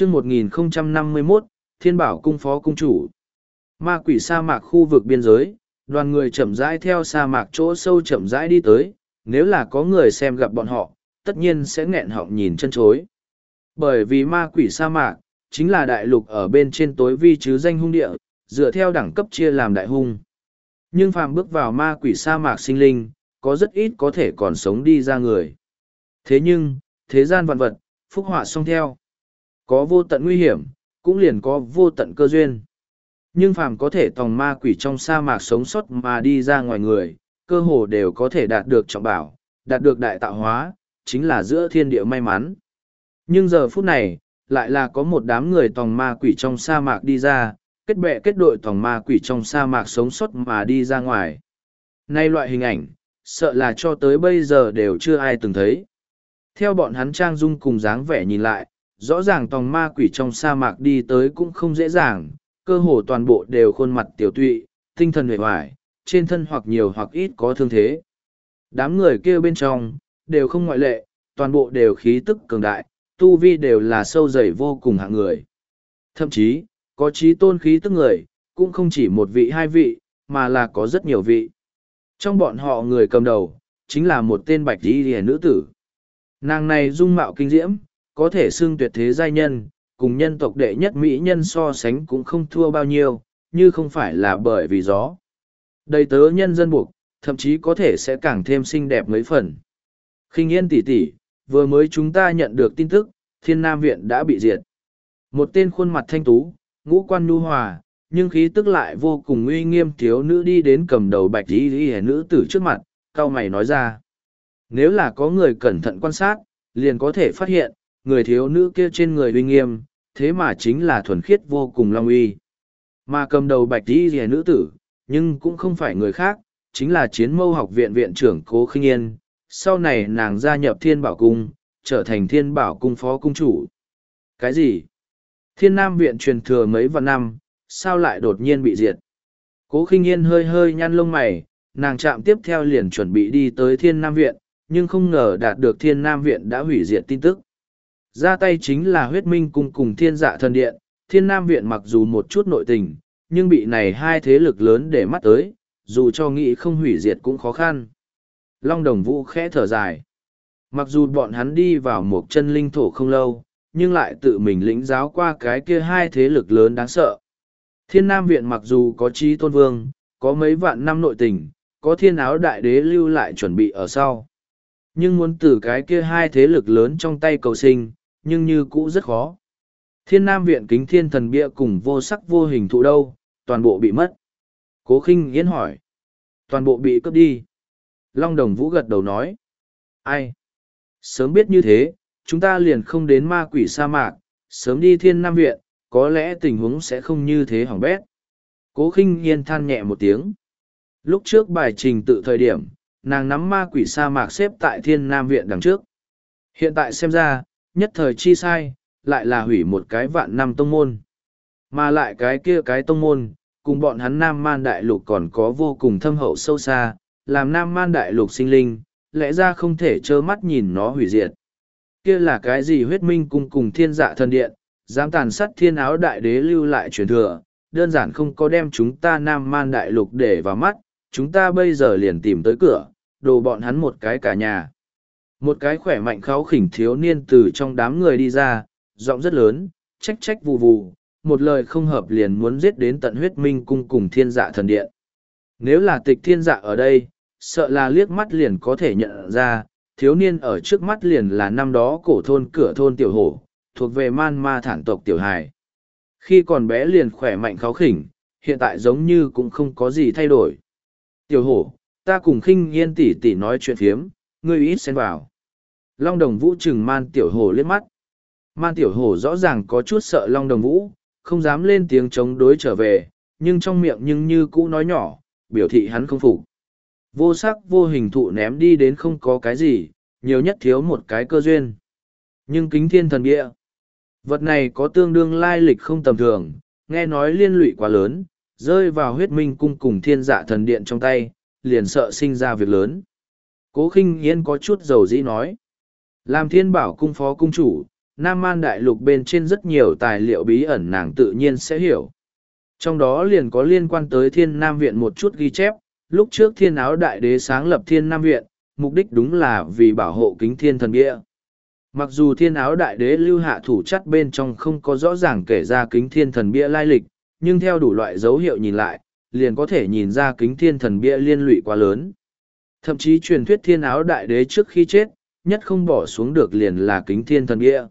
chương 1051, Thiên Bảo Cung Phó Cung Chủ. Ma quỷ sa mạc khu vực biên giới, đoàn người chậm rãi theo sa mạc chỗ sâu chậm rãi đi tới, nếu là có người xem gặp bọn họ, tất nhiên sẽ nghẹn họng nhìn chân chối. Bởi vì ma quỷ sa mạc, chính là đại lục ở bên trên tối vi chứ danh hung địa, dựa theo đẳng cấp chia làm đại hung. Nhưng phàm bước vào ma quỷ sa mạc sinh linh, có rất ít có thể còn sống đi ra người. Thế nhưng, thế gian vạn vật, phúc họa song theo. Có vô tận nguy hiểm, cũng liền có vô tận cơ duyên. Nhưng phàm có thể tòng ma quỷ trong sa mạc sống sót mà đi ra ngoài người, cơ hồ đều có thể đạt được trọng bảo, đạt được đại tạo hóa, chính là giữa thiên địa may mắn. Nhưng giờ phút này, lại là có một đám người tòng ma quỷ trong sa mạc đi ra, kết bè kết đội tòng ma quỷ trong sa mạc sống sót mà đi ra ngoài. Nay loại hình ảnh, sợ là cho tới bây giờ đều chưa ai từng thấy. Theo bọn hắn trang dung cùng dáng vẻ nhìn lại, rõ ràng tòng ma quỷ trong sa mạc đi tới cũng không dễ dàng, cơ hồ toàn bộ đều khuôn mặt tiểu tụy, tinh thần hề hoài, trên thân hoặc nhiều hoặc ít có thương thế. Đám người kia bên trong, đều không ngoại lệ, toàn bộ đều khí tức cường đại, tu vi đều là sâu dày vô cùng hạng người. Thậm chí, có trí tôn khí tức người, cũng không chỉ một vị hai vị, mà là có rất nhiều vị. Trong bọn họ người cầm đầu, chính là một tên bạch đi hề nữ tử. Nàng này dung mạo kinh diễm, có thể xưng tuyệt thế giai nhân, cùng nhân tộc đệ nhất mỹ nhân so sánh cũng không thua bao nhiêu, như không phải là bởi vì gió. Đầy tớ nhân dân buộc, thậm chí có thể sẽ càng thêm xinh đẹp mấy phần. khinh yên tỷ tỷ, vừa mới chúng ta nhận được tin tức, thiên nam viện đã bị diệt. Một tên khuôn mặt thanh tú, ngũ quan nhu hòa, nhưng khí tức lại vô cùng uy nghiêm thiếu nữ đi đến cầm đầu bạch y y nữ tử trước mặt, cao mày nói ra. Nếu là có người cẩn thận quan sát, liền có thể phát hiện, người thiếu nữ kia trên người uy nghiêm, thế mà chính là thuần khiết vô cùng long uy. Mà cầm đầu bạch y y nữ tử, nhưng cũng không phải người khác, chính là chiến mâu học viện viện trưởng Cố Khinh Yên. Sau này nàng gia nhập Thiên Bảo Cung, trở thành Thiên Bảo Cung phó cung chủ. Cái gì? Thiên Nam viện truyền thừa mấy vạn năm, sao lại đột nhiên bị diệt? Cố Khinh Yên hơi hơi nhăn lông mày, nàng chạm tiếp theo liền chuẩn bị đi tới Thiên Nam viện, nhưng không ngờ đạt được Thiên Nam viện đã hủy diệt tin tức. Ra tay chính là huyết minh cung cùng Thiên Dạ Thần Điện, Thiên Nam viện mặc dù một chút nội tình, nhưng bị này hai thế lực lớn để mắt tới, dù cho nghĩ không hủy diệt cũng khó khăn. Long đồng vũ khẽ thở dài. Mặc dù bọn hắn đi vào một chân linh thổ không lâu, nhưng lại tự mình lĩnh giáo qua cái kia hai thế lực lớn đáng sợ. Thiên Nam Viện mặc dù có trí tôn vương, có mấy vạn năm nội tình, có thiên áo đại đế lưu lại chuẩn bị ở sau. Nhưng muốn từ cái kia hai thế lực lớn trong tay cầu sinh, nhưng như cũ rất khó. Thiên Nam Viện kính thiên thần bia cùng vô sắc vô hình thụ đâu, toàn bộ bị mất. Cố khinh yến hỏi. Toàn bộ bị cướp đi. Long đồng vũ gật đầu nói. Ai? Sớm biết như thế, chúng ta liền không đến ma quỷ sa mạc, sớm đi thiên nam viện, có lẽ tình huống sẽ không như thế hỏng bét. Cố khinh yên than nhẹ một tiếng. Lúc trước bài trình tự thời điểm, nàng nắm ma quỷ sa mạc xếp tại thiên nam viện đằng trước. Hiện tại xem ra, nhất thời chi sai, lại là hủy một cái vạn năm tông môn. Mà lại cái kia cái tông môn, cùng bọn hắn Nam Man Đại Lục còn có vô cùng thâm hậu sâu xa, làm Nam Man Đại Lục sinh linh, lẽ ra không thể trơ mắt nhìn nó hủy diệt. Kia là cái gì huyết minh cùng cùng thiên dạ thần điện, dám tàn sát thiên áo đại đế lưu lại truyền thừa, đơn giản không có đem chúng ta Nam Man Đại Lục để vào mắt, chúng ta bây giờ liền tìm tới cửa, đồ bọn hắn một cái cả nhà. Một cái khỏe mạnh kháo khỉnh thiếu niên từ trong đám người đi ra, giọng rất lớn, trách trách vù vù, một lời không hợp liền muốn giết đến tận huyết minh cung cùng thiên dạ thần điện. Nếu là tịch thiên dạ ở đây, sợ là liếc mắt liền có thể nhận ra, thiếu niên ở trước mắt liền là năm đó cổ thôn cửa thôn tiểu hổ, thuộc về man ma thản tộc tiểu hài. Khi còn bé liền khỏe mạnh kháo khỉnh, hiện tại giống như cũng không có gì thay đổi. Tiểu hổ, ta cùng khinh yên tỷ tỷ nói chuyện phiếm, ngươi ít xen vào. Long đồng vũ trừng man tiểu hổ liếc mắt. Man tiểu hổ rõ ràng có chút sợ long đồng vũ, không dám lên tiếng chống đối trở về, nhưng trong miệng nhưng như cũ nói nhỏ, biểu thị hắn không phục. Vô sắc vô hình thụ ném đi đến không có cái gì, nhiều nhất thiếu một cái cơ duyên. Nhưng kính thiên thần bia, vật này có tương đương lai lịch không tầm thường, nghe nói liên lụy quá lớn, rơi vào huyết minh cung cùng thiên dạ thần điện trong tay, liền sợ sinh ra việc lớn. Cố khinh yên có chút dầu dĩ nói. Làm thiên bảo cung phó cung chủ, Nam Man Đại Lục bên trên rất nhiều tài liệu bí ẩn nàng tự nhiên sẽ hiểu. Trong đó liền có liên quan tới Thiên Nam Viện một chút ghi chép, lúc trước Thiên Áo Đại Đế sáng lập Thiên Nam Viện, mục đích đúng là vì bảo hộ kính thiên thần bia. Mặc dù Thiên Áo Đại Đế lưu hạ thủ chất bên trong không có rõ ràng kể ra kính thiên thần bia lai lịch, nhưng theo đủ loại dấu hiệu nhìn lại, liền có thể nhìn ra kính thiên thần bia liên lụy quá lớn. Thậm chí truyền thuyết Thiên Áo Đại Đế trước khi chết, nhất không bỏ xuống được liền là kính thiên thần nghĩa.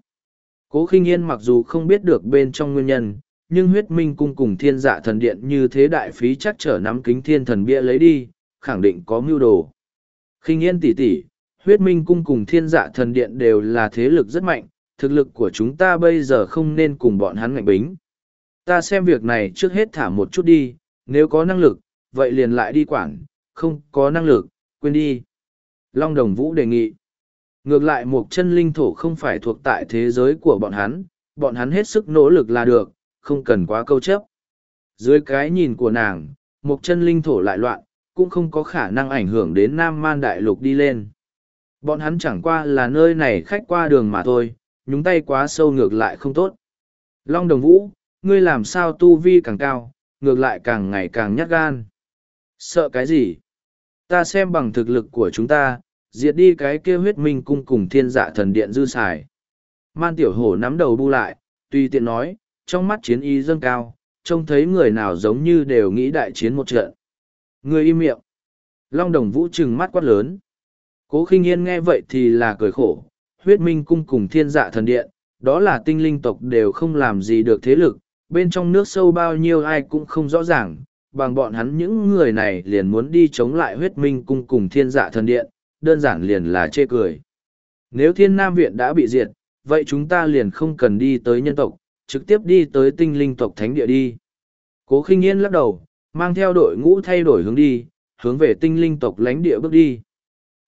Cố khinh yên mặc dù không biết được bên trong nguyên nhân, nhưng huyết minh cung cùng thiên dạ thần điện như thế đại phí chắc trở nắm kính thiên thần bia lấy đi, khẳng định có mưu đồ. Khinh yên tỷ tỷ, huyết minh cung cùng thiên dạ thần điện đều là thế lực rất mạnh, thực lực của chúng ta bây giờ không nên cùng bọn hắn ngạnh bính. Ta xem việc này trước hết thả một chút đi, nếu có năng lực, vậy liền lại đi quản, không có năng lực, quên đi. Long Đồng Vũ đề nghị. Ngược lại một chân linh thổ không phải thuộc tại thế giới của bọn hắn, bọn hắn hết sức nỗ lực là được, không cần quá câu chấp. Dưới cái nhìn của nàng, một chân linh thổ lại loạn, cũng không có khả năng ảnh hưởng đến Nam Man Đại Lục đi lên. Bọn hắn chẳng qua là nơi này khách qua đường mà thôi, nhúng tay quá sâu ngược lại không tốt. Long Đồng Vũ, ngươi làm sao tu vi càng cao, ngược lại càng ngày càng nhát gan. Sợ cái gì? Ta xem bằng thực lực của chúng ta, diệt đi cái kia huyết minh cung cùng thiên dạ thần điện dư xài. Man tiểu hổ nắm đầu bu lại, tùy tiện nói, trong mắt chiến y dâng cao, trông thấy người nào giống như đều nghĩ đại chiến một trận. Người im miệng. Long đồng vũ trừng mắt quát lớn. Cố khinh yên nghe vậy thì là cười khổ, huyết minh cung cùng thiên dạ thần điện, đó là tinh linh tộc đều không làm gì được thế lực, bên trong nước sâu bao nhiêu ai cũng không rõ ràng, bằng bọn hắn những người này liền muốn đi chống lại huyết minh cung cùng thiên dạ thần điện, đơn giản liền là chê cười. Nếu thiên nam viện đã bị diệt, vậy chúng ta liền không cần đi tới nhân tộc, trực tiếp đi tới tinh linh tộc thánh địa đi. Cố khinh yên lắc đầu, mang theo đội ngũ thay đổi hướng đi, hướng về tinh linh tộc lánh địa bước đi.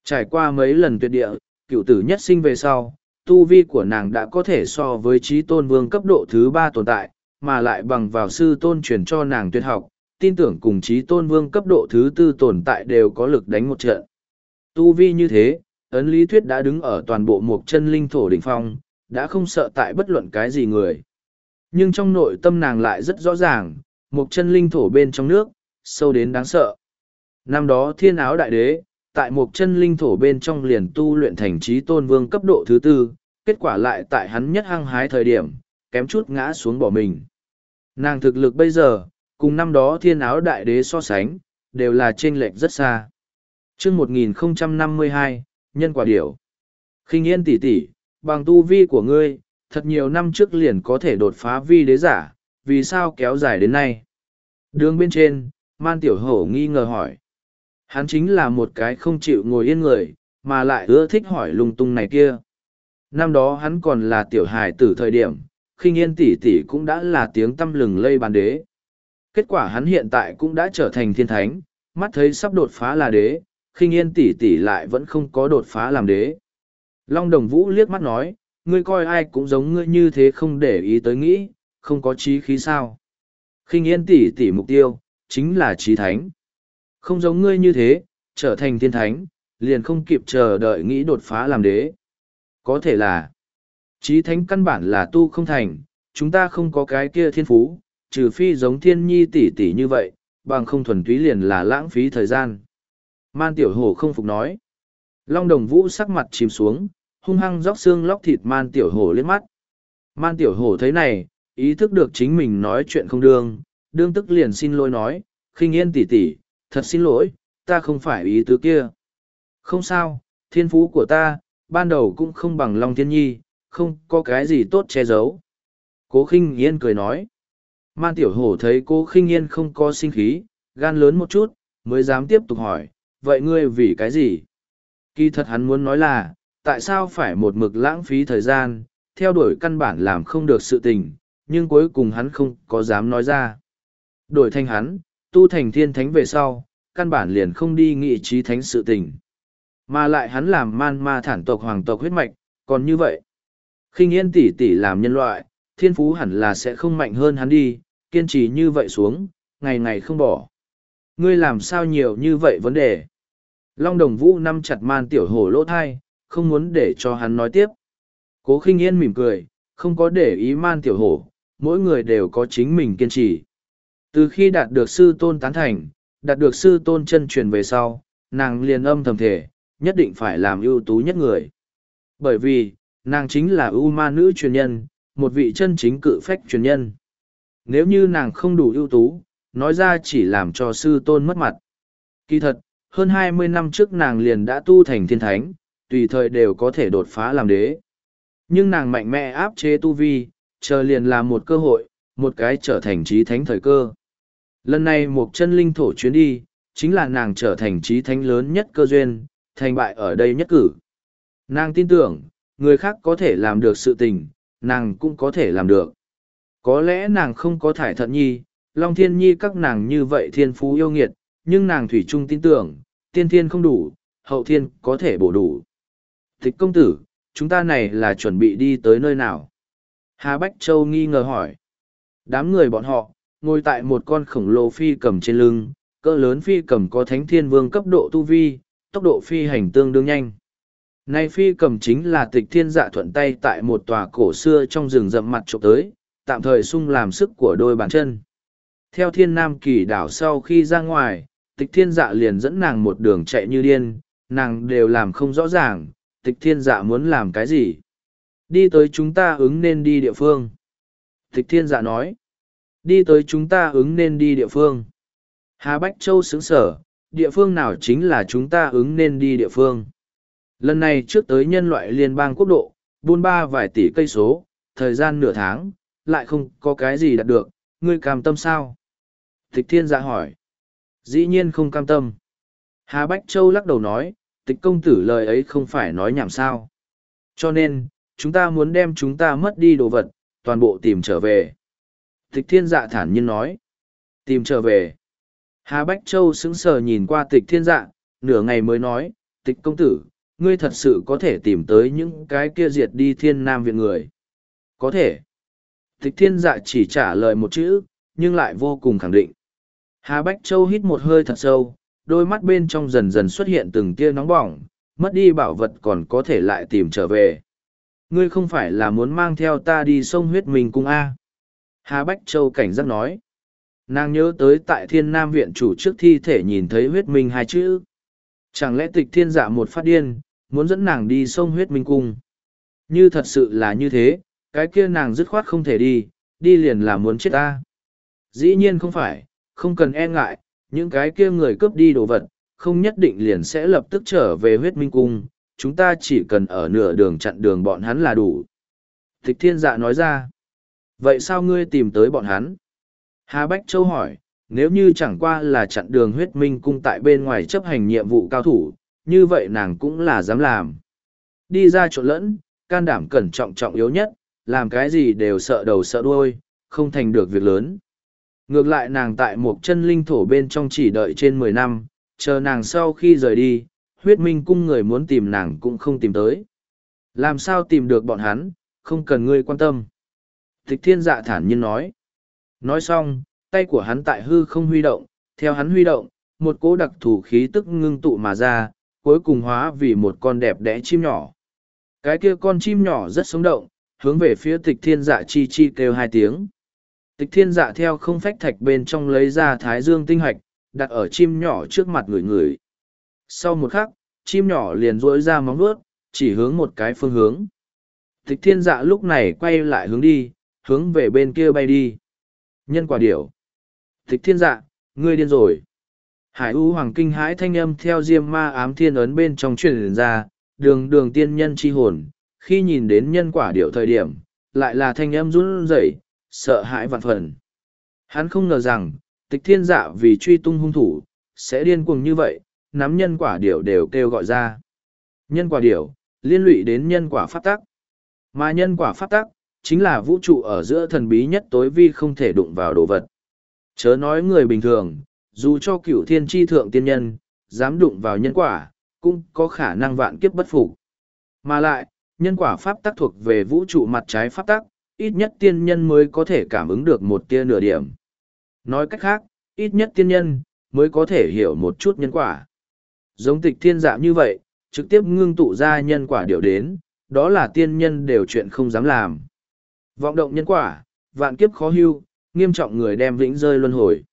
Trải qua mấy lần tuyệt địa, cựu tử nhất sinh về sau, tu vi của nàng đã có thể so với trí tôn vương cấp độ thứ ba tồn tại, mà lại bằng vào sư tôn truyền cho nàng tuyệt học, tin tưởng cùng trí tôn vương cấp độ thứ tư tồn tại đều có lực đánh một trận. Tu vi như thế, ấn lý thuyết đã đứng ở toàn bộ một chân linh thổ đỉnh phong, đã không sợ tại bất luận cái gì người. Nhưng trong nội tâm nàng lại rất rõ ràng, một chân linh thổ bên trong nước, sâu đến đáng sợ. Năm đó thiên áo đại đế, tại một chân linh thổ bên trong liền tu luyện thành trí tôn vương cấp độ thứ tư, kết quả lại tại hắn nhất hăng hái thời điểm, kém chút ngã xuống bỏ mình. Nàng thực lực bây giờ, cùng năm đó thiên áo đại đế so sánh, đều là chênh lệch rất xa chương 1052, nhân quả điểu. khinh yên tỷ tỷ, bằng tu vi của ngươi, thật nhiều năm trước liền có thể đột phá vi đế giả, vì sao kéo dài đến nay? Đường bên trên, man tiểu hổ nghi ngờ hỏi. Hắn chính là một cái không chịu ngồi yên người, mà lại ưa thích hỏi lung tung này kia. Năm đó hắn còn là tiểu hài tử thời điểm, khinh yên tỷ tỷ cũng đã là tiếng tâm lừng lây bàn đế. Kết quả hắn hiện tại cũng đã trở thành thiên thánh, mắt thấy sắp đột phá là đế, khinh yên tỷ tỷ lại vẫn không có đột phá làm đế. Long đồng vũ liếc mắt nói, ngươi coi ai cũng giống ngươi như thế không để ý tới nghĩ, không có trí khí sao. khinh yên tỷ tỷ mục tiêu, chính là trí thánh. Không giống ngươi như thế, trở thành thiên thánh, liền không kịp chờ đợi nghĩ đột phá làm đế. Có thể là, trí thánh căn bản là tu không thành, chúng ta không có cái kia thiên phú, trừ phi giống thiên nhi tỷ tỷ như vậy, bằng không thuần túy liền là lãng phí thời gian. Man tiểu hổ không phục nói. Long đồng vũ sắc mặt chìm xuống, hung hăng róc xương lóc thịt man tiểu hổ lên mắt. Man tiểu hổ thấy này, ý thức được chính mình nói chuyện không đương, đương tức liền xin lỗi nói, khinh yên tỷ tỷ, thật xin lỗi, ta không phải ý tứ kia. Không sao, thiên phú của ta, ban đầu cũng không bằng Long Thiên Nhi, không có cái gì tốt che giấu. Cố khinh yên cười nói. Man tiểu hổ thấy cô khinh yên không có sinh khí, gan lớn một chút, mới dám tiếp tục hỏi, vậy ngươi vì cái gì? Kỳ thật hắn muốn nói là, tại sao phải một mực lãng phí thời gian, theo đuổi căn bản làm không được sự tình, nhưng cuối cùng hắn không có dám nói ra. Đổi thành hắn, tu thành thiên thánh về sau, căn bản liền không đi nghị trí thánh sự tình. Mà lại hắn làm man ma thản tộc hoàng tộc huyết mạch, còn như vậy. khinh yên tỷ tỷ làm nhân loại, thiên phú hẳn là sẽ không mạnh hơn hắn đi, kiên trì như vậy xuống, ngày ngày không bỏ. Ngươi làm sao nhiều như vậy vấn đề? Long đồng vũ nắm chặt man tiểu hổ lỗ thai, không muốn để cho hắn nói tiếp. Cố khinh yên mỉm cười, không có để ý man tiểu hổ, mỗi người đều có chính mình kiên trì. Từ khi đạt được sư tôn tán thành, đạt được sư tôn chân truyền về sau, nàng liền âm thầm thể, nhất định phải làm ưu tú nhất người. Bởi vì, nàng chính là ưu ma nữ truyền nhân, một vị chân chính cự phách truyền nhân. Nếu như nàng không đủ ưu tú, nói ra chỉ làm cho sư tôn mất mặt. Kỳ thật, hơn hai mươi năm trước nàng liền đã tu thành thiên thánh, tùy thời đều có thể đột phá làm đế. Nhưng nàng mạnh mẽ áp chế tu vi, chờ liền là một cơ hội, một cái trở thành trí thánh thời cơ. Lần này một chân linh thổ chuyến đi, chính là nàng trở thành trí thánh lớn nhất cơ duyên, thành bại ở đây nhất cử. Nàng tin tưởng, người khác có thể làm được sự tình, nàng cũng có thể làm được. Có lẽ nàng không có thải thận nhi, Long Thiên Nhi các nàng như vậy thiên phú yêu nghiệt, nhưng nàng thủy trung tin tưởng, tiên thiên không đủ, hậu thiên có thể bổ đủ. Thích công tử, chúng ta này là chuẩn bị đi tới nơi nào? Hà Bách Châu nghi ngờ hỏi. Đám người bọn họ, ngồi tại một con khổng lồ phi cầm trên lưng, cỡ lớn phi cầm có thánh thiên vương cấp độ tu vi, tốc độ phi hành tương đương nhanh. Nay phi cầm chính là tịch thiên dạ thuận tay tại một tòa cổ xưa trong rừng rậm mặt trộm tới, tạm thời sung làm sức của đôi bàn chân. Theo thiên nam kỳ đảo sau khi ra ngoài, tịch thiên dạ liền dẫn nàng một đường chạy như điên, nàng đều làm không rõ ràng, tịch thiên dạ muốn làm cái gì. Đi tới chúng ta ứng nên đi địa phương. Tịch thiên dạ nói, đi tới chúng ta ứng nên đi địa phương. Hà Bách Châu xứng sở, địa phương nào chính là chúng ta ứng nên đi địa phương. Lần này trước tới nhân loại liên bang quốc độ, buôn ba vài tỷ cây số, thời gian nửa tháng, lại không có cái gì đạt được, ngươi cam tâm sao? Tịch thiên dạ hỏi. Dĩ nhiên không cam tâm. Hà Bách Châu lắc đầu nói, tịch công tử lời ấy không phải nói nhảm sao. Cho nên, chúng ta muốn đem chúng ta mất đi đồ vật, toàn bộ tìm trở về. Tịch thiên dạ thản nhiên nói. Tìm trở về. Hà Bách Châu sững sờ nhìn qua tịch thiên dạ, nửa ngày mới nói, tịch công tử, ngươi thật sự có thể tìm tới những cái kia diệt đi thiên nam viện người. Có thể. Tịch thiên dạ chỉ trả lời một chữ, nhưng lại vô cùng khẳng định. Hà Bách Châu hít một hơi thật sâu, đôi mắt bên trong dần dần xuất hiện từng tia nóng bỏng, mất đi bảo vật còn có thể lại tìm trở về. Ngươi không phải là muốn mang theo ta đi sông huyết mình cung A. Hà Bách Châu cảnh giác nói. Nàng nhớ tới tại thiên nam viện chủ trước thi thể nhìn thấy huyết minh hai chữ. Chẳng lẽ tịch thiên dạ một phát điên, muốn dẫn nàng đi sông huyết minh cung. Như thật sự là như thế, cái kia nàng dứt khoát không thể đi, đi liền là muốn chết ta. Dĩ nhiên không phải, không cần e ngại, những cái kia người cướp đi đồ vật, không nhất định liền sẽ lập tức trở về huyết minh cung, chúng ta chỉ cần ở nửa đường chặn đường bọn hắn là đủ. Tịch thiên dạ nói ra, vậy sao ngươi tìm tới bọn hắn? Hà Bách Châu hỏi, nếu như chẳng qua là chặn đường huyết minh cung tại bên ngoài chấp hành nhiệm vụ cao thủ, như vậy nàng cũng là dám làm. Đi ra trộn lẫn, can đảm cẩn trọng trọng yếu nhất, làm cái gì đều sợ đầu sợ đuôi, không thành được việc lớn. Ngược lại nàng tại một chân linh thổ bên trong chỉ đợi trên mười năm, chờ nàng sau khi rời đi, huyết minh cung người muốn tìm nàng cũng không tìm tới. Làm sao tìm được bọn hắn, không cần ngươi quan tâm. Tịch thiên dạ thản nhiên nói. Nói xong, tay của hắn tại hư không huy động, theo hắn huy động, một cỗ đặc thủ khí tức ngưng tụ mà ra, cuối cùng hóa vì một con đẹp đẽ chim nhỏ. Cái kia con chim nhỏ rất sống động, hướng về phía tịch thiên dạ chi chi kêu hai tiếng. Tịch thiên dạ theo không phách thạch bên trong lấy ra thái dương tinh hạch, đặt ở chim nhỏ trước mặt người người. Sau một khắc, chim nhỏ liền rỗi ra móng vuốt, chỉ hướng một cái phương hướng. Tịch thiên dạ lúc này quay lại hướng đi, hướng về bên kia bay đi. Nhân quả điểu. Tịch thiên dạ, ngươi điên rồi. Hải U Hoàng kinh hãi thanh âm theo diêm ma ám thiên ấn bên trong truyền ra, đường đường tiên nhân chi hồn, khi nhìn đến nhân quả điệu thời điểm, lại là thanh âm run rẩy, sợ hãi vạn phần. Hắn không ngờ rằng, tịch thiên dạ vì truy tung hung thủ, sẽ điên cuồng như vậy, nắm nhân quả điểu đều kêu gọi ra. Nhân quả điểu, liên lụy đến nhân quả pháp tắc. Mà nhân quả pháp tắc, chính là vũ trụ ở giữa thần bí nhất tối vi không thể đụng vào đồ vật. Chớ nói người bình thường, dù cho cửu thiên tri thượng tiên nhân, dám đụng vào nhân quả, cũng có khả năng vạn kiếp bất phục. Mà lại, nhân quả pháp tắc thuộc về vũ trụ mặt trái pháp tắc, ít nhất tiên nhân mới có thể cảm ứng được một tia nửa điểm. Nói cách khác, ít nhất tiên nhân mới có thể hiểu một chút nhân quả. Giống tịch thiên dạ như vậy, trực tiếp ngưng tụ ra nhân quả điều đến, đó là tiên nhân đều chuyện không dám làm. Vọng động nhân quả, vạn kiếp khó hưu, nghiêm trọng người đem vĩnh rơi luân hồi.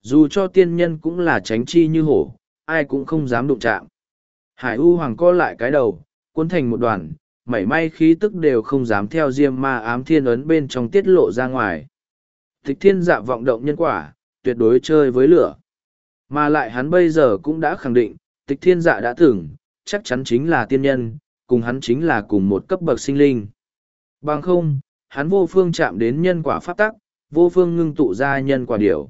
Dù cho tiên nhân cũng là tránh chi như hổ, ai cũng không dám đụng chạm. Hải U Hoàng co lại cái đầu, cuốn thành một đoàn, mảy may khí tức đều không dám theo diêm ma ám thiên ấn bên trong tiết lộ ra ngoài. Tịch thiên dạ vọng động nhân quả, tuyệt đối chơi với lửa. Mà lại hắn bây giờ cũng đã khẳng định, tịch thiên dạ đã tưởng chắc chắn chính là tiên nhân, cùng hắn chính là cùng một cấp bậc sinh linh. Bằng không, hắn vô phương chạm đến nhân quả pháp tắc, vô phương ngưng tụ ra nhân quả điều.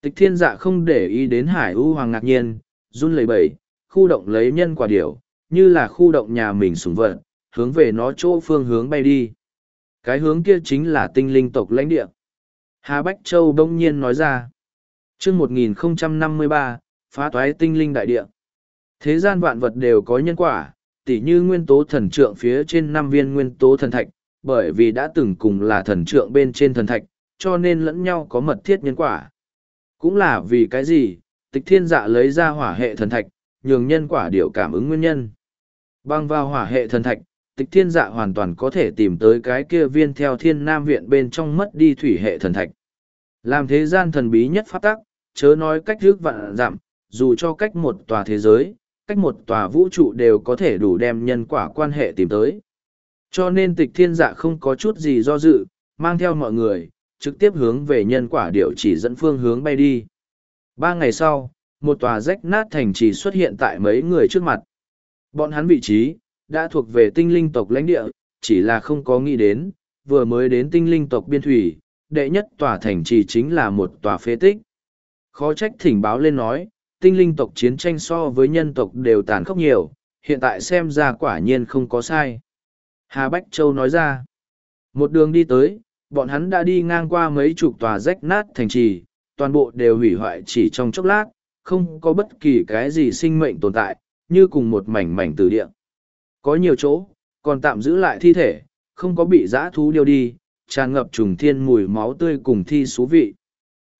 Tịch thiên dạ không để ý đến hải u hoàng ngạc nhiên, run lẩy bẩy, khu động lấy nhân quả điều, như là khu động nhà mình sùng vật, hướng về nó chỗ phương hướng bay đi. Cái hướng kia chính là tinh linh tộc lãnh địa. Hà Bách Châu bỗng nhiên nói ra. chương 1053, phá toái tinh linh đại địa. Thế gian vạn vật đều có nhân quả, tỉ như nguyên tố thần trượng phía trên năm viên nguyên tố thần thạch, bởi vì đã từng cùng là thần trượng bên trên thần thạch, cho nên lẫn nhau có mật thiết nhân quả. Cũng là vì cái gì, tịch thiên dạ lấy ra hỏa hệ thần thạch, nhường nhân quả điều cảm ứng nguyên nhân. Băng vào hỏa hệ thần thạch, tịch thiên dạ hoàn toàn có thể tìm tới cái kia viên theo thiên nam viện bên trong mất đi thủy hệ thần thạch. Làm thế gian thần bí nhất phát tắc, chớ nói cách thức vạn giảm, dù cho cách một tòa thế giới, cách một tòa vũ trụ đều có thể đủ đem nhân quả quan hệ tìm tới. Cho nên tịch thiên dạ không có chút gì do dự, mang theo mọi người, trực tiếp hướng về nhân quả điệu chỉ dẫn phương hướng bay đi. Ba ngày sau, một tòa rách nát thành trì xuất hiện tại mấy người trước mặt. Bọn hắn vị trí, đã thuộc về tinh linh tộc lãnh địa, chỉ là không có nghĩ đến, vừa mới đến tinh linh tộc biên thủy, đệ nhất tòa thành trì chính là một tòa phế tích. Khó trách thỉnh báo lên nói, tinh linh tộc chiến tranh so với nhân tộc đều tàn khốc nhiều, hiện tại xem ra quả nhiên không có sai. Hà Bách Châu nói ra, một đường đi tới, bọn hắn đã đi ngang qua mấy chục tòa rách nát thành trì, toàn bộ đều hủy hoại chỉ trong chốc lát, không có bất kỳ cái gì sinh mệnh tồn tại, như cùng một mảnh mảnh từ địa. Có nhiều chỗ, còn tạm giữ lại thi thể, không có bị giã thú điêu đi, tràn ngập trùng thiên mùi máu tươi cùng thi xú vị.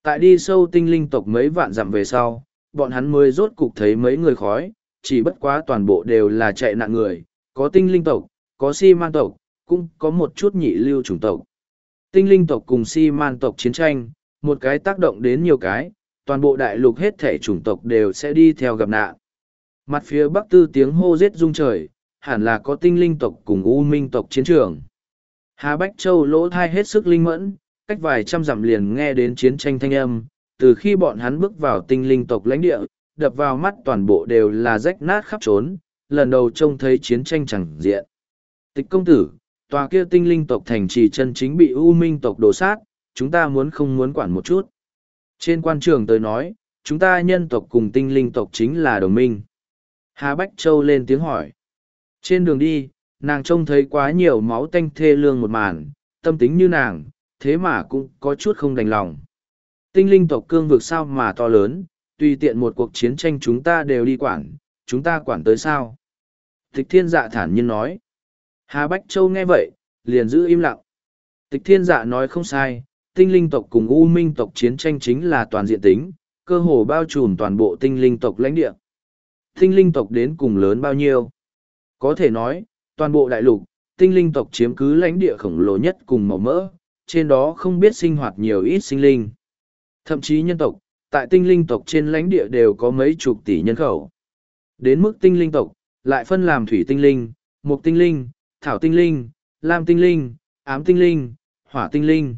Tại đi sâu tinh linh tộc mấy vạn dặm về sau, bọn hắn mới rốt cục thấy mấy người khói, chỉ bất quá toàn bộ đều là chạy nạn người, có tinh linh tộc, có si man tộc, cũng có một chút nhị lưu chủng tộc. Tinh linh tộc cùng si man tộc chiến tranh, một cái tác động đến nhiều cái, toàn bộ đại lục hết thể chủng tộc đều sẽ đi theo gặp nạn. Mặt phía bắc tư tiếng hô giết rung trời, hẳn là có tinh linh tộc cùng u minh tộc chiến trường. Hà Bách Châu lỗ thai hết sức linh mẫn, cách vài trăm dặm liền nghe đến chiến tranh thanh âm, từ khi bọn hắn bước vào tinh linh tộc lãnh địa, đập vào mắt toàn bộ đều là rách nát khắp trốn, lần đầu trông thấy chiến tranh chẳng diện. Tịch công tử, tòa kia tinh linh tộc thành trì chân chính bị u minh tộc đổ sát, chúng ta muốn không muốn quản một chút. Trên quan trường tới nói, chúng ta nhân tộc cùng tinh linh tộc chính là đồng minh. Hà Bách Châu lên tiếng hỏi. Trên đường đi, nàng trông thấy quá nhiều máu tanh thê lương một màn, tâm tính như nàng, thế mà cũng có chút không đành lòng. Tinh linh tộc cương vực sao mà to lớn, tùy tiện một cuộc chiến tranh chúng ta đều đi quản, chúng ta quản tới sao? Tịch thiên dạ thản nhiên nói. Hà Bách Châu nghe vậy, liền giữ im lặng. Tịch thiên dạ nói không sai, tinh linh tộc cùng u minh tộc chiến tranh chính là toàn diện tính, cơ hồ bao trùm toàn bộ tinh linh tộc lãnh địa. Tinh linh tộc đến cùng lớn bao nhiêu? Có thể nói, toàn bộ đại lục, tinh linh tộc chiếm cứ lãnh địa khổng lồ nhất cùng màu mỡ, trên đó không biết sinh hoạt nhiều ít sinh linh. Thậm chí nhân tộc, tại tinh linh tộc trên lãnh địa đều có mấy chục tỷ nhân khẩu. Đến mức tinh linh tộc, lại phân làm thủy tinh linh, mục tinh linh, thảo tinh linh, lam tinh linh, ám tinh linh, hỏa tinh linh.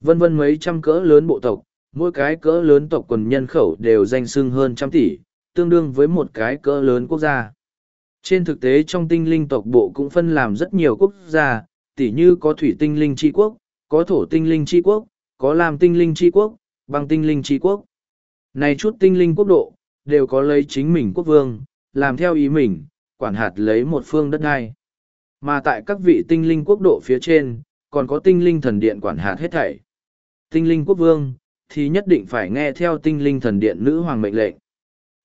Vân vân mấy trăm cỡ lớn bộ tộc, mỗi cái cỡ lớn tộc quần nhân khẩu đều danh sưng hơn trăm tỷ, tương đương với một cái cỡ lớn quốc gia. Trên thực tế trong tinh linh tộc bộ cũng phân làm rất nhiều quốc gia, tỉ như có thủy tinh linh tri quốc, có thổ tinh linh tri quốc, có lam tinh linh tri quốc, băng tinh linh tri quốc. Này chút tinh linh quốc độ, đều có lấy chính mình quốc vương, làm theo ý mình, quản hạt lấy một phương đất đai. Mà tại các vị tinh linh quốc độ phía trên, còn có tinh linh thần điện quản hạt hết thảy. Tinh linh quốc vương, thì nhất định phải nghe theo tinh linh thần điện nữ hoàng mệnh lệnh.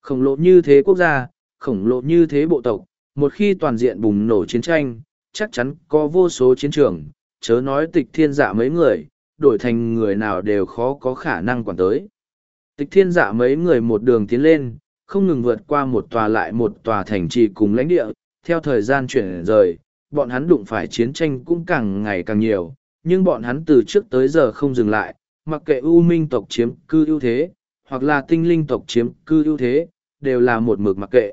Khổng lồ như thế quốc gia, khổng lồ như thế bộ tộc, một khi toàn diện bùng nổ chiến tranh, chắc chắn có vô số chiến trường, chớ nói tịch thiên dạ mấy người, đổi thành người nào đều khó có khả năng quản tới. Tịch thiên dạ mấy người một đường tiến lên, không ngừng vượt qua một tòa lại một tòa thành trì cùng lãnh địa, theo thời gian chuyển rời, bọn hắn đụng phải chiến tranh cũng càng ngày càng nhiều, nhưng bọn hắn từ trước tới giờ không dừng lại, mặc kệ U Minh tộc chiếm cư ưu thế, hoặc là tinh linh tộc chiếm cư ưu thế, đều là một mực mặc kệ.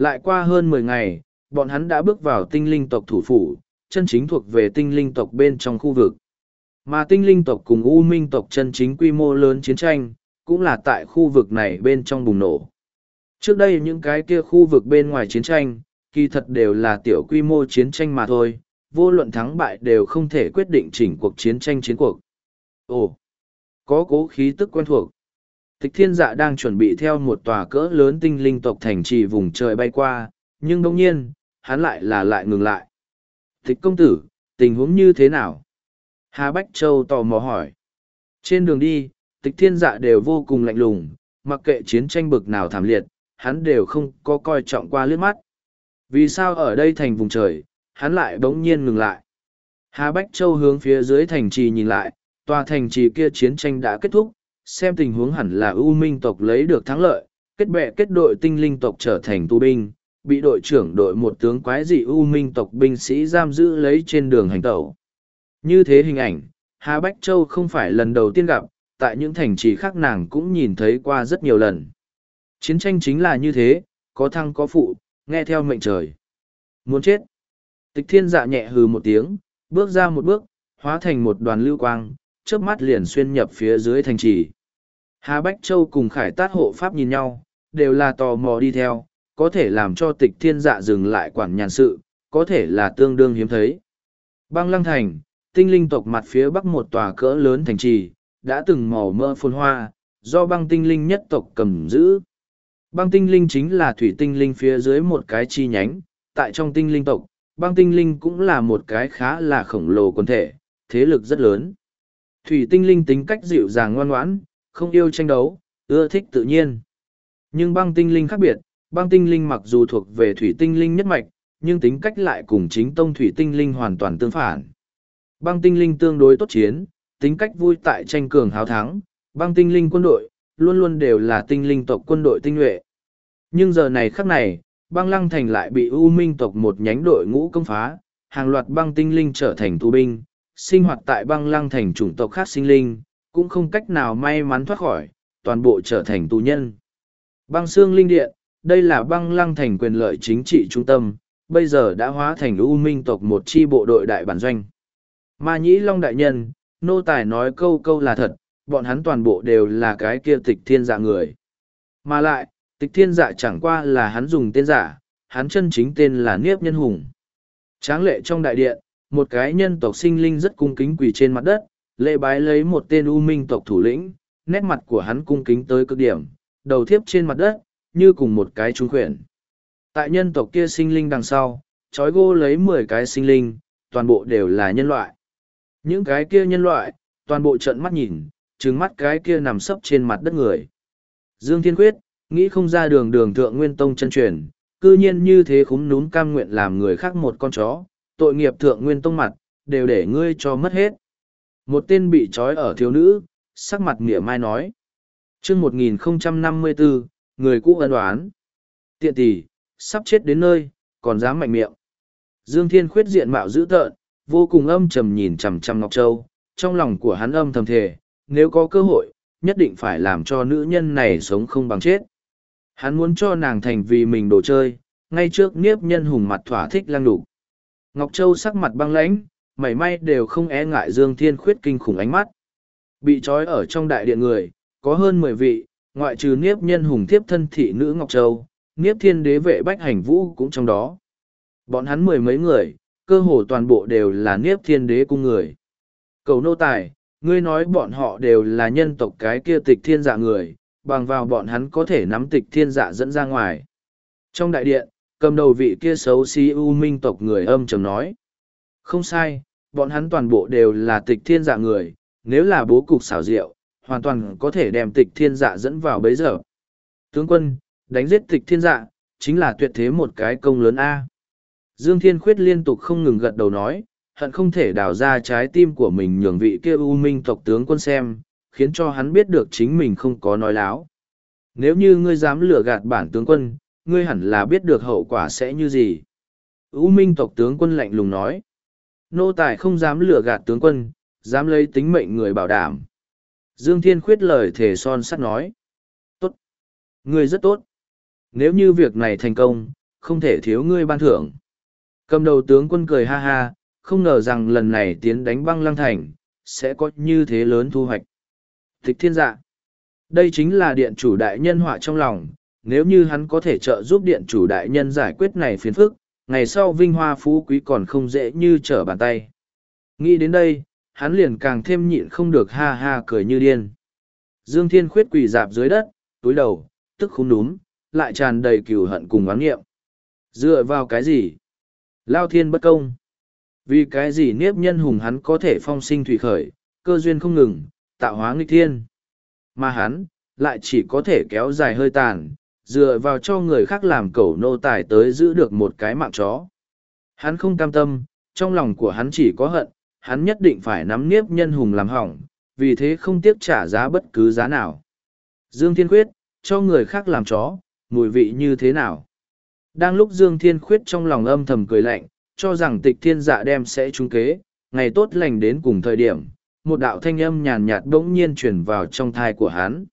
Lại qua hơn mười ngày, bọn hắn đã bước vào tinh linh tộc thủ phủ, chân chính thuộc về tinh linh tộc bên trong khu vực. Mà tinh linh tộc cùng U Minh tộc chân chính quy mô lớn chiến tranh, cũng là tại khu vực này bên trong bùng nổ. Trước đây những cái kia khu vực bên ngoài chiến tranh, kỳ thật đều là tiểu quy mô chiến tranh mà thôi, vô luận thắng bại đều không thể quyết định chỉnh cuộc chiến tranh chiến cuộc. Ồ, có cố khí tức quen thuộc. Tịch thiên dạ đang chuẩn bị theo một tòa cỡ lớn tinh linh tộc thành trì vùng trời bay qua, nhưng đồng nhiên, hắn lại là lại ngừng lại. Tịch công tử, tình huống như thế nào? Hà Bách Châu tò mò hỏi. Trên đường đi, tịch thiên dạ đều vô cùng lạnh lùng, mặc kệ chiến tranh bực nào thảm liệt, hắn đều không có coi trọng qua lướt mắt. Vì sao ở đây thành vùng trời, hắn lại bỗng nhiên ngừng lại. Hà Bách Châu hướng phía dưới thành trì nhìn lại, tòa thành trì kia chiến tranh đã kết thúc, xem tình huống hẳn là ưu minh tộc lấy được thắng lợi, kết bè kết đội tinh linh tộc trở thành tu binh, bị đội trưởng đội một tướng quái dị ưu minh tộc binh sĩ giam giữ lấy trên đường hành tẩu. Như thế hình ảnh, Hà Bách Châu không phải lần đầu tiên gặp, tại những thành trì khác nàng cũng nhìn thấy qua rất nhiều lần. Chiến tranh chính là như thế, có thăng có phụ, nghe theo mệnh trời. Muốn chết. Tịch thiên dạ nhẹ hừ một tiếng, bước ra một bước, hóa thành một đoàn lưu quang, chớp mắt liền xuyên nhập phía dưới thành trì. Hà Bách Châu cùng khải tát hộ pháp nhìn nhau, đều là tò mò đi theo, có thể làm cho tịch thiên dạ dừng lại quản nhàn sự, có thể là tương đương hiếm thấy. Băng lăng thành, tinh linh tộc mặt phía bắc một tòa cỡ lớn thành trì, đã từng màu mơ phồn hoa, do băng tinh linh nhất tộc cầm giữ. Băng tinh linh chính là thủy tinh linh phía dưới một cái chi nhánh, tại trong tinh linh tộc, băng tinh linh cũng là một cái khá là khổng lồ quần thể, thế lực rất lớn. Thủy tinh linh tính cách dịu dàng ngoan ngoãn, không yêu tranh đấu, ưa thích tự nhiên. Nhưng băng tinh linh khác biệt, băng tinh linh mặc dù thuộc về thủy tinh linh nhất mạch, nhưng tính cách lại cùng chính tông thủy tinh linh hoàn toàn tương phản. Băng tinh linh tương đối tốt chiến, tính cách vui tại tranh cường hào thắng, băng tinh linh quân đội, luôn luôn đều là tinh linh tộc quân đội tinh nhuệ. Nhưng giờ này khắc này, băng lăng thành lại bị U Minh tộc một nhánh đội ngũ công phá, hàng loạt băng tinh linh trở thành tù binh, sinh hoạt tại băng lăng thành chủng tộc khác sinh linh, cũng không cách nào may mắn thoát khỏi, toàn bộ trở thành tù nhân. Băng xương linh điện, đây là băng lăng thành quyền lợi chính trị trung tâm, bây giờ đã hóa thành U Minh tộc một chi bộ đội đại bản doanh. Ma Nhĩ Long đại nhân, nô tài nói câu câu là thật, bọn hắn toàn bộ đều là cái kia tịch thiên dạ người. Mà lại, tịch thiên dạ chẳng qua là hắn dùng tên giả, hắn chân chính tên là Niếp Nhân Hùng. Tráng lệ trong đại điện, một cái nhân tộc sinh linh rất cung kính quỳ trên mặt đất, lễ bái lấy một tên u minh tộc thủ lĩnh, nét mặt của hắn cung kính tới cực điểm, đầu thiếp trên mặt đất, như cùng một cái trung khuyển. Tại nhân tộc kia sinh linh đằng sau, trói gô lấy mười cái sinh linh, toàn bộ đều là nhân loại. Những cái kia nhân loại, toàn bộ trận mắt nhìn, trừng mắt cái kia nằm sấp trên mặt đất người. Dương Thiên Quyết, nghĩ không ra đường đường thượng nguyên tông chân truyền, cư nhiên như thế khúm núm cam nguyện làm người khác một con chó, tội nghiệp thượng nguyên tông mặt, đều để ngươi cho mất hết. Một tên bị trói ở thiếu nữ, sắc mặt mỉa mai nói. chương 1054, người cũ ân đoán. Tiện tỷ, sắp chết đến nơi, còn dám mạnh miệng. Dương Thiên Khuyết diện mạo dữ tợn, vô cùng âm trầm nhìn chằm chằm Ngọc Châu, trong lòng của hắn âm thầm thề, nếu có cơ hội, nhất định phải làm cho nữ nhân này sống không bằng chết. Hắn muốn cho nàng thành vì mình đồ chơi, ngay trước niếp nhân hùng mặt thỏa thích lăng đục. Ngọc Châu sắc mặt băng lãnh, mảy may đều không e ngại Dương Thiên Khuyết kinh khủng ánh mắt. Bị trói ở trong đại điện người, có hơn mười vị, ngoại trừ niếp nhân hùng thiếp thân thị nữ Ngọc Châu, niếp thiên đế vệ bách hành vũ cũng trong đó. Bọn hắn mười mấy người, cơ hồ toàn bộ đều là niếp thiên đế cung người. Cầu nô tài, ngươi nói bọn họ đều là nhân tộc cái kia tịch thiên dạ người, bằng vào bọn hắn có thể nắm tịch thiên dạ dẫn ra ngoài. Trong đại điện, cầm đầu vị kia xấu xí u minh tộc người âm trầm nói. Không sai, bọn hắn toàn bộ đều là tịch thiên dạ người, nếu là bố cục xảo diệu, hoàn toàn có thể đem tịch thiên dạ dẫn vào bấy giờ. Tướng quân, đánh giết tịch thiên dạ, chính là tuyệt thế một cái công lớn A. Dương Thiên Khuyết liên tục không ngừng gật đầu nói, hận không thể đào ra trái tim của mình nhường vị kia u minh tộc tướng quân xem, khiến cho hắn biết được chính mình không có nói láo. Nếu như ngươi dám lừa gạt bản tướng quân, ngươi hẳn là biết được hậu quả sẽ như gì. U minh tộc tướng quân lạnh lùng nói nô tài không dám lừa gạt tướng quân, dám lấy tính mệnh người bảo đảm. Dương Thiên khuyết lời thể son sắt nói. Tốt. Ngươi rất tốt. Nếu như việc này thành công, không thể thiếu ngươi ban thưởng. Cầm đầu tướng quân cười ha ha, không ngờ rằng lần này tiến đánh băng lăng thành, sẽ có như thế lớn thu hoạch. Thích thiên dạ. Đây chính là điện chủ đại nhân họa trong lòng, nếu như hắn có thể trợ giúp điện chủ đại nhân giải quyết này phiền phức, ngày sau vinh hoa phú quý còn không dễ như trở bàn tay. Nghĩ đến đây, hắn liền càng thêm nhịn không được ha ha cười như điên. Dương Thiên Khuyết quỳ dạp dưới đất, túi đầu, tức khúng núm, lại tràn đầy cừu hận cùng oán nghiệm. Dựa vào cái gì? Lao thiên bất công. Vì cái gì niếp nhân hùng hắn có thể phong sinh thủy khởi, cơ duyên không ngừng, tạo hóa nghịch thiên. Mà hắn, lại chỉ có thể kéo dài hơi tàn, dựa vào cho người khác làm cẩu nô tài tới giữ được một cái mạng chó. Hắn không cam tâm, trong lòng của hắn chỉ có hận, hắn nhất định phải nắm niếp nhân hùng làm hỏng, vì thế không tiếc trả giá bất cứ giá nào. Dương Thiên Khuyết, cho người khác làm chó, mùi vị như thế nào? Đang lúc Dương Thiên Khuyết trong lòng âm thầm cười lạnh, cho rằng tịch thiên dạ đem sẽ trúng kế, ngày tốt lành đến cùng thời điểm, một đạo thanh âm nhàn nhạt bỗng nhiên chuyển vào trong thai của hắn.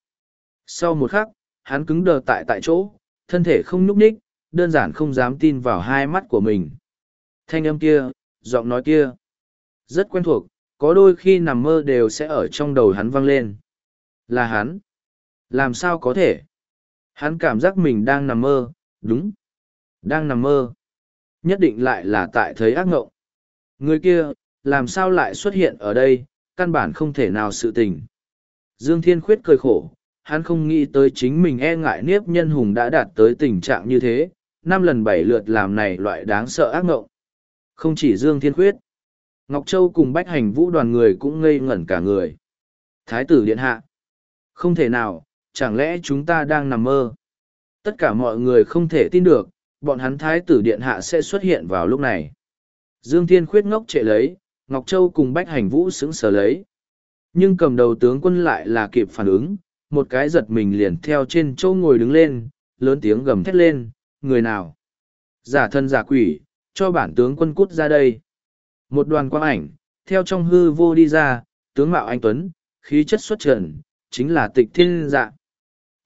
Sau một khắc, hắn cứng đờ tại tại chỗ, thân thể không nhúc nhích, đơn giản không dám tin vào hai mắt của mình. Thanh âm kia, giọng nói kia, rất quen thuộc, có đôi khi nằm mơ đều sẽ ở trong đầu hắn vang lên. Là hắn. Làm sao có thể? Hắn cảm giác mình đang nằm mơ, đúng. Đang nằm mơ. Nhất định lại là tại thấy ác ngộng. Người kia, làm sao lại xuất hiện ở đây, căn bản không thể nào sự tình. Dương Thiên Khuyết cười khổ, hắn không nghĩ tới chính mình e ngại niếp nhân hùng đã đạt tới tình trạng như thế, năm lần bảy lượt làm này loại đáng sợ ác ngộng. Không chỉ Dương Thiên Khuyết, Ngọc Châu cùng bách hành vũ đoàn người cũng ngây ngẩn cả người. Thái tử điện hạ. Không thể nào, chẳng lẽ chúng ta đang nằm mơ? Tất cả mọi người không thể tin được, bọn hắn thái tử điện hạ sẽ xuất hiện vào lúc này. Dương Thiên khuyết ngốc trệ lấy, Ngọc Châu cùng bách hành vũ sững sờ lấy. Nhưng cầm đầu tướng quân lại là kịp phản ứng, một cái giật mình liền theo trên chỗ ngồi đứng lên, lớn tiếng gầm thét lên, người nào? Giả thân giả quỷ, cho bản tướng quân cút ra đây. Một đoàn quang ảnh, theo trong hư vô đi ra, tướng mạo anh Tuấn, khí chất xuất trần, chính là tịch thiên dạ.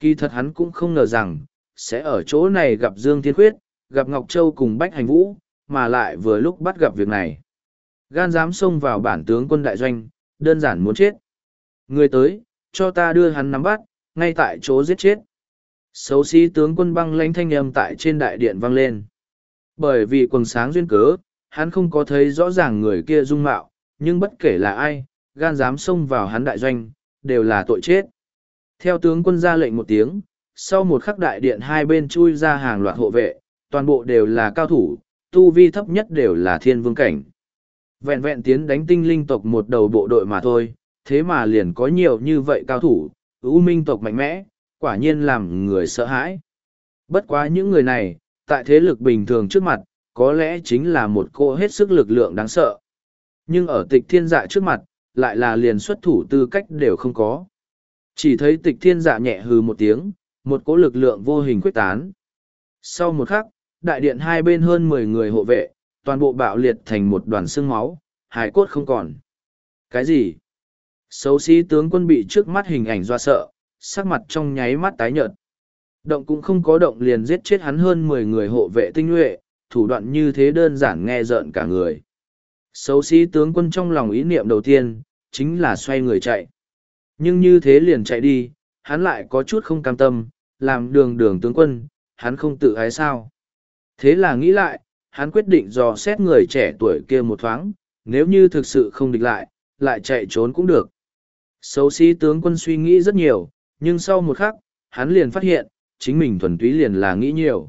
Kỳ thật hắn cũng không ngờ rằng, sẽ ở chỗ này gặp Dương Thiên Khuyết, gặp Ngọc Châu cùng Bách Hành Vũ, mà lại vừa lúc bắt gặp việc này. Gan dám xông vào bản tướng quân đại doanh, đơn giản muốn chết. Người tới, cho ta đưa hắn nắm bắt, ngay tại chỗ giết chết. Xấu xí tướng quân băng lãnh thanh âm tại trên đại điện vang lên. Bởi vì quần sáng duyên cớ, hắn không có thấy rõ ràng người kia dung mạo, nhưng bất kể là ai, gan dám xông vào hắn đại doanh, đều là tội chết. Theo tướng quân ra lệnh một tiếng, sau một khắc đại điện hai bên chui ra hàng loạt hộ vệ, toàn bộ đều là cao thủ, tu vi thấp nhất đều là thiên vương cảnh. Vẹn vẹn tiến đánh tinh linh tộc một đầu bộ đội mà thôi, thế mà liền có nhiều như vậy cao thủ, ưu minh tộc mạnh mẽ, quả nhiên làm người sợ hãi. Bất quá những người này, tại thế lực bình thường trước mặt, có lẽ chính là một cô hết sức lực lượng đáng sợ. Nhưng ở tịch thiên dạ trước mặt, lại là liền xuất thủ tư cách đều không có. Chỉ thấy tịch thiên dạ nhẹ hừ một tiếng, một cỗ lực lượng vô hình quyết tán. Sau một khắc, đại điện hai bên hơn mười người hộ vệ, toàn bộ bạo liệt thành một đoàn xương máu, hải cốt không còn. Cái gì? Xấu xí tướng quân bị trước mắt hình ảnh do sợ, sắc mặt trong nháy mắt tái nhợt. Động cũng không có động liền giết chết hắn hơn mười người hộ vệ tinh nhuệ, thủ đoạn như thế đơn giản nghe rợn cả người. Xấu xí tướng quân trong lòng ý niệm đầu tiên, chính là xoay người chạy. Nhưng như thế liền chạy đi, hắn lại có chút không cam tâm, làm đường đường tướng quân, hắn không tự ái sao. Thế là nghĩ lại, hắn quyết định dò xét người trẻ tuổi kia một thoáng, nếu như thực sự không địch lại, lại chạy trốn cũng được. Xấu xí tướng quân suy nghĩ rất nhiều, nhưng sau một khắc, hắn liền phát hiện, chính mình thuần túy liền là nghĩ nhiều.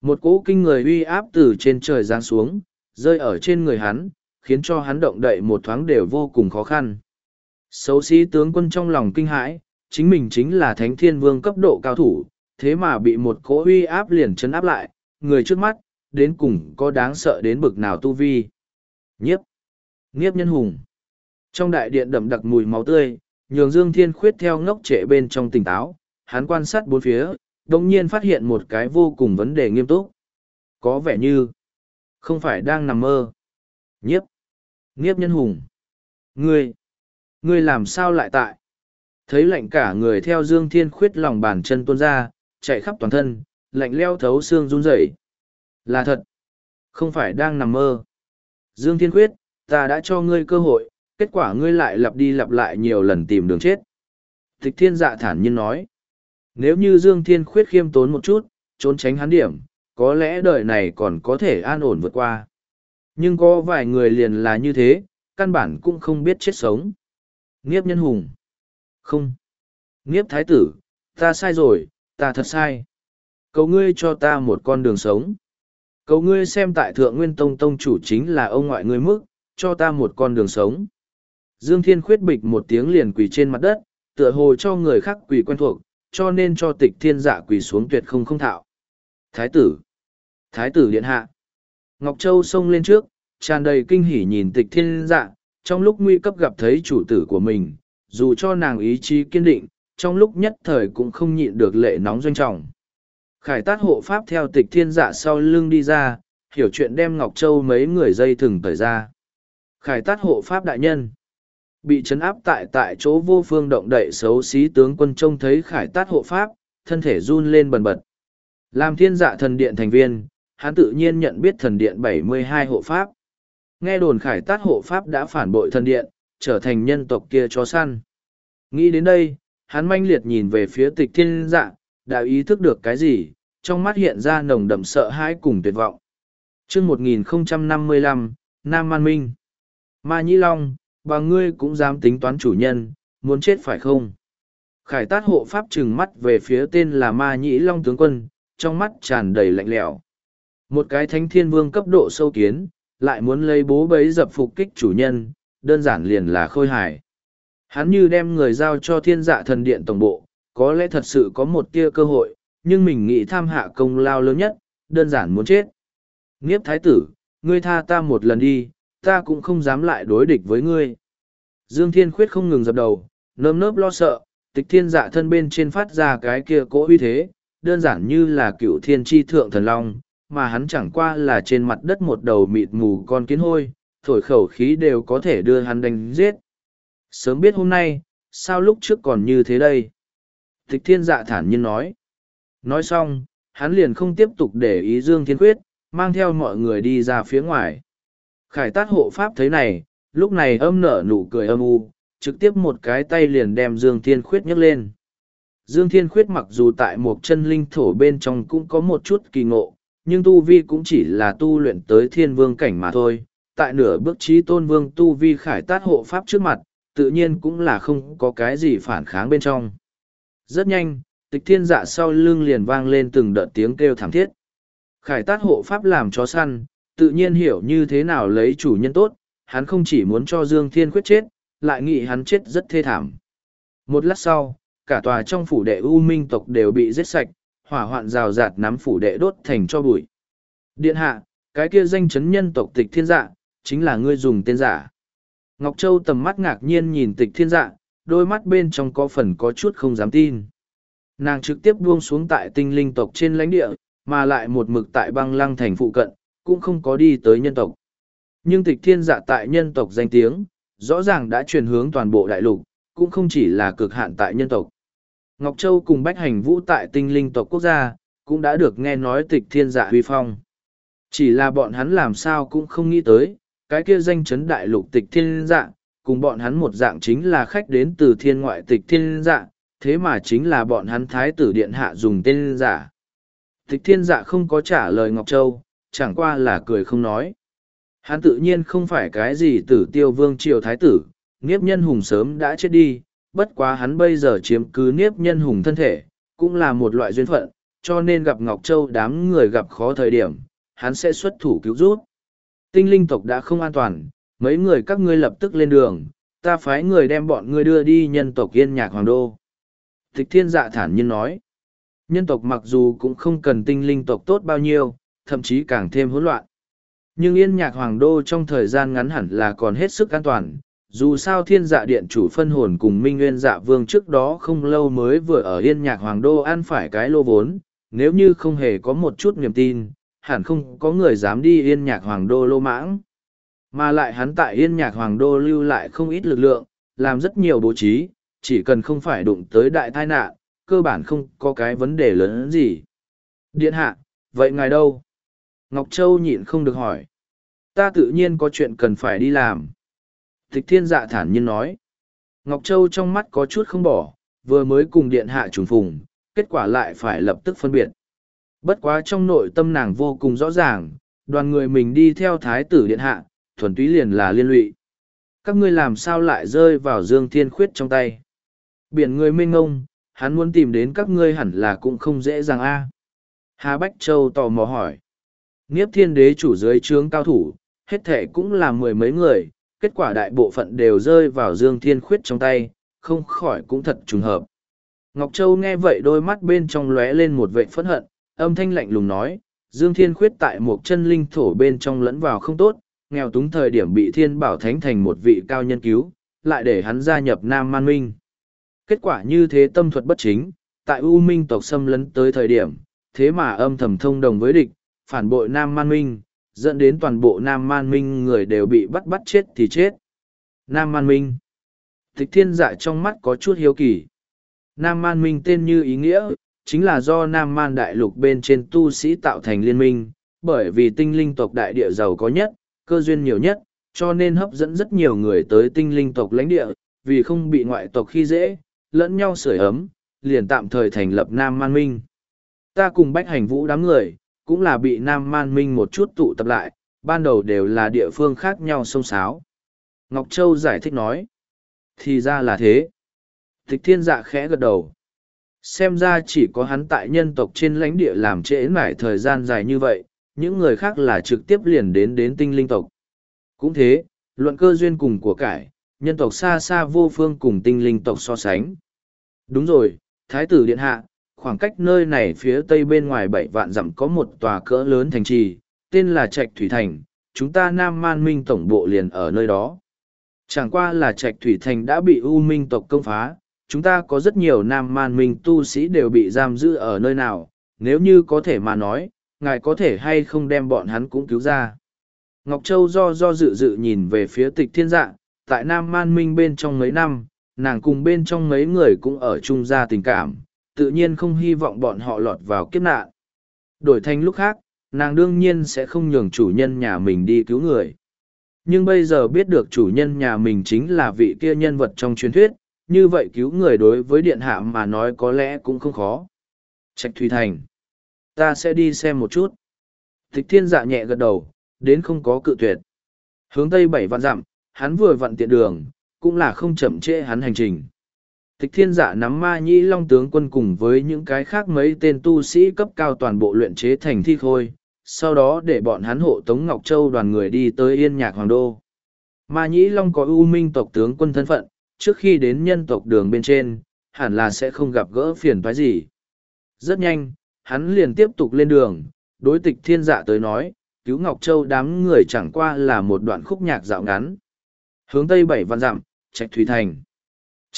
Một cỗ kinh người uy áp từ trên trời giáng xuống, rơi ở trên người hắn, khiến cho hắn động đậy một thoáng đều vô cùng khó khăn. Xấu xí tướng quân trong lòng kinh hãi, chính mình chính là thánh thiên vương cấp độ cao thủ, thế mà bị một cỗ uy áp liền chấn áp lại, người trước mắt, đến cùng có đáng sợ đến bực nào tu vi. Nhiếp! Nhiếp nhân hùng! Trong đại điện đậm đặc mùi máu tươi, nhường Dương Thiên khuyết theo ngốc trệ bên trong tỉnh táo, hắn quan sát bốn phía, đồng nhiên phát hiện một cái vô cùng vấn đề nghiêm túc. Có vẻ như, không phải đang nằm mơ. Nhiếp! nhiếp nhân hùng. Ngươi, ngươi làm sao lại tại? Thấy lạnh cả người theo Dương Thiên Khuyết lòng bàn chân tuôn ra, chạy khắp toàn thân, lạnh leo thấu xương run rẩy. Là thật. Không phải đang nằm mơ. Dương Thiên Khuyết, ta đã cho ngươi cơ hội, kết quả ngươi lại lặp đi lặp lại nhiều lần tìm đường chết. Tịch thiên dạ thản nhiên nói. Nếu như Dương Thiên Khuyết khiêm tốn một chút, trốn tránh hắn điểm, có lẽ đời này còn có thể an ổn vượt qua. Nhưng có vài người liền là như thế, căn bản cũng không biết chết sống. Nghiếp nhân hùng. Không. Nghiếp thái tử, ta sai rồi, ta thật sai. Cầu ngươi cho ta một con đường sống. Cầu ngươi xem tại thượng nguyên tông tông chủ chính là ông ngoại ngươi mức, cho ta một con đường sống. Dương Thiên khuyết bịch một tiếng liền quỳ trên mặt đất, tựa hồ cho người khác quỳ quen thuộc, cho nên cho tịch thiên dạ quỳ xuống tuyệt không không thạo. Thái tử! Thái tử điện hạ! Ngọc Châu xông lên trước, tràn đầy kinh hỉ nhìn tịch thiên dạ, trong lúc nguy cấp gặp thấy chủ tử của mình, dù cho nàng ý chí kiên định, trong lúc nhất thời cũng không nhịn được lệ nóng doanh trọng. Khải tát hộ pháp theo tịch thiên dạ sau lưng đi ra, hiểu chuyện đem Ngọc Châu mấy người dây thừng thời ra. Khải tát hộ pháp đại nhân. Bị chấn áp tại tại chỗ vô phương động đậy xấu xí tướng quân trông thấy khải tát hộ pháp, thân thể run lên bần bật. Làm thiên dạ thần điện thành viên, hắn tự nhiên nhận biết thần điện 72 hộ pháp. Nghe đồn khải tát hộ pháp đã phản bội thần điện, trở thành nhân tộc kia chó săn. Nghĩ đến đây, hắn manh liệt nhìn về phía tịch thiên dạ, đã ý thức được cái gì, trong mắt hiện ra nồng đậm sợ hãi cùng tuyệt vọng. chương 1055, Nam Man Minh. Ma Nhĩ Long, bà ngươi cũng dám tính toán chủ nhân, muốn chết phải không? Khải tát hộ pháp trừng mắt về phía tên là Ma Nhĩ Long tướng quân, trong mắt tràn đầy lạnh lẽo. Một cái thánh thiên vương cấp độ sâu kiến, lại muốn lấy bố bấy dập phục kích chủ nhân, đơn giản liền là khôi hài. Hắn như đem người giao cho thiên dạ thần điện tổng bộ, có lẽ thật sự có một tia cơ hội, nhưng mình nghĩ tham hạ công lao lớn nhất, đơn giản muốn chết. Nghiếp thái tử, ngươi tha ta một lần đi, ta cũng không dám lại đối địch với ngươi. Dương Thiên Khuyết không ngừng dập đầu, nơm nớp lo sợ, tịch thiên dạ thân bên trên phát ra cái kia cỗ uy thế, đơn giản như là cựu thiên tri thượng thần long, mà hắn chẳng qua là trên mặt đất một đầu mịt mù con kiến hôi, thổi khẩu khí đều có thể đưa hắn đánh giết. Sớm biết hôm nay, sao lúc trước còn như thế đây? Tịch thiên dạ thản nhiên nói. Nói xong, hắn liền không tiếp tục để ý Dương Thiên Khuyết, mang theo mọi người đi ra phía ngoài. Khải tát hộ pháp thấy này, lúc này âm nở nụ cười âm u, trực tiếp một cái tay liền đem Dương Thiên Khuyết nhấc lên. Dương Thiên Khuyết mặc dù tại một chân linh thổ bên trong cũng có một chút kỳ ngộ, nhưng tu vi cũng chỉ là tu luyện tới thiên vương cảnh mà thôi. Tại nửa bước trí tôn vương tu vi khải tát hộ pháp trước mặt, tự nhiên cũng là không có cái gì phản kháng bên trong. Rất nhanh, tịch thiên dạ sau lưng liền vang lên từng đợt tiếng kêu thảm thiết. Khải tát hộ pháp làm chó săn, tự nhiên hiểu như thế nào lấy chủ nhân tốt, hắn không chỉ muốn cho Dương Thiên Khuyết chết, lại nghĩ hắn chết rất thê thảm. Một lát sau, cả tòa trong phủ đệ U Minh tộc đều bị giết sạch, hỏa hoạn rào rạt nắm phủ đệ đốt thành cho bụi. Điện hạ, cái kia danh chấn nhân tộc tịch thiên dạ, chính là ngươi dùng tên giả. Ngọc Châu tầm mắt ngạc nhiên nhìn tịch thiên dạ, đôi mắt bên trong có phần có chút không dám tin. Nàng trực tiếp buông xuống tại tinh linh tộc trên lãnh địa, mà lại một mực tại băng lăng thành phụ cận, cũng không có đi tới nhân tộc. Nhưng tịch thiên dạ tại nhân tộc danh tiếng, rõ ràng đã truyền hướng toàn bộ đại lục, cũng không chỉ là cực hạn tại nhân tộc. Ngọc Châu cùng Bách Hành Vũ tại tinh linh tộc quốc gia, cũng đã được nghe nói tịch thiên dạ huy phong. Chỉ là bọn hắn làm sao cũng không nghĩ tới, cái kia danh chấn đại lục tịch thiên dạ, cùng bọn hắn một dạng chính là khách đến từ thiên ngoại tịch thiên dạ, thế mà chính là bọn hắn thái tử điện hạ dùng tên giả. Tịch thiên dạ không có trả lời Ngọc Châu, chẳng qua là cười không nói. Hắn tự nhiên không phải cái gì tử tiêu vương triều thái tử, nghiếp nhân hùng sớm đã chết đi, bất quá hắn bây giờ chiếm cứ nghiếp nhân hùng thân thể, cũng là một loại duyên phận, cho nên gặp Ngọc Châu đám người gặp khó thời điểm, hắn sẽ xuất thủ cứu rút. Tinh linh tộc đã không an toàn, mấy người các ngươi lập tức lên đường, ta phái người đem bọn ngươi đưa đi nhân tộc yên nhạc hoàng đô. Tịch thiên dạ thản nhiên nói, nhân tộc mặc dù cũng không cần tinh linh tộc tốt bao nhiêu, thậm chí càng thêm hỗn loạn. Nhưng yên nhạc hoàng đô trong thời gian ngắn hẳn là còn hết sức an toàn, dù sao thiên dạ điện chủ phân hồn cùng minh nguyên dạ vương trước đó không lâu mới vừa ở yên nhạc hoàng đô ăn phải cái lô vốn, nếu như không hề có một chút niềm tin, hẳn không có người dám đi yên nhạc hoàng đô lô mãng. Mà lại hắn tại Yên Nhạc Hoàng Đô lưu lại không ít lực lượng, làm rất nhiều bố trí, chỉ cần không phải đụng tới đại tai nạn, cơ bản không có cái vấn đề lớn gì. Điện hạ, vậy ngài đâu? Ngọc Châu nhịn không được hỏi. Ta tự nhiên có chuyện cần phải đi làm. Tịch thiên dạ thản nhiên nói. Ngọc Châu trong mắt có chút không bỏ, vừa mới cùng điện hạ trùng phùng, kết quả lại phải lập tức phân biệt. Bất quá trong nội tâm nàng vô cùng rõ ràng, đoàn người mình đi theo thái tử điện hạ, thuần túy liền là liên lụy. Các ngươi làm sao lại rơi vào dương thiên khuyết trong tay. Biển người mênh ngông, hắn muốn tìm đến các ngươi hẳn là cũng không dễ dàng a. Hà Bách Châu tò mò hỏi. Nghiếp thiên đế chủ dưới trướng cao thủ, hết thể cũng là mười mấy người, kết quả đại bộ phận đều rơi vào Dương Thiên Khuyết trong tay, không khỏi cũng thật trùng hợp. Ngọc Châu nghe vậy đôi mắt bên trong lóe lên một vệ phẫn hận, âm thanh lạnh lùng nói, Dương Thiên Khuyết tại một chân linh thổ bên trong lẫn vào không tốt, nghèo túng thời điểm bị Thiên Bảo Thánh thành một vị cao nhân cứu, lại để hắn gia nhập Nam Man Minh. Kết quả như thế tâm thuật bất chính, tại U Minh tộc xâm lấn tới thời điểm, thế mà âm thầm thông đồng với địch, phản bội Nam Man Minh, dẫn đến toàn bộ Nam Man Minh người đều bị bắt bắt chết thì chết. Nam Man Minh Thích thiên dạ trong mắt có chút hiếu kỳ. Nam Man Minh tên như ý nghĩa, chính là do Nam Man Đại Lục bên trên tu sĩ tạo thành liên minh, bởi vì tinh linh tộc đại địa giàu có nhất, cơ duyên nhiều nhất, cho nên hấp dẫn rất nhiều người tới tinh linh tộc lãnh địa, vì không bị ngoại tộc khi dễ, lẫn nhau sưởi ấm, liền tạm thời thành lập Nam Man Minh. Ta cùng bách hành vũ đám người, cũng là bị Nam Man Minh một chút tụ tập lại, ban đầu đều là địa phương khác nhau xông xáo Ngọc Châu giải thích nói. Thì ra là thế. Tịch thiên dạ khẽ gật đầu. Xem ra chỉ có hắn tại nhân tộc trên lãnh địa làm trễ mải thời gian dài như vậy, những người khác là trực tiếp liền đến đến tinh linh tộc. Cũng thế, luận cơ duyên cùng của cải, nhân tộc xa xa vô phương cùng tinh linh tộc so sánh. Đúng rồi, Thái tử Điện Hạ, khoảng cách nơi này phía tây bên ngoài bảy vạn dặm có một tòa cỡ lớn thành trì, tên là Trạch Thủy Thành, chúng ta Nam Man Minh tổng bộ liền ở nơi đó. Chẳng qua là Trạch Thủy Thành đã bị U Minh tộc công phá, chúng ta có rất nhiều Nam Man Minh tu sĩ đều bị giam giữ ở nơi nào, nếu như có thể mà nói, ngài có thể hay không đem bọn hắn cũng cứu ra. Ngọc Châu do do dự dự nhìn về phía tịch thiên dạ, tại Nam Man Minh bên trong mấy năm, nàng cùng bên trong mấy người cũng ở chung ra tình cảm, tự nhiên không hy vọng bọn họ lọt vào kiếp nạn. Đổi thành lúc khác, nàng đương nhiên sẽ không nhường chủ nhân nhà mình đi cứu người. Nhưng bây giờ biết được chủ nhân nhà mình chính là vị kia nhân vật trong truyền thuyết, như vậy cứu người đối với điện hạ mà nói có lẽ cũng không khó. Trạch Thủy Thành. Ta sẽ đi xem một chút. Tịch thiên dạ nhẹ gật đầu, đến không có cự tuyệt. Hướng tây bảy vạn dặm, hắn vừa vặn tiện đường, cũng là không chậm trễ hắn hành trình. Tịch thiên giả nắm ma nhĩ long tướng quân cùng với những cái khác mấy tên tu sĩ cấp cao toàn bộ luyện chế thành thi khôi, sau đó để bọn hắn hộ Tống Ngọc Châu đoàn người đi tới Yên Nhạc Hoàng Đô. Ma nhĩ long có ưu minh tộc tướng quân thân phận, trước khi đến nhân tộc đường bên trên, hẳn là sẽ không gặp gỡ phiền toái gì. Rất nhanh, hắn liền tiếp tục lên đường, đối tịch thiên dạ tới nói, cứu Ngọc Châu đám người chẳng qua là một đoạn khúc nhạc dạo ngắn. Hướng Tây bảy vạn dặm, Trạch Thủy Thành.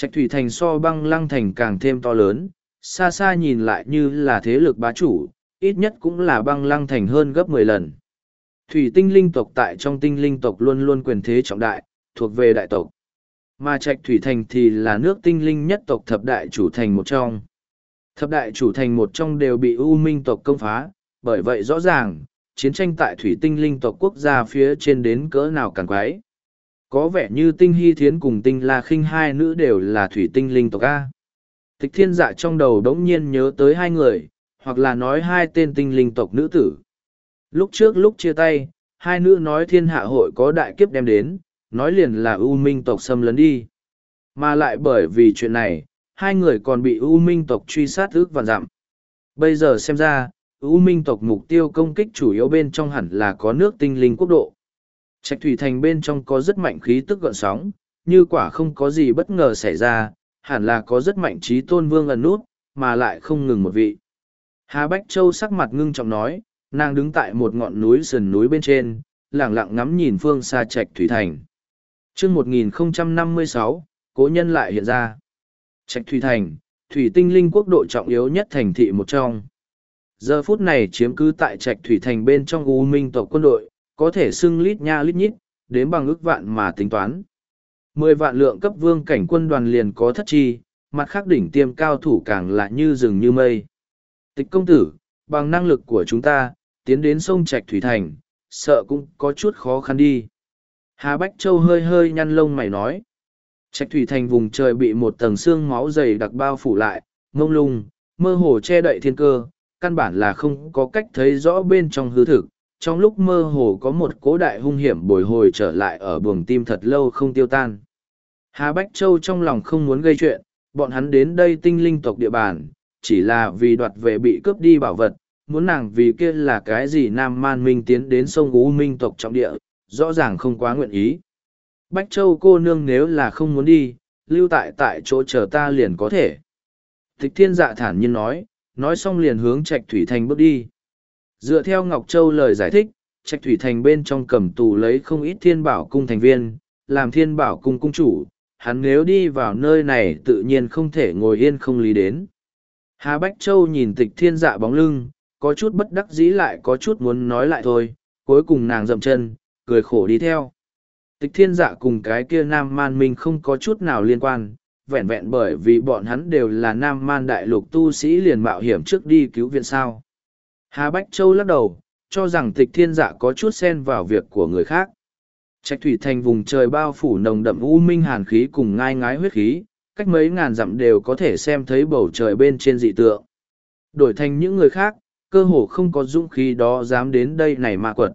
Trạch Thủy Thành so băng lăng thành càng thêm to lớn, xa xa nhìn lại như là thế lực bá chủ, ít nhất cũng là băng lăng thành hơn gấp mười lần. Thủy tinh linh tộc tại trong tinh linh tộc luôn luôn quyền thế trọng đại, thuộc về đại tộc. Mà Trạch Thủy Thành thì là nước tinh linh nhất tộc thập đại chủ thành một trong. Thập đại chủ thành một trong đều bị U Minh tộc công phá, bởi vậy rõ ràng, chiến tranh tại Thủy tinh linh tộc quốc gia phía trên đến cỡ nào càng quái. Có vẻ như tinh hy thiến cùng tinh la khinh hai nữ đều là thủy tinh linh tộc A. Tịch thiên dạ trong đầu đống nhiên nhớ tới hai người, hoặc là nói hai tên tinh linh tộc nữ tử. Lúc trước lúc chia tay, hai nữ nói thiên hạ hội có đại kiếp đem đến, nói liền là U Minh tộc xâm lấn đi. Mà lại bởi vì chuyện này, hai người còn bị U Minh tộc truy sát ước và giảm. Bây giờ xem ra, U Minh tộc mục tiêu công kích chủ yếu bên trong hẳn là có nước tinh linh quốc độ. Trạch thủy thành bên trong có rất mạnh khí tức gợn sóng, như quả không có gì bất ngờ xảy ra, hẳn là có rất mạnh trí tôn vương ẩn nút, mà lại không ngừng một vị. Hà Bách Châu sắc mặt ngưng trọng nói, nàng đứng tại một ngọn núi sườn núi bên trên, lẳng lặng ngắm nhìn phương xa trạch thủy thành. chương 1056, cố nhân lại hiện ra. Trạch thủy thành, thủy tinh linh quốc độ trọng yếu nhất thành thị một trong. Giờ phút này chiếm cứ tại trạch thủy thành bên trong U Minh tộc quân đội, có thể xưng lít nha lít nhít, đến bằng ước vạn mà tính toán. Mười vạn lượng cấp vương cảnh quân đoàn liền có thất chi, mặt khác đỉnh tiêm cao thủ càng là như rừng như mây. Tịch công tử, bằng năng lực của chúng ta, tiến đến sông Trạch Thủy Thành, sợ cũng có chút khó khăn đi. Hà Bách Châu hơi hơi nhăn lông mày nói. Trạch Thủy Thành vùng trời bị một tầng xương máu dày đặc bao phủ lại, mông lung, mơ hồ che đậy thiên cơ, căn bản là không có cách thấy rõ bên trong hư thực. Trong lúc mơ hồ có một cố đại hung hiểm bồi hồi trở lại ở buồng tim thật lâu không tiêu tan. Hà Bách Châu trong lòng không muốn gây chuyện, bọn hắn đến đây tinh linh tộc địa bàn, chỉ là vì đoạt về bị cướp đi bảo vật, muốn nàng vì kia là cái gì Nam Man Minh tiến đến sông U Minh tộc trọng địa, rõ ràng không quá nguyện ý. Bách Châu cô nương nếu là không muốn đi, lưu tại tại chỗ chờ ta liền có thể. Tịch thiên dạ thản nhiên nói, nói xong liền hướng Trạch Thủy Thành bước đi. Dựa theo Ngọc Châu lời giải thích, Trạch Thủy Thành bên trong cầm tù lấy không ít thiên bảo cung thành viên, làm thiên bảo cung cung chủ, hắn nếu đi vào nơi này tự nhiên không thể ngồi yên không lý đến. Hà Bách Châu nhìn tịch thiên dạ bóng lưng, có chút bất đắc dĩ lại có chút muốn nói lại thôi, cuối cùng nàng dậm chân, cười khổ đi theo. Tịch thiên dạ cùng cái kia nam man minh không có chút nào liên quan, vẹn vẹn bởi vì bọn hắn đều là nam man đại lục tu sĩ liền mạo hiểm trước đi cứu viện sao. Hà Bách Châu lắc đầu, cho rằng tịch thiên dạ có chút xen vào việc của người khác. Trạch thủy thành vùng trời bao phủ nồng đậm u minh hàn khí cùng ngai ngái huyết khí, cách mấy ngàn dặm đều có thể xem thấy bầu trời bên trên dị tượng. Đổi thành những người khác, cơ hồ không có dũng khí đó dám đến đây này mà quật.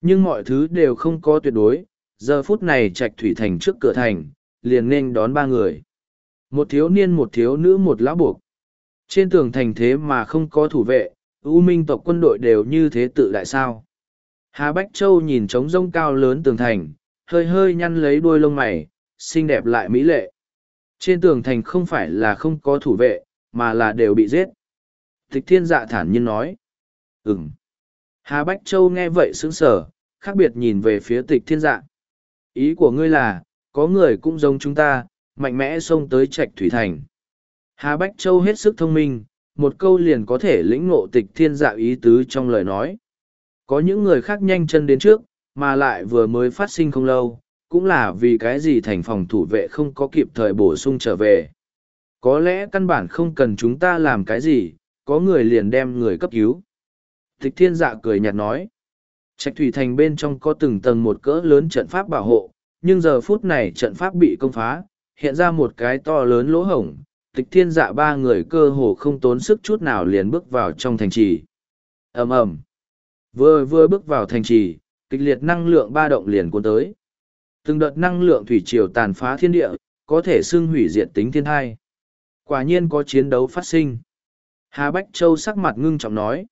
Nhưng mọi thứ đều không có tuyệt đối, giờ phút này trạch thủy thành trước cửa thành, liền nên đón ba người. Một thiếu niên một thiếu nữ một lão buộc. Trên tường thành thế mà không có thủ vệ, U Minh tộc quân đội đều như thế tự đại sao. Hà Bách Châu nhìn trống rông cao lớn tường thành, hơi hơi nhăn lấy đuôi lông mày, xinh đẹp lại mỹ lệ. Trên tường thành không phải là không có thủ vệ, mà là đều bị giết. Tịch thiên dạ thản nhiên nói. Ừm. Hà Bách Châu nghe vậy sững sờ, khác biệt nhìn về phía tịch thiên dạ. Ý của ngươi là, có người cũng giống chúng ta, mạnh mẽ xông tới trạch thủy thành. Hà Bách Châu hết sức thông minh, một câu liền có thể lĩnh ngộ tịch thiên dạ ý tứ trong lời nói. Có những người khác nhanh chân đến trước, mà lại vừa mới phát sinh không lâu, cũng là vì cái gì thành phòng thủ vệ không có kịp thời bổ sung trở về. Có lẽ căn bản không cần chúng ta làm cái gì, có người liền đem người cấp cứu. Tịch thiên dạ cười nhạt nói. Trạch thủy thành bên trong có từng tầng một cỡ lớn trận pháp bảo hộ, nhưng giờ phút này trận pháp bị công phá, hiện ra một cái to lớn lỗ hổng. Tịch thiên dạ ba người cơ hồ không tốn sức chút nào liền bước vào trong thành trì. ầm ầm Vừa vừa bước vào thành trì, kịch liệt năng lượng ba động liền cuốn tới. Từng đợt năng lượng thủy triều tàn phá thiên địa, có thể xưng hủy diệt tính thiên thai. Quả nhiên có chiến đấu phát sinh. Hà Bách Châu sắc mặt ngưng trọng nói.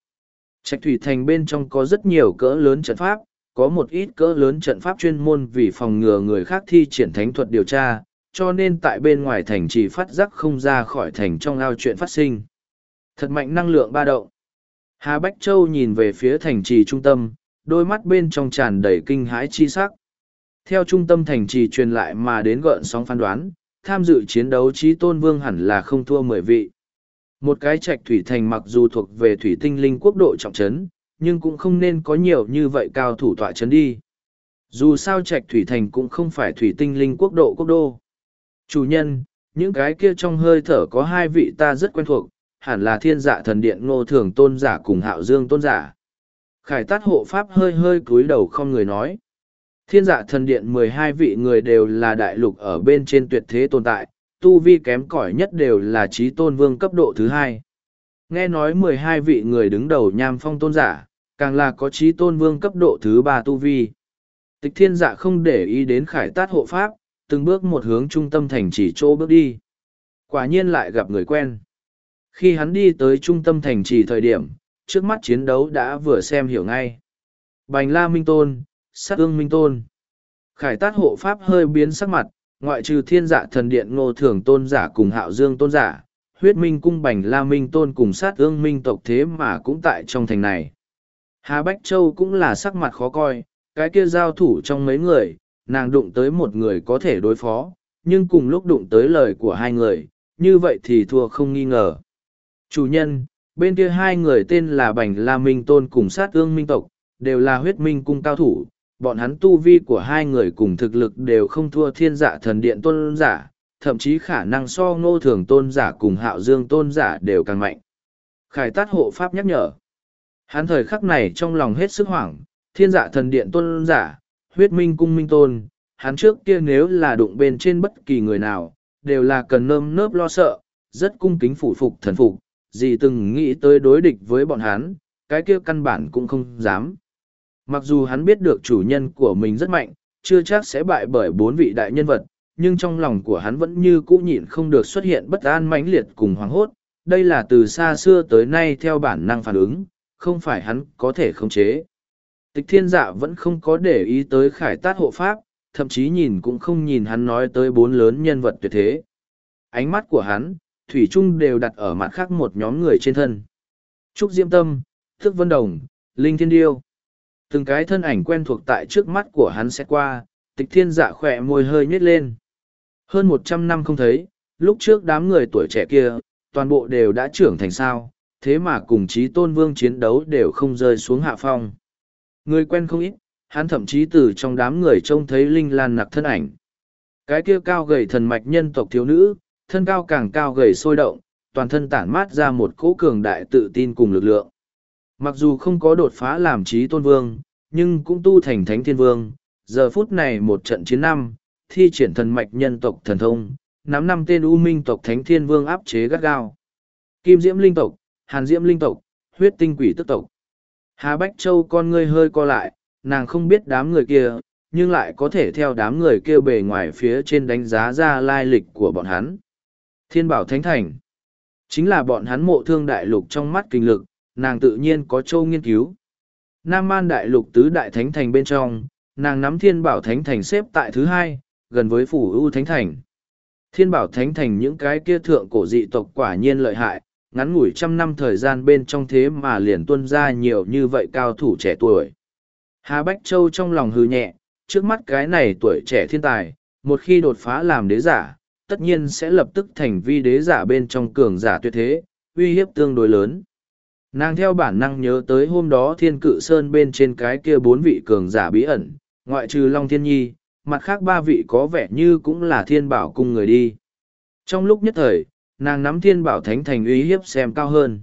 Trạch thủy thành bên trong có rất nhiều cỡ lớn trận pháp, có một ít cỡ lớn trận pháp chuyên môn vì phòng ngừa người khác thi triển thánh thuật điều tra, cho nên tại bên ngoài thành chỉ phát giác không ra khỏi thành trong ao chuyện phát sinh. Thật mạnh năng lượng ba động. Hà Bách Châu nhìn về phía thành trì trung tâm, đôi mắt bên trong tràn đầy kinh hãi chi sắc. Theo trung tâm thành trì truyền lại mà đến gợn sóng phán đoán, tham dự chiến đấu trí tôn vương hẳn là không thua mười vị. Một cái trạch thủy thành mặc dù thuộc về thủy tinh linh quốc độ trọng trấn, nhưng cũng không nên có nhiều như vậy cao thủ tọa trấn đi. Dù sao trạch thủy thành cũng không phải thủy tinh linh quốc độ quốc đô. Chủ nhân, những cái kia trong hơi thở có hai vị ta rất quen thuộc, hẳn là thiên dạ thần điện ngô thường tôn giả cùng hạo dương tôn giả. Khải tát hộ pháp hơi hơi cúi đầu không người nói. Thiên dạ thần điện mười hai vị người đều là đại lục ở bên trên tuyệt thế tồn tại, tu vi kém cỏi nhất đều là trí tôn vương cấp độ thứ hai. Nghe nói mười hai vị người đứng đầu nham phong tôn giả, càng là có trí tôn vương cấp độ thứ ba tu vi. Tịch thiên dạ không để ý đến khải tát hộ pháp, từng bước một hướng trung tâm thành chỉ chỗ bước đi. Quả nhiên lại gặp người quen. Khi hắn đi tới trung tâm thành trì thời điểm, trước mắt chiến đấu đã vừa xem hiểu ngay. Bành La Minh Tôn, Sát ương Minh Tôn. Khải tát hộ pháp hơi biến sắc mặt, ngoại trừ thiên dạ thần điện ngô thường tôn giả cùng hạo dương tôn giả, huyết minh cung bành La Minh Tôn cùng sát ương minh tộc thế mà cũng tại trong thành này. Hà Bách Châu cũng là sắc mặt khó coi, cái kia giao thủ trong mấy người, nàng đụng tới một người có thể đối phó, nhưng cùng lúc đụng tới lời của hai người, như vậy thì thua không nghi ngờ. Chủ nhân, bên kia hai người tên là Bành La Minh Tôn cùng sát ương minh tộc, đều là huyết minh cung cao thủ, bọn hắn tu vi của hai người cùng thực lực đều không thua thiên dạ thần điện tôn giả, thậm chí khả năng so ngô thường tôn giả cùng hạo dương tôn giả đều càng mạnh. Khải tát hộ pháp nhắc nhở. Hắn thời khắc này trong lòng hết sức hoảng, thiên dạ thần điện tôn giả, huyết minh cung minh tôn, hắn trước kia nếu là đụng bên trên bất kỳ người nào, đều là cần nơm nớp lo sợ, rất cung kính phủ phục thần phục, gì từng nghĩ tới đối địch với bọn hắn, cái kia căn bản cũng không dám. Mặc dù hắn biết được chủ nhân của mình rất mạnh, chưa chắc sẽ bại bởi bốn vị đại nhân vật, nhưng trong lòng của hắn vẫn như cũ nhịn không được xuất hiện bất an mãnh liệt cùng hoảng hốt. Đây là từ xa xưa tới nay theo bản năng phản ứng, không phải hắn có thể khống chế. Tịch thiên dạ vẫn không có để ý tới khải tát hộ pháp, thậm chí nhìn cũng không nhìn hắn nói tới bốn lớn nhân vật tuyệt thế. Ánh mắt của hắn, Thủy Trung đều đặt ở mặt khác một nhóm người trên thân. Trúc Diễm Tâm, Thức Vân Đồng, Linh Thiên Điêu. Từng cái thân ảnh quen thuộc tại trước mắt của hắn sẽ qua, tịch thiên dạ khỏe môi hơi nhếch lên. Hơn một trăm năm không thấy, lúc trước đám người tuổi trẻ kia, toàn bộ đều đã trưởng thành sao, thế mà cùng chí tôn vương chiến đấu đều không rơi xuống hạ phong. Người quen không ít, hắn thậm chí từ trong đám người trông thấy linh lan nặc thân ảnh. Cái kia cao gầy thần mạch nhân tộc thiếu nữ, thân cao càng cao gầy sôi động, toàn thân tản mát ra một cỗ cường đại tự tin cùng lực lượng. Mặc dù không có đột phá làm trí tôn vương, nhưng cũng tu thành thánh thiên vương. Giờ phút này một trận chiến năm, thi triển thần mạch nhân tộc thần thông, nắm năm tên u minh tộc thánh thiên vương áp chế gắt gao. Kim diễm linh tộc, hàn diễm linh tộc, huyết tinh quỷ tức tộc. Hà Bách Châu con ngươi hơi co lại, nàng không biết đám người kia, nhưng lại có thể theo đám người kia bề ngoài phía trên đánh giá ra lai lịch của bọn hắn. Thiên bảo thánh thành. Chính là bọn hắn mộ thương đại lục trong mắt kinh lực, nàng tự nhiên có châu nghiên cứu. Nam man đại lục tứ đại thánh thành bên trong, nàng nắm thiên bảo thánh thành xếp tại thứ hai, gần với phủ ưu thánh thành. Thiên bảo thánh thành những cái kia thượng cổ dị tộc quả nhiên lợi hại, ngắn ngủi trăm năm thời gian bên trong thế mà liền tuân ra nhiều như vậy cao thủ trẻ tuổi. Hà Bách Châu trong lòng hư nhẹ, trước mắt cái này tuổi trẻ thiên tài, một khi đột phá làm đế giả, tất nhiên sẽ lập tức thành vi đế giả bên trong cường giả tuyệt thế, uy hiếp tương đối lớn. Nàng theo bản năng nhớ tới hôm đó thiên cự sơn bên trên cái kia bốn vị cường giả bí ẩn, ngoại trừ Long Thiên Nhi, mặt khác ba vị có vẻ như cũng là thiên bảo cung người đi. Trong lúc nhất thời, nàng nắm thiên bảo thánh thành uy hiếp xem cao hơn.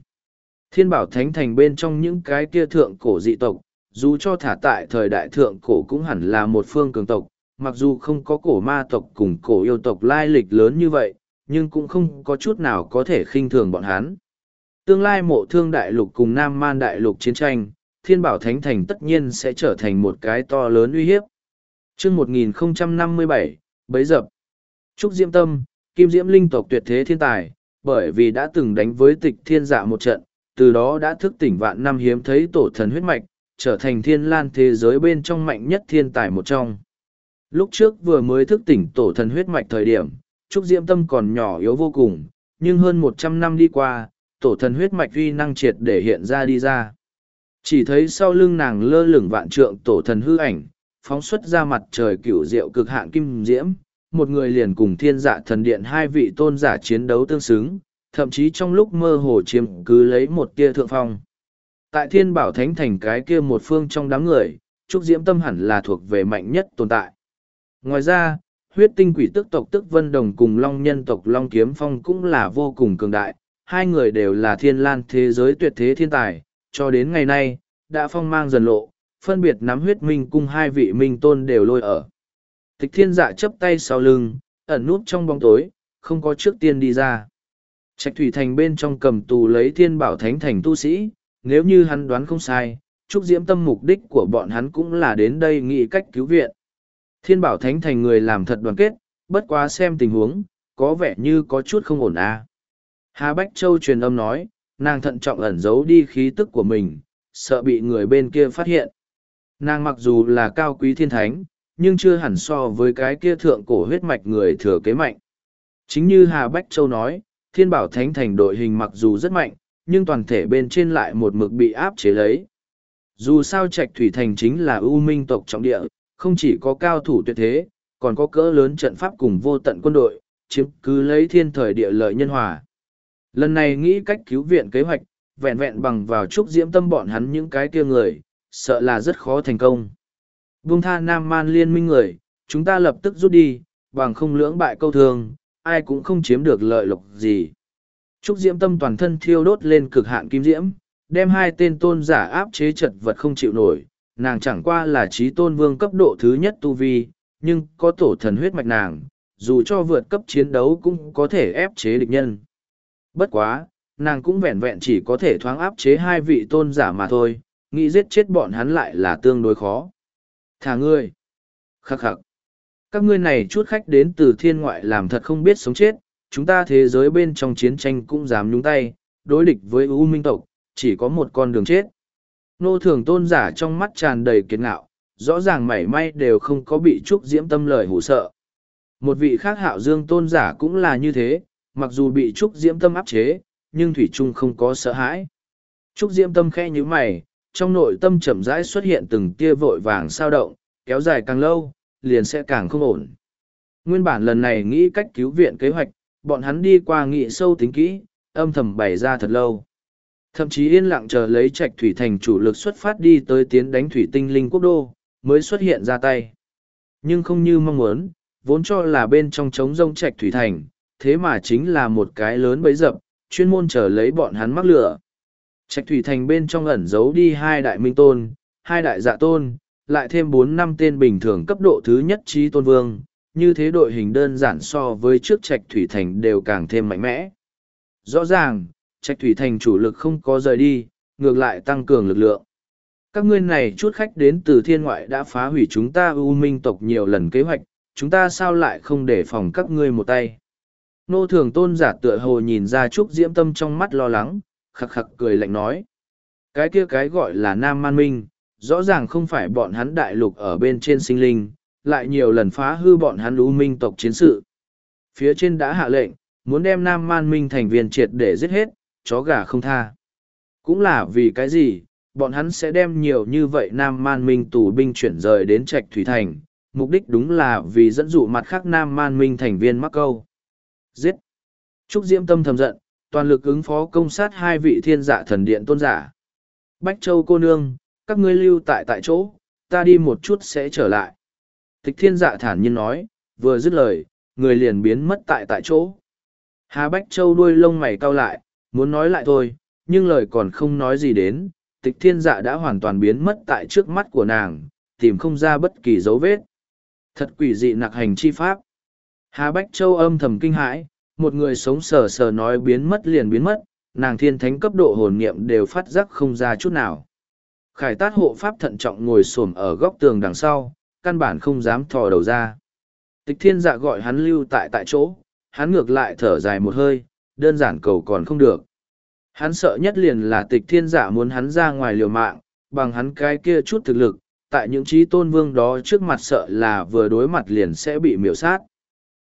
Thiên bảo thánh thành bên trong những cái kia thượng cổ dị tộc, dù cho thả tại thời đại thượng cổ cũng hẳn là một phương cường tộc, mặc dù không có cổ ma tộc cùng cổ yêu tộc lai lịch lớn như vậy, nhưng cũng không có chút nào có thể khinh thường bọn hắn. Tương lai mộ thương đại lục cùng Nam Man đại lục chiến tranh, Thiên Bảo Thánh Thành tất nhiên sẽ trở thành một cái to lớn uy hiếp. chương 1057, bấy dập. Trúc Diễm Tâm, Kim Diễm Linh tộc tuyệt thế thiên tài, bởi vì đã từng đánh với tịch thiên dạ một trận, từ đó đã thức tỉnh vạn năm hiếm thấy tổ thần huyết mạch, trở thành thiên lan thế giới bên trong mạnh nhất thiên tài một trong. Lúc trước vừa mới thức tỉnh tổ thần huyết mạch thời điểm, Trúc Diễm Tâm còn nhỏ yếu vô cùng, nhưng hơn một trăm năm đi qua, tổ thần huyết mạch uy năng triệt để hiện ra đi ra. Chỉ thấy sau lưng nàng lơ lửng vạn trượng tổ thần hư ảnh, phóng xuất ra mặt trời cửu diệu cực hạn kim diễm, một người liền cùng thiên dạ thần điện hai vị tôn giả chiến đấu tương xứng, thậm chí trong lúc mơ hồ chiếm cứ lấy một tia thượng phong. Tại thiên bảo thánh thành cái kia một phương trong đám người, trúc diễm tâm hẳn là thuộc về mạnh nhất tồn tại. Ngoài ra, huyết tinh quỷ tức tộc tức vân đồng cùng long nhân tộc long kiếm phong cũng là vô cùng cường đại, hai người đều là thiên lan thế giới tuyệt thế thiên tài, cho đến ngày nay, đã phong mang dần lộ, phân biệt nắm huyết minh cung hai vị minh tôn đều lôi ở. Tịch thiên dạ chấp tay sau lưng, ẩn núp trong bóng tối, không có trước tiên đi ra. Trạch thủy thành bên trong cầm tù lấy thiên bảo thánh thành tu sĩ, nếu như hắn đoán không sai, trúc diễm tâm mục đích của bọn hắn cũng là đến đây nghĩ cách cứu viện. Thiên bảo thánh thành người làm thật đoàn kết, bất quá xem tình huống, có vẻ như có chút không ổn à. Hà Bách Châu truyền âm nói, nàng thận trọng ẩn giấu đi khí tức của mình, sợ bị người bên kia phát hiện. Nàng mặc dù là cao quý thiên thánh, nhưng chưa hẳn so với cái kia thượng cổ huyết mạch người thừa kế mạnh. Chính như Hà Bách Châu nói, thiên bảo thánh thành đội hình mặc dù rất mạnh, nhưng toàn thể bên trên lại một mực bị áp chế lấy. Dù sao trạch thủy thành chính là ưu minh tộc trọng địa, không chỉ có cao thủ tuyệt thế, còn có cỡ lớn trận pháp cùng vô tận quân đội, chiếm cứ lấy thiên thời địa lợi nhân hòa. Lần này nghĩ cách cứu viện kế hoạch, vẹn vẹn bằng vào trúc diễm tâm bọn hắn những cái kia người, sợ là rất khó thành công. Vung tha Nam Man liên minh người, chúng ta lập tức rút đi, bằng không lưỡng bại câu thường, ai cũng không chiếm được lợi lộc gì. Trúc Diễm tâm toàn thân thiêu đốt lên cực hạn kim diễm, đem hai tên tôn giả áp chế chật vật không chịu nổi, nàng chẳng qua là trí tôn vương cấp độ thứ nhất tu vi, nhưng có tổ thần huyết mạch nàng, dù cho vượt cấp chiến đấu cũng có thể ép chế địch nhân. Bất quá, nàng cũng vẹn vẹn chỉ có thể thoáng áp chế hai vị tôn giả mà thôi, nghĩ giết chết bọn hắn lại là tương đối khó. Thả ngươi! Khắc khắc! Các ngươi này chút khách đến từ thiên ngoại làm thật không biết sống chết, chúng ta thế giới bên trong chiến tranh cũng dám nhúng tay, đối địch với U Minh tộc, chỉ có một con đường chết. Nô thường tôn giả trong mắt tràn đầy kiệt ngạo, rõ ràng mảy may đều không có bị trúc diễm tâm lời hủ sợ. Một vị khác hạo dương tôn giả cũng là như thế, mặc dù bị trúc diễm tâm áp chế, nhưng thủy trung không có sợ hãi. Trúc diễm tâm khe nhữ mày, trong nội tâm chậm rãi xuất hiện từng tia vội vàng sao động, kéo dài càng lâu, liền sẽ càng không ổn. Nguyên bản lần này nghĩ cách cứu viện kế hoạch, bọn hắn đi qua nghị sâu tính kỹ, âm thầm bày ra thật lâu. Thậm chí yên lặng chờ lấy trạch thủy thành chủ lực xuất phát đi tới tiến đánh thủy tinh linh quốc đô, mới xuất hiện ra tay. Nhưng không như mong muốn, vốn cho là bên trong trống rông trạch thủy thành, thế mà chính là một cái lớn bấy dập, chuyên môn chờ lấy bọn hắn mắc lửa. Trạch thủy thành bên trong ẩn giấu đi hai đại minh tôn, hai đại dạ tôn, lại thêm bốn năm tên bình thường cấp độ thứ nhất trí tôn vương, như thế đội hình đơn giản so với trước trạch thủy thành đều càng thêm mạnh mẽ. Rõ ràng, trạch thủy thành chủ lực không có rời đi, ngược lại tăng cường lực lượng. Các ngươi này chút khách đến từ thiên ngoại đã phá hủy chúng ta ưu minh tộc nhiều lần kế hoạch, chúng ta sao lại không để phòng các ngươi một tay. Nô thường tôn giả tựa hồ nhìn ra trúc diễm tâm trong mắt lo lắng, khắc khắc cười lạnh nói. Cái kia cái gọi là nam man minh, rõ ràng không phải bọn hắn đại lục ở bên trên sinh linh, lại nhiều lần phá hư bọn hắn Lũ minh tộc chiến sự. Phía trên đã hạ lệnh, muốn đem nam man minh thành viên triệt để giết hết, chó gà không tha. Cũng là vì cái gì, bọn hắn sẽ đem nhiều như vậy Nam Man Minh tù binh chuyển rời đến Trạch Thủy Thành, mục đích đúng là vì dẫn dụ mặt khác Nam Man Minh thành viên mắc câu. Giết! Trúc Diễm Tâm thầm giận, toàn lực ứng phó công sát hai vị thiên giả thần điện tôn giả. Bách Châu cô nương, các ngươi lưu tại tại chỗ, ta đi một chút sẽ trở lại. Tịch thiên dạ thản nhiên nói, vừa dứt lời, người liền biến mất tại tại chỗ. Hà Bách Châu đuôi lông mày cau lại, muốn nói lại thôi, nhưng lời còn không nói gì đến, tịch thiên dạ đã hoàn toàn biến mất tại trước mắt của nàng, tìm không ra bất kỳ dấu vết. Thật quỷ dị nặc hành chi pháp. Hà Bách Châu âm thầm kinh hãi, một người sống sờ sờ nói biến mất liền biến mất, nàng thiên thánh cấp độ hồn niệm đều phát giác không ra chút nào. Khải tát hộ pháp thận trọng ngồi xổm ở góc tường đằng sau, căn bản không dám thò đầu ra. Tịch thiên dạ gọi hắn lưu tại tại chỗ, hắn ngược lại thở dài một hơi, đơn giản cầu còn không được. Hắn sợ nhất liền là tịch thiên giả muốn hắn ra ngoài liều mạng, bằng hắn cái kia chút thực lực, tại những trí tôn vương đó trước mặt sợ là vừa đối mặt liền sẽ bị miểu sát.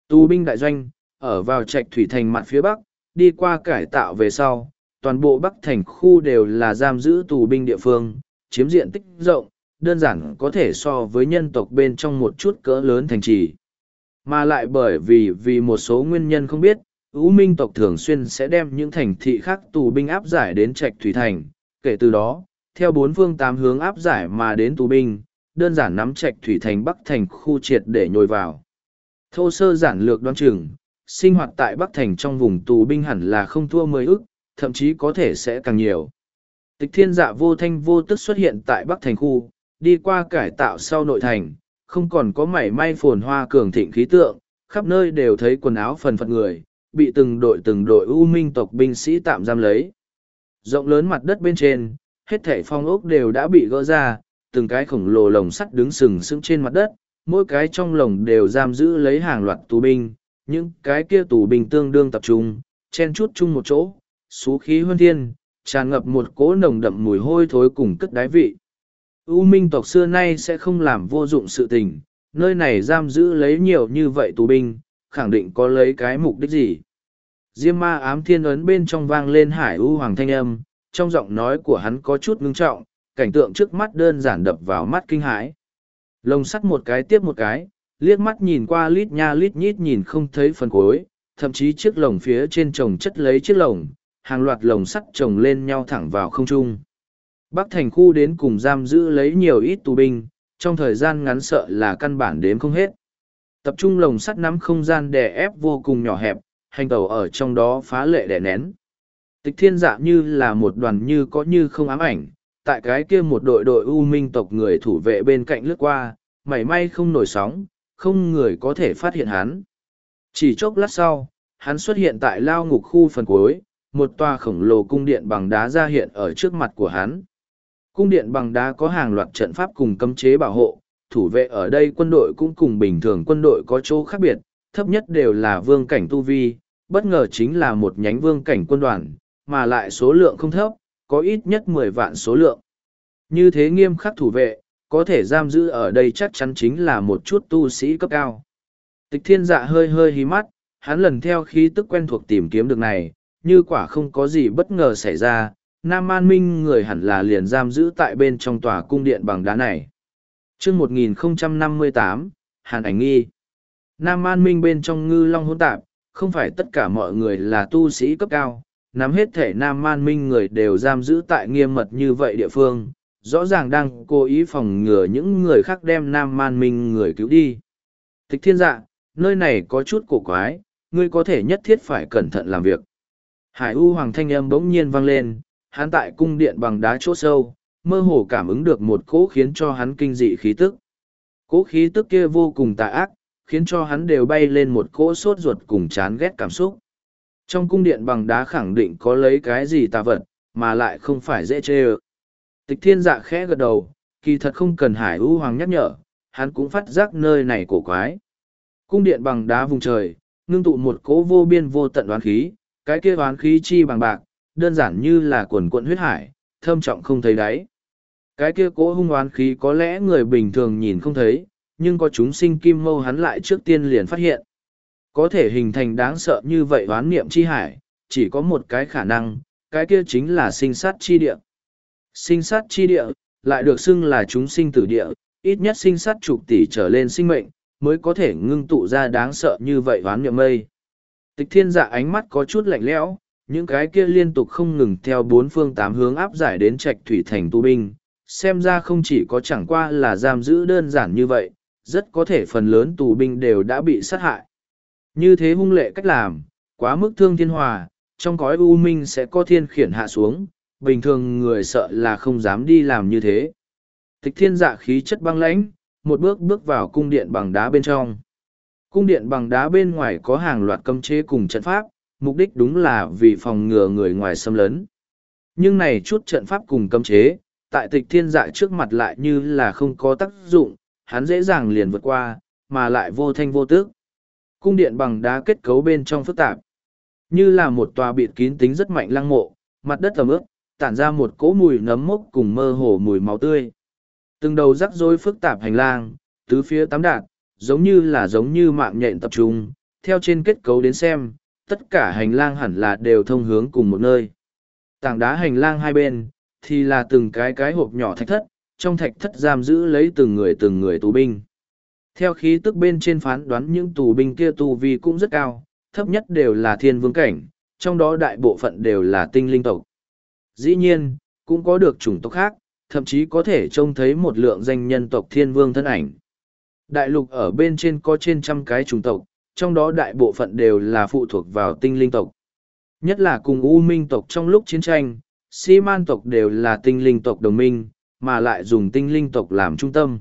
Tu binh đại doanh, ở vào trạch thủy thành mặt phía bắc, đi qua cải tạo về sau, toàn bộ bắc thành khu đều là giam giữ tù binh địa phương, chiếm diện tích rộng, đơn giản có thể so với nhân tộc bên trong một chút cỡ lớn thành trì. Mà lại bởi vì vì một số nguyên nhân không biết, U Minh tộc thường xuyên sẽ đem những thành thị khác tù binh áp giải đến Trạch Thủy Thành, kể từ đó, theo bốn phương tám hướng áp giải mà đến tù binh, đơn giản nắm Trạch Thủy Thành Bắc Thành khu triệt để nhồi vào. Thô sơ giản lược đoán chừng, sinh hoạt tại Bắc Thành trong vùng tù binh hẳn là không thua mười ức, thậm chí có thể sẽ càng nhiều. Tịch thiên dạ vô thanh vô tức xuất hiện tại Bắc Thành khu, đi qua cải tạo sau nội thành, không còn có mảy may phồn hoa cường thịnh khí tượng, khắp nơi đều thấy quần áo phần phật người, bị từng đội từng đội u minh tộc binh sĩ tạm giam lấy. Rộng lớn mặt đất bên trên, hết thảy phong ốc đều đã bị gỡ ra, từng cái khổng lồ lồng sắt đứng sừng sững trên mặt đất, mỗi cái trong lồng đều giam giữ lấy hàng loạt tù binh, những cái kia tù binh tương đương tập trung, chen chút chung một chỗ, xú khí huân thiên, tràn ngập một cỗ nồng đậm mùi hôi thối cùng cất đái vị. U minh tộc xưa nay sẽ không làm vô dụng sự tình, nơi này giam giữ lấy nhiều như vậy tù binh, khẳng định có lấy cái mục đích gì. Diêm ma ám thiên ấn bên trong vang lên hải u hoàng thanh âm, trong giọng nói của hắn có chút ngưng trọng, cảnh tượng trước mắt đơn giản đập vào mắt kinh hãi. Lồng sắt một cái tiếp một cái, liếc mắt nhìn qua lít nha lít nhít nhìn không thấy phần cuối, thậm chí chiếc lồng phía trên trồng chất lấy chiếc lồng, hàng loạt lồng sắt trồng lên nhau thẳng vào không trung. Bắc thành khu đến cùng giam giữ lấy nhiều ít tù binh, trong thời gian ngắn sợ là căn bản đếm không hết. Tập trung lồng sắt nắm không gian đè ép vô cùng nhỏ hẹp, hành tàu ở trong đó phá lệ đè nén. Tịch thiên dạ như là một đoàn như có như không ám ảnh, tại cái kia một đội đội u minh tộc người thủ vệ bên cạnh lướt qua, mảy may không nổi sóng, không người có thể phát hiện hắn. Chỉ chốc lát sau, hắn xuất hiện tại lao ngục khu phần cuối, một tòa khổng lồ cung điện bằng đá ra hiện ở trước mặt của hắn. Cung điện bằng đá có hàng loạt trận pháp cùng cấm chế bảo hộ, thủ vệ ở đây quân đội cũng cùng bình thường quân đội có chỗ khác biệt, thấp nhất đều là vương cảnh tu vi, bất ngờ chính là một nhánh vương cảnh quân đoàn, mà lại số lượng không thấp, có ít nhất mười vạn số lượng. Như thế nghiêm khắc thủ vệ, có thể giam giữ ở đây chắc chắn chính là một chút tu sĩ cấp cao. Tịch thiên dạ hơi hơi hí mắt, hắn lần theo khí tức quen thuộc tìm kiếm được này, như quả không có gì bất ngờ xảy ra, Nam An Minh người hẳn là liền giam giữ tại bên trong tòa cung điện bằng đá này. chương 1058, Hàn Ảnh Nghi Nam An Minh bên trong ngư long hỗn tạp, không phải tất cả mọi người là tu sĩ cấp cao, nắm hết thể Nam An Minh người đều giam giữ tại nghiêm mật như vậy địa phương, rõ ràng đang cố ý phòng ngừa những người khác đem Nam Man Minh người cứu đi. Thích thiên dạ, nơi này có chút cổ quái, ngươi có thể nhất thiết phải cẩn thận làm việc. Hải U Hoàng thanh âm bỗng nhiên vang lên, hắn tại cung điện bằng đá chỗ sâu, mơ hồ cảm ứng được một cỗ khiến cho hắn kinh dị khí tức. Cỗ khí tức kia vô cùng tà ác, khiến cho hắn đều bay lên một cỗ sốt ruột cùng chán ghét cảm xúc. Trong cung điện bằng đá khẳng định có lấy cái gì tà vật, mà lại không phải dễ chê ơ. Tịch thiên dạ khẽ gật đầu, kỳ thật không cần hải ưu hoàng nhắc nhở, hắn cũng phát giác nơi này cổ quái. Cung điện bằng đá vùng trời, ngưng tụ một cỗ vô biên vô tận đoán khí, cái kia đoán khí chi bằng bạc, đơn giản như là quần cuộn huyết hải, thâm trọng không thấy đáy. Cái kia cỗ hung đoán khí có lẽ người bình thường nhìn không thấy, nhưng có chúng sinh kim mâu hắn lại trước tiên liền phát hiện. Có thể hình thành đáng sợ như vậy đoán niệm chi hải, chỉ có một cái khả năng, cái kia chính là sinh sát chi địa. Sinh sát chi địa, lại được xưng là chúng sinh tử địa, ít nhất sinh sát chục tỷ trở lên sinh mệnh, mới có thể ngưng tụ ra đáng sợ như vậy hoán niệm mây. Tịch thiên dạ ánh mắt có chút lạnh lẽo, những cái kia liên tục không ngừng theo bốn phương tám hướng áp giải đến trạch thủy thành tu binh, xem ra không chỉ có chẳng qua là giam giữ đơn giản như vậy, rất có thể phần lớn tù binh đều đã bị sát hại. Như thế hung lệ cách làm, quá mức thương thiên hòa, trong cõi u minh sẽ có thiên khiển hạ xuống, bình thường người sợ là không dám đi làm như thế. Tịch thiên dạ khí chất băng lãnh, một bước bước vào cung điện bằng đá bên trong. Cung điện bằng đá bên ngoài có hàng loạt cấm chế cùng trận pháp, mục đích đúng là vì phòng ngừa người ngoài xâm lấn. Nhưng này chút trận pháp cùng cấm chế, tại tịch thiên dạ trước mặt lại như là không có tác dụng, hắn dễ dàng liền vượt qua, mà lại vô thanh vô tước. Cung điện bằng đá kết cấu bên trong phức tạp, như là một tòa bịt kín tính rất mạnh lăng mộ, mặt đất ẩm ướt, tản ra một cỗ mùi nấm mốc cùng mơ hồ mùi máu tươi. Từng đầu rắc rối phức tạp hành lang, tứ phía tám đạt, giống như là giống như mạng nhện tập trung, theo trên kết cấu đến xem, tất cả hành lang hẳn là đều thông hướng cùng một nơi. Tảng đá hành lang hai bên, thì là từng cái cái hộp nhỏ thạch thất, trong thạch thất giam giữ lấy từng người từng người tù binh. Theo khí tức bên trên phán đoán những tù binh kia tù vi cũng rất cao, thấp nhất đều là thiên vương cảnh, trong đó đại bộ phận đều là tinh linh tộc. Dĩ nhiên, cũng có được chủng tộc khác, thậm chí có thể trông thấy một lượng danh nhân tộc thiên vương thân ảnh. Đại lục ở bên trên có trên trăm cái chủng tộc, trong đó đại bộ phận đều là phụ thuộc vào tinh linh tộc. Nhất là cùng U Minh tộc trong lúc chiến tranh, Si Man tộc đều là tinh linh tộc đồng minh, mà lại dùng tinh linh tộc làm trung tâm.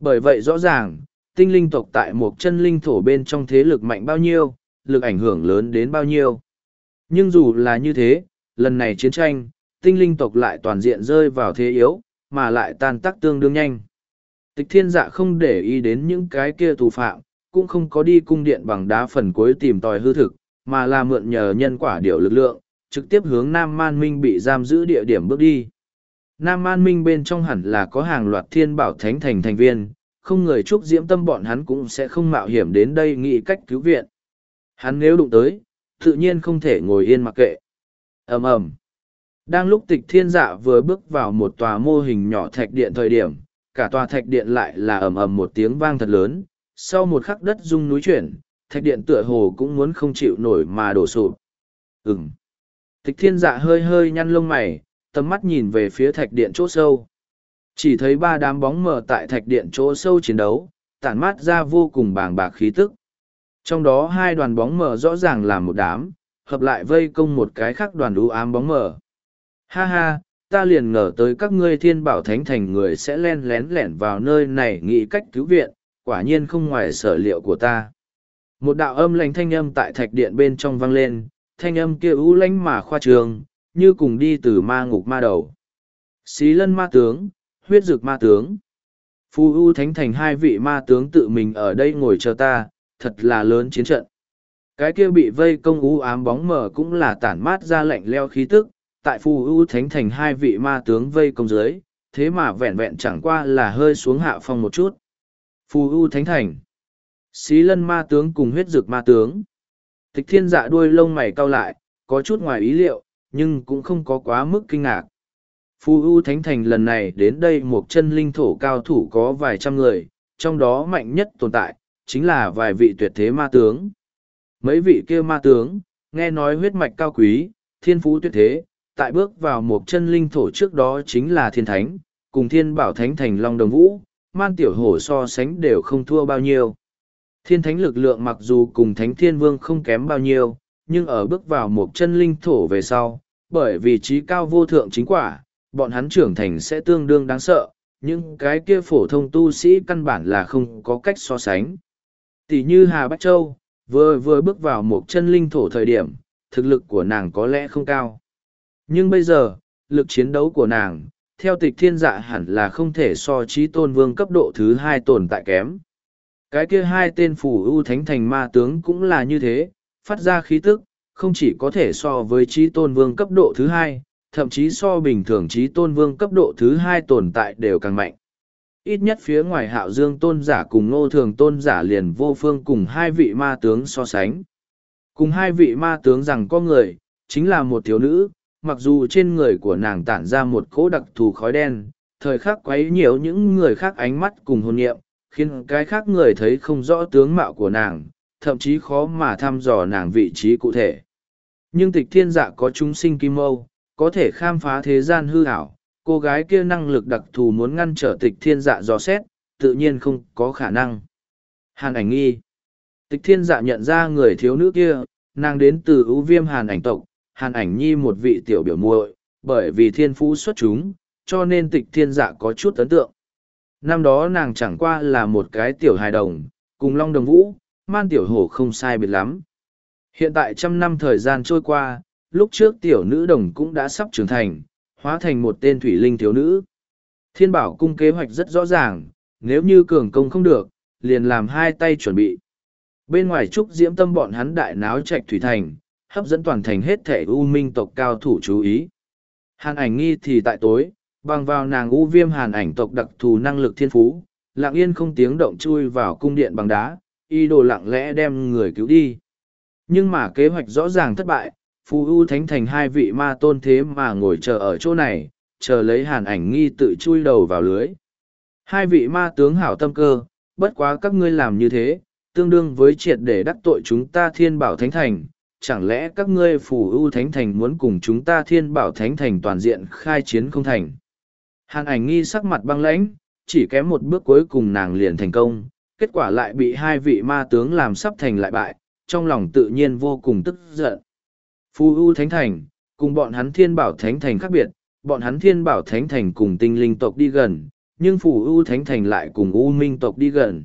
Bởi vậy rõ ràng, tinh linh tộc tại một chân linh thổ bên trong thế lực mạnh bao nhiêu, lực ảnh hưởng lớn đến bao nhiêu. Nhưng dù là như thế, lần này chiến tranh, tinh linh tộc lại toàn diện rơi vào thế yếu, mà lại tan tác tương đương nhanh. Tịch thiên dạ không để ý đến những cái kia tù phạm, cũng không có đi cung điện bằng đá phần cuối tìm tòi hư thực, mà là mượn nhờ nhân quả điều lực lượng, trực tiếp hướng Nam Man Minh bị giam giữ địa điểm bước đi. Nam Man Minh bên trong hẳn là có hàng loạt thiên bảo thánh thành thành viên, không người chúc diễm tâm bọn hắn cũng sẽ không mạo hiểm đến đây nghĩ cách cứu viện. Hắn nếu đụng tới, tự nhiên không thể ngồi yên mặc kệ ầm ầm. Đang lúc tịch thiên dạ vừa bước vào một tòa mô hình nhỏ thạch điện thời điểm cả tòa thạch điện lại là ầm ầm một tiếng vang thật lớn. Sau một khắc đất rung núi chuyển thạch điện tựa hồ cũng muốn không chịu nổi mà đổ sụp. Ừng tịch thiên dạ hơi hơi nhăn lông mày tầm mắt nhìn về phía thạch điện chỗ sâu. Chỉ thấy ba đám bóng mờ tại thạch điện chỗ sâu chiến đấu, tản mát ra vô cùng bàng bạc khí tức. Trong đó hai đoàn bóng mờ rõ ràng là một đám, hợp lại vây công một cái khác đoàn đu ám bóng mờ. Ha ha, ta liền ngờ tới các ngươi thiên bảo thánh thành người sẽ len lén lẻn vào nơi này nghĩ cách cứu viện, quả nhiên không ngoài sở liệu của ta. Một đạo âm lãnh thanh âm tại thạch điện bên trong vang lên, thanh âm kia u lãnh mà khoa trường, như cùng đi từ ma ngục ma đầu. Xí lân ma tướng, huyết dược ma tướng. phu U Thánh Thành hai vị ma tướng tự mình ở đây ngồi chờ ta, thật là lớn chiến trận. Cái kia bị vây công u ám bóng mờ cũng là tản mát ra lạnh leo khí tức, tại Phù U Thánh Thành hai vị ma tướng vây công dưới, thế mà vẹn vẹn chẳng qua là hơi xuống hạ phong một chút. Phù U Thánh Thành Xí lân ma tướng cùng huyết dược ma tướng. Tịch thiên dạ đuôi lông mày cau lại, có chút ngoài ý liệu, nhưng cũng không có quá mức kinh ngạc. Phù U Thánh Thành lần này đến đây một chân linh thổ cao thủ có vài trăm người, trong đó mạnh nhất tồn tại, chính là vài vị tuyệt thế ma tướng. Mấy vị kia ma tướng, nghe nói huyết mạch cao quý, thiên phú tuyệt thế, tại bước vào một chân linh thổ trước đó chính là thiên thánh, cùng thiên bảo thánh thành long đồng vũ, man tiểu hổ so sánh đều không thua bao nhiêu. Thiên thánh lực lượng mặc dù cùng thánh thiên vương không kém bao nhiêu, nhưng ở bước vào một chân linh thổ về sau, bởi vì trí cao vô thượng chính quả, bọn hắn trưởng thành sẽ tương đương đáng sợ, nhưng cái kia phổ thông tu sĩ căn bản là không có cách so sánh. Tỷ như Hà Bách Châu, vừa vừa bước vào một chân linh thổ thời điểm, thực lực của nàng có lẽ không cao. Nhưng bây giờ, lực chiến đấu của nàng, theo tịch thiên dạ hẳn là không thể so trí tôn vương cấp độ thứ hai tồn tại kém. Cái kia hai tên phủ ưu thánh thành ma tướng cũng là như thế, phát ra khí tức, không chỉ có thể so với trí tôn vương cấp độ thứ hai, thậm chí so bình thường trí tôn vương cấp độ thứ hai tồn tại đều càng mạnh. Ít nhất phía ngoài hạo dương tôn giả cùng ngô thường tôn giả liền vô phương cùng hai vị ma tướng so sánh. Cùng hai vị ma tướng rằng có người, chính là một thiếu nữ, mặc dù trên người của nàng tản ra một cỗ đặc thù khói đen, thời khắc quấy nhiều những người khác ánh mắt cùng hôn niệm, khiến cái khác người thấy không rõ tướng mạo của nàng, thậm chí khó mà thăm dò nàng vị trí cụ thể. Nhưng tịch thiên dạ có chúng sinh kim âu, có thể khám phá thế gian hư ảo, cô gái kia năng lực đặc thù muốn ngăn trở tịch thiên dạ dò xét, tự nhiên không có khả năng. Hàn ảnh nghi. Tịch thiên dạ nhận ra người thiếu nữ kia, nàng đến từ ưu viêm hàn ảnh tộc, hàn ảnh nhi một vị tiểu biểu muội, bởi vì thiên phú xuất chúng, cho nên tịch thiên dạ có chút ấn tượng. Năm đó nàng chẳng qua là một cái tiểu hài đồng, cùng long đồng vũ, man tiểu hổ không sai biệt lắm. Hiện tại trăm năm thời gian trôi qua, lúc trước tiểu nữ đồng cũng đã sắp trưởng thành, hóa thành một tên thủy linh thiếu nữ. Thiên bảo cung kế hoạch rất rõ ràng, nếu như cường công không được, liền làm hai tay chuẩn bị. Bên ngoài trúc diễm tâm bọn hắn đại náo trạch thủy thành, hấp dẫn toàn thành hết thể u minh tộc cao thủ chú ý. Hàn ảnh nghi thì tại tối, bằng vào nàng u viêm hàn ảnh tộc đặc thù năng lực thiên phú, lặng yên không tiếng động chui vào cung điện bằng đá, y đồ lặng lẽ đem người cứu đi. Nhưng mà kế hoạch rõ ràng thất bại, phù u thánh thành hai vị ma tôn thế mà ngồi chờ ở chỗ này, chờ lấy hàn ảnh nghi tự chui đầu vào lưới. Hai vị ma tướng hảo tâm cơ, bất quá các ngươi làm như thế, tương đương với triệt để đắc tội chúng ta thiên bảo thánh thành. Chẳng lẽ các ngươi phù u thánh thành muốn cùng chúng ta thiên bảo thánh thành toàn diện khai chiến không thành? Hàn ảnh nghi sắc mặt băng lãnh, chỉ kém một bước cuối cùng nàng liền thành công. Kết quả lại bị hai vị ma tướng làm sắp thành lại bại, trong lòng tự nhiên vô cùng tức giận. Phù U Thánh Thành, cùng bọn hắn Thiên Bảo Thánh Thành khác biệt, bọn hắn Thiên Bảo Thánh Thành cùng tinh linh tộc đi gần, nhưng Phù U Thánh Thành lại cùng U Minh tộc đi gần.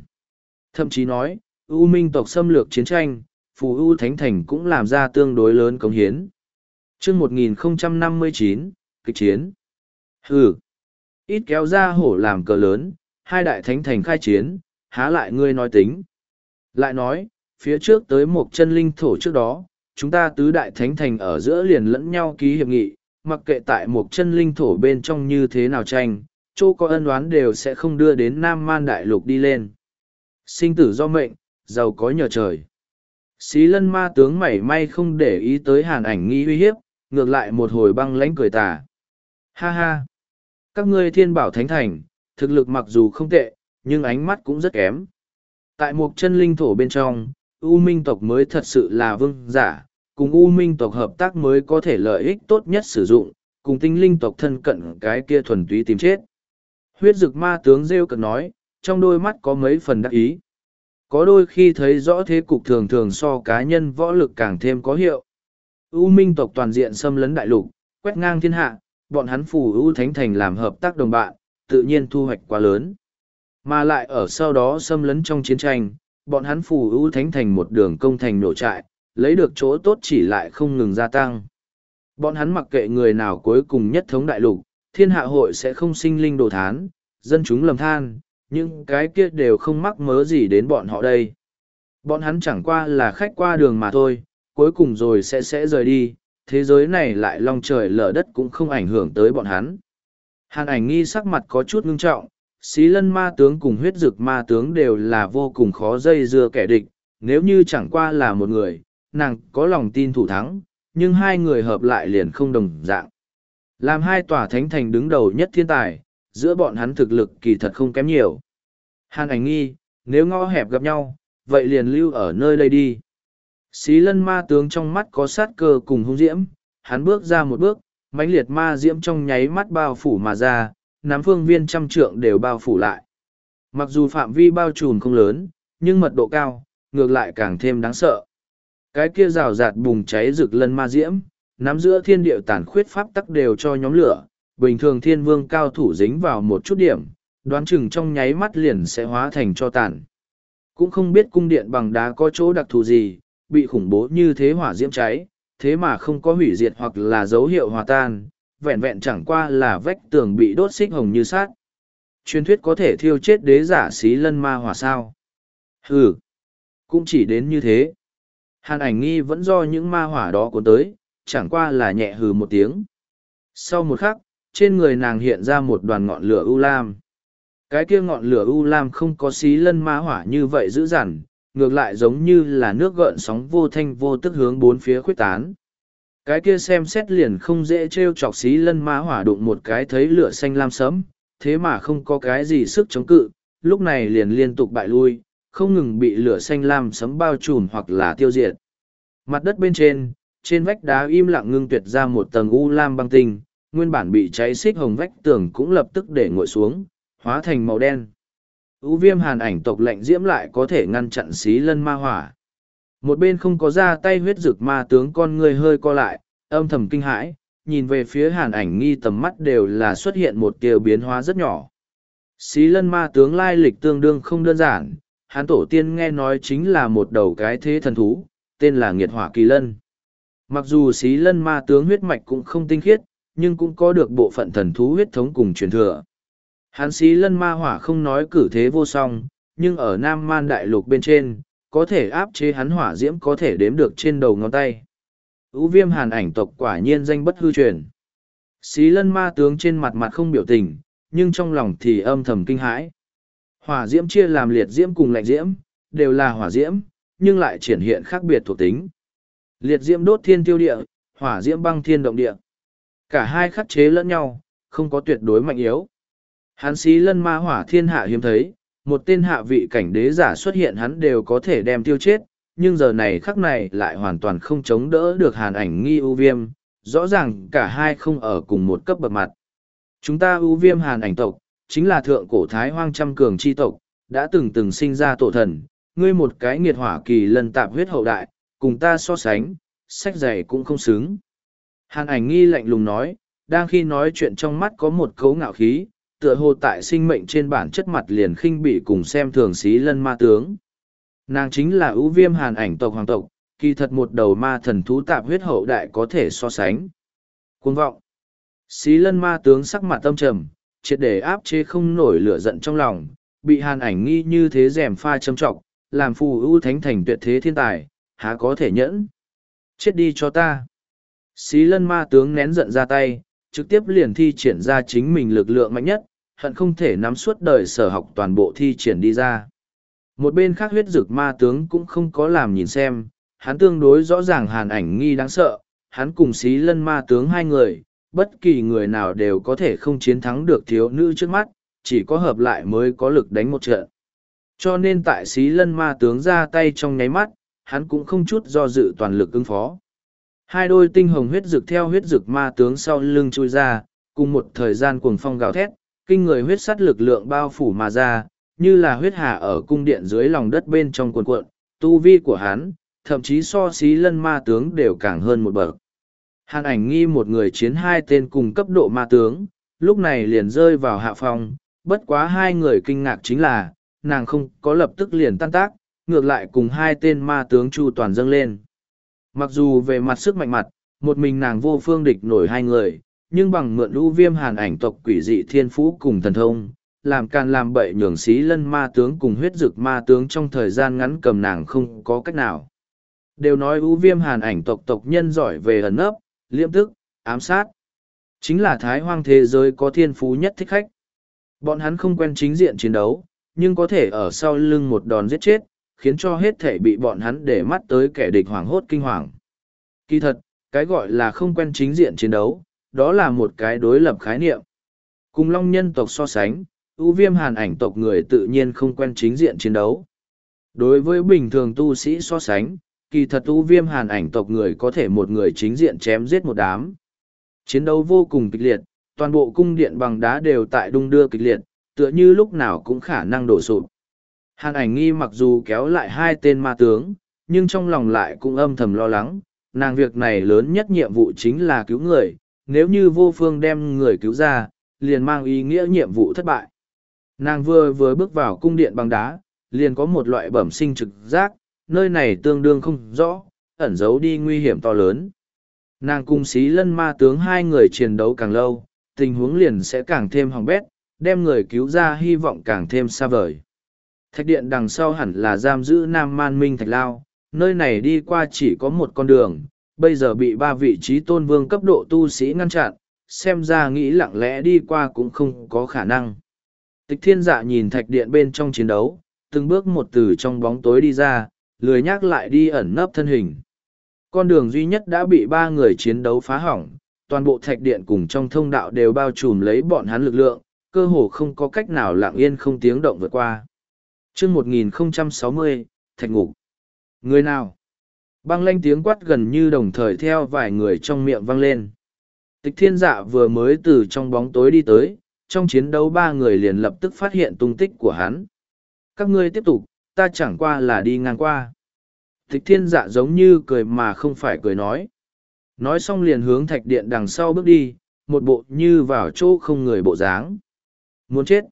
Thậm chí nói, U Minh tộc xâm lược chiến tranh, Phù U Thánh Thành cũng làm ra tương đối lớn công hiến. chương 1059, kịch chiến. Hừ, ít kéo ra hổ làm cờ lớn, hai đại thánh thành khai chiến, há lại ngươi nói tính. Lại nói, phía trước tới một chân linh thổ trước đó, chúng ta tứ đại thánh thành ở giữa liền lẫn nhau ký hiệp nghị, mặc kệ tại một chân linh thổ bên trong như thế nào tranh, chỗ có ân oán đều sẽ không đưa đến Nam Man Đại Lục đi lên. Sinh tử do mệnh, giàu có nhờ trời. Xí lân ma tướng mảy may không để ý tới hàn ảnh nghi uy hiếp, ngược lại một hồi băng lãnh cười tà. Ha ha! Các ngươi thiên bảo thánh thành, thực lực mặc dù không tệ, nhưng ánh mắt cũng rất kém. Tại một chân linh thổ bên trong, U Minh tộc mới thật sự là vương giả, cùng U Minh tộc hợp tác mới có thể lợi ích tốt nhất sử dụng, cùng tinh linh tộc thân cận cái kia thuần túy tìm chết. Huyết dực ma tướng rêu cực nói, trong đôi mắt có mấy phần đắc ý. Có đôi khi thấy rõ thế cục thường thường so cá nhân võ lực càng thêm có hiệu. U minh tộc toàn diện xâm lấn đại lục, quét ngang thiên hạ, bọn hắn phù U Thánh Thành làm hợp tác đồng bạn, tự nhiên thu hoạch quá lớn. Mà lại ở sau đó xâm lấn trong chiến tranh, bọn hắn phù ưu Thánh Thành một đường công thành nổ trại, lấy được chỗ tốt chỉ lại không ngừng gia tăng. Bọn hắn mặc kệ người nào cuối cùng nhất thống đại lục, thiên hạ hội sẽ không sinh linh đồ thán, dân chúng lầm than, nhưng cái kia đều không mắc mớ gì đến bọn họ đây. Bọn hắn chẳng qua là khách qua đường mà thôi, cuối cùng rồi sẽ sẽ rời đi, thế giới này lại long trời lở đất cũng không ảnh hưởng tới bọn hắn. Hàn ảnh nghi sắc mặt có chút ngưng trọng, xí lân ma tướng cùng huyết dực ma tướng đều là vô cùng khó dây dưa kẻ địch, nếu như chẳng qua là một người, nàng có lòng tin thủ thắng, nhưng hai người hợp lại liền không đồng dạng. Làm hai tòa thánh thành đứng đầu nhất thiên tài, giữa bọn hắn thực lực kỳ thật không kém nhiều. Hàn ảnh nghi, nếu ngõ hẹp gặp nhau, vậy liền lưu ở nơi đây đi. Xí lân ma tướng trong mắt có sát cơ cùng hung diễm, hắn bước ra một bước, mãnh liệt ma diễm trong nháy mắt bao phủ mà ra, nắm phương viên trăm trượng đều bao phủ lại. Mặc dù phạm vi bao trùm không lớn, nhưng mật độ cao, ngược lại càng thêm đáng sợ. Cái kia rào rạt bùng cháy rực lân ma diễm, nắm giữa thiên địa tàn khuyết pháp tắc đều cho nhóm lửa, bình thường thiên vương cao thủ dính vào một chút điểm, đoán chừng trong nháy mắt liền sẽ hóa thành cho tàn. Cũng không biết cung điện bằng đá có chỗ đặc thù gì, bị khủng bố như thế hỏa diễm cháy, thế mà không có hủy diệt hoặc là dấu hiệu hòa tan, vẹn vẹn chẳng qua là vách tường bị đốt xích hồng như sát. Truyền thuyết có thể thiêu chết đế giả xí lân ma hỏa sao. Hừ, cũng chỉ đến như thế. Hàn ảnh nghi vẫn do những ma hỏa đó cuốn tới, chẳng qua là nhẹ hừ một tiếng. Sau một khắc, trên người nàng hiện ra một đoàn ngọn lửa u lam. Cái kia ngọn lửa u lam không có xí lân ma hỏa như vậy dữ dằn, ngược lại giống như là nước gợn sóng vô thanh vô tức hướng bốn phía khuếch tán. Cái kia xem xét liền không dễ trêu chọc xí lân ma hỏa đụng một cái thấy lửa xanh lam sấm, thế mà không có cái gì sức chống cự, lúc này liền liên tục bại lui, không ngừng bị lửa xanh lam sấm bao trùm hoặc là tiêu diệt. Mặt đất bên trên, trên vách đá im lặng ngưng tuyệt ra một tầng u lam băng tinh, nguyên bản bị cháy xích hồng vách tường cũng lập tức để ngồi xuống, hóa thành màu đen. U viêm hàn ảnh tộc lệnh diễm lại có thể ngăn chặn xí lân ma hỏa. Một bên không có ra tay huyết rực ma tướng con người hơi co lại, âm thầm kinh hãi, nhìn về phía hàn ảnh nghi tầm mắt đều là xuất hiện một tiêu biến hóa rất nhỏ. Xí lân ma tướng lai lịch tương đương không đơn giản, hán tổ tiên nghe nói chính là một đầu cái thế thần thú, tên là nghiệt hỏa kỳ lân. Mặc dù xí lân ma tướng huyết mạch cũng không tinh khiết, nhưng cũng có được bộ phận thần thú huyết thống cùng truyền thừa. Hán xí lân ma hỏa không nói cử thế vô song, nhưng ở Nam Man Đại Lục bên trên, có thể áp chế hắn hỏa diễm có thể đếm được trên đầu ngón tay. Ú viêm hàn ảnh tộc quả nhiên danh bất hư truyền. Xí lân ma tướng trên mặt mặt không biểu tình, nhưng trong lòng thì âm thầm kinh hãi. Hỏa diễm chia làm liệt diễm cùng lạnh diễm, đều là hỏa diễm, nhưng lại triển hiện khác biệt thuộc tính. Liệt diễm đốt thiên tiêu địa, hỏa diễm băng thiên động địa. Cả hai khắc chế lẫn nhau, không có tuyệt đối mạnh yếu. Hắn xí lân ma hỏa thiên hạ hiếm thấy, một tên hạ vị cảnh đế giả xuất hiện hắn đều có thể đem tiêu chết, nhưng giờ này khắc này lại hoàn toàn không chống đỡ được hàn ảnh nghi ưu viêm, rõ ràng cả hai không ở cùng một cấp bậc mặt. Chúng ta ưu viêm hàn ảnh tộc, chính là thượng cổ thái hoang trăm cường chi tộc, đã từng từng sinh ra tổ thần, ngươi một cái nghiệt hỏa kỳ lần tạp huyết hậu đại, cùng ta so sánh, sách giày cũng không xứng. Hàn ảnh nghi lạnh lùng nói, đang khi nói chuyện trong mắt có một cấu ngạo khí, tựa hồ tại sinh mệnh trên bản chất mặt liền khinh bị cùng xem thường xí lân ma tướng. Nàng chính là ưu viêm hàn ảnh tộc hoàng tộc, kỳ thật một đầu ma thần thú tạp huyết hậu đại có thể so sánh. Cuồng vọng. Xí lân ma tướng sắc mặt tâm trầm, triệt để áp chế không nổi lửa giận trong lòng, bị hàn ảnh nghi như thế rèm pha châm trọng, làm phù ưu thánh thành tuyệt thế thiên tài, há có thể nhẫn. Chết đi cho ta. Xí lân ma tướng nén giận ra tay, trực tiếp liền thi triển ra chính mình lực lượng mạnh nhất, hận không thể nắm suốt đời sở học toàn bộ thi triển đi ra. Một bên khác huyết dực ma tướng cũng không có làm nhìn xem, hắn tương đối rõ ràng hàn ảnh nghi đáng sợ, hắn cùng xí lân ma tướng hai người, bất kỳ người nào đều có thể không chiến thắng được thiếu nữ trước mắt, chỉ có hợp lại mới có lực đánh một trận. Cho nên tại xí lân ma tướng ra tay trong nháy mắt, hắn cũng không chút do dự toàn lực ứng phó. Hai đôi tinh hồng huyết rực theo huyết rực ma tướng sau lưng chui ra, cùng một thời gian cuồng phong gào thét, kinh người huyết sắt lực lượng bao phủ mà ra, như là huyết hà ở cung điện dưới lòng đất bên trong cuộn cuộn, tu vi của hắn, thậm chí so xí lân ma tướng đều càng hơn một bậc. Hàn ảnh nghi một người chiến hai tên cùng cấp độ ma tướng, lúc này liền rơi vào hạ phòng, bất quá hai người kinh ngạc chính là, nàng không có lập tức liền tan tác, ngược lại cùng hai tên ma tướng chu toàn dâng lên. Mặc dù về mặt sức mạnh mặt, một mình nàng vô phương địch nổi hai người, nhưng bằng mượn lũ viêm hàn ảnh tộc quỷ dị thiên phú cùng thần thông, làm can làm bậy nhường xí lân ma tướng cùng huyết dực ma tướng trong thời gian ngắn cầm nàng không có cách nào. Đều nói ưu viêm hàn ảnh tộc tộc nhân giỏi về ẩn nấp, liêm tức, ám sát. Chính là thái hoang thế giới có thiên phú nhất thích khách. Bọn hắn không quen chính diện chiến đấu, nhưng có thể ở sau lưng một đòn giết chết, khiến cho hết thể bị bọn hắn để mắt tới kẻ địch hoảng hốt kinh hoàng. Kỳ thật, cái gọi là không quen chính diện chiến đấu, đó là một cái đối lập khái niệm. Cùng long nhân tộc so sánh, ưu viêm hàn ảnh tộc người tự nhiên không quen chính diện chiến đấu. Đối với bình thường tu sĩ so sánh, kỳ thật ưu viêm hàn ảnh tộc người có thể một người chính diện chém giết một đám. Chiến đấu vô cùng kịch liệt, toàn bộ cung điện bằng đá đều tại đung đưa kịch liệt, tựa như lúc nào cũng khả năng đổ sụp. Hàn ảnh nghi mặc dù kéo lại hai tên ma tướng, nhưng trong lòng lại cũng âm thầm lo lắng, nàng việc này lớn nhất nhiệm vụ chính là cứu người, nếu như vô phương đem người cứu ra, liền mang ý nghĩa nhiệm vụ thất bại. Nàng vừa vừa bước vào cung điện bằng đá, liền có một loại bẩm sinh trực giác, nơi này tương đương không rõ, ẩn giấu đi nguy hiểm to lớn. Nàng cùng xí lân ma tướng hai người chiến đấu càng lâu, tình huống liền sẽ càng thêm hỏng bét, đem người cứu ra hy vọng càng thêm xa vời. Thạch điện đằng sau hẳn là giam giữ Nam Man Minh Thạch Lao, nơi này đi qua chỉ có một con đường, bây giờ bị ba vị trí tôn vương cấp độ tu sĩ ngăn chặn, xem ra nghĩ lặng lẽ đi qua cũng không có khả năng. Tịch thiên dạ nhìn thạch điện bên trong chiến đấu, từng bước một từ trong bóng tối đi ra, lười nhắc lại đi ẩn nấp thân hình. Con đường duy nhất đã bị ba người chiến đấu phá hỏng, toàn bộ thạch điện cùng trong thông đạo đều bao trùm lấy bọn hắn lực lượng, cơ hồ không có cách nào lặng yên không tiếng động vượt qua chương 1060, Thạch Ngục. Người nào? Băng lanh tiếng quát gần như đồng thời theo vài người trong miệng vang lên. Tịch thiên dạ vừa mới từ trong bóng tối đi tới, trong chiến đấu ba người liền lập tức phát hiện tung tích của hắn. Các ngươi tiếp tục, ta chẳng qua là đi ngang qua. Tịch thiên dạ giống như cười mà không phải cười nói. Nói xong liền hướng thạch điện đằng sau bước đi, một bộ như vào chỗ không người bộ dáng. Muốn chết.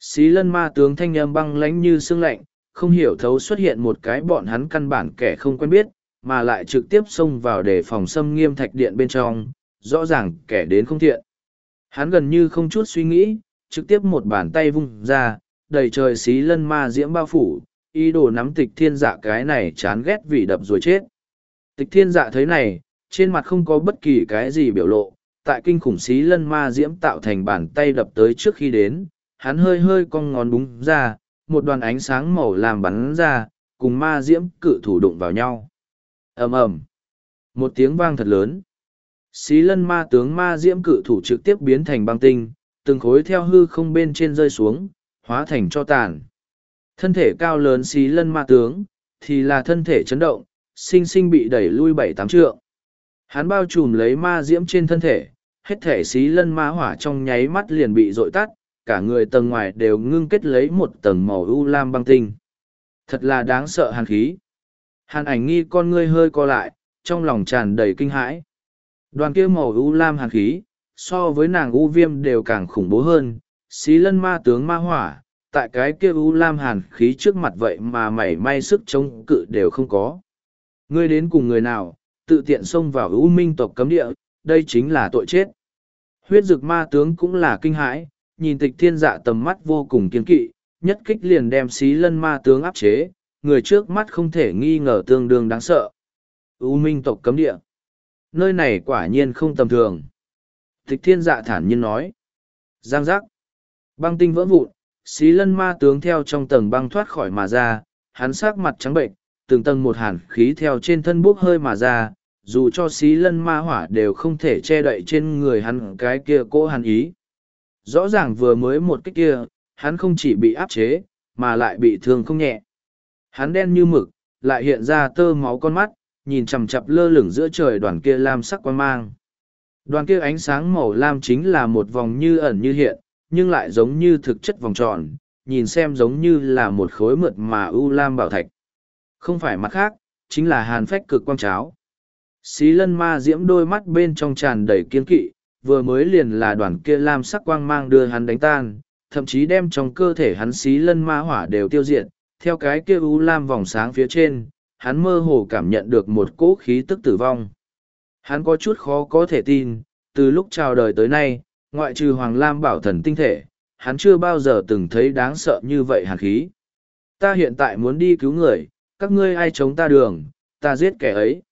Xí lân ma tướng thanh âm băng lánh như sương lạnh, không hiểu thấu xuất hiện một cái bọn hắn căn bản kẻ không quen biết, mà lại trực tiếp xông vào để phòng xâm nghiêm thạch điện bên trong, rõ ràng kẻ đến không thiện. Hắn gần như không chút suy nghĩ, trực tiếp một bàn tay vung ra, đầy trời xí lân ma diễm bao phủ, ý đồ nắm tịch thiên dạ cái này chán ghét vì đập rồi chết. Tịch thiên dạ thấy này, trên mặt không có bất kỳ cái gì biểu lộ, tại kinh khủng xí lân ma diễm tạo thành bàn tay đập tới trước khi đến, hắn hơi hơi cong ngón búng ra, một đoàn ánh sáng màu làm bắn ra, cùng ma diễm cự thủ đụng vào nhau. ầm ầm Một tiếng vang thật lớn. Xí lân ma tướng ma diễm cự thủ trực tiếp biến thành băng tinh, từng khối theo hư không bên trên rơi xuống, hóa thành cho tàn. Thân thể cao lớn xí lân ma tướng, thì là thân thể chấn động, sinh sinh bị đẩy lui bảy tám trượng. Hắn bao trùm lấy ma diễm trên thân thể, hết thể xí lân ma hỏa trong nháy mắt liền bị dội tắt, cả người tầng ngoài đều ngưng kết lấy một tầng màu u lam băng tinh. Thật là đáng sợ hàn khí. Hàn ảnh nghi con ngươi hơi co lại, trong lòng tràn đầy kinh hãi. Đoàn kia màu u lam hàn khí, so với nàng u viêm đều càng khủng bố hơn, xí lân ma tướng ma hỏa, tại cái kia u lam hàn khí trước mặt vậy mà mảy may sức chống cự đều không có. Ngươi đến cùng người nào, tự tiện xông vào u minh tộc cấm địa, đây chính là tội chết. Huyết dực ma tướng cũng là kinh hãi, nhìn tịch thiên dạ tầm mắt vô cùng kiên kỵ, nhất kích liền đem xí lân ma tướng áp chế, người trước mắt không thể nghi ngờ tương đương đáng sợ. U minh tộc cấm địa. Nơi này quả nhiên không tầm thường. Tịch thiên dạ thản nhiên nói. Giang giác. Băng tinh vỡ vụn, xí lân ma tướng theo trong tầng băng thoát khỏi mà ra, hắn sắc mặt trắng bệnh, từng tầng một hàn khí theo trên thân bốc hơi mà ra, dù cho xí lân ma hỏa đều không thể che đậy trên người hắn cái kia cỗ hàn ý. Rõ ràng vừa mới một cái kia, hắn không chỉ bị áp chế, mà lại bị thương không nhẹ. Hắn đen như mực, lại hiện ra tơ máu con mắt, nhìn chằm chặp lơ lửng giữa trời đoàn kia lam sắc quan mang. Đoàn kia ánh sáng màu lam chính là một vòng như ẩn như hiện, nhưng lại giống như thực chất vòng tròn, nhìn xem giống như là một khối mượt mà ưu lam bảo thạch. Không phải mặt khác, chính là hàn phách cực quang cháo. Xí lân ma diễm đôi mắt bên trong tràn đầy kiên kỵ, vừa mới liền là đoàn kia lam sắc quang mang đưa hắn đánh tan, thậm chí đem trong cơ thể hắn xí lân ma hỏa đều tiêu diệt, theo cái kia u lam vòng sáng phía trên, hắn mơ hồ cảm nhận được một cỗ khí tức tử vong. Hắn có chút khó có thể tin, từ lúc chào đời tới nay, ngoại trừ Hoàng Lam bảo thần tinh thể, hắn chưa bao giờ từng thấy đáng sợ như vậy hàn khí. Ta hiện tại muốn đi cứu người, các ngươi ai chống ta đường, ta giết kẻ ấy.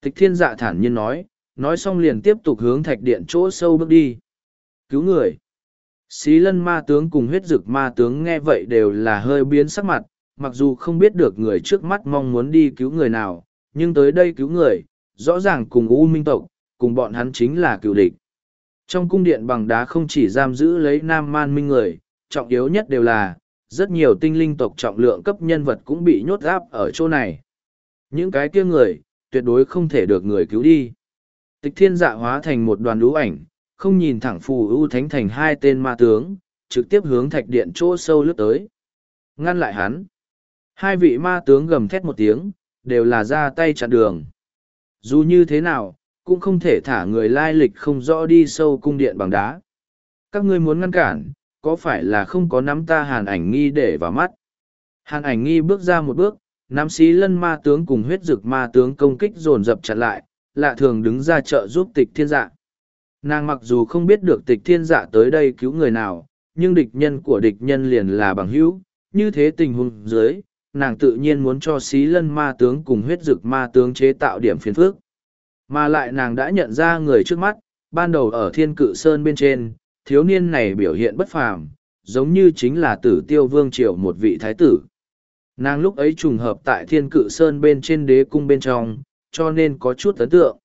Tịch thiên dạ thản nhiên nói, nói xong liền tiếp tục hướng thạch điện chỗ sâu bước đi. Cứu người. Xí lân ma tướng cùng huyết dực ma tướng nghe vậy đều là hơi biến sắc mặt, mặc dù không biết được người trước mắt mong muốn đi cứu người nào, nhưng tới đây cứu người, rõ ràng cùng U Minh tộc, cùng bọn hắn chính là cựu địch. Trong cung điện bằng đá không chỉ giam giữ lấy nam man minh người, trọng yếu nhất đều là, rất nhiều tinh linh tộc trọng lượng cấp nhân vật cũng bị nhốt gáp ở chỗ này. Những cái kia người, tuyệt đối không thể được người cứu đi. Tịch thiên dạ hóa thành một đoàn lũ ảnh, không nhìn thẳng phù ưu thánh thành hai tên ma tướng, trực tiếp hướng thạch điện chỗ sâu lướt tới. Ngăn lại hắn. Hai vị ma tướng gầm thét một tiếng, đều là ra tay chặn đường. Dù như thế nào, cũng không thể thả người lai lịch không rõ đi sâu cung điện bằng đá. Các ngươi muốn ngăn cản, có phải là không có nắm ta hàn ảnh nghi để vào mắt? Hàn ảnh nghi bước ra một bước, nắm xí lân ma tướng cùng huyết dực ma tướng công kích dồn dập chặn lại, lạ thường đứng ra trợ giúp tịch thiên dạ. Nàng mặc dù không biết được tịch thiên dạ tới đây cứu người nào, nhưng địch nhân của địch nhân liền là bằng hữu, như thế tình huống dưới, nàng tự nhiên muốn cho xí lân ma tướng cùng huyết dực ma tướng chế tạo điểm phiền phước. Mà lại nàng đã nhận ra người trước mắt, ban đầu ở thiên cự sơn bên trên, thiếu niên này biểu hiện bất phàm, giống như chính là tử tiêu vương triều một vị thái tử. Nàng lúc ấy trùng hợp tại thiên cự sơn bên trên đế cung bên trong, cho nên có chút ấn tượng.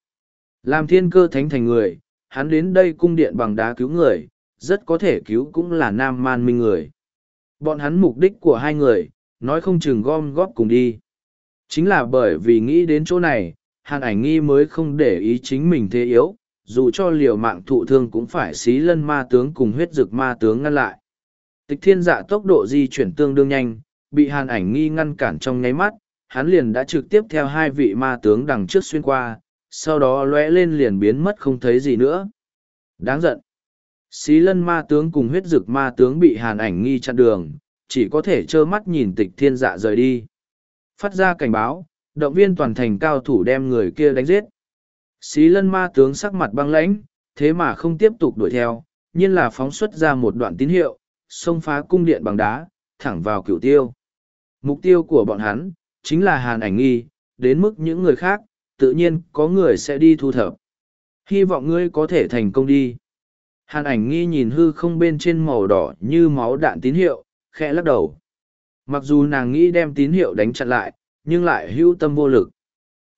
Làm thiên cơ thánh thành người, hắn đến đây cung điện bằng đá cứu người, rất có thể cứu cũng là nam man minh người. Bọn hắn mục đích của hai người, nói không chừng gom góp cùng đi. Chính là bởi vì nghĩ đến chỗ này, hàn ảnh nghi mới không để ý chính mình thế yếu, dù cho liều mạng thụ thương cũng phải xí lân ma tướng cùng huyết dực ma tướng ngăn lại. Tịch thiên dạ tốc độ di chuyển tương đương nhanh, bị hàn ảnh nghi ngăn cản trong nháy mắt, hắn liền đã trực tiếp theo hai vị ma tướng đằng trước xuyên qua, sau đó lóe lên liền biến mất không thấy gì nữa. Đáng giận. Xí lân ma tướng cùng huyết dực ma tướng bị hàn ảnh nghi chặn đường, chỉ có thể trơ mắt nhìn tịch thiên dạ rời đi. Phát ra cảnh báo, động viên toàn thành cao thủ đem người kia đánh giết. Xí lân ma tướng sắc mặt băng lãnh, thế mà không tiếp tục đuổi theo, nhiên là phóng xuất ra một đoạn tín hiệu, xông phá cung điện bằng đá, thẳng vào cửu tiêu. Mục tiêu của bọn hắn, chính là hàn ảnh nghi, đến mức những người khác, tự nhiên có người sẽ đi thu thập. Hy vọng ngươi có thể thành công đi. Hàn ảnh nghi nhìn hư không bên trên màu đỏ như máu đạn tín hiệu, khẽ lắc đầu. Mặc dù nàng nghĩ đem tín hiệu đánh chặn lại, nhưng lại hữu tâm vô lực.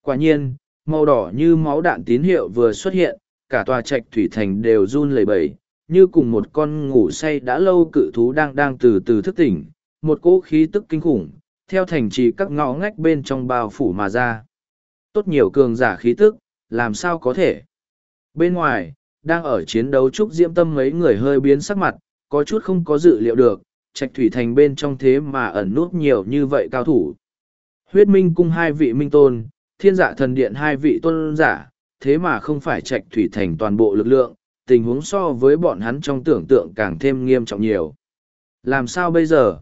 Quả nhiên, màu đỏ như máu đạn tín hiệu vừa xuất hiện, cả tòa trạch thủy thành đều run lẩy bẩy, như cùng một con ngủ say đã lâu cự thú đang đang từ từ thức tỉnh, một cỗ khí tức kinh khủng, theo thành trì các ngõ ngách bên trong bao phủ mà ra. Tốt nhiều cường giả khí tức, làm sao có thể? Bên ngoài, đang ở chiến đấu trúc diễm tâm mấy người hơi biến sắc mặt, có chút không có dự liệu được, trạch thủy thành bên trong thế mà ẩn nút nhiều như vậy cao thủ. Huyết minh cung hai vị minh tôn, thiên dạ thần điện hai vị tôn giả, thế mà không phải trạch thủy thành toàn bộ lực lượng, tình huống so với bọn hắn trong tưởng tượng càng thêm nghiêm trọng nhiều. Làm sao bây giờ?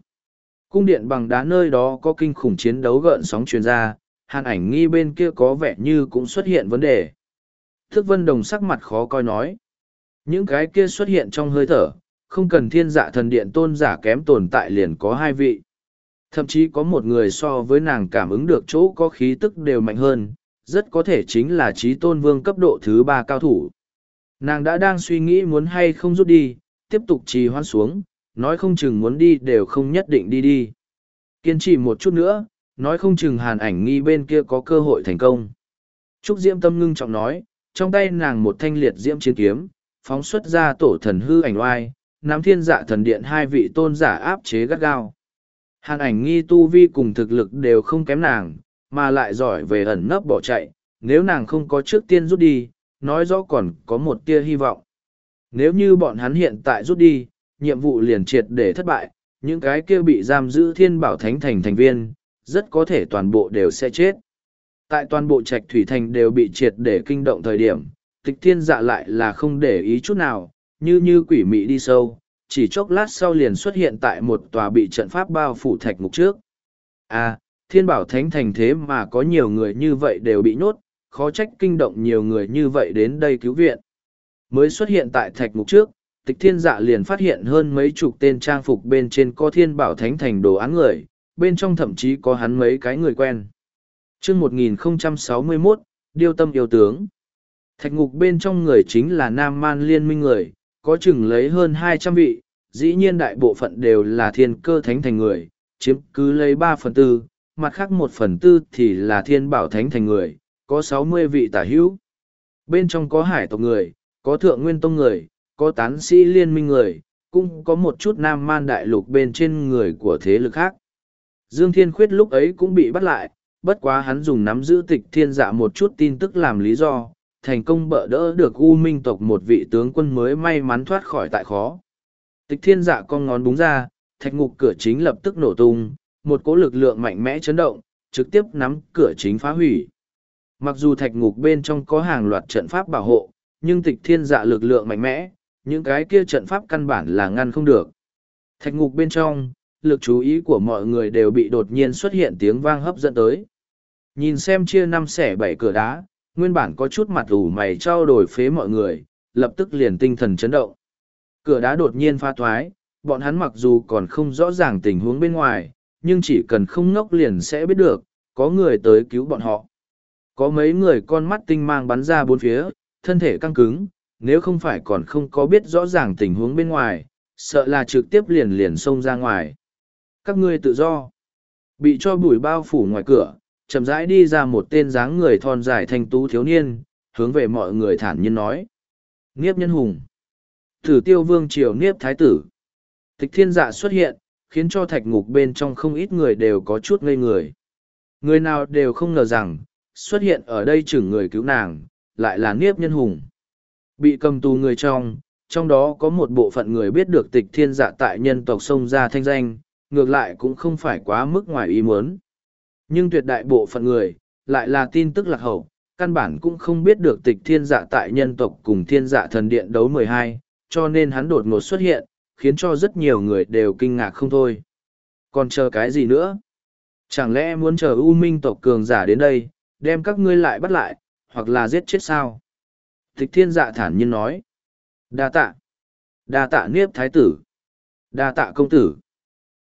Cung điện bằng đá nơi đó có kinh khủng chiến đấu gợn sóng truyền ra, hàn ảnh nghi bên kia có vẻ như cũng xuất hiện vấn đề. Thức vân đồng sắc mặt khó coi nói. Những cái kia xuất hiện trong hơi thở, không cần thiên dạ thần điện tôn giả kém tồn tại liền có hai vị. Thậm chí có một người so với nàng cảm ứng được chỗ có khí tức đều mạnh hơn, rất có thể chính là trí tôn vương cấp độ thứ ba cao thủ. Nàng đã đang suy nghĩ muốn hay không rút đi, tiếp tục trì hoãn xuống, nói không chừng muốn đi đều không nhất định đi đi. Kiên trì một chút nữa, nói không chừng hàn ảnh nghi bên kia có cơ hội thành công. Trúc Diễm tâm ngưng trọng nói, trong tay nàng một thanh liệt diễm chiến kiếm, phóng xuất ra tổ thần hư ảnh oai, nắm thiên dạ thần điện hai vị tôn giả áp chế gắt gao. Hàn ảnh nghi tu vi cùng thực lực đều không kém nàng, mà lại giỏi về ẩn nấp bỏ chạy, nếu nàng không có trước tiên rút đi, nói rõ còn có một tia hy vọng. Nếu như bọn hắn hiện tại rút đi, nhiệm vụ liền triệt để thất bại, những cái kia bị giam giữ thiên bảo thánh thành thành viên, rất có thể toàn bộ đều sẽ chết. Tại toàn bộ trạch thủy thành đều bị triệt để kinh động thời điểm, tịch thiên dạ lại là không để ý chút nào, như như quỷ mị đi sâu, chỉ chốc lát sau liền xuất hiện tại một tòa bị trận pháp bao phủ thạch ngục trước. À, thiên bảo thánh thành thế mà có nhiều người như vậy đều bị nhốt, khó trách kinh động nhiều người như vậy đến đây cứu viện. Mới xuất hiện tại thạch ngục trước, tịch thiên dạ liền phát hiện hơn mấy chục tên trang phục bên trên có thiên bảo thánh thành đồ án người, bên trong thậm chí có hắn mấy cái người quen. chương 1061, Điêu tâm yêu tướng. Thạch ngục bên trong người chính là Nam Man liên minh người, có chừng lấy hơn hai trăm vị, dĩ nhiên đại bộ phận đều là thiên cơ thánh thành người, chiếm cứ lấy ba phần tư, mặt khác một phần tư thì là thiên bảo thánh thành người, có sáu mươi vị tả hữu. Bên trong có hải tộc người, có thượng nguyên tông người, có tán sĩ liên minh người, cũng có một chút nam man đại lục bên trên người của thế lực khác. Dương Thiên Khuyết lúc ấy cũng bị bắt lại, bất quá hắn dùng nắm giữ tịch thiên dạ một chút tin tức làm lý do, thành công bỡ đỡ được U Minh tộc một vị tướng quân mới may mắn thoát khỏi tại khó. Tịch thiên dạ con ngón búng ra, thạch ngục cửa chính lập tức nổ tung, một cỗ lực lượng mạnh mẽ chấn động, trực tiếp nắm cửa chính phá hủy. Mặc dù thạch ngục bên trong có hàng loạt trận pháp bảo hộ, nhưng tịch thiên dạ lực lượng mạnh mẽ, những cái kia trận pháp căn bản là ngăn không được. Thạch ngục bên trong, lực chú ý của mọi người đều bị đột nhiên xuất hiện tiếng vang hấp dẫn tới. Nhìn xem chia năm xẻ bảy cửa đá, nguyên bản có chút mặt ủ mày trao đổi phế mọi người, lập tức liền tinh thần chấn động. Cửa đá đột nhiên pha thoái, bọn hắn mặc dù còn không rõ ràng tình huống bên ngoài, nhưng chỉ cần không ngốc liền sẽ biết được, có người tới cứu bọn họ. Có mấy người con mắt tinh mang bắn ra bốn phía, thân thể căng cứng, nếu không phải còn không có biết rõ ràng tình huống bên ngoài, sợ là trực tiếp liền liền xông ra ngoài. Các ngươi tự do. Bị cho bụi bao phủ ngoài cửa, chậm rãi đi ra một tên dáng người thon dài thanh tú thiếu niên, hướng về mọi người thản nhiên nói. Niếp nhân hùng. Thử tiêu vương triều niếp thái tử. Tịch thiên dạ xuất hiện, khiến cho thạch ngục bên trong không ít người đều có chút ngây người. Người nào đều không ngờ rằng, xuất hiện ở đây chừng người cứu nàng, lại là Niếp Nhân Hùng. Bị cầm tù người trong, trong đó có một bộ phận người biết được tịch thiên dạ tại nhân tộc sông ra thanh danh, ngược lại cũng không phải quá mức ngoài ý muốn. Nhưng tuyệt đại bộ phận người, lại là tin tức lạc hậu, căn bản cũng không biết được tịch thiên dạ tại nhân tộc cùng thiên dạ thần điện đấu mười hai, cho nên hắn đột ngột xuất hiện, khiến cho rất nhiều người đều kinh ngạc không thôi. Còn chờ cái gì nữa? Chẳng lẽ muốn chờ U Minh tộc cường giả đến đây, đem các ngươi lại bắt lại, hoặc là giết chết sao? Thích thiên dạ thản nhiên nói. Đa tạ. Đa tạ niếp thái tử. Đa tạ công tử.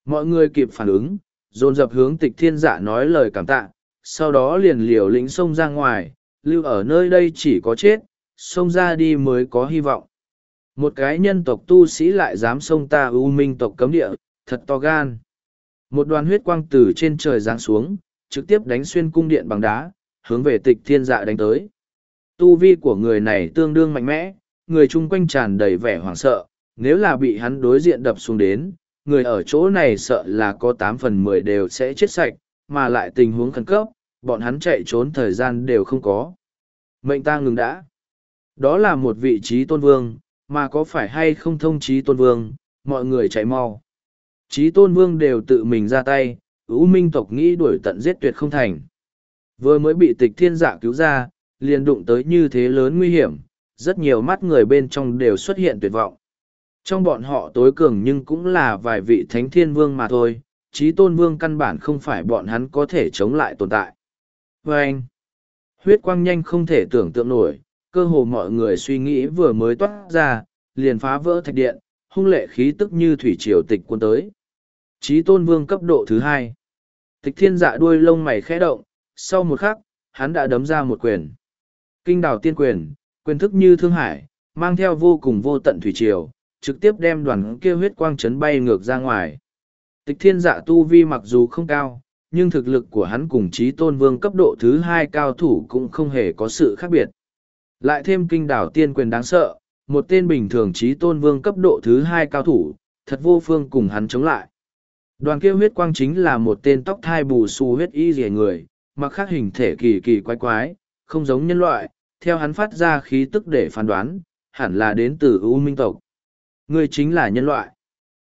Mọi người kịp phản ứng, dồn dập hướng tịch thiên dạ nói lời cảm tạ, sau đó liền liều lĩnh xông ra ngoài, lưu ở nơi đây chỉ có chết, xông ra đi mới có hy vọng. Một cái nhân tộc tu sĩ lại dám xông ta ưu minh tộc cấm địa, thật to gan. Một đoàn huyết quang từ trên trời giáng xuống, trực tiếp đánh xuyên cung điện bằng đá, hướng về tịch thiên dạ đánh tới. Tu vi của người này tương đương mạnh mẽ, người chung quanh tràn đầy vẻ hoảng sợ, nếu là bị hắn đối diện đập xuống đến, người ở chỗ này sợ là có tám phần mười đều sẽ chết sạch, mà lại tình huống khẩn cấp, bọn hắn chạy trốn thời gian đều không có. Mệnh ta ngừng đã. Đó là một vị trí tôn vương, mà có phải hay không thông trí tôn vương, mọi người chạy mau. Trí tôn vương đều tự mình ra tay, ưu minh tộc nghĩ đuổi tận giết tuyệt không thành. Vừa mới bị tịch thiên giả cứu ra, liền đụng tới như thế lớn nguy hiểm, rất nhiều mắt người bên trong đều xuất hiện tuyệt vọng. Trong bọn họ tối cường nhưng cũng là vài vị thánh thiên vương mà thôi, trí tôn vương căn bản không phải bọn hắn có thể chống lại tồn tại. Và anh, huyết quang nhanh không thể tưởng tượng nổi, cơ hồ mọi người suy nghĩ vừa mới toát ra, liền phá vỡ thạch điện, hung lệ khí tức như thủy triều tịch quân tới. Trí tôn vương cấp độ thứ hai. Tịch thiên dạ đuôi lông mày khẽ động, sau một khắc, hắn đã đấm ra một quyền. Kinh Đảo tiên quyền, quyền thức như thương hải, mang theo vô cùng vô tận thủy triều, trực tiếp đem đoàn kia huyết quang chấn bay ngược ra ngoài. Tịch thiên dạ tu vi mặc dù không cao, nhưng thực lực của hắn cùng trí tôn vương cấp độ thứ hai cao thủ cũng không hề có sự khác biệt. Lại thêm kinh đảo tiên quyền đáng sợ, một tên bình thường trí tôn vương cấp độ thứ hai cao thủ, thật vô phương cùng hắn chống lại. Đoàn kia huyết quang chính là một tên tóc thai bù xù huyết y rẻ người, mặc khác hình thể kỳ kỳ quái quái, không giống nhân loại, theo hắn phát ra khí tức để phán đoán, hẳn là đến từ U Minh tộc. Người chính là nhân loại.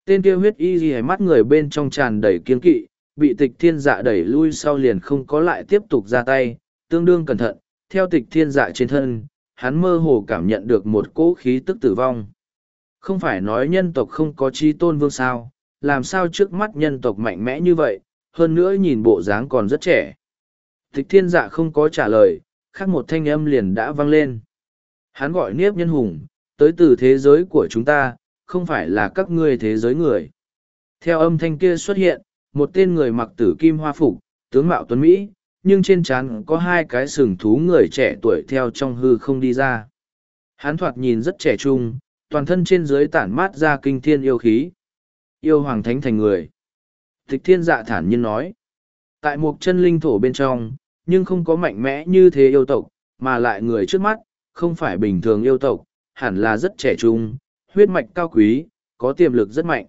Tên kia huyết y ghi mắt người bên trong tràn đầy kiên kỵ, bị tịch thiên dạ đẩy lui sau liền không có lại tiếp tục ra tay, tương đương cẩn thận, theo tịch thiên dạ trên thân, hắn mơ hồ cảm nhận được một cỗ khí tức tử vong. Không phải nói nhân tộc không có chi tôn vương sao, làm sao trước mắt nhân tộc mạnh mẽ như vậy, hơn nữa nhìn bộ dáng còn rất trẻ. Tịch thiên dạ không có trả lời, khác một thanh âm liền đã vang lên. Hắn gọi niếp nhân hùng, tới từ thế giới của chúng ta, không phải là các ngươi thế giới người. Theo âm thanh kia xuất hiện, một tên người mặc tử kim hoa phục, tướng mạo tuấn Mỹ, nhưng trên trán có hai cái sừng thú người trẻ tuổi theo trong hư không đi ra. Hắn thoạt nhìn rất trẻ trung, toàn thân trên dưới tản mát ra kinh thiên yêu khí. Yêu hoàng thánh thành người. Tịch thiên dạ thản nhiên nói. Tại một chân linh thổ bên trong, nhưng không có mạnh mẽ như thế yêu tộc, mà lại người trước mắt, không phải bình thường yêu tộc, hẳn là rất trẻ trung, huyết mạch cao quý, có tiềm lực rất mạnh.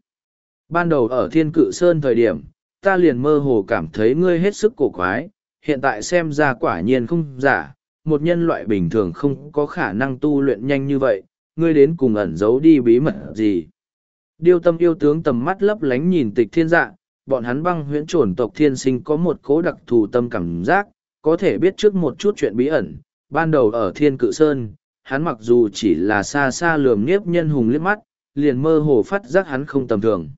Ban đầu ở thiên cự sơn thời điểm, ta liền mơ hồ cảm thấy ngươi hết sức cổ quái, hiện tại xem ra quả nhiên không giả, một nhân loại bình thường không có khả năng tu luyện nhanh như vậy, ngươi đến cùng ẩn giấu đi bí mật gì. Điêu tâm yêu tướng tầm mắt lấp lánh nhìn tịch thiên dạ, bọn hắn băng huyễn trồn tộc thiên sinh có một cố đặc thù tâm cảm giác, có thể biết trước một chút chuyện bí ẩn. Ban đầu ở thiên cự sơn, hắn mặc dù chỉ là xa xa lườm nhiếp nhân hùng liếc mắt, liền mơ hồ phát giác hắn không tầm thường.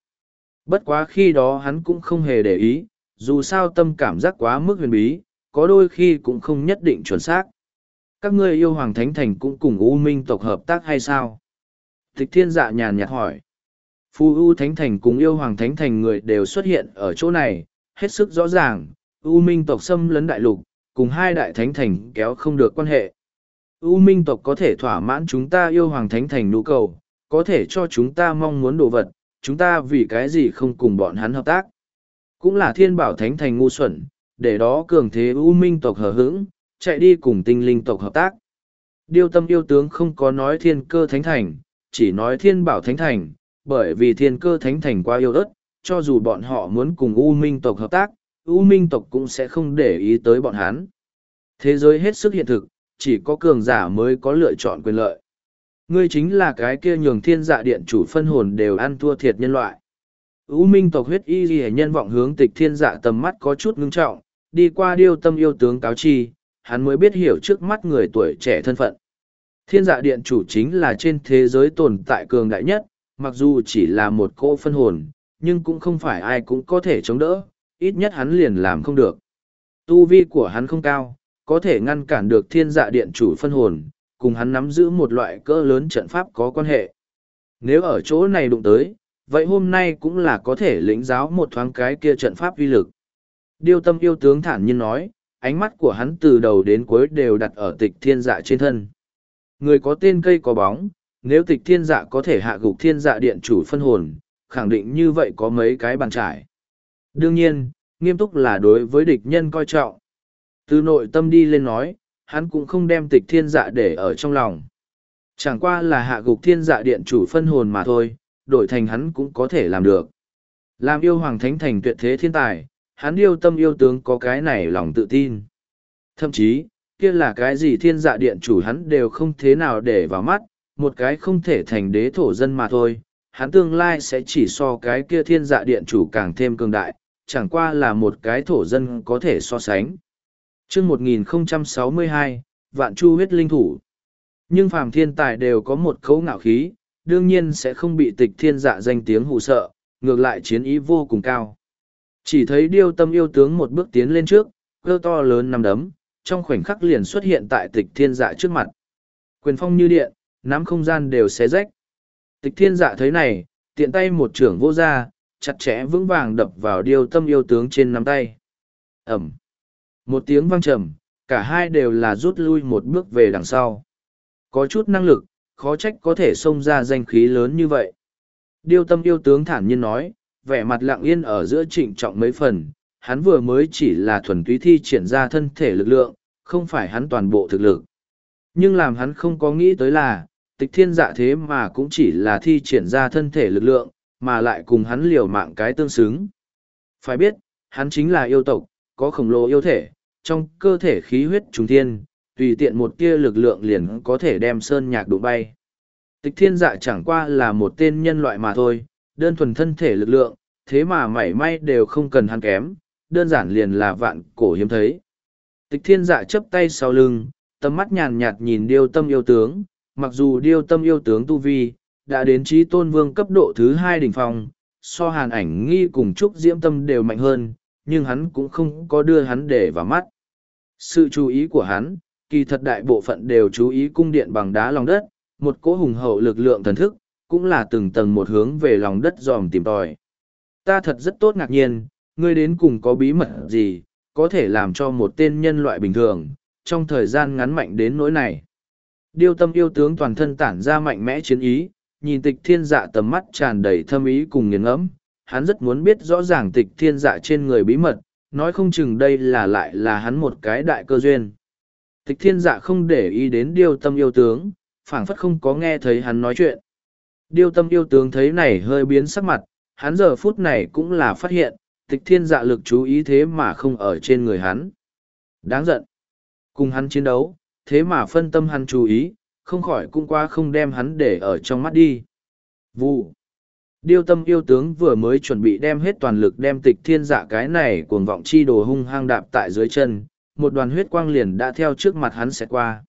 Bất quá khi đó hắn cũng không hề để ý, dù sao tâm cảm giác quá mức huyền bí, có đôi khi cũng không nhất định chuẩn xác. Các ngươi yêu Hoàng Thánh Thành cũng cùng U Minh tộc hợp tác hay sao? Tịch thiên dạ nhàn nhạt hỏi. Phu U Thánh Thành cùng yêu Hoàng Thánh Thành người đều xuất hiện ở chỗ này, hết sức rõ ràng, U Minh tộc xâm lấn đại lục, cùng hai đại Thánh Thành kéo không được quan hệ. U Minh tộc có thể thỏa mãn chúng ta yêu Hoàng Thánh Thành nhu cầu, có thể cho chúng ta mong muốn đồ vật, chúng ta vì cái gì không cùng bọn hắn hợp tác. Cũng là thiên bảo Thánh Thành ngu xuẩn, để đó cường thế U Minh tộc hờ hững, chạy đi cùng tinh linh tộc hợp tác. Điêu tâm yêu tướng không có nói thiên cơ thánh thành, chỉ nói thiên bảo thánh thành, bởi vì thiên cơ thánh thành quá yêu đất, cho dù bọn họ muốn cùng U Minh tộc hợp tác, U Minh tộc cũng sẽ không để ý tới bọn hắn. Thế giới hết sức hiện thực, chỉ có cường giả mới có lựa chọn quyền lợi. Ngươi chính là cái kia nhường thiên dạ điện chủ phân hồn đều ăn thua thiệt nhân loại. U Minh tộc huyết y ghi nhân vọng hướng tịch thiên dạ tầm mắt có chút ngưng trọng, đi qua điêu tâm yêu tướng cáo chi, hắn mới biết hiểu trước mắt người tuổi trẻ thân phận. Thiên dạ điện chủ chính là trên thế giới tồn tại cường đại nhất, mặc dù chỉ là một cô phân hồn, nhưng cũng không phải ai cũng có thể chống đỡ, ít nhất hắn liền làm không được. Tu vi của hắn không cao, có thể ngăn cản được thiên dạ điện chủ phân hồn, cùng hắn nắm giữ một loại cỡ lớn trận pháp có quan hệ. Nếu ở chỗ này đụng tới, vậy hôm nay cũng là có thể lĩnh giáo một thoáng cái kia trận pháp vi lực. Điêu tâm yêu tướng thản nhiên nói, ánh mắt của hắn từ đầu đến cuối đều đặt ở tịch thiên dạ trên thân. Người có tên cây có bóng, nếu tịch thiên dạ có thể hạ gục thiên dạ điện chủ phân hồn, khẳng định như vậy có mấy cái bàn trải. Đương nhiên, nghiêm túc là đối với địch nhân coi trọng. Từ nội tâm đi lên nói, hắn cũng không đem tịch thiên dạ để ở trong lòng. Chẳng qua là hạ gục thiên dạ điện chủ phân hồn mà thôi, đổi thành hắn cũng có thể làm được. Làm yêu hoàng thánh thành tuyệt thế thiên tài, hắn yêu tâm yêu tướng có cái này lòng tự tin. Thậm chí, kia là cái gì thiên dạ điện chủ hắn đều không thế nào để vào mắt, một cái không thể thành đế thổ dân mà thôi. Hắn tương lai sẽ chỉ so cái kia thiên dạ điện chủ càng thêm cường đại, chẳng qua là một cái thổ dân có thể so sánh. chương 1062, Vạn Chu huyết linh thủ. Nhưng phàm thiên tài đều có một khấu ngạo khí, đương nhiên sẽ không bị tịch thiên dạ danh tiếng hù sợ, ngược lại chiến ý vô cùng cao. Chỉ thấy điêu tâm yêu tướng một bước tiến lên trước, cơ to lớn nằm đấm, trong khoảnh khắc liền xuất hiện tại tịch thiên dạ trước mặt. Quyền phong như điện, nắm không gian đều xé rách. Tịch thiên dạ thấy này, tiện tay một trưởng vô ra, chặt chẽ vững vàng đập vào điêu tâm yêu tướng trên nắm tay. Ẩm. Một tiếng vang trầm, cả hai đều là rút lui một bước về đằng sau. Có chút năng lực, khó trách có thể xông ra danh khí lớn như vậy. Điêu tâm yêu tướng thản nhiên nói, vẻ mặt lặng yên ở giữa trịnh trọng mấy phần, hắn vừa mới chỉ là thuần túy thi triển ra thân thể lực lượng, không phải hắn toàn bộ thực lực. Nhưng làm hắn không có nghĩ tới là, tịch thiên dạ thế mà cũng chỉ là thi triển ra thân thể lực lượng, mà lại cùng hắn liều mạng cái tương xứng. Phải biết, hắn chính là yêu tộc, có khổng lồ yêu thể, trong cơ thể khí huyết trùng thiên, tùy tiện một tia lực lượng liền có thể đem sơn nhạc đụng bay. Tịch thiên dạ chẳng qua là một tên nhân loại mà thôi, đơn thuần thân thể lực lượng, thế mà mảy may đều không cần hắn kém, đơn giản liền là vạn cổ hiếm thấy. Tịch thiên dạ chấp tay sau lưng, tầm mắt nhàn nhạt nhìn điêu tâm yêu tướng, mặc dù điêu tâm yêu tướng tu vi, đã đến trí tôn vương cấp độ thứ hai đỉnh phong, so hàn ảnh nghi cùng trúc diễm tâm đều mạnh hơn, nhưng hắn cũng không có đưa hắn để vào mắt. Sự chú ý của hắn, kỳ thật đại bộ phận đều chú ý cung điện bằng đá lòng đất, một cỗ hùng hậu lực lượng thần thức, cũng là từng tầng một hướng về lòng đất dòm tìm tòi. Ta thật rất tốt ngạc nhiên, ngươi đến cùng có bí mật gì, có thể làm cho một tên nhân loại bình thường, trong thời gian ngắn mạnh đến nỗi này. Điêu tâm yêu tướng toàn thân tản ra mạnh mẽ chiến ý, nhìn tịch thiên dạ tầm mắt tràn đầy thâm ý cùng nghiền ngẫm hắn rất muốn biết rõ ràng tịch thiên dạ trên người bí mật, nói không chừng đây là lại là hắn một cái đại cơ duyên. Tịch thiên dạ không để ý đến điêu tâm yêu tướng, phảng phất không có nghe thấy hắn nói chuyện. Điêu tâm yêu tướng thấy này hơi biến sắc mặt, hắn giờ phút này cũng là phát hiện, tịch thiên dạ lực chú ý thế mà không ở trên người hắn. Đáng giận. Cùng hắn chiến đấu, thế mà phân tâm hắn chú ý, không khỏi cũng qua không đem hắn để ở trong mắt đi. Vụ. Điêu tâm yêu tướng vừa mới chuẩn bị đem hết toàn lực đem tịch thiên dạ cái này cuồng vọng chi đồ hung hăng đạp tại dưới chân, một đoàn huyết quang liền đã theo trước mặt hắn sẽ qua.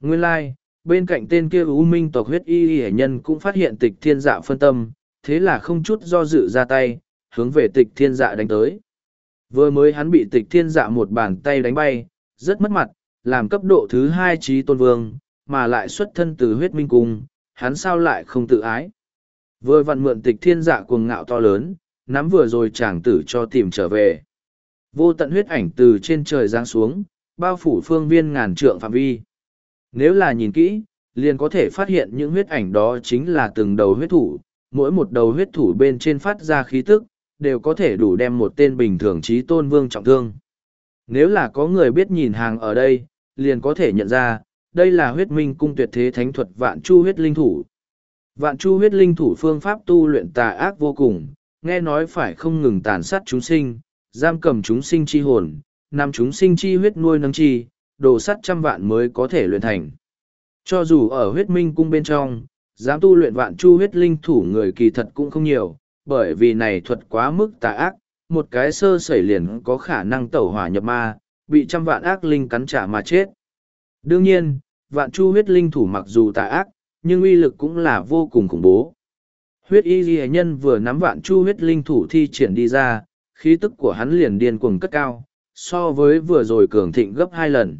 Nguyên lai, like, bên cạnh tên kia ú minh tộc huyết y y nhân cũng phát hiện tịch thiên dạ phân tâm, thế là không chút do dự ra tay, hướng về tịch thiên dạ đánh tới. Vừa mới hắn bị tịch thiên dạ một bàn tay đánh bay, rất mất mặt, làm cấp độ thứ hai trí tôn vương, mà lại xuất thân từ huyết minh cung, hắn sao lại không tự ái. Vừa vặn mượn tịch thiên dạ cuồng ngạo to lớn, nắm vừa rồi chàng tử cho tìm trở về. Vô tận huyết ảnh từ trên trời giáng xuống, bao phủ phương viên ngàn trượng phạm vi. Nếu là nhìn kỹ, liền có thể phát hiện những huyết ảnh đó chính là từng đầu huyết thủ, mỗi một đầu huyết thủ bên trên phát ra khí tức, đều có thể đủ đem một tên bình thường trí tôn vương trọng thương. Nếu là có người biết nhìn hàng ở đây, liền có thể nhận ra, đây là huyết minh cung tuyệt thế thánh thuật vạn chu huyết linh thủ. Vạn chu huyết linh thủ phương pháp tu luyện tà ác vô cùng, nghe nói phải không ngừng tàn sát chúng sinh, giam cầm chúng sinh chi hồn, nằm chúng sinh chi huyết nuôi nâng chi, đồ sắt trăm vạn mới có thể luyện thành. Cho dù ở huyết minh cung bên trong, dám tu luyện vạn chu huyết linh thủ người kỳ thật cũng không nhiều, bởi vì này thuật quá mức tà ác, một cái sơ sẩy liền có khả năng tẩu hỏa nhập ma, bị trăm vạn ác linh cắn trả mà chết. Đương nhiên, vạn chu huyết linh thủ mặc dù tà ác, nhưng uy lực cũng là vô cùng khủng bố. Huyết y ghi nhân vừa nắm vạn chu huyết linh thủ thi triển đi ra, khí tức của hắn liền điên cuồng cất cao, so với vừa rồi cường thịnh gấp hai lần.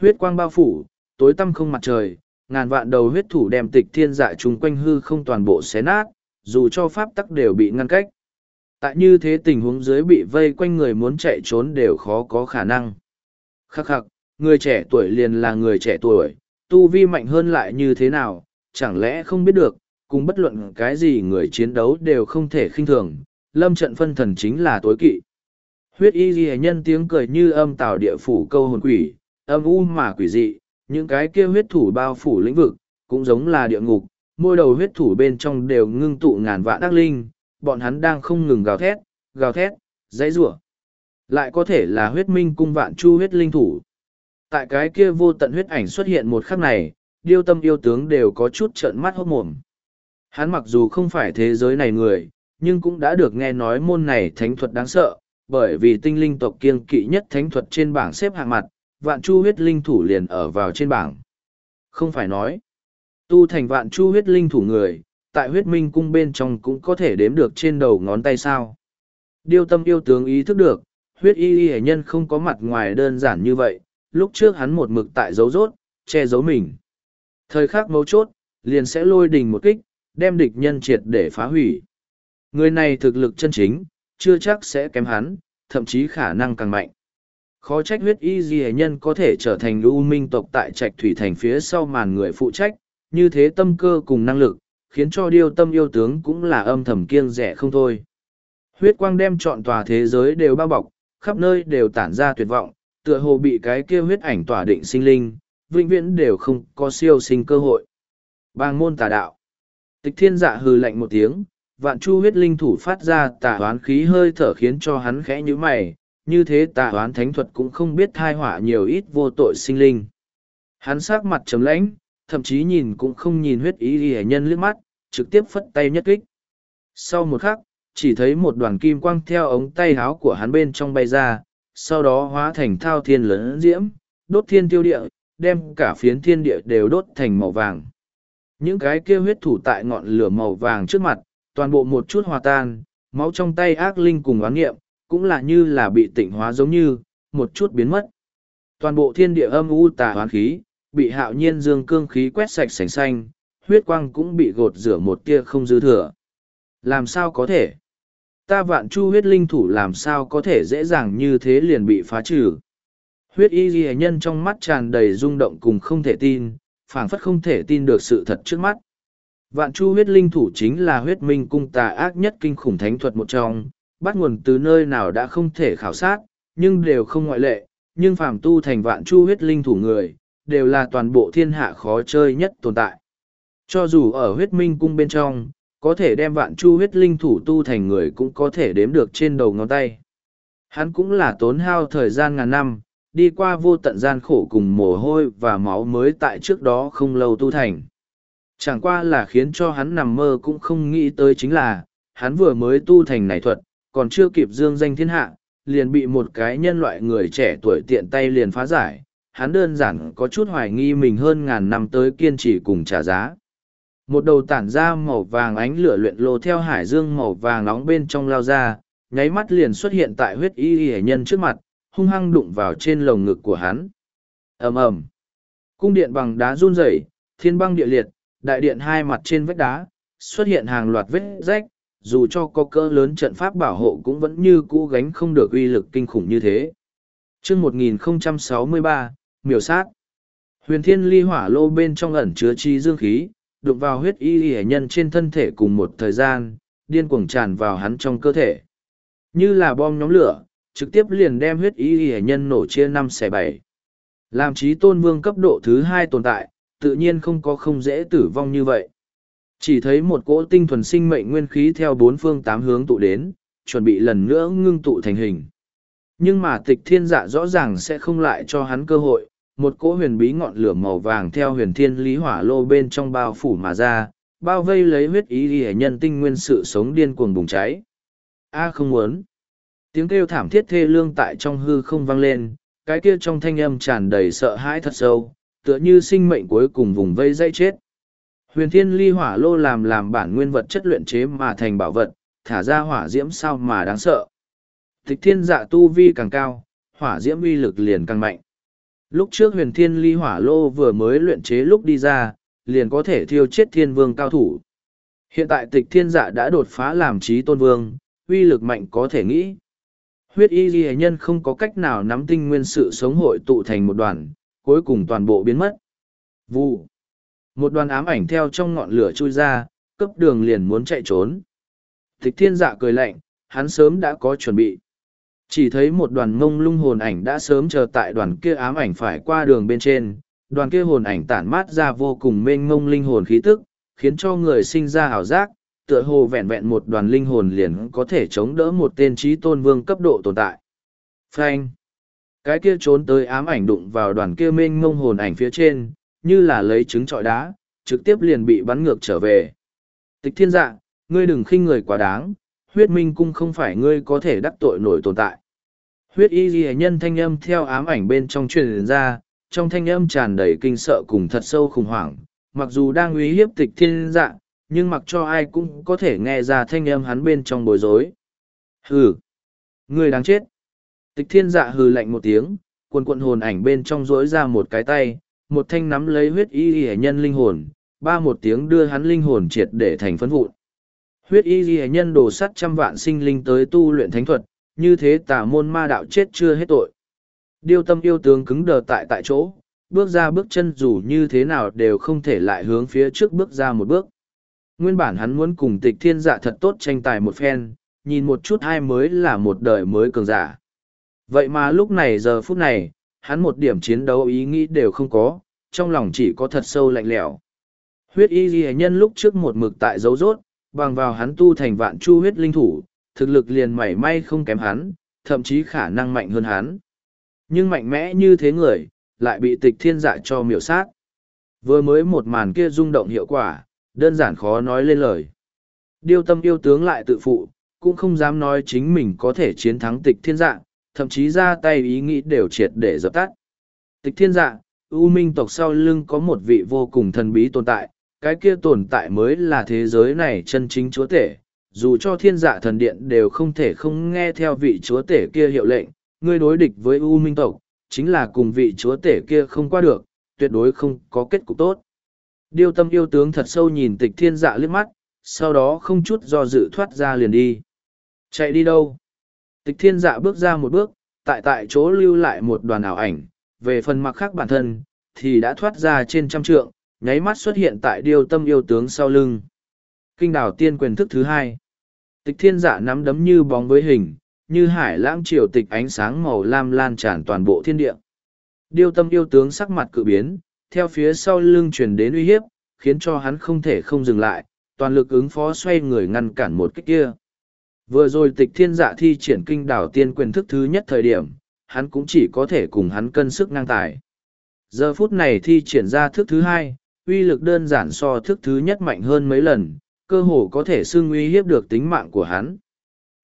Huyết quang bao phủ, tối tăm không mặt trời, ngàn vạn đầu huyết thủ đem tịch thiên dạ chung quanh hư không toàn bộ xé nát, dù cho pháp tắc đều bị ngăn cách. Tại như thế tình huống dưới bị vây quanh người muốn chạy trốn đều khó có khả năng. Khắc khắc, người trẻ tuổi liền là người trẻ tuổi, tu vi mạnh hơn lại như thế nào, chẳng lẽ không biết được, cùng bất luận cái gì người chiến đấu đều không thể khinh thường, lâm trận phân thần chính là tối kỵ. Huyết y ghi nhân tiếng cười như âm tào địa phủ câu hồn quỷ, âm u mà quỷ dị, những cái kia huyết thủ bao phủ lĩnh vực, cũng giống là địa ngục, môi đầu huyết thủ bên trong đều ngưng tụ ngàn vạn ác linh, bọn hắn đang không ngừng gào thét, gào thét, dãy rủa. Lại có thể là huyết minh cung vạn chu huyết linh thủ. Tại cái kia vô tận huyết ảnh xuất hiện một khắc này, điêu tâm yêu tướng đều có chút trợn mắt hốt mồm. Hắn mặc dù không phải thế giới này người, nhưng cũng đã được nghe nói môn này thánh thuật đáng sợ, bởi vì tinh linh tộc kiêng kỵ nhất thánh thuật trên bảng xếp hạng mặt, vạn chu huyết linh thủ liền ở vào trên bảng. Không phải nói, tu thành vạn chu huyết linh thủ người, tại huyết minh cung bên trong cũng có thể đếm được trên đầu ngón tay sao. Điêu tâm yêu tướng ý thức được, huyết y y nhân không có mặt ngoài đơn giản như vậy, lúc trước hắn một mực tại dấu rốt, che giấu mình. Thời khắc mấu chốt, liền sẽ lôi đình một kích, đem địch nhân triệt để phá hủy. Người này thực lực chân chính, chưa chắc sẽ kém hắn, thậm chí khả năng càng mạnh. Khó trách huyết y di nhân có thể trở thành lưu minh tộc tại trạch thủy thành phía sau màn người phụ trách, như thế tâm cơ cùng năng lực, khiến cho điêu tâm yêu tướng cũng là âm thầm kiêng rẻ không thôi. Huyết quang đem trọn tòa thế giới đều bao bọc, khắp nơi đều tản ra tuyệt vọng, tựa hồ bị cái kia huyết ảnh tỏa định sinh linh, vĩnh viễn đều không có siêu sinh cơ hội. Bang môn tà đạo. Tịch thiên dạ hừ lạnh một tiếng, vạn chu huyết linh thủ phát ra tà hoán khí hơi thở khiến cho hắn khẽ như mày, như thế tà hoán thánh thuật cũng không biết thai họa nhiều ít vô tội sinh linh. Hắn sắc mặt trầm lãnh, thậm chí nhìn cũng không nhìn huyết ý ghi nhân liếc mắt, trực tiếp phất tay nhất kích. Sau một khắc, chỉ thấy một đoàn kim quang theo ống tay háo của hắn bên trong bay ra, sau đó hóa thành thao thiên lớn diễm, đốt thiên tiêu địa, đem cả phiến thiên địa đều đốt thành màu vàng. Những cái kia huyết thủ tại ngọn lửa màu vàng trước mặt, toàn bộ một chút hòa tan, máu trong tay ác linh cùng oán nghiệm, cũng là như là bị tịnh hóa giống như, một chút biến mất. Toàn bộ thiên địa âm u tà hoán khí, bị hạo nhiên dương cương khí quét sạch sành xanh, huyết quang cũng bị gột rửa một tia không dư thừa. Làm sao có thể? Ta vạn chu huyết linh thủ làm sao có thể dễ dàng như thế liền bị phá trừ? Huyết y ghi nhân trong mắt tràn đầy rung động cùng không thể tin, phảng phất không thể tin được sự thật trước mắt. Vạn chu huyết linh thủ chính là huyết minh cung tà ác nhất kinh khủng thánh thuật một trong, bắt nguồn từ nơi nào đã không thể khảo sát, nhưng đều không ngoại lệ, nhưng phàm tu thành vạn chu huyết linh thủ người, đều là toàn bộ thiên hạ khó chơi nhất tồn tại. Cho dù ở huyết minh cung bên trong, có thể đem vạn chu huyết linh thủ tu thành người cũng có thể đếm được trên đầu ngón tay. Hắn cũng là tốn hao thời gian ngàn năm, đi qua vô tận gian khổ cùng mồ hôi và máu mới tại trước đó không lâu tu thành. Chẳng qua là khiến cho hắn nằm mơ cũng không nghĩ tới chính là, hắn vừa mới tu thành này thuật, còn chưa kịp dương danh thiên hạ, liền bị một cái nhân loại người trẻ tuổi tiện tay liền phá giải. Hắn đơn giản có chút hoài nghi mình hơn ngàn năm tới kiên trì cùng trả giá. Một đầu tản ra màu vàng ánh lửa luyện lô theo hải dương màu vàng nóng bên trong lao ra, nháy mắt liền xuất hiện tại huyết y y nhân trước mặt, hung hăng đụng vào trên lồng ngực của hắn. ầm ầm Cung điện bằng đá run rẩy, thiên băng địa liệt, đại điện hai mặt trên vách đá, xuất hiện hàng loạt vết rách, dù cho có cỡ lớn trận pháp bảo hộ cũng vẫn như cũ gánh không được uy lực kinh khủng như thế. chương 1063, miểu sát. Huyền thiên ly hỏa lô bên trong ẩn chứa chi dương khí, đụng vào huyết y y nhân trên thân thể cùng một thời gian, điên cuồng tràn vào hắn trong cơ thể. Như là bom nhóm lửa, trực tiếp liền đem huyết y y nhân nổ chia năm xẻ bảy. Làm trí tôn vương cấp độ thứ hai tồn tại, tự nhiên không có không dễ tử vong như vậy. Chỉ thấy một cỗ tinh thuần sinh mệnh nguyên khí theo bốn phương tám hướng tụ đến, chuẩn bị lần nữa ngưng tụ thành hình. Nhưng mà tịch thiên dạ rõ ràng sẽ không lại cho hắn cơ hội, một cỗ huyền bí ngọn lửa màu vàng theo huyền thiên lý hỏa lô bên trong bao phủ mà ra, bao vây lấy huyết ý ghi nhân tinh nguyên sự sống điên cuồng bùng cháy. A à, không muốn. Tiếng kêu thảm thiết thê lương tại trong hư không vang lên, cái kia trong thanh âm tràn đầy sợ hãi thật sâu, tựa như sinh mệnh cuối cùng vùng vây dây chết. Huyền thiên ly hỏa lô làm làm bản nguyên vật chất luyện chế mà thành bảo vật, thả ra hỏa diễm sao mà đáng sợ. Tịch thiên dạ tu vi càng cao, hỏa diễm uy lực liền càng mạnh. Lúc trước huyền thiên ly hỏa lô vừa mới luyện chế lúc đi ra, liền có thể thiêu chết thiên vương cao thủ. Hiện tại tịch thiên dạ đã đột phá làm trí tôn vương, uy lực mạnh có thể nghĩ. Huyết y ghi nhân không có cách nào nắm tinh nguyên sự sống hội tụ thành một đoàn, cuối cùng toàn bộ biến mất. vu Một đoàn ám ảnh theo trong ngọn lửa chui ra, cấp đường liền muốn chạy trốn. Tịch thiên dạ cười lạnh, hắn sớm đã có chuẩn bị. Chỉ thấy một đoàn ngông lung hồn ảnh đã sớm chờ tại đoàn kia ám ảnh phải qua đường bên trên, đoàn kia hồn ảnh tản mát ra vô cùng mênh mông linh hồn khí tức, khiến cho người sinh ra ảo giác, tựa hồ vẹn vẹn một đoàn linh hồn liền có thể chống đỡ một tên trí tôn vương cấp độ tồn tại. Frank! Cái kia trốn tới ám ảnh đụng vào đoàn kia mênh mông hồn ảnh phía trên, như là lấy trứng trọi đá, trực tiếp liền bị bắn ngược trở về. Tịch thiên dạ, ngươi đừng khinh người quá đáng, huyết minh cung không phải ngươi có thể đắc tội nổi tồn tại. Huyết y ghi nhân thanh âm theo ám ảnh bên trong truyền ra, trong thanh âm tràn đầy kinh sợ cùng thật sâu khủng hoảng, mặc dù đang uy hiếp tịch thiên dạ, nhưng mặc cho ai cũng có thể nghe ra thanh âm hắn bên trong bối rối. Hừ! ngươi đáng chết! Tịch thiên dạ hừ lạnh một tiếng, quần quận hồn ảnh bên trong rỗi ra một cái tay, một thanh nắm lấy huyết y ghi nhân linh hồn, ba một tiếng đưa hắn linh hồn triệt để thành phấn vụn. Huyết y ghi nhân đồ sắt trăm vạn sinh linh tới tu luyện thánh thuật, như thế tà môn ma đạo chết chưa hết tội. Điêu tâm yêu tướng cứng đờ tại tại chỗ, bước ra bước chân dù như thế nào đều không thể lại hướng phía trước bước ra một bước. Nguyên bản hắn muốn cùng tịch thiên dạ thật tốt tranh tài một phen, nhìn một chút ai mới là một đời mới cường giả. Vậy mà lúc này giờ phút này, hắn một điểm chiến đấu ý nghĩ đều không có, trong lòng chỉ có thật sâu lạnh lẽo. Huyết y ghi nhân lúc trước một mực tại dấu rốt, bằng vào hắn tu thành vạn chu huyết linh thủ, thực lực liền mảy may không kém hắn, thậm chí khả năng mạnh hơn hắn. Nhưng mạnh mẽ như thế người, lại bị tịch thiên dạ cho miểu sát. Vừa mới một màn kia rung động hiệu quả, đơn giản khó nói lên lời. Điêu tâm yêu tướng lại tự phụ, cũng không dám nói chính mình có thể chiến thắng tịch thiên dạ, thậm chí ra tay ý nghĩ đều triệt để dập tắt. Tịch thiên dạ, U Minh tộc sau lưng có một vị vô cùng thần bí tồn tại, cái kia tồn tại mới là thế giới này chân chính chúa tể. Dù cho thiên dạ thần điện đều không thể không nghe theo vị chúa tể kia hiệu lệnh, ngươi đối địch với U Minh tộc, chính là cùng vị chúa tể kia không qua được, tuyệt đối không có kết cục tốt. Điêu tâm yêu tướng thật sâu nhìn tịch thiên dạ liếc mắt, sau đó không chút do dự thoát ra liền đi. Chạy đi đâu? Tịch thiên dạ bước ra một bước, tại tại chỗ lưu lại một đoàn ảo ảnh, về phần mặc khác bản thân, thì đã thoát ra trên trăm trượng, nháy mắt xuất hiện tại điêu tâm yêu tướng sau lưng. Kinh đảo tiên quyền thức thứ hai. Tịch thiên dạ nắm đấm như bóng với hình, như hải lãng triều tịch ánh sáng màu lam lan tràn toàn bộ thiên địa. Điêu tâm yêu tướng sắc mặt cự biến, theo phía sau lưng truyền đến uy hiếp, khiến cho hắn không thể không dừng lại, toàn lực ứng phó xoay người ngăn cản một kích kia. Vừa rồi tịch thiên dạ thi triển kinh đảo tiên quyền thức thứ nhất thời điểm, hắn cũng chỉ có thể cùng hắn cân sức ngang tài. Giờ phút này thi triển ra thức thứ hai, uy lực đơn giản so thức thứ nhất mạnh hơn mấy lần, cơ hồ có thể xưng uy hiếp được tính mạng của hắn.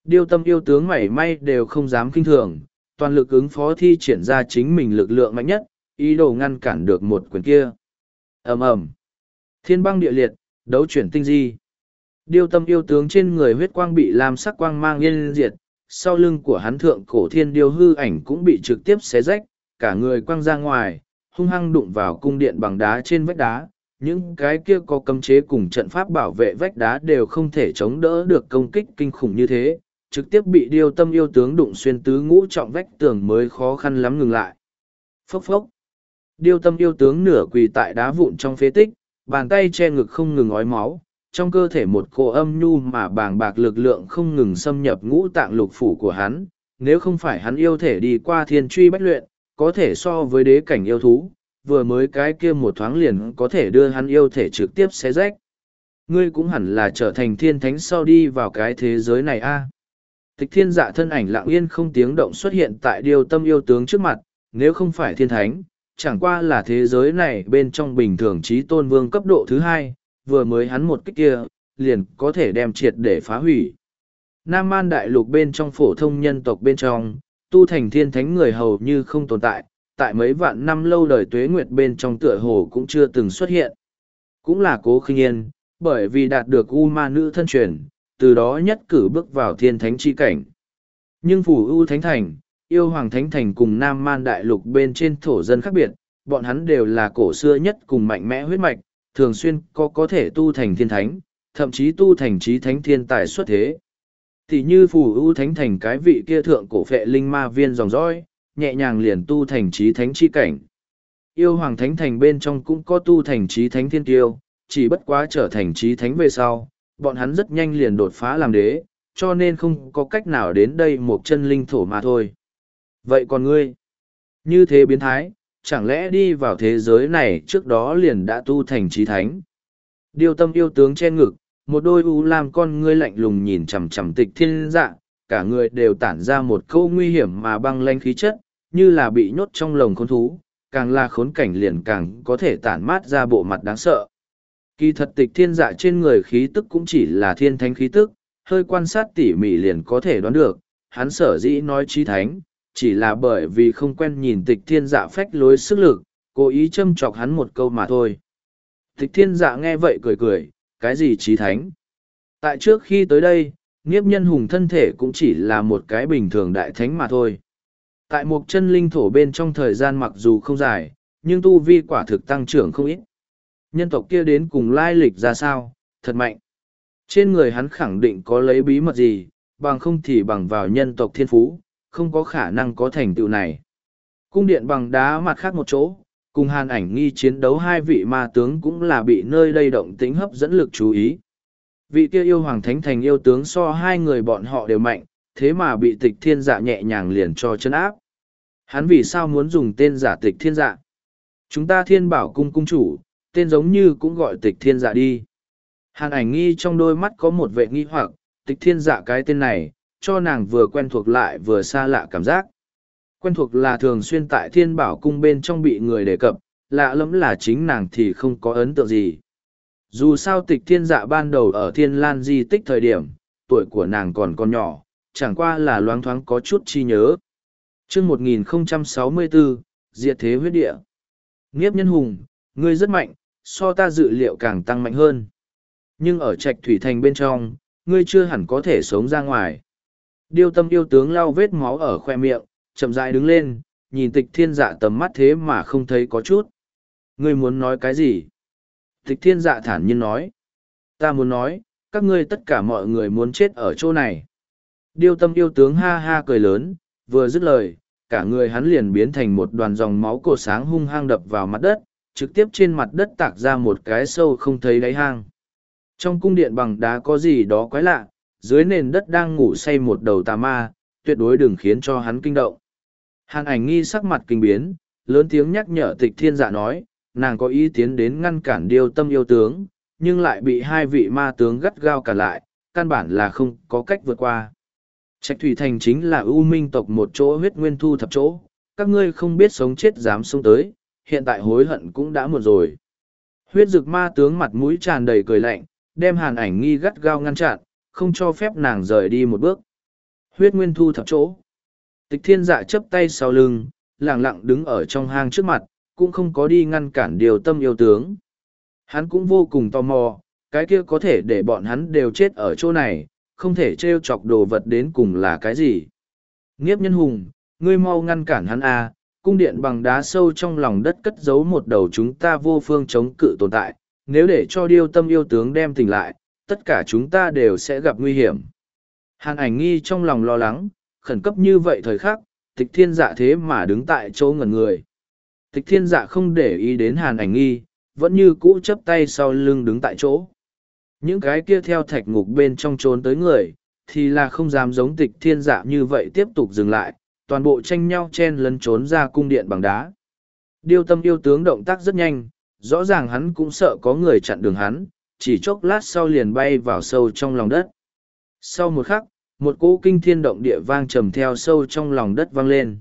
Điêu tâm yêu tướng mảy may đều không dám kinh thường, toàn lực ứng phó thi triển ra chính mình lực lượng mạnh nhất, ý đồ ngăn cản được một quyền kia. ầm ầm Thiên băng địa liệt, đấu chuyển tinh di. Điêu tâm yêu tướng trên người huyết quang bị làm sắc quang mang yên diệt, sau lưng của hắn thượng cổ thiên điêu hư ảnh cũng bị trực tiếp xé rách, cả người quang ra ngoài, hung hăng đụng vào cung điện bằng đá trên vách đá. Những cái kia có cấm chế cùng trận pháp bảo vệ vách đá đều không thể chống đỡ được công kích kinh khủng như thế, trực tiếp bị điêu tâm yêu tướng đụng xuyên tứ ngũ trọng vách tường mới khó khăn lắm ngừng lại. Phốc phốc. Điêu tâm yêu tướng nửa quỳ tại đá vụn trong phế tích, bàn tay che ngực không ngừng ói máu, trong cơ thể một cô âm nhu mà bàng bạc lực lượng không ngừng xâm nhập ngũ tạng lục phủ của hắn, nếu không phải hắn yêu thể đi qua thiên truy bách luyện, có thể so với đế cảnh yêu thú, vừa mới cái kia một thoáng liền có thể đưa hắn yêu thể trực tiếp xé rách. Ngươi cũng hẳn là trở thành thiên thánh sau đi vào cái thế giới này a. Tịch thiên dạ thân ảnh lặng yên không tiếng động xuất hiện tại điều tâm yêu tướng trước mặt, nếu không phải thiên thánh, chẳng qua là thế giới này bên trong bình thường trí tôn vương cấp độ thứ hai, vừa mới hắn một cách kia, liền có thể đem triệt để phá hủy. Nam Man Đại Lục bên trong phổ thông nhân tộc bên trong, tu thành thiên thánh người hầu như không tồn tại, tại mấy vạn năm lâu đời tuế nguyệt bên trong tựa hồ cũng chưa từng xuất hiện. Cũng là cố khinh yên, bởi vì đạt được U ma nữ thân truyền, từ đó nhất cử bước vào thiên thánh chi cảnh. Nhưng phủ U thánh thành, yêu hoàng thánh thành cùng Nam Man Đại Lục bên trên thổ dân khác biệt, bọn hắn đều là cổ xưa nhất cùng mạnh mẽ huyết mạch, thường xuyên có có thể tu thành thiên thánh, thậm chí tu thành trí thánh thiên tài xuất thế. Thì như phù ưu thánh thành cái vị kia thượng cổ phệ linh ma viên dòng dõi, nhẹ nhàng liền tu thành trí thánh chi cảnh. Yêu hoàng thánh thành bên trong cũng có tu thành trí thánh thiên tiêu, chỉ bất quá trở thành trí thánh về sau, bọn hắn rất nhanh liền đột phá làm đế, cho nên không có cách nào đến đây một chân linh thổ mà thôi. Vậy còn ngươi? Như thế biến thái, chẳng lẽ đi vào thế giới này trước đó liền đã tu thành trí thánh. Điều tâm yêu tướng che ngực, một đôi u lam con ngươi lạnh lùng nhìn chằm chằm tịch thiên dạ, cả người đều tản ra một câu nguy hiểm mà băng lanh khí chất, như là bị nhốt trong lồng khốn thú, càng là khốn cảnh liền càng có thể tản mát ra bộ mặt đáng sợ. Kỳ thật tịch thiên dạ trên người khí tức cũng chỉ là thiên thánh khí tức, hơi quan sát tỉ mỉ liền có thể đoán được, hắn sở dĩ nói trí thánh, chỉ là bởi vì không quen nhìn tịch thiên dạ phách lối sức lực, cố ý châm chọc hắn một câu mà thôi. Tịch thiên dạ nghe vậy cười cười, cái gì trí thánh? Tại trước khi tới đây, nghiếp nhân hùng thân thể cũng chỉ là một cái bình thường đại thánh mà thôi. Tại một chân linh thổ bên trong thời gian mặc dù không dài, nhưng tu vi quả thực tăng trưởng không ít. Nhân tộc kia đến cùng lai lịch ra sao, thật mạnh. Trên người hắn khẳng định có lấy bí mật gì, bằng không thì bằng vào nhân tộc thiên phú, không có khả năng có thành tựu này. Cung điện bằng đá mặt khác một chỗ, cùng hàn ảnh nghi chiến đấu hai vị ma tướng cũng là bị nơi đây động tính hấp dẫn lực chú ý. Vị kia yêu hoàng thánh thành yêu tướng so hai người bọn họ đều mạnh, thế mà bị tịch thiên dạ nhẹ nhàng liền cho chân áp. Hắn vì sao muốn dùng tên giả tịch thiên dạ? Chúng ta thiên bảo cung cung chủ, tên giống như cũng gọi tịch thiên dạ đi. Hàn ảnh nghi trong đôi mắt có một vệ nghi hoặc, tịch thiên dạ cái tên này, cho nàng vừa quen thuộc lại vừa xa lạ cảm giác. Quen thuộc là thường xuyên tại thiên bảo cung bên trong bị người đề cập, lạ lẫm là chính nàng thì không có ấn tượng gì. Dù sao tịch thiên dạ ban đầu ở thiên lan di tích thời điểm, tuổi của nàng còn còn nhỏ, chẳng qua là loáng thoáng có chút chi nhớ. chương 1064, Diệt Thế Huyết Địa. Nghiếp nhân hùng, ngươi rất mạnh, so ta dự liệu càng tăng mạnh hơn. Nhưng ở trạch thủy thành bên trong, ngươi chưa hẳn có thể sống ra ngoài. Điêu tâm yêu tướng lau vết máu ở khoe miệng, chậm rãi đứng lên, nhìn tịch thiên dạ tầm mắt thế mà không thấy có chút. Ngươi muốn nói cái gì? Tịch thiên dạ thản nhiên nói. Ta muốn nói, các ngươi tất cả mọi người muốn chết ở chỗ này. Điêu tâm yêu tướng ha ha cười lớn, vừa dứt lời, cả người hắn liền biến thành một đoàn dòng máu cổ sáng hung hăng đập vào mặt đất, trực tiếp trên mặt đất tạc ra một cái sâu không thấy đáy hang. Trong cung điện bằng đá có gì đó quái lạ, dưới nền đất đang ngủ say một đầu tà ma, tuyệt đối đừng khiến cho hắn kinh động. Hàn ảnh nghi sắc mặt kinh biến, lớn tiếng nhắc nhở tịch thiên dạ nói, nàng có ý tiến đến ngăn cản điêu tâm yêu tướng, nhưng lại bị hai vị ma tướng gắt gao cả lại, căn bản là không có cách vượt qua. Trạch Thủy Thành chính là ưu minh tộc một chỗ huyết nguyên thu thập chỗ, các ngươi không biết sống chết dám sống tới, hiện tại hối hận cũng đã muộn rồi. Huyết dực ma tướng mặt mũi tràn đầy cười lạnh, đem hàn ảnh nghi gắt gao ngăn chặn, không cho phép nàng rời đi một bước. Huyết nguyên thu thập chỗ. Tịch thiên dạ chấp tay sau lưng, lặng lặng đứng ở trong hang trước mặt, cũng không có đi ngăn cản điều tâm yêu tướng. Hắn cũng vô cùng tò mò, cái kia có thể để bọn hắn đều chết ở chỗ này, không thể trêu chọc đồ vật đến cùng là cái gì nghiếp nhân hùng ngươi mau ngăn cản hắn a à, cung điện bằng đá sâu trong lòng đất cất giấu một đầu chúng ta vô phương chống cự tồn tại nếu để cho điêu tâm yêu tướng đem tỉnh lại tất cả chúng ta đều sẽ gặp nguy hiểm hàn ảnh nghi trong lòng lo lắng khẩn cấp như vậy thời khắc tịch thiên dạ thế mà đứng tại chỗ ngẩn người tịch thiên dạ không để ý đến hàn ảnh nghi vẫn như cũ chấp tay sau lưng đứng tại chỗ những cái kia theo thạch ngục bên trong trốn tới người, thì là không dám giống tịch thiên dạ như vậy tiếp tục dừng lại, toàn bộ tranh nhau chen lấn trốn ra cung điện bằng đá. Điêu tâm yêu tướng động tác rất nhanh, rõ ràng hắn cũng sợ có người chặn đường hắn, chỉ chốc lát sau liền bay vào sâu trong lòng đất. Sau một khắc, một cỗ kinh thiên động địa vang trầm theo sâu trong lòng đất vang lên.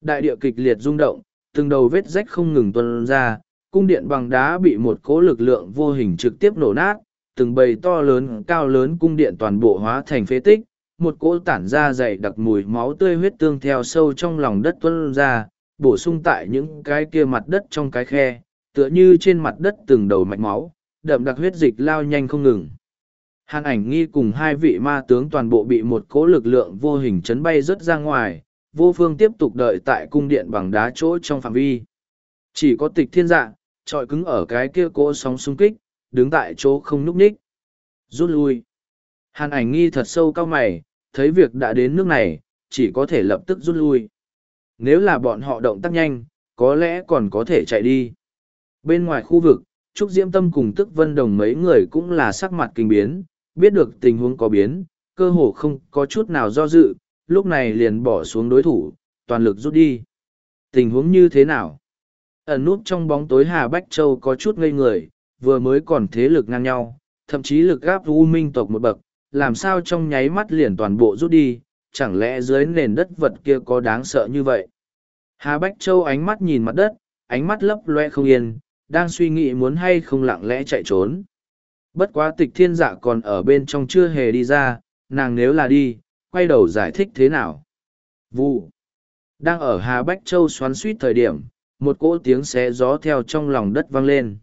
Đại địa kịch liệt rung động, từng đầu vết rách không ngừng tuôn ra, cung điện bằng đá bị một cỗ lực lượng vô hình trực tiếp nổ nát, từng bầy to lớn cao lớn cung điện toàn bộ hóa thành phế tích, một cỗ tản ra dày đặc mùi máu tươi huyết tương theo sâu trong lòng đất tuân ra, bổ sung tại những cái kia mặt đất trong cái khe, tựa như trên mặt đất từng đầu mạch máu, đậm đặc huyết dịch lao nhanh không ngừng. Hàn ảnh nghi cùng hai vị ma tướng toàn bộ bị một cỗ lực lượng vô hình chấn bay rớt ra ngoài, vô phương tiếp tục đợi tại cung điện bằng đá chỗ trong phạm vi. Chỉ có tịch thiên dạ, trọi cứng ở cái kia cỗ sóng xung kích, đứng tại chỗ không núp ních. Rút lui. Hàn ảnh nghi thật sâu cao mày, thấy việc đã đến nước này, chỉ có thể lập tức rút lui. Nếu là bọn họ động tác nhanh, có lẽ còn có thể chạy đi. Bên ngoài khu vực, Trúc Diễm Tâm cùng Tức Vân Đồng mấy người cũng là sắc mặt kinh biến, biết được tình huống có biến, cơ hồ không có chút nào do dự, lúc này liền bỏ xuống đối thủ, toàn lực rút đi. Tình huống như thế nào? Ẩn nút trong bóng tối Hà Bách Châu có chút ngây người, vừa mới còn thế lực ngang nhau, thậm chí lực gáp U Minh tộc một bậc, làm sao trong nháy mắt liền toàn bộ rút đi, chẳng lẽ dưới nền đất vật kia có đáng sợ như vậy. Hà Bách Châu ánh mắt nhìn mặt đất, ánh mắt lấp loe không yên, đang suy nghĩ muốn hay không lặng lẽ chạy trốn. Bất quá tịch thiên dạ còn ở bên trong chưa hề đi ra, nàng nếu là đi, quay đầu giải thích thế nào. Vụ. Đang ở Hà Bách Châu xoắn suýt thời điểm, một cỗ tiếng xé gió theo trong lòng đất vang lên.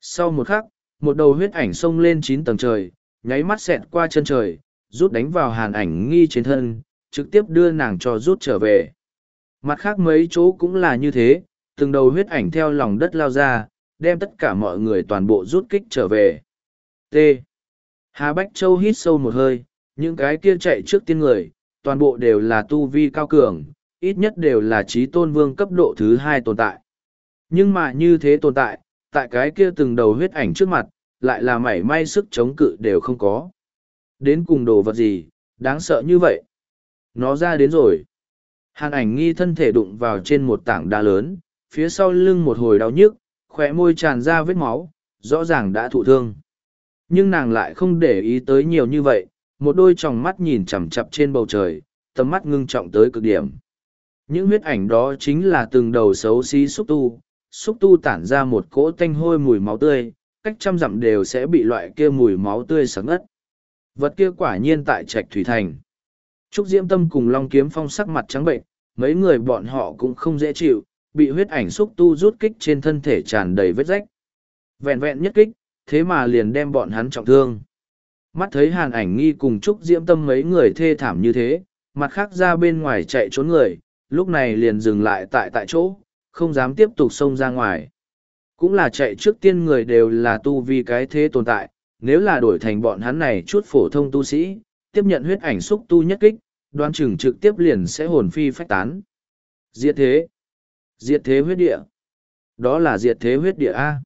Sau một khắc, một đầu huyết ảnh xông lên chín tầng trời, nháy mắt xẹt qua chân trời, rút đánh vào hàn ảnh nghi trên thân, trực tiếp đưa nàng cho rút trở về. Mặt khác mấy chỗ cũng là như thế, từng đầu huyết ảnh theo lòng đất lao ra, đem tất cả mọi người toàn bộ rút kích trở về. T. Hà Bách Châu hít sâu một hơi, những cái kia chạy trước tiên người, toàn bộ đều là tu vi cao cường, ít nhất đều là trí tôn vương cấp độ thứ hai tồn tại. Nhưng mà như thế tồn tại, tại cái kia từng đầu huyết ảnh trước mặt, lại là mảy may sức chống cự đều không có. Đến cùng đồ vật gì, đáng sợ như vậy. Nó ra đến rồi. Hàn ảnh nghi thân thể đụng vào trên một tảng đá lớn, phía sau lưng một hồi đau nhức, khỏe môi tràn ra vết máu, rõ ràng đã thụ thương. Nhưng nàng lại không để ý tới nhiều như vậy, một đôi tròng mắt nhìn chằm chặp trên bầu trời, tầm mắt ngưng trọng tới cực điểm. Những huyết ảnh đó chính là từng đầu xấu xí xúc tu, xúc tu tản ra một cỗ tanh hôi mùi máu tươi, cách trăm dặm đều sẽ bị loại kia mùi máu tươi sáng ngất. Vật kia quả nhiên tại trạch thủy thành. Trúc Diễm Tâm cùng Long Kiếm Phong sắc mặt trắng bệnh, mấy người bọn họ cũng không dễ chịu, bị huyết ảnh xúc tu rút kích trên thân thể tràn đầy vết rách. Vẹn vẹn nhất kích, thế mà liền đem bọn hắn trọng thương. Mắt thấy hàn ảnh nghi cùng Trúc Diễm Tâm mấy người thê thảm như thế, mặt khác ra bên ngoài chạy trốn người, lúc này liền dừng lại tại tại chỗ, không dám tiếp tục xông ra ngoài. Cũng là chạy trước tiên người đều là tu vi cái thế tồn tại, nếu là đổi thành bọn hắn này chút phổ thông tu sĩ, tiếp nhận huyết ảnh xúc tu nhất kích, đoan chừng trực tiếp liền sẽ hồn phi phách tán. Diệt thế. Diệt thế huyết địa. Đó là diệt thế huyết địa A.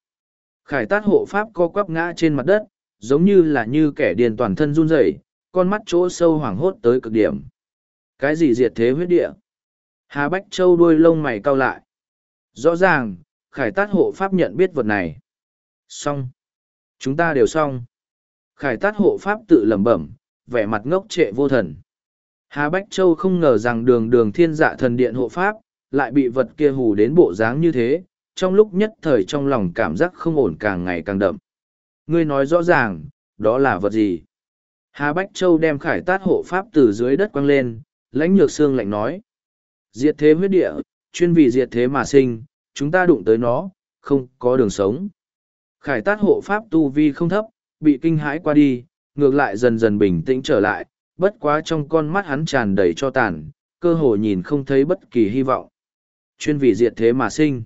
Khải tát hộ pháp co quắp ngã trên mặt đất, giống như là như kẻ điền toàn thân run rẩy, con mắt chỗ sâu hoảng hốt tới cực điểm. Cái gì diệt thế huyết địa? Hà Bách Châu đuôi lông mày cau lại. Rõ ràng, khải tát hộ pháp nhận biết vật này. Xong. Chúng ta đều xong. Khải tát hộ pháp tự lẩm bẩm, vẻ mặt ngốc trệ vô thần. Hà Bách Châu không ngờ rằng đường đường thiên dạ thần điện hộ pháp, lại bị vật kia hù đến bộ dáng như thế, trong lúc nhất thời trong lòng cảm giác không ổn càng ngày càng đậm. Ngươi nói rõ ràng, đó là vật gì? Hà Bách Châu đem khải tát hộ pháp từ dưới đất quăng lên, lãnh nhược xương lạnh nói. Diệt thế huyết địa, chuyên vì diệt thế mà sinh, chúng ta đụng tới nó, không có đường sống. Khải tát hộ pháp tu vi không thấp, bị kinh hãi qua đi, ngược lại dần dần bình tĩnh trở lại, bất quá trong con mắt hắn tràn đầy cho tàn, cơ hồ nhìn không thấy bất kỳ hy vọng. Chuyên vì diệt thế mà sinh.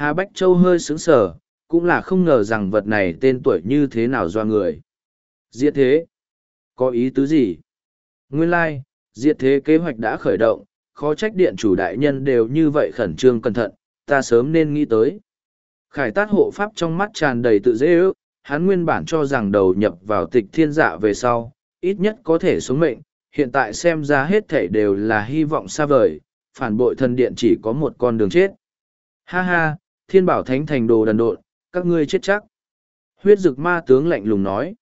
Hà Bách Châu hơi sững sờ, cũng là không ngờ rằng vật này tên tuổi như thế nào do người. Diệt thế? Có ý tứ gì? Nguyên lai, like, diệt thế kế hoạch đã khởi động, khó trách điện chủ đại nhân đều như vậy khẩn trương cẩn thận, ta sớm nên nghĩ tới. Khải tát hộ pháp trong mắt tràn đầy tự dễ ước, hắn nguyên bản cho rằng đầu nhập vào tịch thiên dạ về sau, ít nhất có thể sống mệnh, hiện tại xem ra hết thể đều là hy vọng xa vời, phản bội thần điện chỉ có một con đường chết. Ha ha, thiên bảo thánh thành đồ đần độn, các ngươi chết chắc. Huyết dực ma tướng lạnh lùng nói.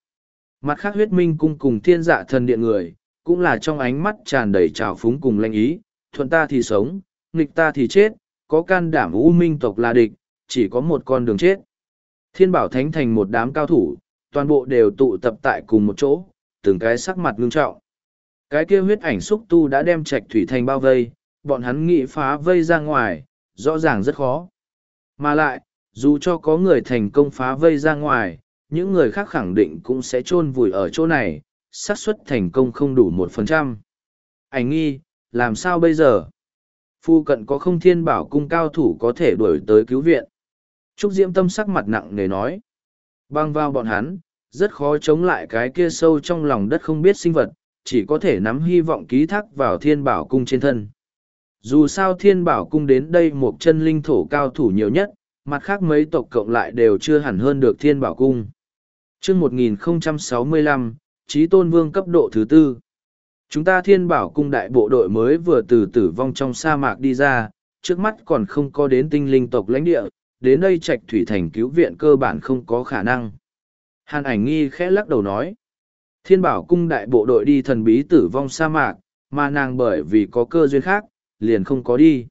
Mặt khác huyết minh cung cùng thiên dạ thần điện người, cũng là trong ánh mắt tràn đầy trào phúng cùng lanh ý, thuận ta thì sống, nghịch ta thì chết, có can đảm u minh tộc là địch, chỉ có một con đường chết. Thiên bảo thánh thành một đám cao thủ, toàn bộ đều tụ tập tại cùng một chỗ, từng cái sắc mặt ngưng trọng. Cái kia huyết ảnh xúc tu đã đem trạch thủy thành bao vây, bọn hắn nghĩ phá vây ra ngoài, rõ ràng rất khó. Mà lại, dù cho có người thành công phá vây ra ngoài, những người khác khẳng định cũng sẽ chôn vùi ở chỗ này, xác suất thành công không đủ một phần trăm. Ảnh nghi, làm sao bây giờ? Phu cận có không thiên bảo cung cao thủ có thể đuổi tới cứu viện. Trúc Diễm Tâm sắc mặt nặng nề nói. Băng vào bọn hắn, rất khó chống lại cái kia sâu trong lòng đất không biết sinh vật, chỉ có thể nắm hy vọng ký thác vào thiên bảo cung trên thân. Dù sao thiên bảo cung đến đây một chân linh thổ cao thủ nhiều nhất, mặt khác mấy tộc cộng lại đều chưa hẳn hơn được thiên bảo cung. chương 1065, trí tôn vương cấp độ thứ tư. Chúng ta thiên bảo cung đại bộ đội mới vừa từ tử vong trong sa mạc đi ra, trước mắt còn không có đến tinh linh tộc lãnh địa, đến đây trạch thủy thành cứu viện cơ bản không có khả năng. Hàn ảnh nghi khẽ lắc đầu nói. Thiên bảo cung đại bộ đội đi thần bí tử vong sa mạc, mà nàng bởi vì có cơ duyên khác, liền không có đi.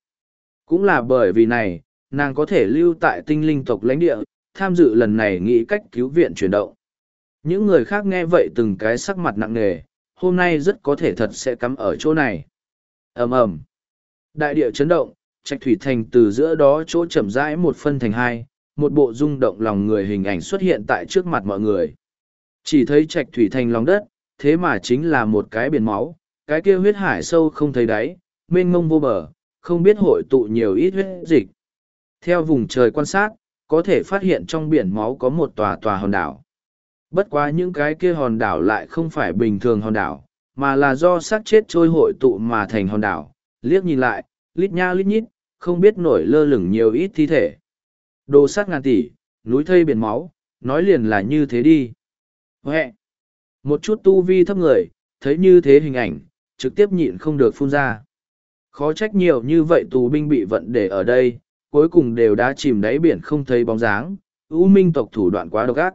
Cũng là bởi vì này, nàng có thể lưu tại tinh linh tộc lãnh địa, tham dự lần này nghĩ cách cứu viện chuyển động. Những người khác nghe vậy từng cái sắc mặt nặng nề, hôm nay rất có thể thật sẽ cắm ở chỗ này. ầm ầm Đại địa chấn động, trạch thủy thành từ giữa đó chỗ chậm rãi một phân thành hai, một bộ rung động lòng người hình ảnh xuất hiện tại trước mặt mọi người. Chỉ thấy trạch thủy thành lòng đất, thế mà chính là một cái biển máu, cái kia huyết hải sâu không thấy đáy, mênh mông vô bờ, không biết hội tụ nhiều ít huyết dịch. Theo vùng trời quan sát, có thể phát hiện trong biển máu có một tòa tòa hòn đảo. Bất quá những cái kia hòn đảo lại không phải bình thường hòn đảo, mà là do xác chết trôi hội tụ mà thành hòn đảo. Liếc nhìn lại, lít nha lít nhít, không biết nổi lơ lửng nhiều ít thi thể. Đồ sát ngàn tỷ, núi thây biển máu, nói liền là như thế đi. Huệ! Một chút tu vi thấp người, thấy như thế hình ảnh, trực tiếp nhịn không được phun ra. Khó trách nhiều như vậy tù binh bị vận để ở đây, cuối cùng đều đã chìm đáy biển không thấy bóng dáng, ưu minh tộc thủ đoạn quá độc ác.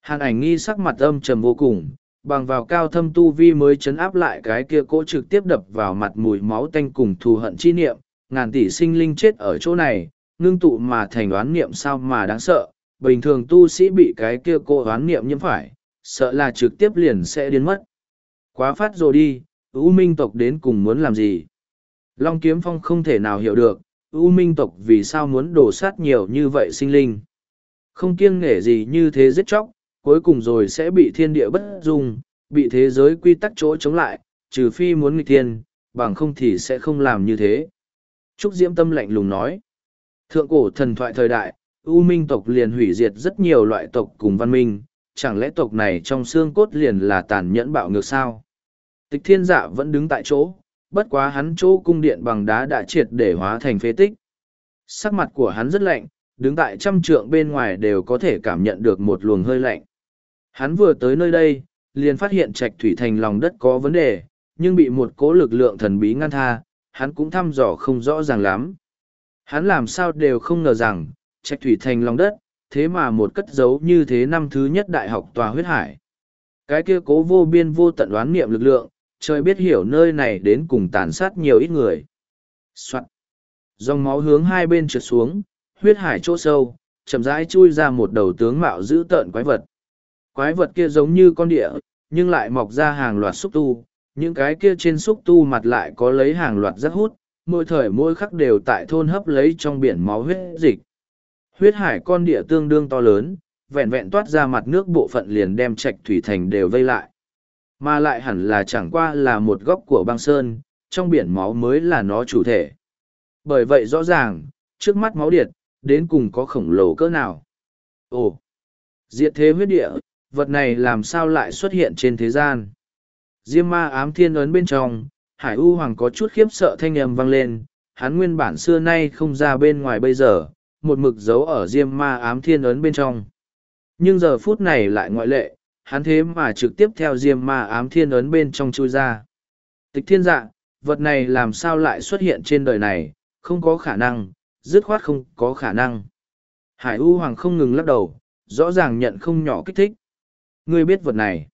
Hàn ảnh nghi sắc mặt âm trầm vô cùng, bằng vào cao thâm tu vi mới chấn áp lại cái kia cỗ trực tiếp đập vào mặt mùi máu tanh cùng thù hận chi niệm, ngàn tỷ sinh linh chết ở chỗ này, ngưng tụ mà thành đoán niệm sao mà đáng sợ, bình thường tu sĩ bị cái kia cô đoán niệm nhiễm phải, sợ là trực tiếp liền sẽ điên mất. Quá phát rồi đi, U Minh tộc đến cùng muốn làm gì? Long Kiếm Phong không thể nào hiểu được, U Minh tộc vì sao muốn đổ sát nhiều như vậy sinh linh. Không kiêng nghệ gì như thế giết chóc, cuối cùng rồi sẽ bị thiên địa bất dung, bị thế giới quy tắc chỗ chống lại, trừ phi muốn nghịch thiên, bằng không thì sẽ không làm như thế. Trúc Diễm Tâm lạnh lùng nói. Thượng cổ thần thoại thời đại, U Minh tộc liền hủy diệt rất nhiều loại tộc cùng văn minh, chẳng lẽ tộc này trong xương cốt liền là tàn nhẫn bạo ngược sao? Tịch thiên dạ vẫn đứng tại chỗ, bất quá hắn chỗ cung điện bằng đá đã triệt để hóa thành phế tích. Sắc mặt của hắn rất lạnh, đứng tại trăm trượng bên ngoài đều có thể cảm nhận được một luồng hơi lạnh. Hắn vừa tới nơi đây, liền phát hiện trạch thủy thành lòng đất có vấn đề, nhưng bị một cố lực lượng thần bí ngăn tha, hắn cũng thăm dò không rõ ràng lắm. Hắn làm sao đều không ngờ rằng, trạch thủy thành lòng đất, thế mà một cất giấu như thế năm thứ nhất đại học tòa huyết hải. Cái kia cố vô biên vô tận đoán niệm lực lượng, trời biết hiểu nơi này đến cùng tàn sát nhiều ít người. Soạn. Dòng máu hướng hai bên trượt xuống, huyết hải chỗ sâu, chậm rãi chui ra một đầu tướng mạo dữ tợn quái vật. Quái vật kia giống như con địa, nhưng lại mọc ra hàng loạt xúc tu, những cái kia trên xúc tu mặt lại có lấy hàng loạt rất hút, mỗi thời mỗi khắc đều tại thôn hấp lấy trong biển máu huyết dịch. Huyết hải con địa tương đương to lớn, vẹn vẹn toát ra mặt nước bộ phận liền đem trạch thủy thành đều vây lại. Mà lại hẳn là chẳng qua là một góc của băng sơn, trong biển máu mới là nó chủ thể. Bởi vậy rõ ràng, trước mắt máu điệt, đến cùng có khổng lồ cỡ nào. Ồ! Diệt thế huyết địa, vật này làm sao lại xuất hiện trên thế gian? Diêm ma ám thiên ấn bên trong, Hải U Hoàng có chút khiếp sợ thanh âm vang lên, hắn nguyên bản xưa nay không ra bên ngoài bây giờ, một mực dấu ở diêm ma ám thiên ấn bên trong. Nhưng giờ phút này lại ngoại lệ, hắn thế mà trực tiếp theo diêm ma ám thiên ấn bên trong chui ra. Tịch thiên dạ, vật này làm sao lại xuất hiện trên đời này, không có khả năng, dứt khoát không có khả năng. Hải U Hoàng không ngừng lắc đầu, rõ ràng nhận không nhỏ kích thích. Ngươi biết vật này.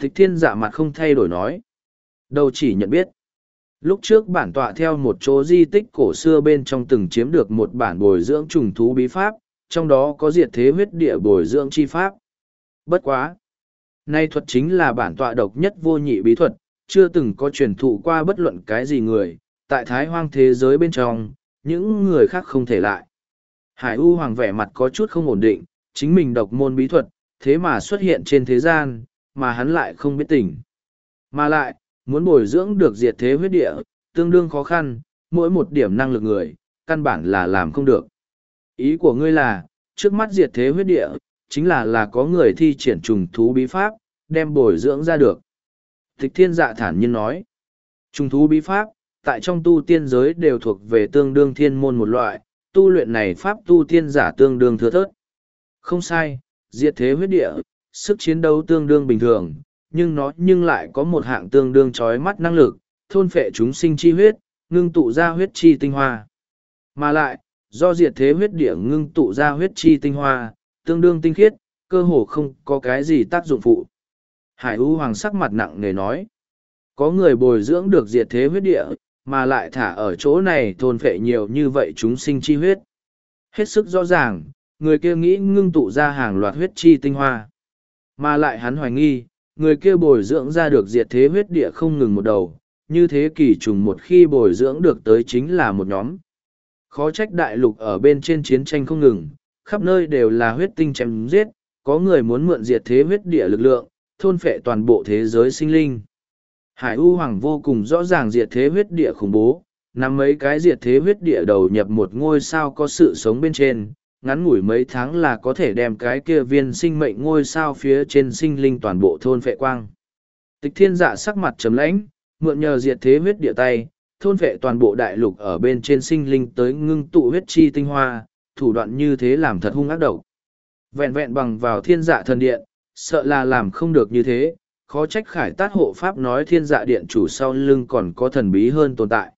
Tịch thiên dạ mặt không thay đổi nói. Đâu chỉ nhận biết. Lúc trước bản tọa theo một chỗ di tích cổ xưa bên trong từng chiếm được một bản bồi dưỡng trùng thú bí pháp, trong đó có diệt thế huyết địa bồi dưỡng chi pháp. Bất quá. Nay thuật chính là bản tọa độc nhất vô nhị bí thuật, chưa từng có truyền thụ qua bất luận cái gì người, tại thái hoang thế giới bên trong, những người khác không thể lại. Hải U Hoàng vẻ mặt có chút không ổn định, chính mình độc môn bí thuật, thế mà xuất hiện trên thế gian, mà hắn lại không biết tỉnh. Mà lại, muốn bồi dưỡng được diệt thế huyết địa, tương đương khó khăn, mỗi một điểm năng lực người, căn bản là làm không được. Ý của ngươi là, trước mắt diệt thế huyết địa, chính là là có người thi triển trùng thú bí pháp, đem bồi dưỡng ra được. Tịch thiên dạ thản nhiên nói, trùng thú bí pháp, tại trong tu tiên giới đều thuộc về tương đương thiên môn một loại, tu luyện này pháp tu tiên giả tương đương thừa thớt. Không sai, diệt thế huyết địa, sức chiến đấu tương đương bình thường, nhưng nó nhưng lại có một hạng tương đương trói mắt năng lực, thôn phệ chúng sinh chi huyết, ngưng tụ ra huyết chi tinh hoa. Mà lại, do diệt thế huyết địa ngưng tụ ra huyết chi tinh hoa, tương đương tinh khiết, cơ hồ không có cái gì tác dụng phụ. Hải U Hoàng sắc mặt nặng nề nói, có người bồi dưỡng được diệt thế huyết địa, mà lại thả ở chỗ này thôn phệ nhiều như vậy chúng sinh chi huyết. Hết sức rõ ràng, người kia nghĩ ngưng tụ ra hàng loạt huyết chi tinh hoa. Mà lại hắn hoài nghi, người kia bồi dưỡng ra được diệt thế huyết địa không ngừng một đầu, như thế kỳ trùng một khi bồi dưỡng được tới chính là một nhóm. Khó trách đại lục ở bên trên chiến tranh không ngừng, khắp nơi đều là huyết tinh chém giết, có người muốn mượn diệt thế huyết địa lực lượng, thôn phệ toàn bộ thế giới sinh linh. Hải U Hoàng vô cùng rõ ràng diệt thế huyết địa khủng bố, nắm mấy cái diệt thế huyết địa đầu nhập một ngôi sao có sự sống bên trên, ngắn ngủi mấy tháng là có thể đem cái kia viên sinh mệnh ngôi sao phía trên sinh linh toàn bộ thôn phệ quang. Tịch thiên dạ sắc mặt trầm lãnh, mượn nhờ diệt thế huyết địa tay, thôn phệ toàn bộ đại lục ở bên trên sinh linh tới ngưng tụ huyết chi tinh hoa, thủ đoạn như thế làm thật hung ác độc. Vẹn vẹn bằng vào thiên dạ thần điện, sợ là làm không được như thế, khó trách khải tát hộ pháp nói thiên dạ điện chủ sau lưng còn có thần bí hơn tồn tại.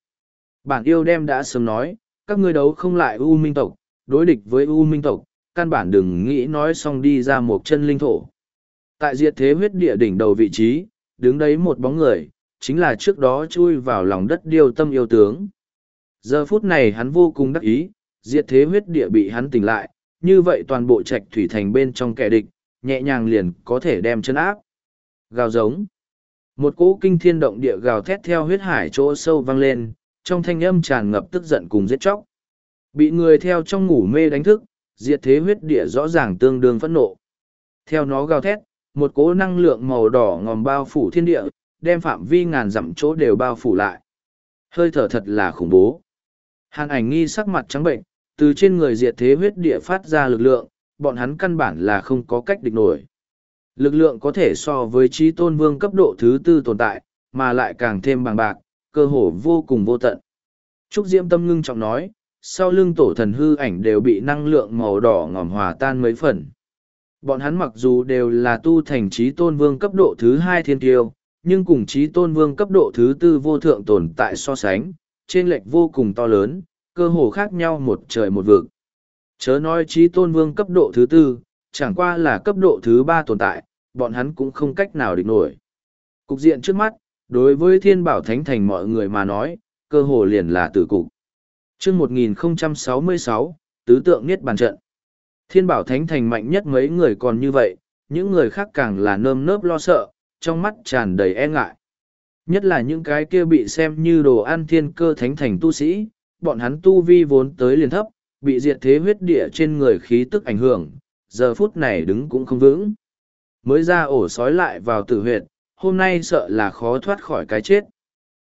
Bản yêu đem đã sớm nói, các ngươi đấu không lại U Minh tộc, đối địch với U Minh tộc, căn bản đừng nghĩ nói xong đi ra một chân linh thổ. Tại diệt thế huyết địa đỉnh đầu vị trí, đứng đấy một bóng người, chính là trước đó chui vào lòng đất điêu tâm yêu tướng. Giờ phút này hắn vô cùng đắc ý, diệt thế huyết địa bị hắn tỉnh lại, như vậy toàn bộ trạch thủy thành bên trong kẻ địch, nhẹ nhàng liền có thể đem chân áp. Gào giống. Một cỗ kinh thiên động địa gào thét theo huyết hải chỗ sâu vang lên, trong thanh âm tràn ngập tức giận cùng giết chóc. Bị người theo trong ngủ mê đánh thức, diệt thế huyết địa rõ ràng tương đương phẫn nộ. Theo nó gào thét, một cỗ năng lượng màu đỏ ngòm bao phủ thiên địa, đem phạm vi ngàn dặm chỗ đều bao phủ lại. Hơi thở thật là khủng bố. Hàn ảnh nghi sắc mặt trắng bệnh, từ trên người diệt thế huyết địa phát ra lực lượng, bọn hắn căn bản là không có cách địch nổi. Lực lượng có thể so với trí tôn vương cấp độ thứ tư tồn tại, mà lại càng thêm bằng bạc, cơ hồ vô cùng vô tận. Trúc Diễm Tâm ngưng trọng nói, sau lưng tổ thần hư ảnh đều bị năng lượng màu đỏ ngòm hòa tan mấy phần. Bọn hắn mặc dù đều là tu thành trí tôn vương cấp độ thứ hai thiên tiêu, nhưng cùng trí tôn vương cấp độ thứ tư vô thượng tồn tại so sánh, trên lệch vô cùng to lớn, cơ hồ khác nhau một trời một vực. Chớ nói trí tôn vương cấp độ thứ tư, chẳng qua là cấp độ thứ ba tồn tại, bọn hắn cũng không cách nào địch nổi. Cục diện trước mắt, đối với thiên bảo thánh thành mọi người mà nói, cơ hồ liền là tử cục. chương 1066, tứ tượng niết bàn trận. Thiên bảo thánh thành mạnh nhất mấy người còn như vậy, những người khác càng là nơm nớp lo sợ, trong mắt tràn đầy e ngại. Nhất là những cái kia bị xem như đồ ăn thiên cơ thánh thành tu sĩ, bọn hắn tu vi vốn tới liền thấp, bị diệt thế huyết địa trên người khí tức ảnh hưởng, giờ phút này đứng cũng không vững. Mới ra ổ sói lại vào tử huyệt, hôm nay sợ là khó thoát khỏi cái chết.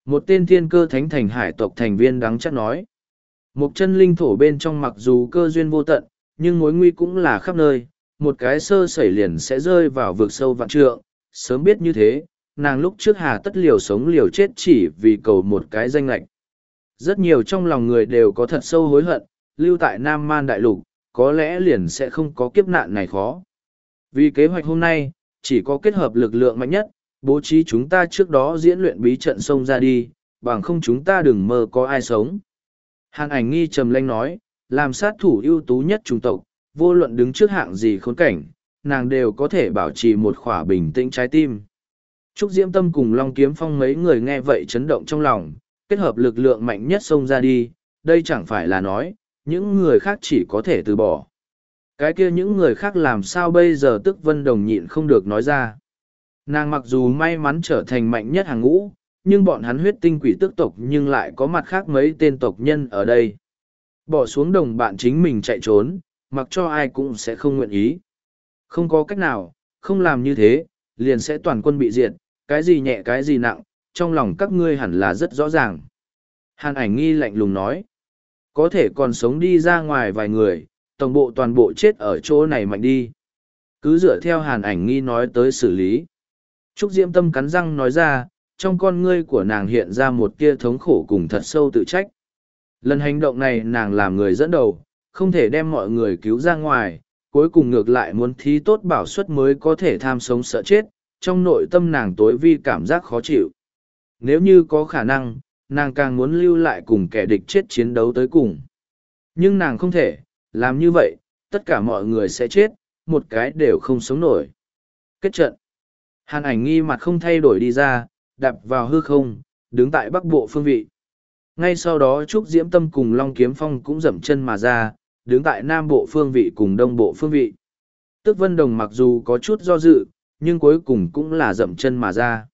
Một tên thiên cơ thánh thành hải tộc thành viên đắng chắc nói. Một chân linh thổ bên trong mặc dù cơ duyên vô tận, nhưng mối nguy cũng là khắp nơi, một cái sơ sẩy liền sẽ rơi vào vực sâu vạn trượng, sớm biết như thế, nàng lúc trước hà tất liều sống liều chết chỉ vì cầu một cái danh lệch. Rất nhiều trong lòng người đều có thật sâu hối hận, lưu tại Nam Man Đại Lục, có lẽ liền sẽ không có kiếp nạn này khó. Vì kế hoạch hôm nay, chỉ có kết hợp lực lượng mạnh nhất, bố trí chúng ta trước đó diễn luyện bí trận sông ra đi, bằng không chúng ta đừng mơ có ai sống. Hàn ảnh nghi trầm lanh nói, làm sát thủ ưu tú nhất trung tộc, vô luận đứng trước hạng gì khốn cảnh, nàng đều có thể bảo trì một khỏa bình tĩnh trái tim. Trúc Diễm Tâm cùng Long Kiếm Phong mấy người nghe vậy chấn động trong lòng, kết hợp lực lượng mạnh nhất xông ra đi, đây chẳng phải là nói, những người khác chỉ có thể từ bỏ. Cái kia những người khác làm sao bây giờ tức vân đồng nhịn không được nói ra. Nàng mặc dù may mắn trở thành mạnh nhất hàng ngũ, nhưng bọn hắn huyết tinh quỷ tức tộc nhưng lại có mặt khác mấy tên tộc nhân ở đây. Bỏ xuống đồng bạn chính mình chạy trốn, mặc cho ai cũng sẽ không nguyện ý. Không có cách nào, không làm như thế, liền sẽ toàn quân bị diệt, cái gì nhẹ cái gì nặng, trong lòng các ngươi hẳn là rất rõ ràng. Hàn ảnh nghi lạnh lùng nói, có thể còn sống đi ra ngoài vài người, tổng bộ toàn bộ chết ở chỗ này mạnh đi. Cứ dựa theo hàn ảnh nghi nói tới xử lý. Trúc Diễm Tâm cắn răng nói ra, trong con ngươi của nàng hiện ra một tia thống khổ cùng thật sâu tự trách. Lần hành động này nàng làm người dẫn đầu, không thể đem mọi người cứu ra ngoài, cuối cùng ngược lại muốn thí tốt bảo suất mới có thể tham sống sợ chết, trong nội tâm nàng tối vi cảm giác khó chịu. Nếu như có khả năng, nàng càng muốn lưu lại cùng kẻ địch chết chiến đấu tới cùng. Nhưng nàng không thể, làm như vậy, tất cả mọi người sẽ chết, một cái đều không sống nổi. Kết trận. Hàn ảnh nghi mặt không thay đổi đi ra, đạp vào hư không, đứng tại bắc bộ phương vị. Ngay sau đó Trúc Diễm Tâm cùng Long Kiếm Phong cũng dậm chân mà ra, đứng tại nam bộ phương vị cùng đông bộ phương vị. Tức Vân Đồng mặc dù có chút do dự, nhưng cuối cùng cũng là dậm chân mà ra.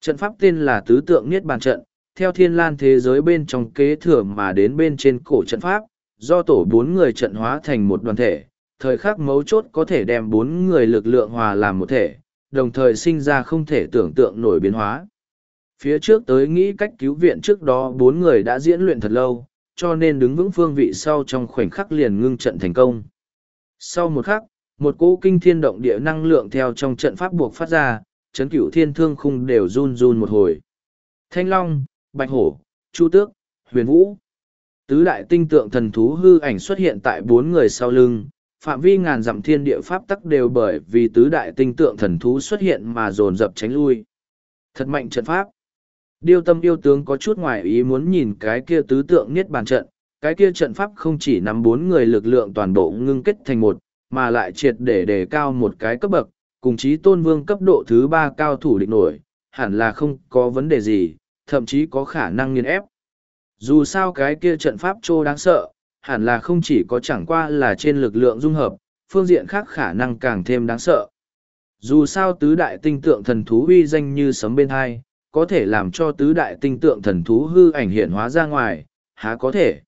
Trận pháp tên là Tứ Tượng Niết Bàn Trận, theo thiên lan thế giới bên trong kế thừa mà đến bên trên cổ trận pháp, do tổ bốn người trận hóa thành một đoàn thể, thời khắc mấu chốt có thể đem bốn người lực lượng hòa làm một thể, đồng thời sinh ra không thể tưởng tượng nổi biến hóa. Phía trước tới nghĩ cách cứu viện trước đó bốn người đã diễn luyện thật lâu, cho nên đứng vững phương vị sau trong khoảnh khắc liền ngưng trận thành công. Sau một khắc, một cỗ kinh thiên động địa năng lượng theo trong trận pháp buộc phát ra, chấn cửu thiên thương khung đều run run một hồi. Thanh Long, Bạch Hổ, Chu Tước, Huyền Vũ. Tứ đại tinh tượng thần thú hư ảnh xuất hiện tại bốn người sau lưng, phạm vi ngàn dặm thiên địa pháp tắc đều bởi vì tứ đại tinh tượng thần thú xuất hiện mà dồn dập tránh lui. Thật mạnh trận pháp. Điêu tâm yêu tướng có chút ngoài ý muốn nhìn cái kia tứ tượng niết bàn trận, cái kia trận pháp không chỉ nắm bốn người lực lượng toàn bộ ngưng kết thành một, mà lại triệt để đề cao một cái cấp bậc, cùng chí tôn vương cấp độ thứ ba cao thủ định nổi, hẳn là không có vấn đề gì, thậm chí có khả năng nghiên ép. Dù sao cái kia trận pháp trô đáng sợ, hẳn là không chỉ có chẳng qua là trên lực lượng dung hợp, phương diện khác khả năng càng thêm đáng sợ. Dù sao tứ đại tinh tượng thần thú uy danh như sấm bên hai, có thể làm cho tứ đại tinh tượng thần thú hư ảnh hiện hóa ra ngoài, há có thể.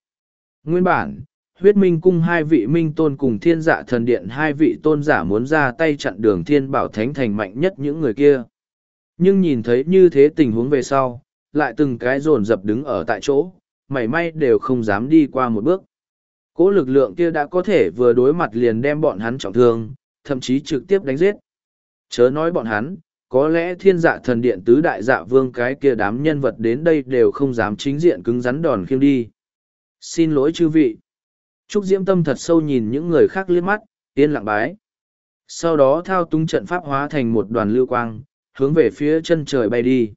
Nguyên bản, huyết minh cung hai vị minh tôn cùng thiên dạ thần điện hai vị tôn giả muốn ra tay chặn đường thiên bảo thánh thành mạnh nhất những người kia. Nhưng nhìn thấy như thế tình huống về sau, lại từng cái dồn dập đứng ở tại chỗ, mảy may đều không dám đi qua một bước. Cố lực lượng kia đã có thể vừa đối mặt liền đem bọn hắn trọng thương, thậm chí trực tiếp đánh giết. Chớ nói bọn hắn, có lẽ thiên dạ thần điện tứ đại dạ vương cái kia đám nhân vật đến đây đều không dám chính diện cứng rắn đòn khiêng đi. Xin lỗi chư vị. Trúc Diễm Tâm thật sâu nhìn những người khác liếc mắt, yên lặng bái. Sau đó thao túng trận pháp hóa thành một đoàn lưu quang, hướng về phía chân trời bay đi.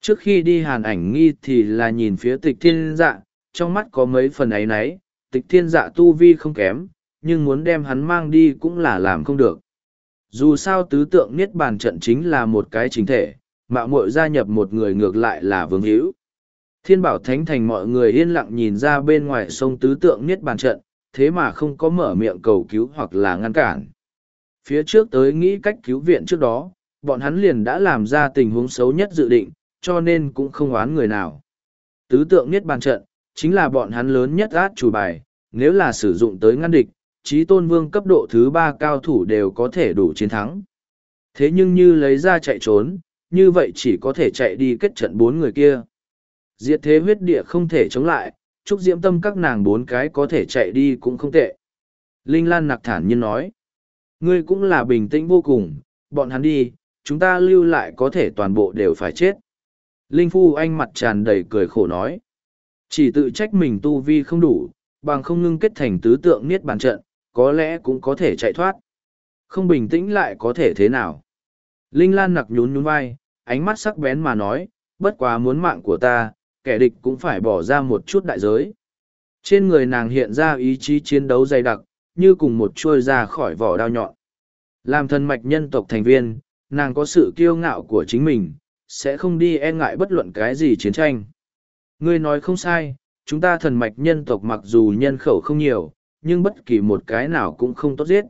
Trước khi đi hàn ảnh nghi thì là nhìn phía tịch thiên dạ, trong mắt có mấy phần ấy nấy, tịch thiên dạ tu vi không kém, nhưng muốn đem hắn mang đi cũng là làm không được. Dù sao tứ tượng niết bàn trận chính là một cái chính thể, mạo muội gia nhập một người ngược lại là vương hữu. Thiên bảo thánh thành mọi người yên lặng nhìn ra bên ngoài sông tứ tượng niết bàn trận, thế mà không có mở miệng cầu cứu hoặc là ngăn cản. Phía trước tới nghĩ cách cứu viện trước đó, bọn hắn liền đã làm ra tình huống xấu nhất dự định, cho nên cũng không oán người nào. Tứ tượng niết bàn trận, chính là bọn hắn lớn nhất át chủ bài, nếu là sử dụng tới ngăn địch, trí tôn vương cấp độ thứ ba cao thủ đều có thể đủ chiến thắng. Thế nhưng như lấy ra chạy trốn, như vậy chỉ có thể chạy đi kết trận bốn người kia. Diệt thế huyết địa không thể chống lại, trúc diễm tâm các nàng bốn cái có thể chạy đi cũng không tệ. Linh Lan nặc thản nhiên nói, ngươi cũng là bình tĩnh vô cùng, bọn hắn đi, chúng ta lưu lại có thể toàn bộ đều phải chết. Linh Phu Anh mặt tràn đầy cười khổ nói, chỉ tự trách mình tu vi không đủ, bằng không ngưng kết thành tứ tượng niết bàn trận, có lẽ cũng có thể chạy thoát. Không bình tĩnh lại có thể thế nào. Linh Lan nặc nhún nhún vai, ánh mắt sắc bén mà nói, bất quá muốn mạng của ta, kẻ địch cũng phải bỏ ra một chút đại giới. Trên người nàng hiện ra ý chí chiến đấu dày đặc, như cùng một chuôi ra khỏi vỏ đao nhọn. Làm thân mạch nhân tộc thành viên, nàng có sự kiêu ngạo của chính mình, sẽ không đi e ngại bất luận cái gì chiến tranh. Ngươi nói không sai, chúng ta thần mạch nhân tộc mặc dù nhân khẩu không nhiều, nhưng bất kỳ một cái nào cũng không tốt giết.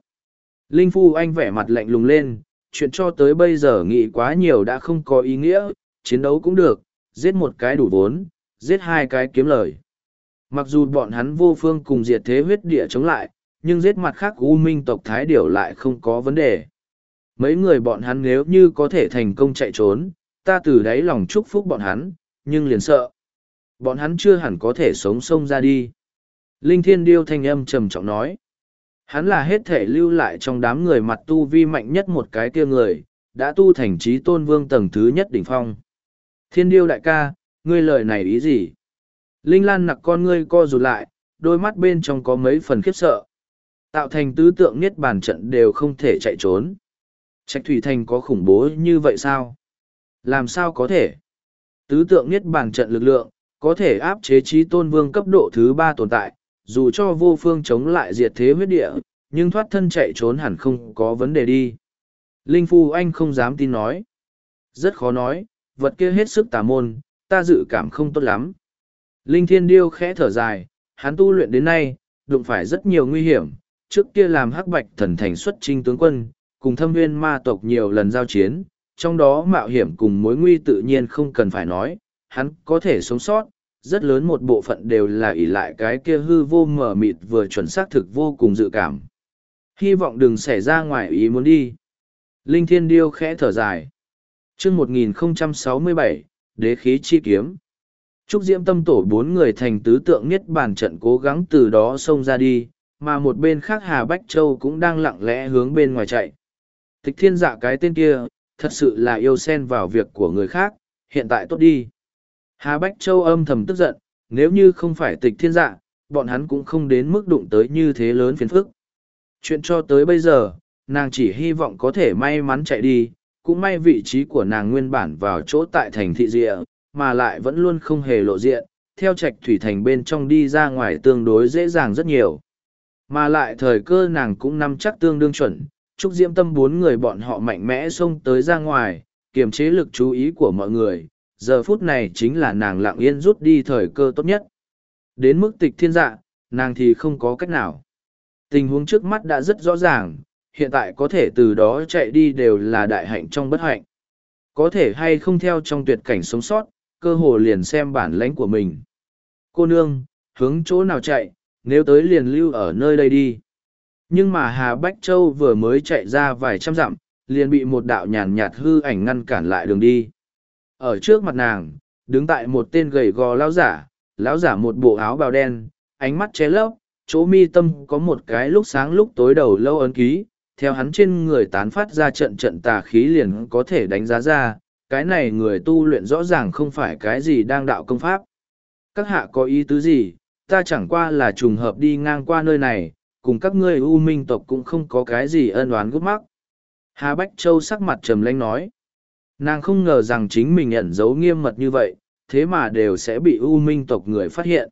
Linh Phu Anh vẻ mặt lạnh lùng lên, chuyện cho tới bây giờ nghĩ quá nhiều đã không có ý nghĩa, chiến đấu cũng được, giết một cái đủ vốn, giết hai cái kiếm lời. Mặc dù bọn hắn vô phương cùng diệt thế huyết địa chống lại, nhưng giết mặt khác U Minh tộc Thái Điểu lại không có vấn đề. Mấy người bọn hắn nếu như có thể thành công chạy trốn, ta từ đáy lòng chúc phúc bọn hắn, nhưng liền sợ. Bọn hắn chưa hẳn có thể sống sông ra đi. Linh Thiên Điêu thanh âm trầm trọng nói. Hắn là hết thể lưu lại trong đám người mặt tu vi mạnh nhất một cái kia người, đã tu thành trí tôn vương tầng thứ nhất đỉnh phong. Thiên Điêu đại ca, ngươi lời này ý gì? Linh Lan nặc con ngươi co rụt lại, đôi mắt bên trong có mấy phần khiếp sợ. Tạo thành tứ tượng niết bàn trận đều không thể chạy trốn. Trạch Thủy Thành có khủng bố như vậy sao? Làm sao có thể? Tứ tượng niết bàn trận lực lượng, có thể áp chế trí tôn vương cấp độ thứ ba tồn tại, dù cho vô phương chống lại diệt thế huyết địa, nhưng thoát thân chạy trốn hẳn không có vấn đề đi. Linh Phu Anh không dám tin nói. Rất khó nói, vật kia hết sức tà môn, ta dự cảm không tốt lắm. Linh Thiên Điêu khẽ thở dài, hắn tu luyện đến nay, đụng phải rất nhiều nguy hiểm, trước kia làm hắc bạch thần thành xuất trinh tướng quân, cùng thâm viên ma tộc nhiều lần giao chiến, trong đó mạo hiểm cùng mối nguy tự nhiên không cần phải nói, hắn có thể sống sót, rất lớn một bộ phận đều là ỷ lại cái kia hư vô mở mịt vừa chuẩn xác thực vô cùng dự cảm. Hy vọng đừng xảy ra ngoài ý muốn đi. Linh Thiên Điêu khẽ thở dài chương 1067, Đế khí chi kiếm. Trúc Diễm Tâm tổ bốn người thành tứ tượng nhất bản trận cố gắng từ đó xông ra đi, mà một bên khác Hà Bách Châu cũng đang lặng lẽ hướng bên ngoài chạy. Tịch thiên dạ cái tên kia, thật sự là yêu xen vào việc của người khác, hiện tại tốt đi. Hà Bách Châu âm thầm tức giận, nếu như không phải tịch thiên dạ, bọn hắn cũng không đến mức đụng tới như thế lớn phiền phức. Chuyện cho tới bây giờ, nàng chỉ hy vọng có thể may mắn chạy đi, cũng may vị trí của nàng nguyên bản vào chỗ tại thành thị rịa, mà lại vẫn luôn không hề lộ diện, theo trạch thủy thành bên trong đi ra ngoài tương đối dễ dàng rất nhiều. Mà lại thời cơ nàng cũng nắm chắc tương đương chuẩn, Trúc diễm tâm bốn người bọn họ mạnh mẽ xông tới ra ngoài, kiềm chế lực chú ý của mọi người, giờ phút này chính là nàng lặng yên rút đi thời cơ tốt nhất. Đến mức tịch thiên dạ, nàng thì không có cách nào. Tình huống trước mắt đã rất rõ ràng, hiện tại có thể từ đó chạy đi đều là đại hạnh trong bất hạnh. Có thể hay không theo trong tuyệt cảnh sống sót, cơ hồ liền xem bản lãnh của mình. Cô nương, hướng chỗ nào chạy, nếu tới liền lưu ở nơi đây đi. Nhưng mà Hà Bách Châu vừa mới chạy ra vài trăm dặm, liền bị một đạo nhàn nhạt hư ảnh ngăn cản lại đường đi. Ở trước mặt nàng, đứng tại một tên gầy gò lão giả, lão giả một bộ áo bào đen, ánh mắt ché lấp, chỗ mi tâm có một cái lúc sáng lúc tối đầu lâu ấn ký, theo hắn trên người tán phát ra trận trận tà khí liền có thể đánh giá ra, cái này người tu luyện rõ ràng không phải cái gì đang đạo công pháp. Các hạ có ý tứ gì, ta chẳng qua là trùng hợp đi ngang qua nơi này, cùng các ngươi u minh tộc cũng không có cái gì ân oán gút mắc. Hà Bách Châu sắc mặt trầm lanh nói. Nàng không ngờ rằng chính mình ẩn giấu nghiêm mật như vậy, thế mà đều sẽ bị u minh tộc người phát hiện.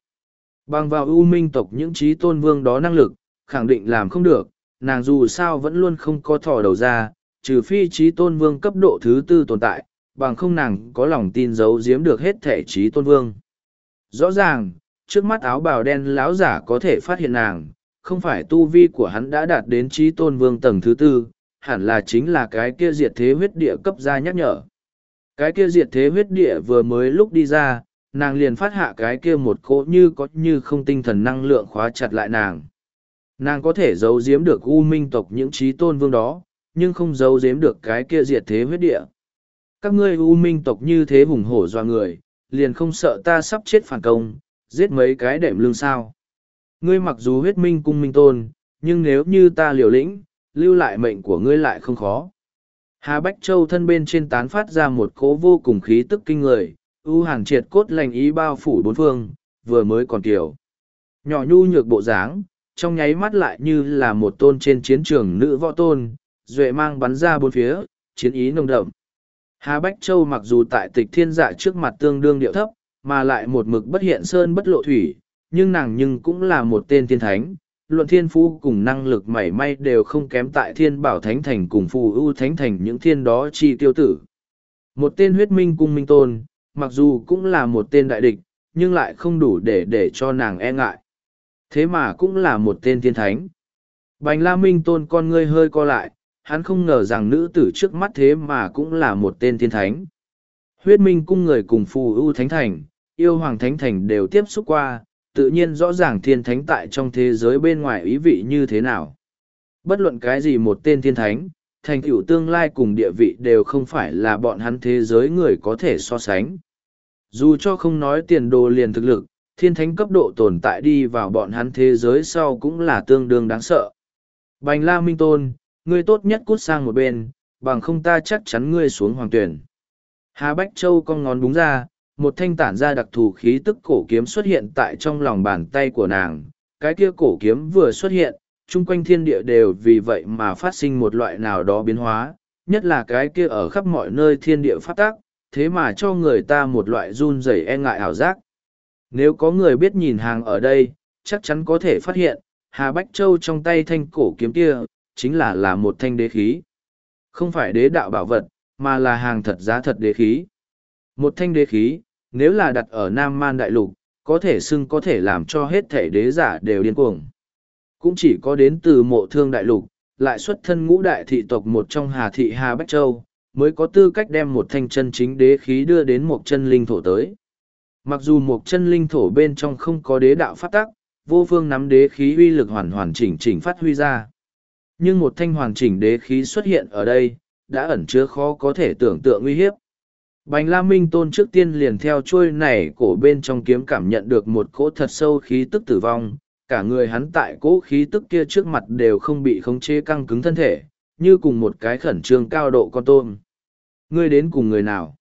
Bằng vào u minh tộc những trí tôn vương đó năng lực, khẳng định làm không được, nàng dù sao vẫn luôn không có thò đầu ra, trừ phi trí tôn vương cấp độ thứ tư tồn tại, bằng không nàng có lòng tin giấu giếm được hết thể trí tôn vương. Rõ ràng, trước mắt áo bào đen láo giả có thể phát hiện nàng, không phải tu vi của hắn đã đạt đến trí tôn vương tầng thứ tư, hẳn là chính là cái kia diệt thế huyết địa cấp ra nhắc nhở. Cái kia diệt thế huyết địa vừa mới lúc đi ra, nàng liền phát hạ cái kia một cỗ như có như không tinh thần năng lượng khóa chặt lại nàng. Nàng có thể giấu giếm được u minh tộc những trí tôn vương đó, nhưng không giấu giếm được cái kia diệt thế huyết địa. Các ngươi u minh tộc như thế hùng hổ doa người, liền không sợ ta sắp chết phản công, giết mấy cái đệm lương sao. Ngươi mặc dù huyết minh cung minh tôn, nhưng nếu như ta liều lĩnh, lưu lại mệnh của ngươi lại không khó. Hà Bách Châu thân bên trên tán phát ra một cỗ vô cùng khí tức kinh người, ưu hàn triệt cốt lành ý bao phủ bốn phương, vừa mới còn kiểu. Nhỏ nhu nhược bộ dáng, trong nháy mắt lại như là một tôn trên chiến trường nữ võ tôn, duệ mang bắn ra bốn phía, chiến ý nồng đậm. Hà Bách Châu mặc dù tại tịch thiên dạ trước mặt tương đương điệu thấp, mà lại một mực bất hiện sơn bất lộ thủy, nhưng nàng nhưng cũng là một tên thiên thánh, luận thiên phú cùng năng lực mảy may đều không kém tại thiên bảo thánh thành cùng phù ưu thánh thành những thiên đó chi tiêu tử. Một tên huyết minh cung minh tôn, mặc dù cũng là một tên đại địch, nhưng lại không đủ để để cho nàng e ngại. Thế mà cũng là một tên thiên thánh. Bành la minh tôn con ngươi hơi co lại, hắn không ngờ rằng nữ tử trước mắt thế mà cũng là một tên thiên thánh. Huyết minh cung người cùng phù ưu thánh thành, yêu hoàng thánh thành đều tiếp xúc qua, tự nhiên rõ ràng thiên thánh tại trong thế giới bên ngoài ý vị như thế nào. Bất luận cái gì một tên thiên thánh, thành tựu tương lai cùng địa vị đều không phải là bọn hắn thế giới người có thể so sánh. Dù cho không nói tiền đồ liền thực lực, thiên thánh cấp độ tồn tại đi vào bọn hắn thế giới sau cũng là tương đương đáng sợ. Bành La Minh Tôn, ngươi tốt nhất cút sang một bên, bằng không ta chắc chắn ngươi xuống hoàng tuyển. Hà Bách Châu con ngón búng ra, một thanh tản ra đặc thù khí tức cổ kiếm xuất hiện tại trong lòng bàn tay của nàng. Cái kia cổ kiếm vừa xuất hiện, chung quanh thiên địa đều vì vậy mà phát sinh một loại nào đó biến hóa, nhất là cái kia ở khắp mọi nơi thiên địa phát tác, thế mà cho người ta một loại run rẩy e ngại ảo giác. Nếu có người biết nhìn hàng ở đây, chắc chắn có thể phát hiện, Hà Bách Châu trong tay thanh cổ kiếm kia, chính là là một thanh đế khí. Không phải đế đạo bảo vật, mà là hàng thật giá thật đế khí. Một thanh đế khí, nếu là đặt ở Nam Man Đại Lục, có thể xưng có thể làm cho hết thể đế giả đều điên cuồng. Cũng chỉ có đến từ mộ thương đại lục, lại xuất thân ngũ đại thị tộc một trong Hà Thị Hà Bách Châu, mới có tư cách đem một thanh chân chính đế khí đưa đến một chân linh thổ tới. Mặc dù một chân linh thổ bên trong không có đế đạo phát tắc, vô phương nắm đế khí uy lực hoàn hoàn chỉnh chỉnh phát huy ra. Nhưng một thanh hoàn chỉnh đế khí xuất hiện ở đây, đã ẩn chứa khó có thể tưởng tượng uy hiếp. Bành La Minh Tôn trước tiên liền theo trôi này cổ bên trong kiếm cảm nhận được một cỗ thật sâu khí tức tử vong, cả người hắn tại cỗ khí tức kia trước mặt đều không bị khống chế căng cứng thân thể, như cùng một cái khẩn trương cao độ con tôm. Ngươi đến cùng người nào?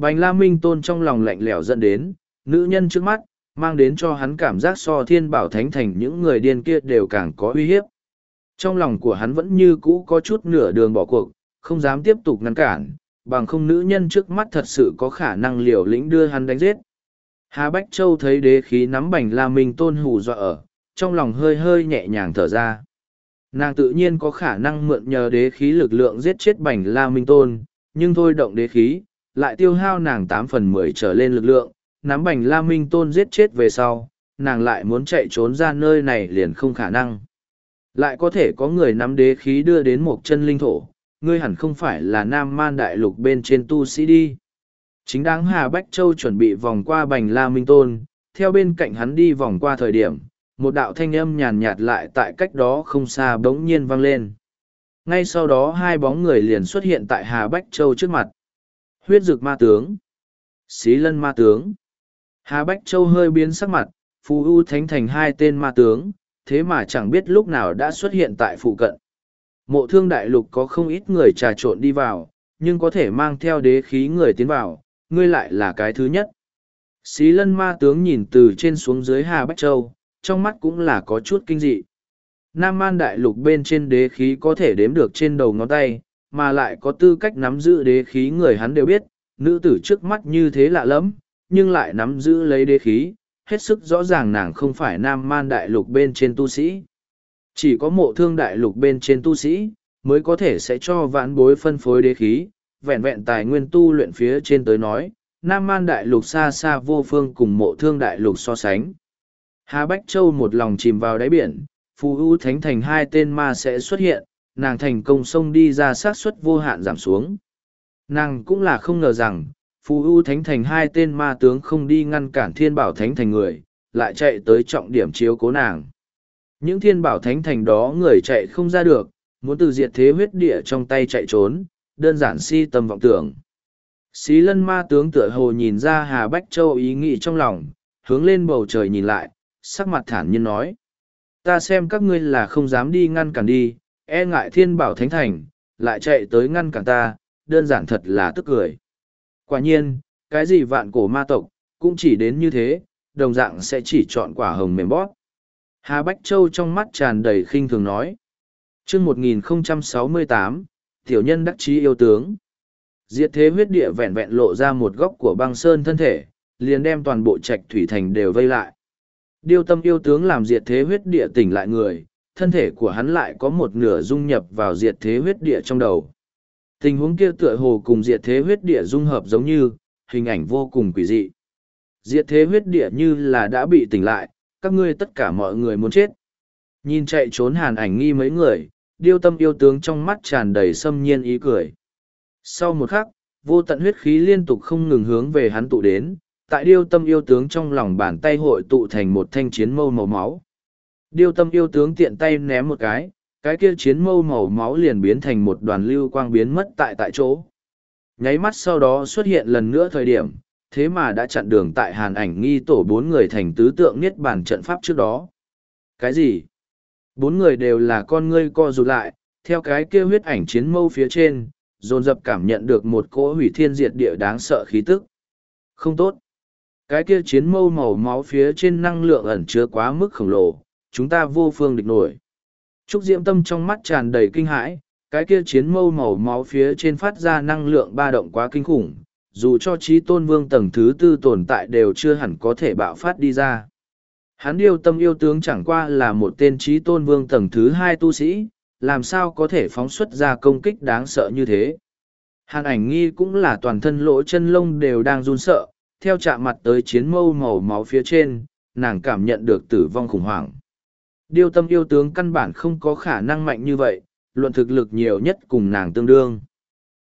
Bành La Minh Tôn trong lòng lạnh lẽo dẫn đến, nữ nhân trước mắt, mang đến cho hắn cảm giác so thiên bảo thánh thành những người điên kia đều càng có uy hiếp. Trong lòng của hắn vẫn như cũ có chút nửa đường bỏ cuộc, không dám tiếp tục ngăn cản, bằng không nữ nhân trước mắt thật sự có khả năng liều lĩnh đưa hắn đánh giết. Hà Bách Châu thấy đế khí nắm bành La Minh Tôn hù dọa ở, trong lòng hơi hơi nhẹ nhàng thở ra. Nàng tự nhiên có khả năng mượn nhờ đế khí lực lượng giết chết bành La Minh Tôn, nhưng thôi động đế khí, lại tiêu hao nàng tám phần mười trở lên lực lượng, nắm bành La Minh Tôn giết chết về sau, nàng lại muốn chạy trốn ra nơi này liền không khả năng. Lại có thể có người nắm đế khí đưa đến một chân linh thổ, ngươi hẳn không phải là nam man đại lục bên trên tu sĩ đi. Chính đáng Hà Bách Châu chuẩn bị vòng qua bành La Minh Tôn, theo bên cạnh hắn đi vòng qua thời điểm, một đạo thanh âm nhàn nhạt lại tại cách đó không xa bỗng nhiên vang lên. Ngay sau đó hai bóng người liền xuất hiện tại Hà Bách Châu trước mặt. Huyết dực ma tướng. Xí lân ma tướng. Hà Bách Châu hơi biến sắc mặt, phù u thánh thành hai tên ma tướng, thế mà chẳng biết lúc nào đã xuất hiện tại phụ cận. Mộ thương đại lục có không ít người trà trộn đi vào, nhưng có thể mang theo đế khí người tiến vào, ngươi lại là cái thứ nhất. Xí lân ma tướng nhìn từ trên xuống dưới Hà Bách Châu, trong mắt cũng là có chút kinh dị. Nam man đại lục bên trên đế khí có thể đếm được trên đầu ngón tay, mà lại có tư cách nắm giữ đế khí người hắn đều biết, nữ tử trước mắt như thế lạ lẫm nhưng lại nắm giữ lấy đế khí, hết sức rõ ràng nàng không phải nam man đại lục bên trên tu sĩ. Chỉ có mộ thương đại lục bên trên tu sĩ, mới có thể sẽ cho vãn bối phân phối đế khí, vẹn vẹn tài nguyên tu luyện phía trên tới nói, nam man đại lục xa xa vô phương cùng mộ thương đại lục so sánh. Hà Bách Châu một lòng chìm vào đáy biển, phù ưu thánh thành hai tên ma sẽ xuất hiện, nàng thành công xông đi ra sát suất vô hạn giảm xuống. Nàng cũng là không ngờ rằng, phù ưu thánh thành hai tên ma tướng không đi ngăn cản thiên bảo thánh thành người, lại chạy tới trọng điểm chiếu cố nàng. Những thiên bảo thánh thành đó người chạy không ra được, muốn từ diệt thế huyết địa trong tay chạy trốn, đơn giản si tâm vọng tưởng. Xí lân ma tướng tựa hồ nhìn ra Hà Bách Châu ý nghĩ trong lòng, hướng lên bầu trời nhìn lại, sắc mặt thản nhiên nói. Ta xem các ngươi là không dám đi ngăn cản đi, e ngại thiên bảo thánh thành, lại chạy tới ngăn cản ta, đơn giản thật là tức cười. Quả nhiên, cái gì vạn cổ ma tộc, cũng chỉ đến như thế, đồng dạng sẽ chỉ chọn quả hồng mềm bót. Hà Bách Châu trong mắt tràn đầy khinh thường nói. chương 1068, tiểu nhân đắc chí yêu tướng. Diệt thế huyết địa vẹn vẹn lộ ra một góc của băng sơn thân thể, liền đem toàn bộ trạch thủy thành đều vây lại. Điêu tâm yêu tướng làm diệt thế huyết địa tỉnh lại người, thân thể của hắn lại có một nửa dung nhập vào diệt thế huyết địa trong đầu. Tình huống kia tựa hồ cùng diệt thế huyết địa dung hợp giống như, hình ảnh vô cùng quỷ dị. Diệt thế huyết địa như là đã bị tỉnh lại, các ngươi tất cả mọi người muốn chết. Nhìn chạy trốn hàn ảnh nghi mấy người, điêu tâm yêu tướng trong mắt tràn đầy xâm nhiên ý cười. Sau một khắc, vô tận huyết khí liên tục không ngừng hướng về hắn tụ đến, tại điêu tâm yêu tướng trong lòng bàn tay hội tụ thành một thanh chiến mâu màu máu. Điêu tâm yêu tướng tiện tay ném một cái, cái kia chiến mâu màu máu liền biến thành một đoàn lưu quang biến mất tại tại chỗ. Nháy mắt sau đó xuất hiện lần nữa thời điểm, thế mà đã chặn đường tại hàn ảnh nghi tổ bốn người thành tứ tượng niết bàn trận pháp trước đó. Cái gì? Bốn người đều là con ngươi co rụt lại, theo cái kia huyết ảnh chiến mâu phía trên, dồn dập cảm nhận được một cỗ hủy thiên diệt địa đáng sợ khí tức. Không tốt. Cái kia chiến mâu màu máu phía trên năng lượng ẩn chứa quá mức khổng lồ, chúng ta vô phương địch nổi. Trúc Diễm Tâm trong mắt tràn đầy kinh hãi, cái kia chiến mâu màu máu phía trên phát ra năng lượng ba động quá kinh khủng, dù cho trí tôn vương tầng thứ tư tồn tại đều chưa hẳn có thể bạo phát đi ra. Hắn yêu tâm yêu tướng chẳng qua là một tên trí tôn vương tầng thứ hai tu sĩ, làm sao có thể phóng xuất ra công kích đáng sợ như thế. Hàn ảnh nghi cũng là toàn thân lỗ chân lông đều đang run sợ, theo chạm mặt tới chiến mâu màu máu phía trên, nàng cảm nhận được tử vong khủng hoảng. Điêu tâm yêu tướng căn bản không có khả năng mạnh như vậy, luận thực lực nhiều nhất cùng nàng tương đương.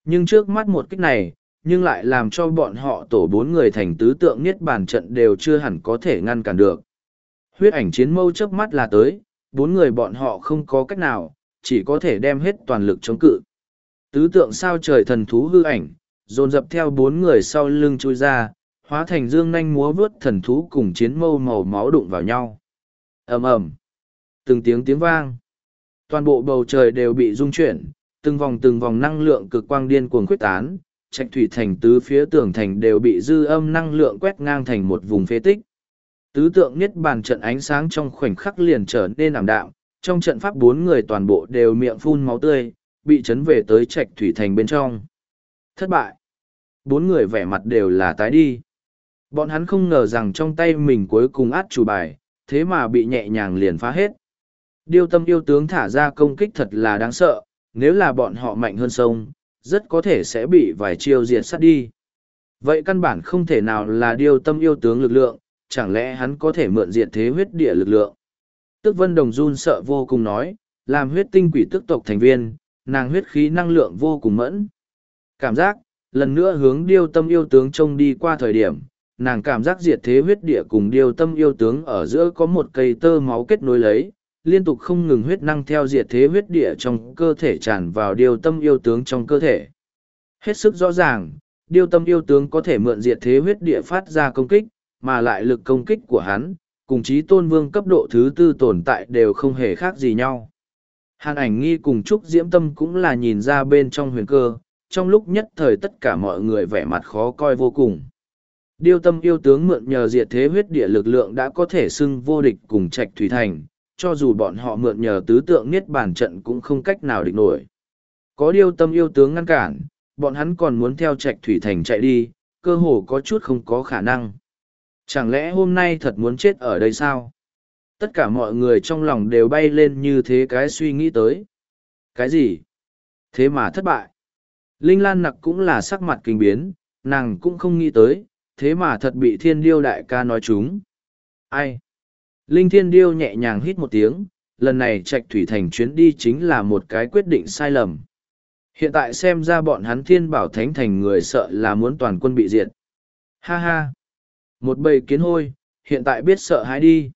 Nhưng trước mắt một kích này, nhưng lại làm cho bọn họ tổ bốn người thành tứ tượng niết bàn trận đều chưa hẳn có thể ngăn cản được. Huyết ảnh chiến mâu trước mắt là tới, bốn người bọn họ không có cách nào, chỉ có thể đem hết toàn lực chống cự. Tứ tượng sao trời thần thú hư ảnh, dồn dập theo bốn người sau lưng chui ra, hóa thành dương nanh múa vớt thần thú cùng chiến mâu màu máu đụng vào nhau. ầm ầm từng tiếng tiếng vang. Toàn bộ bầu trời đều bị rung chuyển, từng vòng từng vòng năng lượng cực quang điên cuồng quyết tán, trạch thủy thành tứ phía tường thành đều bị dư âm năng lượng quét ngang thành một vùng phế tích. Tứ tượng niết bàn trận ánh sáng trong khoảnh khắc liền trở nên ảm đạm, trong trận pháp bốn người toàn bộ đều miệng phun máu tươi, bị chấn về tới trạch thủy thành bên trong. Thất bại. Bốn người vẻ mặt đều là tái đi. Bọn hắn không ngờ rằng trong tay mình cuối cùng át chủ bài, thế mà bị nhẹ nhàng liền phá hết. Điêu tâm yêu tướng thả ra công kích thật là đáng sợ, nếu là bọn họ mạnh hơn sông, rất có thể sẽ bị vài chiêu diệt sát đi. Vậy căn bản không thể nào là điêu tâm yêu tướng lực lượng, chẳng lẽ hắn có thể mượn diện thế huyết địa lực lượng. Tức vân đồng run sợ vô cùng nói, làm huyết tinh quỷ tức tộc thành viên, nàng huyết khí năng lượng vô cùng mẫn. Cảm giác, lần nữa hướng điêu tâm yêu tướng trông đi qua thời điểm, nàng cảm giác diệt thế huyết địa cùng điêu tâm yêu tướng ở giữa có một cây tơ máu kết nối lấy, liên tục không ngừng huyết năng theo diệt thế huyết địa trong cơ thể tràn vào điêu tâm yêu tướng trong cơ thể. Hết sức rõ ràng, điêu tâm yêu tướng có thể mượn diệt thế huyết địa phát ra công kích, mà lại lực công kích của hắn, cùng chí tôn vương cấp độ thứ tư tồn tại đều không hề khác gì nhau. Hàn ảnh nghi cùng Trúc Diễm Tâm cũng là nhìn ra bên trong huyền cơ, trong lúc nhất thời tất cả mọi người vẻ mặt khó coi vô cùng. Điêu tâm yêu tướng mượn nhờ diệt thế huyết địa lực lượng đã có thể xưng vô địch cùng trạch thủy thành, cho dù bọn họ mượn nhờ tứ tượng niết bản trận cũng không cách nào địch nổi. Có điều tâm yêu tướng ngăn cản, bọn hắn còn muốn theo trạch thủy thành chạy đi, cơ hồ có chút không có khả năng. Chẳng lẽ hôm nay thật muốn chết ở đây sao? Tất cả mọi người trong lòng đều bay lên như thế cái suy nghĩ tới. Cái gì? Thế mà thất bại. Linh Lan nặc cũng là sắc mặt kinh biến, nàng cũng không nghĩ tới, thế mà thật bị thiên điêu đại ca nói chúng. Ai? Linh thiên điêu nhẹ nhàng hít một tiếng, lần này trạch thủy thành chuyến đi chính là một cái quyết định sai lầm. Hiện tại xem ra bọn hắn thiên bảo thánh thành người sợ là muốn toàn quân bị diệt. Ha ha! Một bầy kiến hôi, hiện tại biết sợ hãi đi.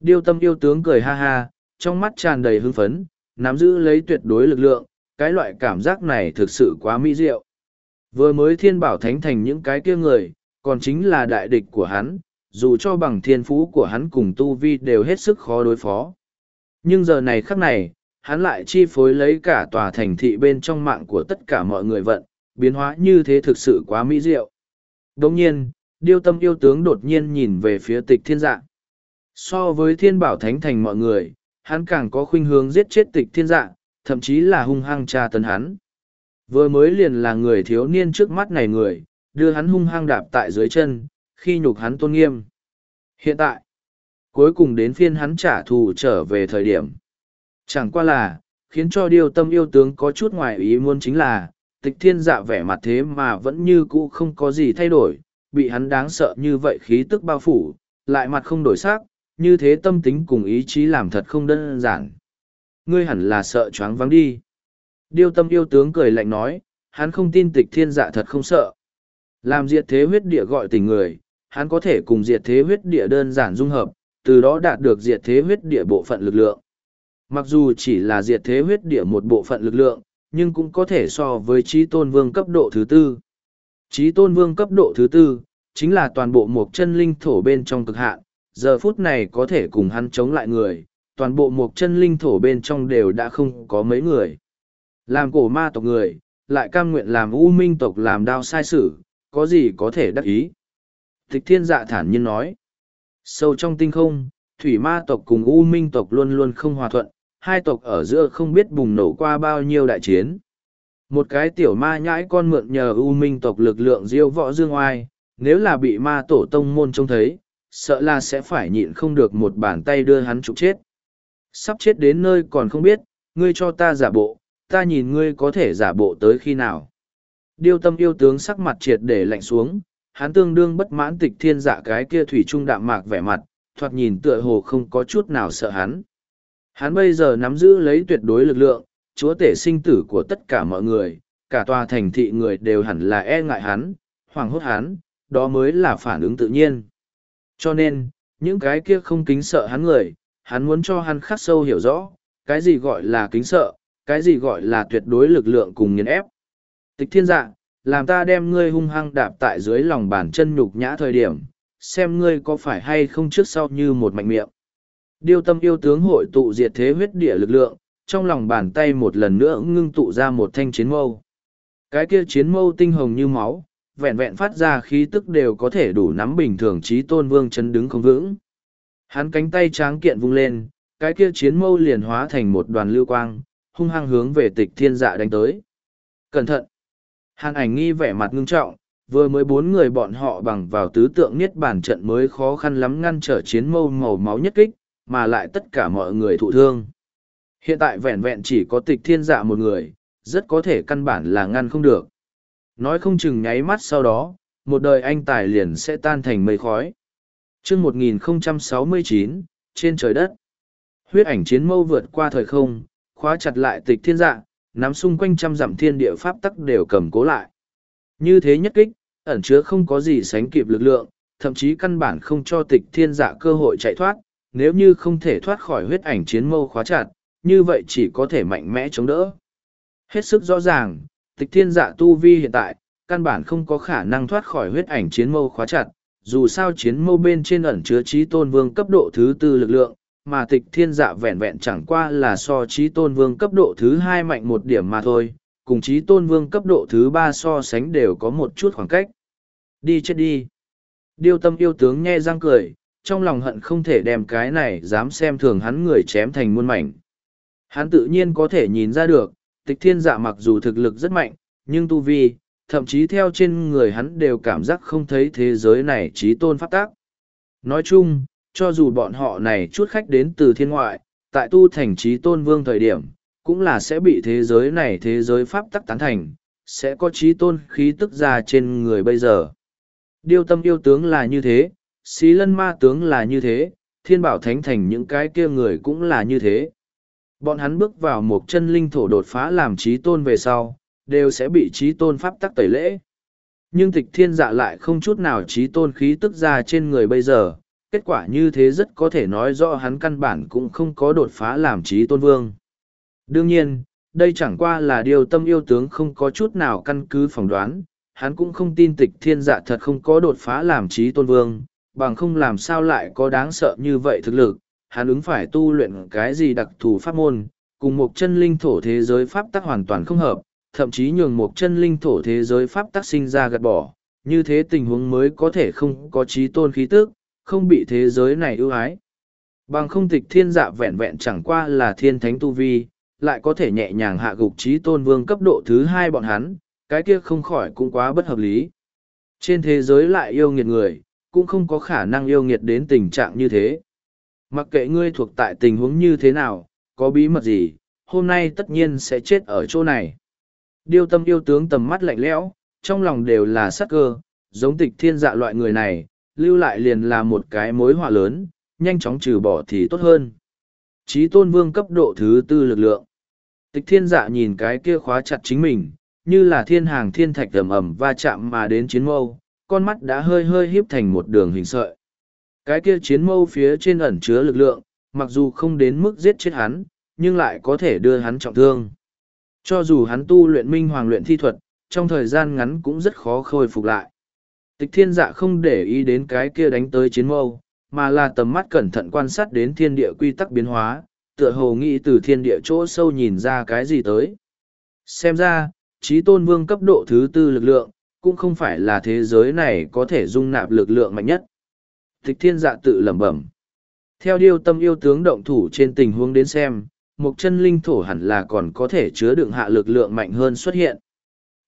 Điêu tâm yêu tướng cười ha ha, trong mắt tràn đầy hưng phấn, nắm giữ lấy tuyệt đối lực lượng, cái loại cảm giác này thực sự quá mỹ diệu. Vừa mới thiên bảo thánh thành những cái kia người, còn chính là đại địch của hắn, dù cho bằng thiên phú của hắn cùng tu vi đều hết sức khó đối phó. Nhưng giờ này khắc này, hắn lại chi phối lấy cả tòa thành thị bên trong mạng của tất cả mọi người vận, biến hóa như thế thực sự quá mỹ diệu. Đồng nhiên, điêu tâm yêu tướng đột nhiên nhìn về phía tịch thiên dạ. So với thiên bảo thánh thành mọi người, hắn càng có khuynh hướng giết chết tịch thiên dạ, thậm chí là hung hăng tra tấn hắn. Vừa mới liền là người thiếu niên trước mắt này người, đưa hắn hung hăng đạp tại dưới chân, khi nhục hắn tôn nghiêm. Hiện tại, cuối cùng đến phiên hắn trả thù trở về thời điểm. Chẳng qua là, khiến cho điều tâm yêu tướng có chút ngoài ý muốn chính là, tịch thiên dạ vẻ mặt thế mà vẫn như cũ không có gì thay đổi, bị hắn đáng sợ như vậy khí tức bao phủ, lại mặt không đổi sắc, như thế tâm tính cùng ý chí làm thật không đơn giản. Ngươi hẳn là sợ choáng vắng đi. Điêu tâm yêu tướng cười lạnh nói, hắn không tin tịch thiên dạ thật không sợ. Làm diệt thế huyết địa gọi tình người, hắn có thể cùng diệt thế huyết địa đơn giản dung hợp, từ đó đạt được diệt thế huyết địa bộ phận lực lượng. Mặc dù chỉ là diệt thế huyết địa một bộ phận lực lượng, nhưng cũng có thể so với trí tôn vương cấp độ thứ tư. Trí tôn vương cấp độ thứ tư, chính là toàn bộ một chân linh thổ bên trong cực hạn, giờ phút này có thể cùng hắn chống lại người, toàn bộ một chân linh thổ bên trong đều đã không có mấy người. Làm cổ ma tộc người, lại cam nguyện làm u minh tộc làm đao sai sử, có gì có thể đắc ý. Tịch thiên dạ thản nhiên nói, sâu trong tinh không, thủy ma tộc cùng u minh tộc luôn luôn không hòa thuận, hai tộc ở giữa không biết bùng nổ qua bao nhiêu đại chiến. Một cái tiểu ma nhãi con mượn nhờ u minh tộc lực lượng diêu võ dương oai, nếu là bị ma tổ tông môn trông thấy, sợ là sẽ phải nhịn không được một bàn tay đưa hắn trục chết. Sắp chết đến nơi còn không biết, ngươi cho ta giả bộ, ta nhìn ngươi có thể giả bộ tới khi nào. Điêu tâm yêu tướng sắc mặt triệt để lạnh xuống, hắn tương đương bất mãn tịch thiên dạ cái kia thủy trung đạm mạc vẻ mặt, thoạt nhìn tựa hồ không có chút nào sợ hắn. Hắn bây giờ nắm giữ lấy tuyệt đối lực lượng, chúa tể sinh tử của tất cả mọi người, cả tòa thành thị người đều hẳn là e ngại hắn, hoảng hốt hắn, đó mới là phản ứng tự nhiên. Cho nên, những cái kia không kính sợ hắn người, hắn muốn cho hắn khắc sâu hiểu rõ, cái gì gọi là kính sợ, cái gì gọi là tuyệt đối lực lượng cùng nghiền ép. Tịch thiên dạ, làm ta đem ngươi hung hăng đạp tại dưới lòng bàn chân nhục nhã thời điểm, xem ngươi có phải hay không trước sau như một mạnh miệng. Điêu tâm yêu tướng hội tụ diệt thế huyết địa lực lượng, trong lòng bàn tay một lần nữa ngưng tụ ra một thanh chiến mâu. Cái kia chiến mâu tinh hồng như máu, vẹn vẹn phát ra khí tức đều có thể đủ nắm bình thường trí tôn vương chân đứng không vững. Hắn cánh tay tráng kiện vung lên, cái kia chiến mâu liền hóa thành một đoàn lưu quang, hung hăng hướng về tịch thiên dạ đánh tới. Cẩn thận! Hàn ảnh nghi vẻ mặt ngưng trọng, vừa mới bốn người bọn họ bằng vào tứ tượng niết bản trận mới khó khăn lắm ngăn trở chiến mâu màu máu nhất kích, mà lại tất cả mọi người thụ thương. Hiện tại vẹn vẹn chỉ có tịch thiên dạ một người, rất có thể căn bản là ngăn không được. Nói không chừng nháy mắt sau đó, một đời anh tài liền sẽ tan thành mây khói. chương 1069, trên trời đất. Huyết ảnh chiến mâu vượt qua thời không, khóa chặt lại tịch thiên dạ, nắm xung quanh trăm dặm thiên địa pháp tắc đều cầm cố lại. Như thế nhất kích, ẩn chứa không có gì sánh kịp lực lượng, thậm chí căn bản không cho tịch thiên dạ cơ hội chạy thoát, nếu như không thể thoát khỏi huyết ảnh chiến mâu khóa chặt, như vậy chỉ có thể mạnh mẽ chống đỡ. Hết sức rõ ràng, tịch thiên dạ tu vi hiện tại, căn bản không có khả năng thoát khỏi huyết ảnh chiến mâu khóa chặt, dù sao chiến mâu bên trên ẩn chứa trí tôn vương cấp độ thứ tư lực lượng, mà tịch thiên dạ vẹn vẹn chẳng qua là so trí tôn vương cấp độ thứ hai mạnh một điểm mà thôi, cùng trí tôn vương cấp độ thứ ba so sánh đều có một chút khoảng cách. Đi chết đi. Điêu tâm yêu tướng nghe răng cười, trong lòng hận không thể đem cái này dám xem thường hắn người chém thành muôn mảnh. Hắn tự nhiên có thể nhìn ra được, tịch thiên dạ mặc dù thực lực rất mạnh, nhưng tu vi, thậm chí theo trên người hắn đều cảm giác không thấy thế giới này trí tôn phát tác. Nói chung, cho dù bọn họ này chút khách đến từ thiên ngoại, tại tu thành trí tôn vương thời điểm, cũng là sẽ bị thế giới này thế giới pháp tắc tán thành, sẽ có trí tôn khí tức ra trên người bây giờ. Điêu tâm yêu tướng là như thế, xí lân ma tướng là như thế, thiên bảo thánh thành những cái kia người cũng là như thế. Bọn hắn bước vào một chân linh thổ đột phá làm trí tôn về sau, đều sẽ bị trí tôn pháp tắc tẩy lễ. Nhưng tịch thiên dạ lại không chút nào trí tôn khí tức ra trên người bây giờ, kết quả như thế rất có thể nói rõ hắn căn bản cũng không có đột phá làm trí tôn vương. Đương nhiên, đây chẳng qua là điều tâm yêu tướng không có chút nào căn cứ phỏng đoán, hắn cũng không tin tịch thiên dạ thật không có đột phá làm trí tôn vương, bằng không làm sao lại có đáng sợ như vậy thực lực, hắn ứng phải tu luyện cái gì đặc thù pháp môn, cùng một chân linh thổ thế giới pháp tắc hoàn toàn không hợp, thậm chí nhường một chân linh thổ thế giới pháp tắc sinh ra gạt bỏ, như thế tình huống mới có thể không có trí tôn khí tức, không bị thế giới này ưu ái. Bằng không tịch thiên dạ vẹn vẹn chẳng qua là thiên thánh tu vi, lại có thể nhẹ nhàng hạ gục trí tôn vương cấp độ thứ hai bọn hắn, cái kia không khỏi cũng quá bất hợp lý. Trên thế giới lại yêu nghiệt người, cũng không có khả năng yêu nghiệt đến tình trạng như thế. Mặc kệ ngươi thuộc tại tình huống như thế nào, có bí mật gì, hôm nay tất nhiên sẽ chết ở chỗ này. Điêu tâm yêu tướng tầm mắt lạnh lẽo, trong lòng đều là sắc cơ, giống tịch thiên dạ loại người này, lưu lại liền là một cái mối họa lớn, nhanh chóng trừ bỏ thì tốt hơn. Chí tôn vương cấp độ thứ tư lực lượng. Tịch thiên dạ nhìn cái kia khóa chặt chính mình, như là thiên hàng thiên thạch ầm ầm va chạm mà đến chiến mâu, con mắt đã hơi hơi híp thành một đường hình sợi. Cái kia chiến mâu phía trên ẩn chứa lực lượng, mặc dù không đến mức giết chết hắn, nhưng lại có thể đưa hắn trọng thương. Cho dù hắn tu luyện minh hoàng luyện thi thuật, trong thời gian ngắn cũng rất khó khôi phục lại. Tịch thiên dạ không để ý đến cái kia đánh tới chiến mâu, mà là tầm mắt cẩn thận quan sát đến thiên địa quy tắc biến hóa, tựa hồ nghĩ từ thiên địa chỗ sâu nhìn ra cái gì tới. Xem ra, trí tôn vương cấp độ thứ tư lực lượng, cũng không phải là thế giới này có thể dung nạp lực lượng mạnh nhất. Tịch thiên dạ tự lẩm bẩm. Theo điều tâm yêu tướng động thủ trên tình huống đến xem, một chân linh thổ hẳn là còn có thể chứa đựng hạ lực lượng mạnh hơn xuất hiện.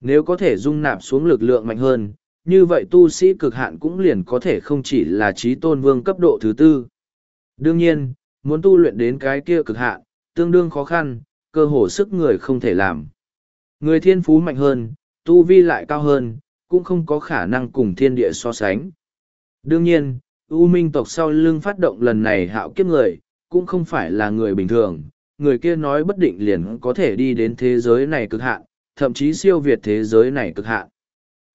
Nếu có thể dung nạp xuống lực lượng mạnh hơn, như vậy tu sĩ cực hạn cũng liền có thể không chỉ là trí tôn vương cấp độ thứ tư. Đương nhiên, muốn tu luyện đến cái kia cực hạn, tương đương khó khăn, cơ hồ sức người không thể làm. Người thiên phú mạnh hơn, tu vi lại cao hơn, cũng không có khả năng cùng thiên địa so sánh. Đương nhiên, U Minh tộc sau lưng phát động lần này hạo kiếp người, cũng không phải là người bình thường, người kia nói bất định liền có thể đi đến thế giới này cực hạn, thậm chí siêu việt thế giới này cực hạn.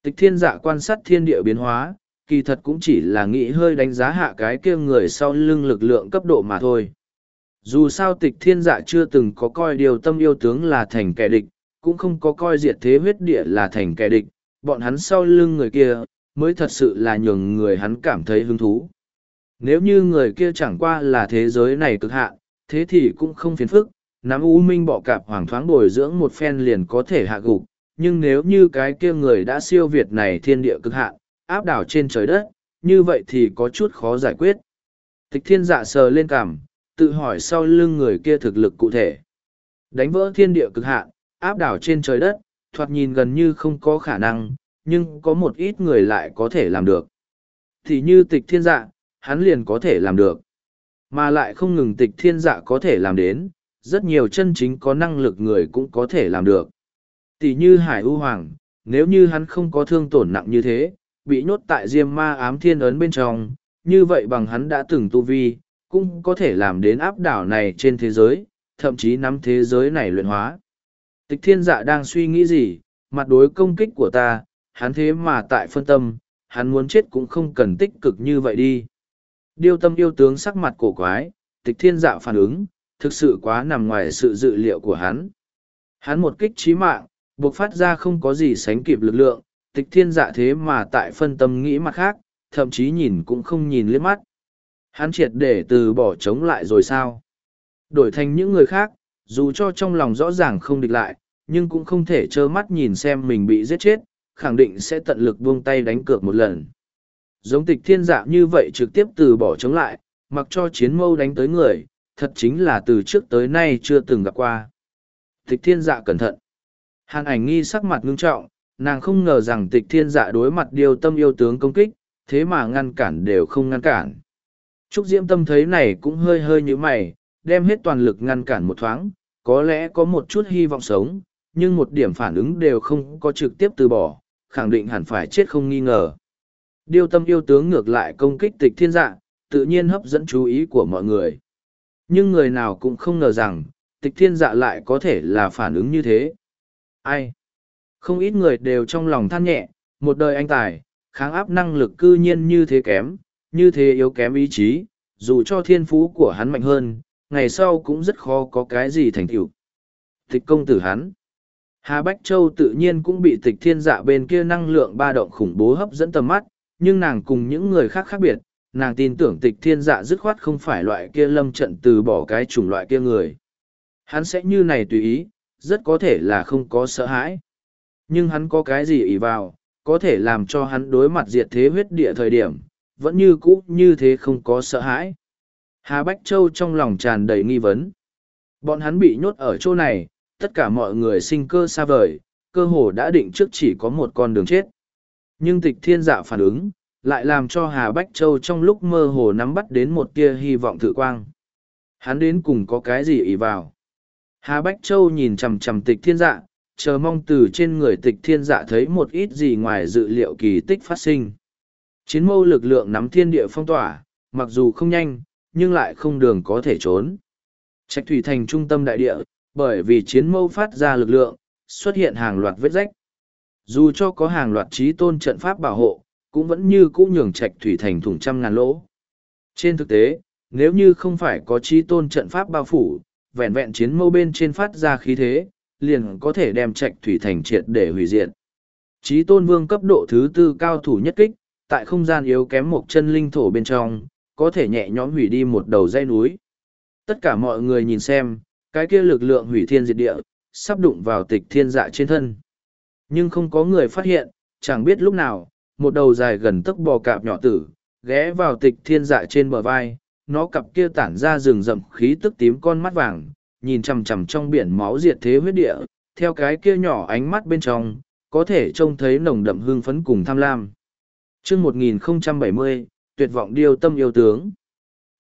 Tịch thiên dạ quan sát thiên địa biến hóa, kỳ thật cũng chỉ là nghĩ hơi đánh giá hạ cái kia người sau lưng lực lượng cấp độ mà thôi. Dù sao tịch thiên dạ chưa từng có coi điều tâm yêu tướng là thành kẻ địch, cũng không có coi diệt thế huyết địa là thành kẻ địch, bọn hắn sau lưng người kia, mới thật sự là nhường người hắn cảm thấy hứng thú. Nếu như người kia chẳng qua là thế giới này cực hạn, thế thì cũng không phiền phức, nắm u minh bọ cạp hoàng thoáng bồi dưỡng một phen liền có thể hạ gục, nhưng nếu như cái kia người đã siêu việt này thiên địa cực hạn, áp đảo trên trời đất, như vậy thì có chút khó giải quyết. Tịch thiên dạ sờ lên cảm, tự hỏi sau lưng người kia thực lực cụ thể. Đánh vỡ thiên địa cực hạn, áp đảo trên trời đất, thoạt nhìn gần như không có khả năng, nhưng có một ít người lại có thể làm được. Thì như tịch thiên dạ, hắn liền có thể làm được. Mà lại không ngừng tịch thiên dạ có thể làm đến, rất nhiều chân chính có năng lực người cũng có thể làm được. Tỷ như Hải U Hoàng, nếu như hắn không có thương tổn nặng như thế, bị nhốt tại diêm ma ám thiên ấn bên trong, như vậy bằng hắn đã từng tu vi, cũng có thể làm đến áp đảo này trên thế giới, thậm chí nắm thế giới này luyện hóa. Tịch thiên dạ đang suy nghĩ gì, mặt đối công kích của ta, hắn thế mà tại phân tâm, hắn muốn chết cũng không cần tích cực như vậy đi. Điêu tâm yêu tướng sắc mặt cổ quái, tịch thiên dạ phản ứng, thực sự quá nằm ngoài sự dự liệu của hắn. Hắn một kích trí mạng, buộc phát ra không có gì sánh kịp lực lượng, tịch thiên dạ thế mà tại phân tâm nghĩ mặt khác, thậm chí nhìn cũng không nhìn liếc mắt. Hắn triệt để từ bỏ chống lại rồi sao? Đổi thành những người khác, dù cho trong lòng rõ ràng không địch lại, nhưng cũng không thể trơ mắt nhìn xem mình bị giết chết, khẳng định sẽ tận lực buông tay đánh cược một lần. Giống tịch thiên dạ như vậy trực tiếp từ bỏ chống lại, mặc cho chiến mâu đánh tới người, thật chính là từ trước tới nay chưa từng gặp qua. Tịch thiên dạ cẩn thận. Hàn ảnh nghi sắc mặt ngưng trọng, nàng không ngờ rằng tịch thiên dạ đối mặt điều tâm yêu tướng công kích, thế mà ngăn cản đều không ngăn cản. Trúc Diễm Tâm thấy này cũng hơi hơi như mày, đem hết toàn lực ngăn cản một thoáng, có lẽ có một chút hy vọng sống, nhưng một điểm phản ứng đều không có trực tiếp từ bỏ, khẳng định hẳn phải chết không nghi ngờ. Điêu tâm yêu tướng ngược lại công kích tịch thiên dạ, tự nhiên hấp dẫn chú ý của mọi người. Nhưng người nào cũng không ngờ rằng, tịch thiên dạ lại có thể là phản ứng như thế. Ai? Không ít người đều trong lòng than nhẹ, một đời anh tài, kháng áp năng lực cư nhiên như thế kém, như thế yếu kém ý chí, dù cho thiên phú của hắn mạnh hơn, ngày sau cũng rất khó có cái gì thành tựu. Tịch công tử hắn. Hà Bách Châu tự nhiên cũng bị tịch thiên dạ bên kia năng lượng ba động khủng bố hấp dẫn tầm mắt, nhưng nàng cùng những người khác khác biệt, nàng tin tưởng tịch thiên dạ dứt khoát không phải loại kia lâm trận từ bỏ cái chủng loại kia người. Hắn sẽ như này tùy ý, rất có thể là không có sợ hãi. Nhưng hắn có cái gì ỷ vào, có thể làm cho hắn đối mặt diệt thế huyết địa thời điểm, vẫn như cũ như thế không có sợ hãi. Hà Bách Châu trong lòng tràn đầy nghi vấn. Bọn hắn bị nhốt ở chỗ này, tất cả mọi người sinh cơ xa vời, cơ hồ đã định trước chỉ có một con đường chết. Nhưng tịch thiên dạ phản ứng, lại làm cho Hà Bách Châu trong lúc mơ hồ nắm bắt đến một tia hy vọng thử quang. Hắn đến cùng có cái gì ý vào. Hà Bách Châu nhìn chằm chằm tịch thiên dạ, chờ mong từ trên người tịch thiên dạ thấy một ít gì ngoài dự liệu kỳ tích phát sinh. Chiến mâu lực lượng nắm thiên địa phong tỏa, mặc dù không nhanh, nhưng lại không đường có thể trốn. Trạch thủy thành trung tâm đại địa, bởi vì chiến mâu phát ra lực lượng, xuất hiện hàng loạt vết rách. Dù cho có hàng loạt trí tôn trận pháp bảo hộ, cũng vẫn như cũ nhường trạch thủy thành thủng trăm ngàn lỗ. Trên thực tế, nếu như không phải có trí tôn trận pháp bao phủ, vẹn vẹn chiến mâu bên trên phát ra khí thế, liền có thể đem trạch thủy thành triệt để hủy diệt. Trí tôn vương cấp độ thứ tư cao thủ nhất kích, tại không gian yếu kém một chân linh thổ bên trong, có thể nhẹ nhõm hủy đi một đầu dây núi. Tất cả mọi người nhìn xem, cái kia lực lượng hủy thiên diệt địa, sắp đụng vào tịch thiên dạ trên thân. Nhưng không có người phát hiện, chẳng biết lúc nào, một đầu dài gần tấc bò cạp nhỏ tử, ghé vào tịch thiên dạ trên bờ vai, nó cặp kia tản ra rừng rậm khí tức tím con mắt vàng, nhìn chằm chằm trong biển máu diệt thế huyết địa, theo cái kia nhỏ ánh mắt bên trong, có thể trông thấy nồng đậm hương phấn cùng tham lam. chương 1070, tuyệt vọng điêu tâm yêu tướng.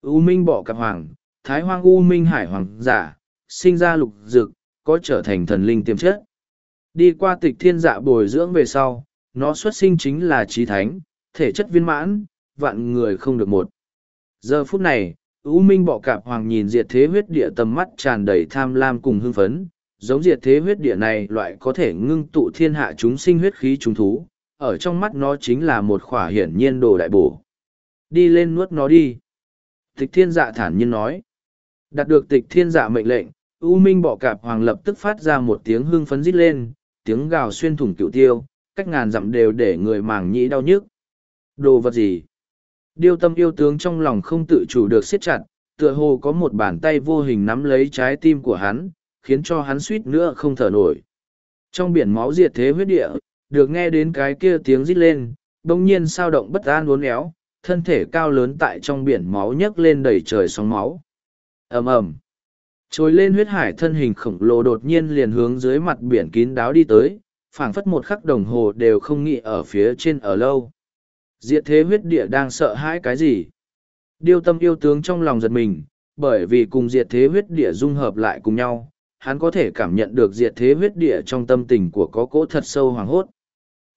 U Minh bỏ cặp hoàng, Thái Hoang U Minh Hải Hoàng giả, sinh ra lục dực, có trở thành thần linh tiềm chất. Đi qua tịch thiên dạ bồi dưỡng về sau, nó xuất sinh chính là trí thánh, thể chất viên mãn, vạn người không được một. Giờ phút này, U Minh bọ cạp hoàng nhìn diệt thế huyết địa tầm mắt tràn đầy tham lam cùng hưng phấn, giống diệt thế huyết địa này loại có thể ngưng tụ thiên hạ chúng sinh huyết khí chúng thú, ở trong mắt nó chính là một khỏa hiển nhiên đồ đại bổ. Đi lên nuốt nó đi. Tịch thiên dạ thản nhiên nói. Đạt được tịch thiên dạ mệnh lệnh, U Minh bọ cạp hoàng lập tức phát ra một tiếng hưng phấn rít lên, tiếng gào xuyên thủng cựu tiêu, cách ngàn dặm đều để người màng nhĩ đau nhức. Đồ vật gì? Điêu tâm yêu tướng trong lòng không tự chủ được siết chặt, tựa hồ có một bàn tay vô hình nắm lấy trái tim của hắn, khiến cho hắn suýt nữa không thở nổi. Trong biển máu diệt thế huyết địa, được nghe đến cái kia tiếng rít lên, bỗng nhiên sao động bất an uốn éo, thân thể cao lớn tại trong biển máu nhấc lên đầy trời sóng máu. ầm ầm, trồi lên huyết hải thân hình khổng lồ đột nhiên liền hướng dưới mặt biển kín đáo đi tới, phảng phất một khắc đồng hồ đều không nghĩ ở phía trên ở lâu. Diệt thế huyết địa đang sợ hãi cái gì? Điêu tâm yêu tướng trong lòng giật mình, bởi vì cùng diệt thế huyết địa dung hợp lại cùng nhau, hắn có thể cảm nhận được diệt thế huyết địa trong tâm tình của có cỗ thật sâu hoàng hốt.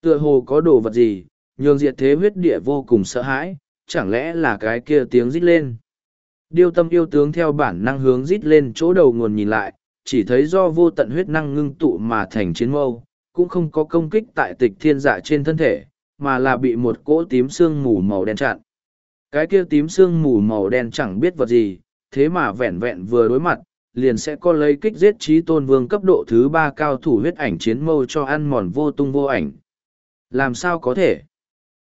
Tựa hồ có đồ vật gì, nhường diệt thế huyết địa vô cùng sợ hãi, chẳng lẽ là cái kia tiếng rít lên. Điêu tâm yêu tướng theo bản năng hướng rít lên chỗ đầu nguồn nhìn lại, chỉ thấy do vô tận huyết năng ngưng tụ mà thành chiến mâu, cũng không có công kích tại tịch thiên dạ trên thân thể, mà là bị một cỗ tím xương mù màu đen chặn. Cái kia tím xương mù màu đen chẳng biết vật gì, thế mà vẹn vẹn vừa đối mặt, liền sẽ có lấy kích giết trí tôn vương cấp độ thứ ba cao thủ huyết ảnh chiến mâu cho ăn mòn vô tung vô ảnh. Làm sao có thể?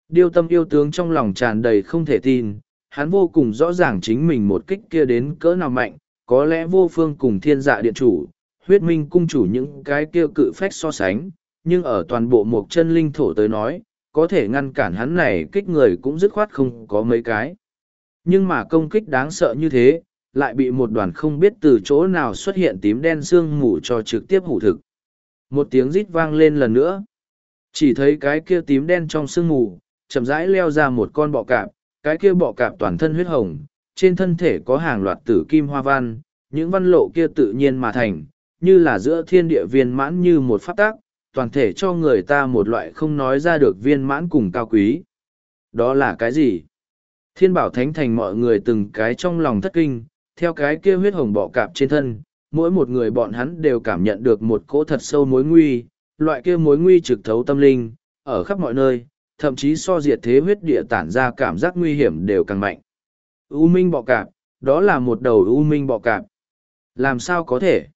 Điêu tâm yêu tướng trong lòng tràn đầy không thể tin, hắn vô cùng rõ ràng chính mình một kích kia đến cỡ nào mạnh, có lẽ vô phương cùng thiên dạ điện chủ, huyết minh cung chủ những cái kia cự phách so sánh, nhưng ở toàn bộ một chân linh thổ tới nói, có thể ngăn cản hắn này kích người cũng dứt khoát không có mấy cái. Nhưng mà công kích đáng sợ như thế, lại bị một đoàn không biết từ chỗ nào xuất hiện tím đen sương mù cho trực tiếp hủ thực. Một tiếng rít vang lên lần nữa. Chỉ thấy cái kia tím đen trong sương mù, chậm rãi leo ra một con bọ cạp, cái kia bọ cạp toàn thân huyết hồng, trên thân thể có hàng loạt tử kim hoa văn, những văn lộ kia tự nhiên mà thành, như là giữa thiên địa viên mãn như một pháp tác, toàn thể cho người ta một loại không nói ra được viên mãn cùng cao quý. Đó là cái gì? Thiên bảo thánh thành mọi người từng cái trong lòng thất kinh, theo cái kia huyết hồng bọ cạp trên thân, mỗi một người bọn hắn đều cảm nhận được một cỗ thật sâu mối nguy, loại kia mối nguy trực thấu tâm linh, ở khắp mọi nơi, thậm chí so diệt thế huyết địa tản ra cảm giác nguy hiểm đều càng mạnh. U minh bọ cạp, đó là một đầu u minh bọ cạp. Làm sao có thể?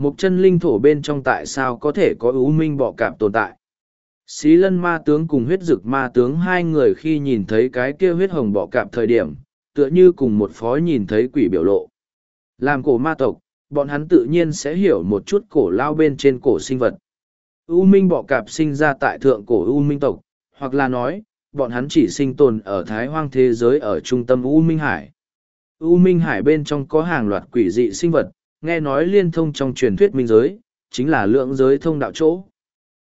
Một chân linh thổ bên trong tại sao có thể có ưu minh bọ cạp tồn tại? Xí lân ma tướng cùng huyết dực ma tướng hai người khi nhìn thấy cái kia huyết hồng bọ cạp thời điểm, tựa như cùng một phó nhìn thấy quỷ biểu lộ. Làm cổ ma tộc, bọn hắn tự nhiên sẽ hiểu một chút cổ lao bên trên cổ sinh vật. U minh bọ cạp sinh ra tại thượng cổ U minh tộc, hoặc là nói, bọn hắn chỉ sinh tồn ở thái hoang thế giới ở trung tâm U minh hải. U minh hải bên trong có hàng loạt quỷ dị sinh vật, nghe nói liên thông trong truyền thuyết minh giới, chính là lượng giới thông đạo chỗ.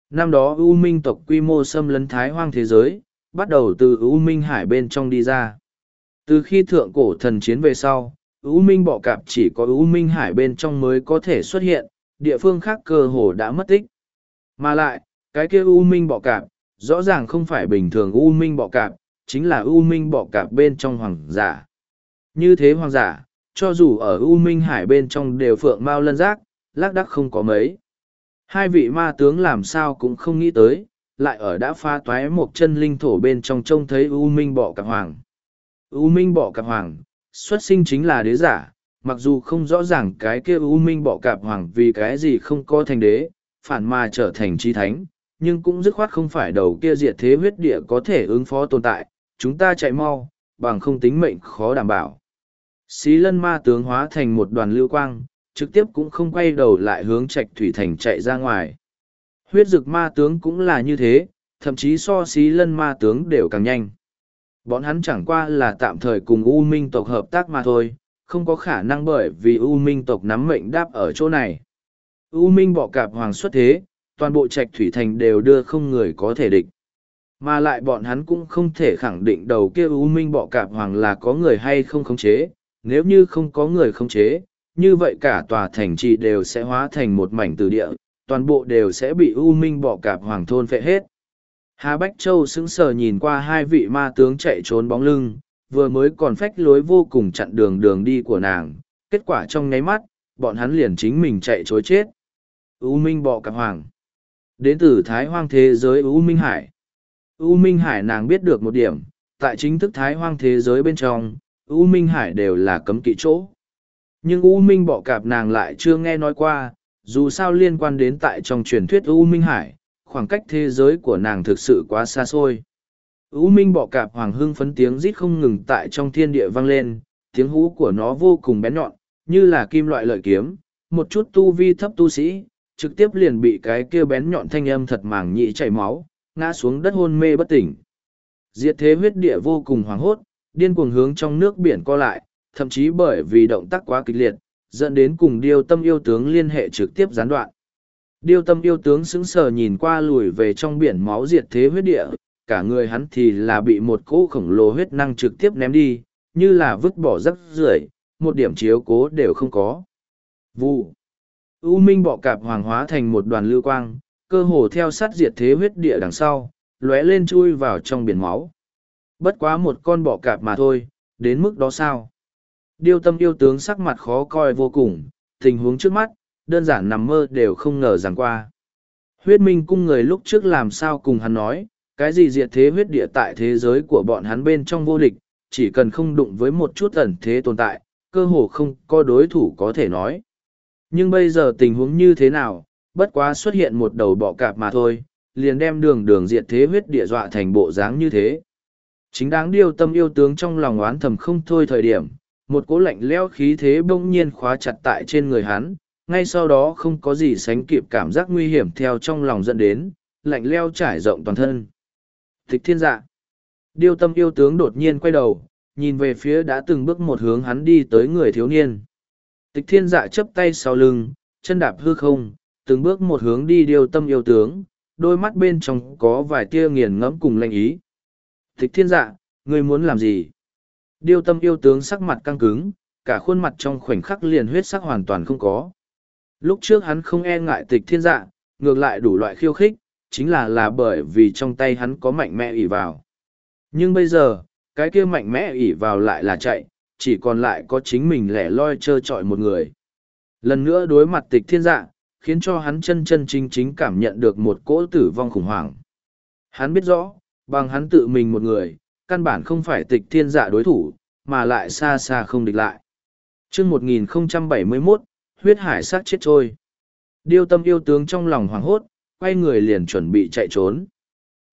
Năm đó U minh tộc quy mô xâm lấn thái hoang thế giới, bắt đầu từ U minh hải bên trong đi ra. Từ khi thượng cổ thần chiến về sau, U minh bọ cạp chỉ có U minh hải bên trong mới có thể xuất hiện, địa phương khác cơ hồ đã mất tích. Mà lại, cái kia U minh bọ cạp, rõ ràng không phải bình thường U minh bọ cạp, chính là U minh bọ cạp bên trong hoàng giả. Như thế hoàng giả, cho dù ở U minh hải bên trong đều phượng mao lân giác, lác đắc không có mấy. Hai vị ma tướng làm sao cũng không nghĩ tới, lại ở đã pha toái một chân linh thổ bên trong trông thấy U minh bọ cạp hoàng. U minh bọ cạp hoàng, xuất sinh chính là đế giả, mặc dù không rõ ràng cái kia U minh bọ cạp hoàng vì cái gì không có thành đế, phản mà trở thành trí thánh, nhưng cũng dứt khoát không phải đầu kia diệt thế huyết địa có thể ứng phó tồn tại, chúng ta chạy mau, bằng không tính mệnh khó đảm bảo. Xí lân ma tướng hóa thành một đoàn lưu quang, trực tiếp cũng không quay đầu lại hướng trạch thủy thành chạy ra ngoài. Huyết dực ma tướng cũng là như thế, thậm chí so xí lân ma tướng đều càng nhanh. Bọn hắn chẳng qua là tạm thời cùng U Minh tộc hợp tác mà thôi, không có khả năng bởi vì U Minh tộc nắm mệnh đáp ở chỗ này. U Minh bọ cạp hoàng xuất thế, toàn bộ trạch thủy thành đều đưa không người có thể địch. Mà lại bọn hắn cũng không thể khẳng định đầu kia U Minh bọ cạp hoàng là có người hay không khống chế, nếu như không có người khống chế, như vậy cả tòa thành trì đều sẽ hóa thành một mảnh từ địa, toàn bộ đều sẽ bị U Minh bọ cạp hoàng thôn phệ hết. Hà Bách Châu sững sờ nhìn qua hai vị ma tướng chạy trốn bóng lưng, vừa mới còn phách lối vô cùng chặn đường đường đi của nàng, kết quả trong nháy mắt, bọn hắn liền chính mình chạy chối chết. U Minh bọ cạp hoàng. Đến từ Thái Hoang thế giới U Minh Hải. U Minh Hải nàng biết được một điểm, tại chính thức Thái Hoang thế giới bên trong, U Minh Hải đều là cấm kỵ chỗ. Nhưng U Minh bọ cạp nàng lại chưa nghe nói qua, dù sao liên quan đến tại trong truyền thuyết U Minh Hải, khoảng cách thế giới của nàng thực sự quá xa xôi. U Minh bọ cạp hoàng hưng phấn tiếng rít không ngừng tại trong thiên địa vang lên, tiếng hú của nó vô cùng bén nhọn, như là kim loại lợi kiếm, một chút tu vi thấp tu sĩ, trực tiếp liền bị cái kia bén nhọn thanh âm thật màng nhị chảy máu, ngã xuống đất hôn mê bất tỉnh. Diệt thế huyết địa vô cùng hoảng hốt, điên cuồng hướng trong nước biển co lại, thậm chí bởi vì động tác quá kịch liệt, dẫn đến cùng điêu tâm yêu tướng liên hệ trực tiếp gián đoạn. Điêu tâm yêu tướng sững sờ nhìn qua lùi về trong biển máu diệt thế huyết địa, cả người hắn thì là bị một cỗ khổng lồ huyết năng trực tiếp ném đi, như là vứt bỏ rắc rưởi, một điểm chiếu cố đều không có. Vụ. U minh bọ cạp hoàng hóa thành một đoàn lưu quang, cơ hồ theo sát diệt thế huyết địa đằng sau, lóe lên chui vào trong biển máu. Bất quá một con bọ cạp mà thôi, đến mức đó sao? Điêu tâm yêu tướng sắc mặt khó coi vô cùng, tình huống trước mắt, đơn giản nằm mơ đều không ngờ rằng qua. Huyết minh cung người lúc trước làm sao cùng hắn nói, cái gì diệt thế huyết địa tại thế giới của bọn hắn bên trong vô địch, chỉ cần không đụng với một chút ẩn thế tồn tại, cơ hồ không có đối thủ có thể nói. Nhưng bây giờ tình huống như thế nào, bất quá xuất hiện một đầu bọ cạp mà thôi, liền đem đường đường diệt thế huyết địa dọa thành bộ dáng như thế. Chính đáng điều tâm yêu tướng trong lòng oán thầm không thôi thời điểm, một cỗ lạnh leo khí thế bỗng nhiên khóa chặt tại trên người hắn, ngay sau đó không có gì sánh kịp cảm giác nguy hiểm theo trong lòng dẫn đến, lạnh leo trải rộng toàn thân. Tịch thiên dạ. Điêu tâm yêu tướng đột nhiên quay đầu, nhìn về phía đã từng bước một hướng hắn đi tới người thiếu niên. Tịch thiên dạ chấp tay sau lưng, chân đạp hư không, từng bước một hướng đi điêu tâm yêu tướng, đôi mắt bên trong có vài tia nghiền ngẫm cùng lanh ý. Tịch thiên dạ, ngươi muốn làm gì? Điêu tâm yêu tướng sắc mặt căng cứng, cả khuôn mặt trong khoảnh khắc liền huyết sắc hoàn toàn không có. Lúc trước hắn không e ngại tịch thiên dạ, ngược lại đủ loại khiêu khích, chính là là bởi vì trong tay hắn có mạnh mẽ ỉ vào. Nhưng bây giờ, cái kia mạnh mẽ ỉ vào lại là chạy, chỉ còn lại có chính mình lẻ loi trơ trọi một người. Lần nữa đối mặt tịch thiên dạ, khiến cho hắn chân chân chính chính cảm nhận được một cỗ tử vong khủng hoảng. Hắn biết rõ, bằng hắn tự mình một người, căn bản không phải tịch thiên dạ đối thủ, mà lại xa xa không địch lại. chương 1071, huyết hải sát chết trôi. Điêu tâm yêu tướng trong lòng hoảng hốt, quay người liền chuẩn bị chạy trốn.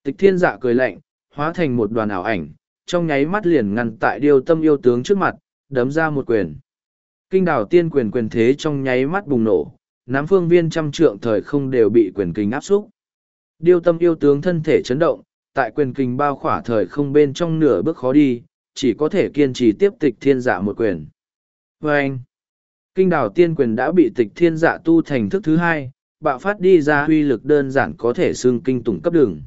Tịch thiên dạ cười lạnh, hóa thành một đoàn ảo ảnh, trong nháy mắt liền ngăn tại điêu tâm yêu tướng trước mặt, đấm ra một quyền. Kinh đảo tiên quyền quyền thế trong nháy mắt bùng nổ, nắm phương viên trăm trượng thời không đều bị quyền kinh áp xúc. Điêu tâm yêu tướng thân thể chấn động, tại quyền kinh bao khỏa thời không bên trong nửa bước khó đi, chỉ có thể kiên trì tiếp tịch thiên dạ một quyền. Và anh, kinh đảo tiên quyền đã bị tịch thiên dạ tu thành thức thứ hai, bạo phát đi ra huy lực đơn giản có thể xương kinh tủng cấp đường.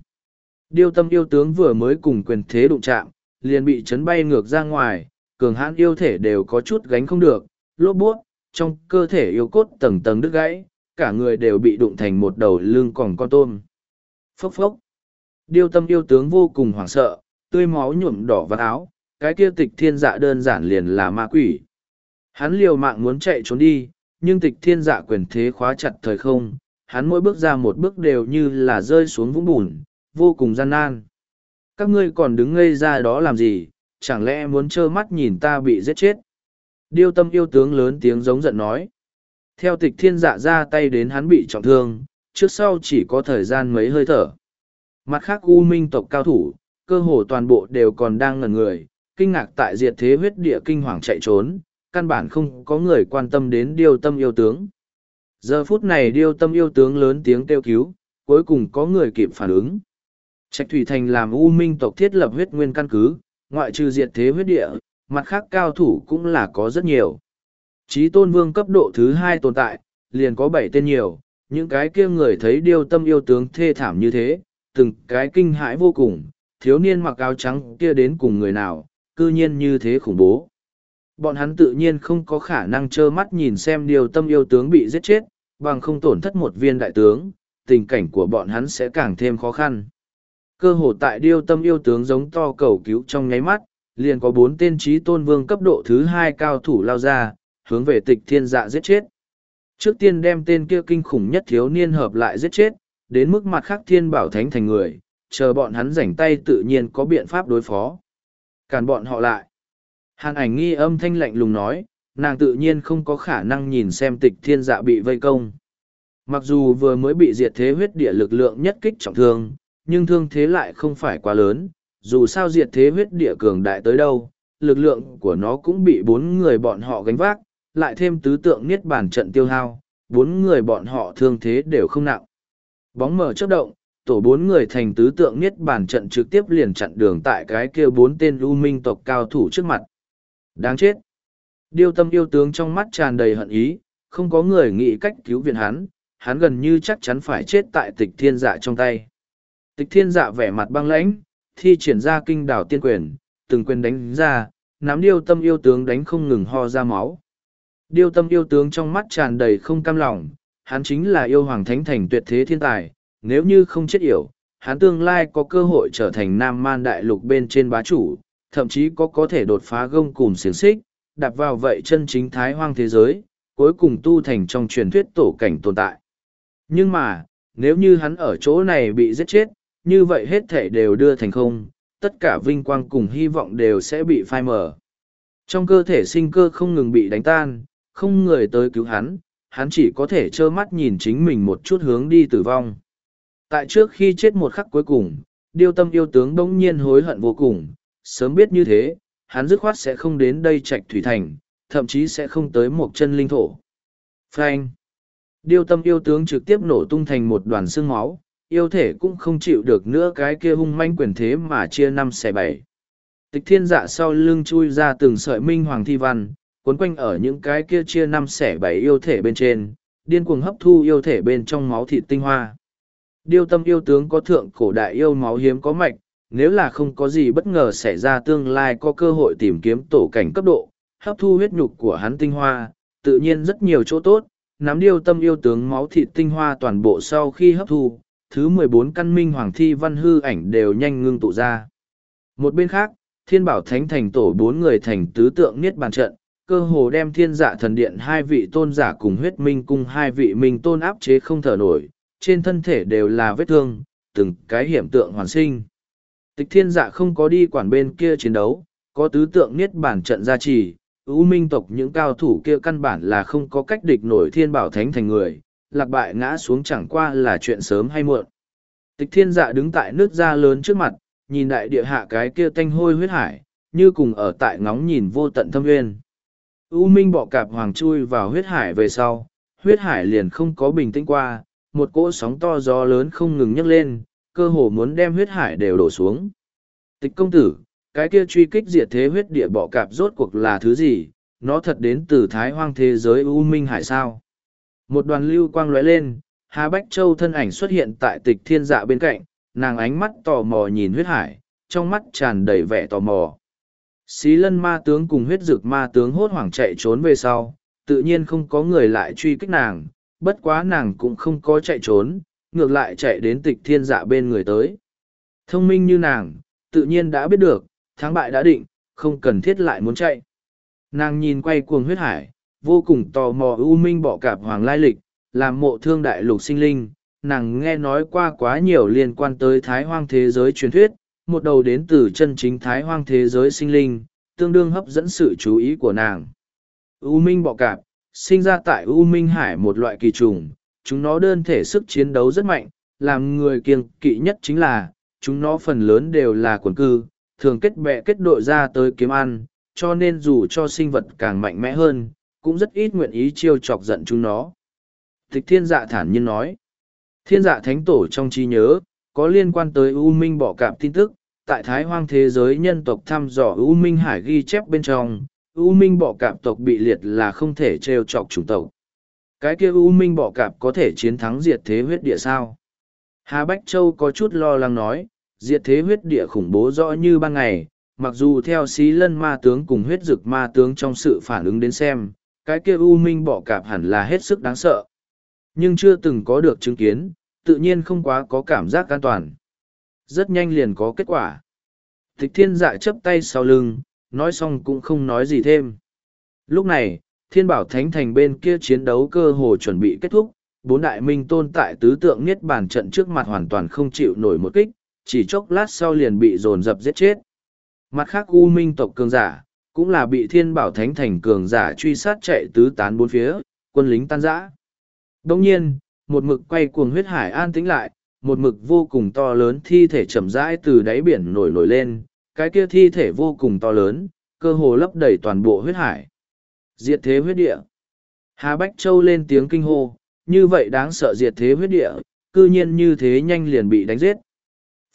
Điêu tâm yêu tướng vừa mới cùng quyền thế đụng chạm, liền bị chấn bay ngược ra ngoài, cường hãn yêu thể đều có chút gánh không được, lốp buốt, trong cơ thể yêu cốt tầng tầng đứt gãy, cả người đều bị đụng thành một đầu lưng còn con tôm. Phốc phốc. Điêu tâm yêu tướng vô cùng hoảng sợ, tươi máu nhuộm đỏ vào áo, cái kia tịch thiên dạ đơn giản liền là ma quỷ. Hắn liều mạng muốn chạy trốn đi, nhưng tịch thiên dạ quyền thế khóa chặt thời không, hắn mỗi bước ra một bước đều như là rơi xuống vũng bùn, vô cùng gian nan. Các ngươi còn đứng ngây ra đó làm gì, chẳng lẽ muốn trơ mắt nhìn ta bị giết chết? Điêu tâm yêu tướng lớn tiếng giống giận nói. Theo tịch thiên dạ ra tay đến hắn bị trọng thương, trước sau chỉ có thời gian mấy hơi thở. Mặt khác U Minh tộc cao thủ, cơ hồ toàn bộ đều còn đang ngẩn người, kinh ngạc tại diệt thế huyết địa kinh hoàng chạy trốn, căn bản không có người quan tâm đến điêu tâm yêu tướng. Giờ phút này điêu tâm yêu tướng lớn tiếng kêu cứu, cuối cùng có người kịp phản ứng. Trạch Thủy Thành làm U Minh tộc thiết lập huyết nguyên căn cứ, ngoại trừ diệt thế huyết địa, mặt khác cao thủ cũng là có rất nhiều. Chí tôn vương cấp độ thứ hai tồn tại, liền có bảy tên nhiều, những cái kia người thấy điêu tâm yêu tướng thê thảm như thế, từng cái kinh hãi vô cùng, thiếu niên mặc áo trắng kia đến cùng người nào, cư nhiên như thế khủng bố. Bọn hắn tự nhiên không có khả năng trơ mắt nhìn xem điều tâm yêu tướng bị giết chết, bằng không tổn thất một viên đại tướng, tình cảnh của bọn hắn sẽ càng thêm khó khăn. Cơ hồ tại điêu tâm yêu tướng giống to cầu cứu trong nháy mắt, liền có bốn tên trí tôn vương cấp độ thứ hai cao thủ lao ra, hướng về tịch thiên dạ giết chết. Trước tiên đem tên kia kinh khủng nhất thiếu niên hợp lại giết chết, đến mức mặt khác thiên bảo thánh thành người, chờ bọn hắn rảnh tay tự nhiên có biện pháp đối phó. Cản bọn họ lại. Hàn ảnh nghi âm thanh lạnh lùng nói, nàng tự nhiên không có khả năng nhìn xem tịch thiên dạ bị vây công. Mặc dù vừa mới bị diệt thế huyết địa lực lượng nhất kích trọng thương, nhưng thương thế lại không phải quá lớn, dù sao diệt thế huyết địa cường đại tới đâu, lực lượng của nó cũng bị bốn người bọn họ gánh vác, lại thêm tứ tượng niết bàn trận tiêu hao, bốn người bọn họ thương thế đều không nặng. Bóng mở chớp động, tổ bốn người thành tứ tượng niết bàn trận trực tiếp liền chặn đường tại cái kia bốn tên u minh tộc cao thủ trước mặt. Đáng chết! Điêu tâm yêu tướng trong mắt tràn đầy hận ý, không có người nghĩ cách cứu viện hắn, hắn gần như chắc chắn phải chết tại tịch thiên dạ trong tay. Tịch thiên dạ vẻ mặt băng lãnh, thi triển ra kinh đảo tiên quyền, từng quyền đánh ra, nắm điêu tâm yêu tướng đánh không ngừng ho ra máu. Điêu tâm yêu tướng trong mắt tràn đầy không cam lòng, hắn chính là yêu hoàng thánh thành tuyệt thế thiên tài, nếu như không chết yểu, hắn tương lai có cơ hội trở thành nam man đại lục bên trên bá chủ, thậm chí có có thể đột phá gông cùng xiềng xích, đạp vào vậy chân chính thái hoang thế giới, cuối cùng tu thành trong truyền thuyết tổ cảnh tồn tại. Nhưng mà, nếu như hắn ở chỗ này bị giết chết, như vậy hết thể đều đưa thành không, tất cả vinh quang cùng hy vọng đều sẽ bị phai mờ. Trong cơ thể sinh cơ không ngừng bị đánh tan, không người tới cứu hắn, hắn chỉ có thể trơ mắt nhìn chính mình một chút hướng đi tử vong. Tại trước khi chết một khắc cuối cùng, điêu tâm yêu tướng bỗng nhiên hối hận vô cùng, sớm biết như thế, hắn dứt khoát sẽ không đến đây trạch thủy thành, thậm chí sẽ không tới một chân linh thổ. Frank! Điêu tâm yêu tướng trực tiếp nổ tung thành một đoàn xương máu, yêu thể cũng không chịu được nữa cái kia hung manh quyền thế mà chia năm xẻ bảy. Tịch thiên dạ sau lưng chui ra từng sợi minh hoàng thi văn, cuốn quanh ở những cái kia chia năm xẻ bảy yêu thể bên trên, điên cuồng hấp thu yêu thể bên trong máu thịt tinh hoa. Điêu tâm yêu tướng có thượng cổ đại yêu máu hiếm có mạch, nếu là không có gì bất ngờ xảy ra tương lai có cơ hội tìm kiếm tổ cảnh cấp độ, hấp thu huyết nhục của hắn tinh hoa, tự nhiên rất nhiều chỗ tốt, nắm điêu tâm yêu tướng máu thịt tinh hoa toàn bộ sau khi hấp thu, thứ mười bốn căn minh hoàng thi văn hư ảnh đều nhanh ngưng tụ ra. Một bên khác, thiên bảo thánh thành tổ bốn người thành tứ tượng niết bàn trận, cơ hồ đem thiên dạ thần điện hai vị tôn giả cùng huyết minh cung hai vị minh tôn áp chế không thở nổi, trên thân thể đều là vết thương, từng cái hiểm tượng hoàn sinh. Tịch thiên dạ không có đi quản bên kia chiến đấu, có tứ tượng niết bản trận gia trì, ưu minh tộc những cao thủ kia căn bản là không có cách địch nổi thiên bảo thánh thành người, lạc bại ngã xuống chẳng qua là chuyện sớm hay muộn. Tịch thiên dạ đứng tại nước da lớn trước mặt, nhìn đại địa hạ cái kia tanh hôi huyết hải, như cùng ở tại ngóng nhìn vô tận thâm nguyên. U Minh bọ cạp hoàng chui vào huyết hải về sau, huyết hải liền không có bình tĩnh qua, một cỗ sóng to gió lớn không ngừng nhấc lên, cơ hồ muốn đem huyết hải đều đổ xuống. Tịch công tử, cái kia truy kích diệt thế huyết địa bọ cạp rốt cuộc là thứ gì, nó thật đến từ thái hoang thế giới U Minh hải sao. Một đoàn lưu quang lóe lên, Hà Bách Châu thân ảnh xuất hiện tại tịch thiên dạ bên cạnh, nàng ánh mắt tò mò nhìn huyết hải, trong mắt tràn đầy vẻ tò mò. Xí lân ma tướng cùng huyết dực ma tướng hốt hoảng chạy trốn về sau, tự nhiên không có người lại truy kích nàng, bất quá nàng cũng không có chạy trốn, ngược lại chạy đến tịch thiên dạ bên người tới. Thông minh như nàng, tự nhiên đã biết được, thắng bại đã định, không cần thiết lại muốn chạy. Nàng nhìn quay cuồng huyết hải, vô cùng tò mò ưu minh bọ cạp hoàng lai lịch, làm mộ thương đại lục sinh linh. Nàng nghe nói qua quá nhiều liên quan tới thái hoang thế giới truyền thuyết, một đầu đến từ chân chính thái hoang thế giới sinh linh, tương đương hấp dẫn sự chú ý của nàng. U Minh bọ cạp, sinh ra tại U Minh Hải một loại kỳ trùng, chúng nó đơn thể sức chiến đấu rất mạnh, làm người kiêng kỵ nhất chính là, chúng nó phần lớn đều là quần cư, thường kết bè kết đội ra tới kiếm ăn, cho nên dù cho sinh vật càng mạnh mẽ hơn, cũng rất ít nguyện ý chiêu chọc giận chúng nó. Tịch thiên dạ thản nhiên nói, thiên dạ thánh tổ trong trí nhớ, có liên quan tới U Minh bọ cạp tin tức, tại Thái Hoang thế giới nhân tộc thăm dò U Minh Hải ghi chép bên trong, U Minh bọ cạp tộc bị liệt là không thể trêu chọc chủng tộc. Cái kia U Minh bọ cạp có thể chiến thắng diệt thế huyết địa sao? Hà Bách Châu có chút lo lắng nói, diệt thế huyết địa khủng bố rõ như ban ngày, mặc dù theo xí lân ma tướng cùng huyết dực ma tướng trong sự phản ứng đến xem, cái kia U Minh bọ cạp hẳn là hết sức đáng sợ. Nhưng chưa từng có được chứng kiến, tự nhiên không quá có cảm giác an toàn. Rất nhanh liền có kết quả. Tịch thiên dạ chấp tay sau lưng, nói xong cũng không nói gì thêm. Lúc này, thiên bảo thánh thành bên kia chiến đấu cơ hồ chuẩn bị kết thúc, bốn đại minh tôn tại tứ tượng niết bàn trận trước mặt hoàn toàn không chịu nổi một kích, chỉ chốc lát sau liền bị dồn dập giết chết. Mặt khác U minh tộc cường giả, cũng là bị thiên bảo thánh thành cường giả truy sát chạy tứ tán bốn phía, quân lính tan rã. Đồng nhiên, một mực quay cuồng huyết hải an tĩnh lại, một mực vô cùng to lớn thi thể chậm rãi từ đáy biển nổi nổi lên, cái kia thi thể vô cùng to lớn, cơ hồ lấp đầy toàn bộ huyết hải. Diệt thế huyết địa. Hà Bách Châu lên tiếng kinh hô, như vậy đáng sợ diệt thế huyết địa, cư nhiên như thế nhanh liền bị đánh giết.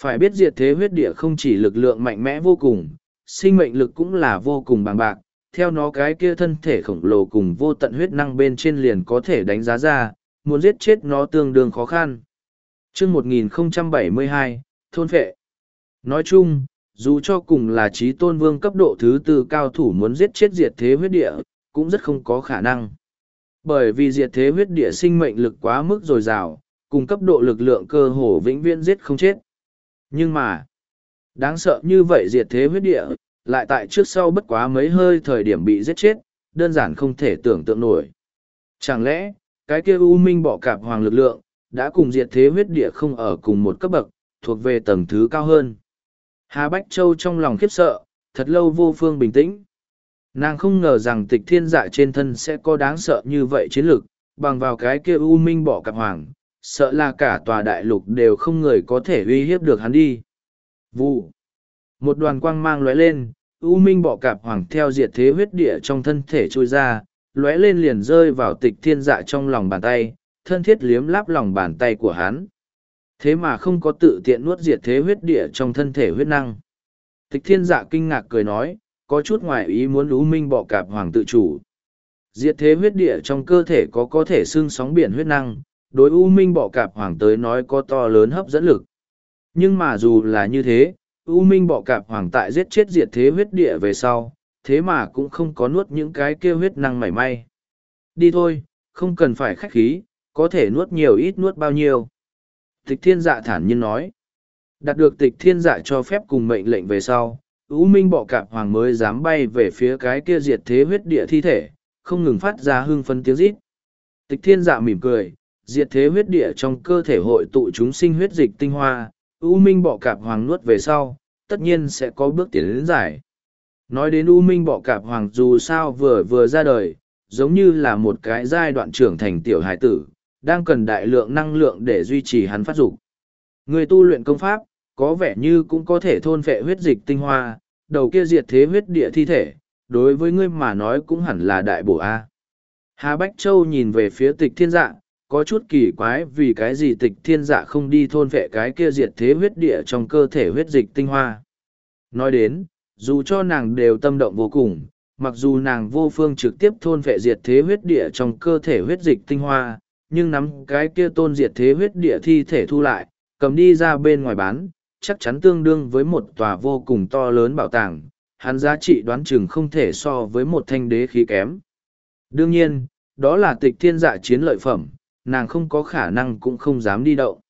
Phải biết diệt thế huyết địa không chỉ lực lượng mạnh mẽ vô cùng, sinh mệnh lực cũng là vô cùng bằng bạc, theo nó cái kia thân thể khổng lồ cùng vô tận huyết năng bên trên liền có thể đánh giá ra, muốn giết chết nó tương đương khó khăn. chương 1072, Thôn Phệ Nói chung, dù cho cùng là trí tôn vương cấp độ thứ tư cao thủ muốn giết chết diệt thế huyết địa, cũng rất không có khả năng. Bởi vì diệt thế huyết địa sinh mệnh lực quá mức dồi dào, cùng cấp độ lực lượng cơ hồ vĩnh viễn giết không chết. Nhưng mà, đáng sợ như vậy diệt thế huyết địa, lại tại trước sau bất quá mấy hơi thời điểm bị giết chết, đơn giản không thể tưởng tượng nổi. Chẳng lẽ, cái kia U Minh bỏ cạp hoàng lực lượng, đã cùng diệt thế huyết địa không ở cùng một cấp bậc, thuộc về tầng thứ cao hơn. Hà Bách Châu trong lòng khiếp sợ, thật lâu vô phương bình tĩnh. Nàng không ngờ rằng tịch thiên dạ trên thân sẽ có đáng sợ như vậy chiến lược, bằng vào cái kia U Minh bỏ cạp hoàng, sợ là cả tòa đại lục đều không người có thể uy hiếp được hắn đi. Vụ. Một đoàn quang mang lóe lên, U Minh Bỏ cạp hoàng theo diệt thế huyết địa trong thân thể trôi ra, lóe lên liền rơi vào tịch thiên dạ trong lòng bàn tay, thân thiết liếm láp lòng bàn tay của hắn. Thế mà không có tự tiện nuốt diệt thế huyết địa trong thân thể huyết năng. Tịch thiên dạ kinh ngạc cười nói, có chút ngoài ý muốn lú Minh bọ cạp hoàng tự chủ. Diệt thế huyết địa trong cơ thể có có thể xương sóng biển huyết năng, đối U Minh bọ cạp hoàng tới nói có to lớn hấp dẫn lực. Nhưng mà dù là như thế, U Minh bọ cạp hoàng tại giết chết diệt thế huyết địa về sau, thế mà cũng không có nuốt những cái kia huyết năng mảy may. Đi thôi, không cần phải khách khí, có thể nuốt nhiều ít nuốt bao nhiêu. Tịch thiên dạ thản nhiên nói. Đạt được tịch thiên dạ cho phép cùng mệnh lệnh về sau, U Minh bọ cạp hoàng mới dám bay về phía cái kia diệt thế huyết địa thi thể, không ngừng phát ra hưng phân tiếng rít. Tịch thiên dạ mỉm cười, diệt thế huyết địa trong cơ thể hội tụ chúng sinh huyết dịch tinh hoa, U Minh bọ cạp hoàng nuốt về sau, tất nhiên sẽ có bước tiến đến giải. Nói đến U Minh bọ cạp hoàng dù sao vừa vừa ra đời, giống như là một cái giai đoạn trưởng thành tiểu hải tử, đang cần đại lượng năng lượng để duy trì hắn phát dục. Người tu luyện công pháp, có vẻ như cũng có thể thôn phệ huyết dịch tinh hoa, đầu kia diệt thế huyết địa thi thể, đối với ngươi mà nói cũng hẳn là đại bổ A. Hà Bách Châu nhìn về phía tịch thiên dạ, có chút kỳ quái vì cái gì tịch thiên dạ không đi thôn vệ cái kia diệt thế huyết địa trong cơ thể huyết dịch tinh hoa. Nói đến, dù cho nàng đều tâm động vô cùng, mặc dù nàng vô phương trực tiếp thôn vệ diệt thế huyết địa trong cơ thể huyết dịch tinh hoa, nhưng nắm cái kia tôn diệt thế huyết địa thi thể thu lại, cầm đi ra bên ngoài bán, chắc chắn tương đương với một tòa vô cùng to lớn bảo tàng, hắn giá trị đoán chừng không thể so với một thanh đế khí kém. Đương nhiên, đó là tịch thiên dạ chiến lợi phẩm, nàng không có khả năng cũng không dám đi đậu.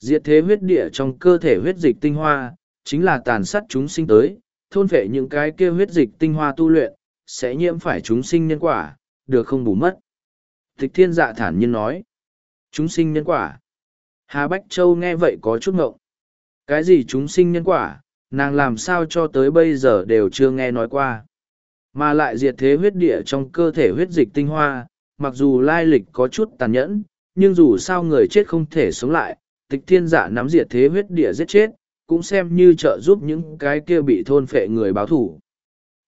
Diệt thế huyết địa trong cơ thể huyết dịch tinh hoa, chính là tàn sát chúng sinh tới, thôn phệ những cái kia huyết dịch tinh hoa tu luyện, sẽ nhiễm phải chúng sinh nhân quả, được không bù mất. Tịch thiên dạ thản nhiên nói, chúng sinh nhân quả. Hà Bách Châu nghe vậy có chút ngộng. Cái gì chúng sinh nhân quả, nàng làm sao cho tới bây giờ đều chưa nghe nói qua. Mà lại diệt thế huyết địa trong cơ thể huyết dịch tinh hoa, mặc dù lai lịch có chút tàn nhẫn, nhưng dù sao người chết không thể sống lại, tịch thiên giả nắm diệt thế huyết địa giết chết, cũng xem như trợ giúp những cái kia bị thôn phệ người báo thủ.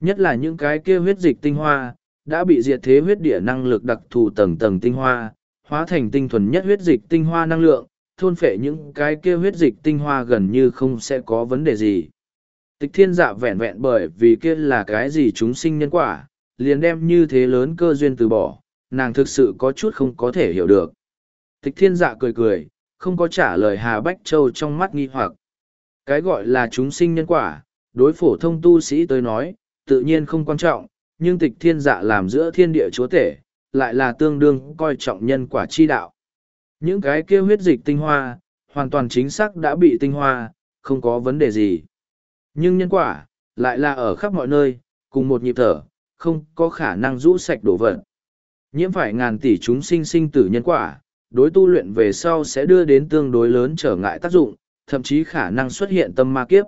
Nhất là những cái kia huyết dịch tinh hoa, đã bị diệt thế huyết địa năng lực đặc thù tầng tầng tinh hoa, hóa thành tinh thuần nhất huyết dịch tinh hoa năng lượng, thôn phệ những cái kia huyết dịch tinh hoa gần như không sẽ có vấn đề gì. Tịch thiên dạ vẹn vẹn bởi vì kia là cái gì chúng sinh nhân quả, liền đem như thế lớn cơ duyên từ bỏ, nàng thực sự có chút không có thể hiểu được. Tịch thiên dạ cười cười, không có trả lời Hà Bách Châu trong mắt nghi hoặc. Cái gọi là chúng sinh nhân quả, đối phổ thông tu sĩ tới nói, tự nhiên không quan trọng, nhưng tịch thiên dạ làm giữa thiên địa chúa tể, lại là tương đương coi trọng nhân quả chi đạo. Những cái kia huyết dịch tinh hoa, hoàn toàn chính xác đã bị tinh hoa, không có vấn đề gì. Nhưng nhân quả, lại là ở khắp mọi nơi, cùng một nhịp thở, không có khả năng rũ sạch đổ vật. Nhiễm phải ngàn tỷ chúng sinh sinh tử nhân quả, đối tu luyện về sau sẽ đưa đến tương đối lớn trở ngại tác dụng, thậm chí khả năng xuất hiện tâm ma kiếp.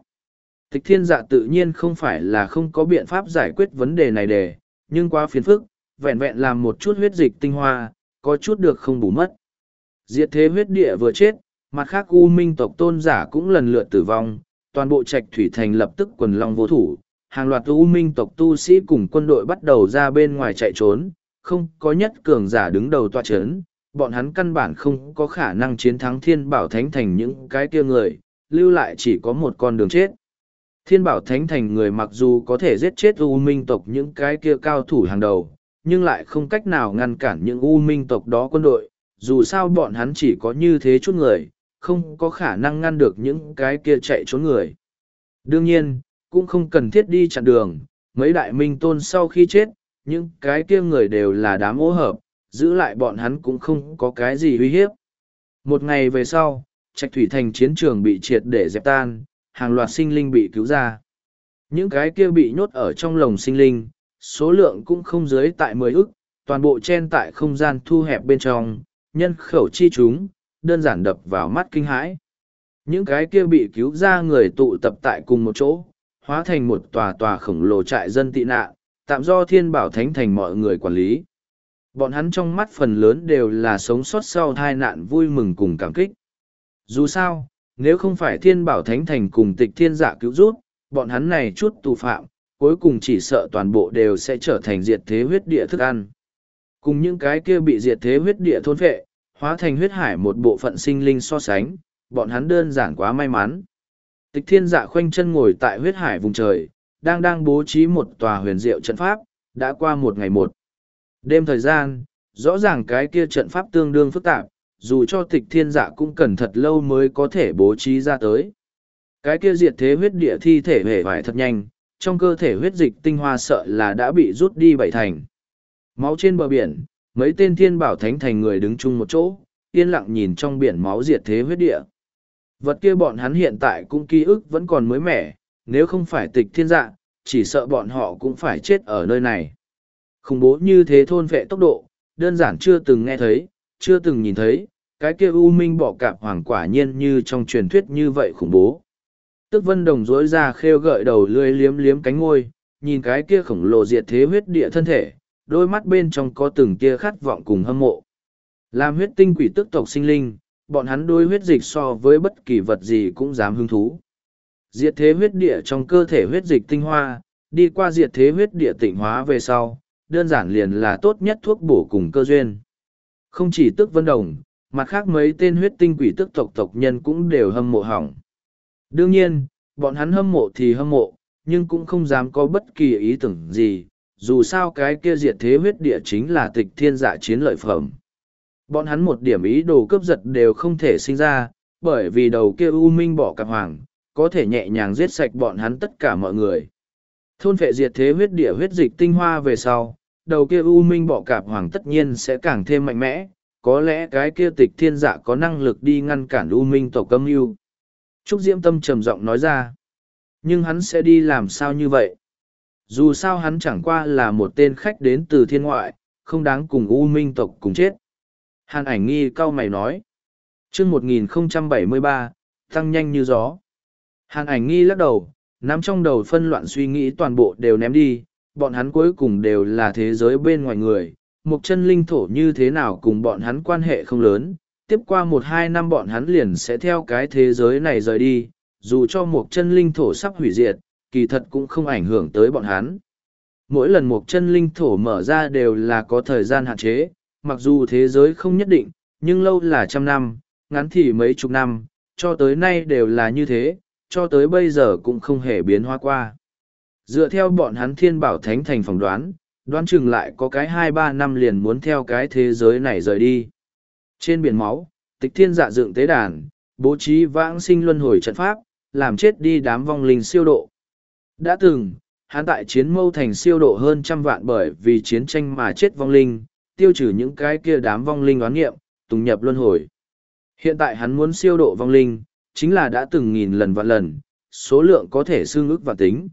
Tịch thiên dạ tự nhiên không phải là không có biện pháp giải quyết vấn đề này để, nhưng quá phiền phức, vẹn vẹn làm một chút huyết dịch tinh hoa, có chút được không bù mất. Diệt thế huyết địa vừa chết, mặt khác U Minh tộc tôn giả cũng lần lượt tử vong, toàn bộ trạch thủy thành lập tức quần long vô thủ, hàng loạt U Minh tộc tu sĩ cùng quân đội bắt đầu ra bên ngoài chạy trốn, không có nhất cường giả đứng đầu tòa chấn, bọn hắn căn bản không có khả năng chiến thắng thiên bảo thánh thành những cái kia người, lưu lại chỉ có một con đường chết. Thiên bảo thánh thành người mặc dù có thể giết chết U Minh tộc những cái kia cao thủ hàng đầu, nhưng lại không cách nào ngăn cản những U Minh tộc đó quân đội, dù sao bọn hắn chỉ có như thế chút người, không có khả năng ngăn được những cái kia chạy trốn người. Đương nhiên, cũng không cần thiết đi chặn đường, mấy đại minh tôn sau khi chết, những cái kia người đều là đám ô hợp, giữ lại bọn hắn cũng không có cái gì uy hiếp. Một ngày về sau, trạch thủy thành chiến trường bị triệt để dẹp tan, hàng loạt sinh linh bị cứu ra. Những cái kia bị nhốt ở trong lồng sinh linh, số lượng cũng không dưới tại mười ức, toàn bộ chen tại không gian thu hẹp bên trong, nhân khẩu chi chúng, đơn giản đập vào mắt kinh hãi. Những cái kia bị cứu ra người tụ tập tại cùng một chỗ, hóa thành một tòa tòa khổng lồ trại dân tị nạn, tạm do thiên bảo thánh thành mọi người quản lý. Bọn hắn trong mắt phần lớn đều là sống sót sau tai nạn vui mừng cùng cảm kích. Dù sao, nếu không phải thiên bảo thánh thành cùng tịch thiên giả cứu rút, bọn hắn này chút tù phạm, cuối cùng chỉ sợ toàn bộ đều sẽ trở thành diệt thế huyết địa thức ăn. Cùng những cái kia bị diệt thế huyết địa thôn phệ, hóa thành huyết hải một bộ phận sinh linh so sánh, bọn hắn đơn giản quá may mắn. Tịch thiên dạ khoanh chân ngồi tại huyết hải vùng trời, đang đang bố trí một tòa huyền diệu trận pháp, đã qua một ngày một. Đêm thời gian, rõ ràng cái kia trận pháp tương đương phức tạp, dù cho tịch thiên dạ cũng cần thật lâu mới có thể bố trí ra tới. Cái kia diệt thế huyết địa thi thể hề vải thật nhanh, trong cơ thể huyết dịch tinh hoa sợ là đã bị rút đi bảy thành. Máu trên bờ biển, mấy tên thiên bảo thánh thành người đứng chung một chỗ, yên lặng nhìn trong biển máu diệt thế huyết địa. Vật kia bọn hắn hiện tại cũng ký ức vẫn còn mới mẻ, nếu không phải tịch thiên dạ, chỉ sợ bọn họ cũng phải chết ở nơi này. Khủng bố như thế thôn vệ tốc độ, đơn giản chưa từng nghe thấy, chưa từng nhìn thấy, cái kia u minh bỏ cạp hoàng quả nhiên như trong truyền thuyết như vậy khủng bố. Tức vân đồng dối ra khêu gợi đầu lươi liếm liếm cánh ngôi, nhìn cái kia khổng lồ diệt thế huyết địa thân thể, đôi mắt bên trong có từng kia khát vọng cùng hâm mộ. Làm huyết tinh quỷ tức tộc sinh linh, bọn hắn đôi huyết dịch so với bất kỳ vật gì cũng dám hứng thú. Diệt thế huyết địa trong cơ thể huyết dịch tinh hoa, đi qua diệt thế huyết địa tịnh hóa về sau, đơn giản liền là tốt nhất thuốc bổ cùng cơ duyên. Không chỉ tức vân đồng, mặt khác mấy tên huyết tinh quỷ tức tộc tộc nhân cũng đều hâm mộ hỏng. Đương nhiên, bọn hắn hâm mộ thì hâm mộ, nhưng cũng không dám có bất kỳ ý tưởng gì, dù sao cái kia diệt thế huyết địa chính là tịch thiên dạ chiến lợi phẩm. Bọn hắn một điểm ý đồ cướp giật đều không thể sinh ra, bởi vì đầu kia U Minh bỏ cả hoàng, có thể nhẹ nhàng giết sạch bọn hắn tất cả mọi người. Thôn phệ diệt thế huyết địa huyết dịch tinh hoa về sau, đầu kia U Minh bỏ cạp hoàng tất nhiên sẽ càng thêm mạnh mẽ, có lẽ cái kia tịch thiên dạ có năng lực đi ngăn cản U Minh tổ câm yêu. Trúc Diễm Tâm trầm giọng nói ra. Nhưng hắn sẽ đi làm sao như vậy? Dù sao hắn chẳng qua là một tên khách đến từ thiên ngoại, không đáng cùng U Minh tộc cùng chết. Hàn ảnh nghi cao mày nói. chương 1073, tăng nhanh như gió. Hàn ảnh nghi lắc đầu, nắm trong đầu phân loạn suy nghĩ toàn bộ đều ném đi, bọn hắn cuối cùng đều là thế giới bên ngoài người. Một chân linh thổ như thế nào cùng bọn hắn quan hệ không lớn, tiếp qua một hai năm bọn hắn liền sẽ theo cái thế giới này rời đi, dù cho một chân linh thổ sắp hủy diệt, kỳ thật cũng không ảnh hưởng tới bọn hắn. Mỗi lần một chân linh thổ mở ra đều là có thời gian hạn chế, mặc dù thế giới không nhất định, nhưng lâu là trăm năm, ngắn thì mấy chục năm, cho tới nay đều là như thế, cho tới bây giờ cũng không hề biến hóa qua. Dựa theo bọn hắn thiên bảo thánh thành phỏng đoán, đoán chừng lại có cái hai ba năm liền muốn theo cái thế giới này rời đi. Trên biển máu, tịch thiên dạ dựng tế đàn, bố trí vãng sinh luân hồi trận pháp, làm chết đi đám vong linh siêu độ. Đã từng, hắn tại chiến mâu thành siêu độ hơn trăm vạn bởi vì chiến tranh mà chết vong linh, tiêu trừ những cái kia đám vong linh oán nghiệm, tùng nhập luân hồi. Hiện tại hắn muốn siêu độ vong linh, chính là đã từng nghìn lần vạn lần, số lượng có thể xương ức và tính.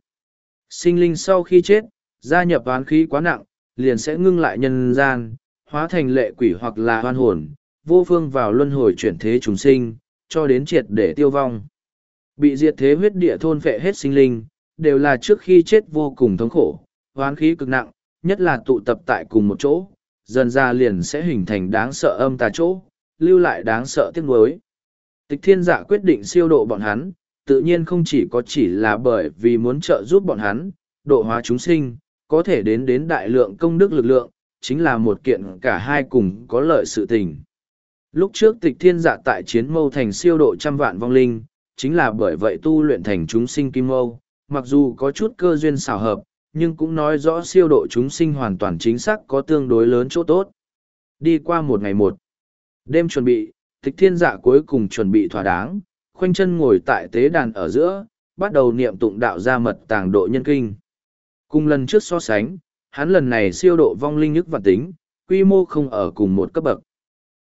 Sinh linh sau khi chết, gia nhập oán khí quá nặng, liền sẽ ngưng lại nhân gian, hóa thành lệ quỷ hoặc là hoan hồn, vô phương vào luân hồi chuyển thế chúng sinh, cho đến triệt để tiêu vong. Bị diệt thế huyết địa thôn phệ hết sinh linh, đều là trước khi chết vô cùng thống khổ, hoán khí cực nặng, nhất là tụ tập tại cùng một chỗ, dần ra liền sẽ hình thành đáng sợ âm tà chỗ, lưu lại đáng sợ tiếc nuối. Tịch thiên dạ quyết định siêu độ bọn hắn, tự nhiên không chỉ có chỉ là bởi vì muốn trợ giúp bọn hắn, độ hóa chúng sinh, có thể đến đến đại lượng công đức lực lượng, chính là một kiện cả hai cùng có lợi sự tình. Lúc trước tịch thiên dạ tại chiến mâu thành siêu độ trăm vạn vong linh, chính là bởi vậy tu luyện thành chúng sinh kim mâu, mặc dù có chút cơ duyên xảo hợp, nhưng cũng nói rõ siêu độ chúng sinh hoàn toàn chính xác có tương đối lớn chỗ tốt. Đi qua một ngày một, đêm chuẩn bị, tịch thiên dạ cuối cùng chuẩn bị thỏa đáng, khoanh chân ngồi tại tế đàn ở giữa, bắt đầu niệm tụng đạo ra mật tàng độ nhân kinh. Cùng lần trước so sánh, hắn lần này siêu độ vong linh nhức và tính, quy mô không ở cùng một cấp bậc.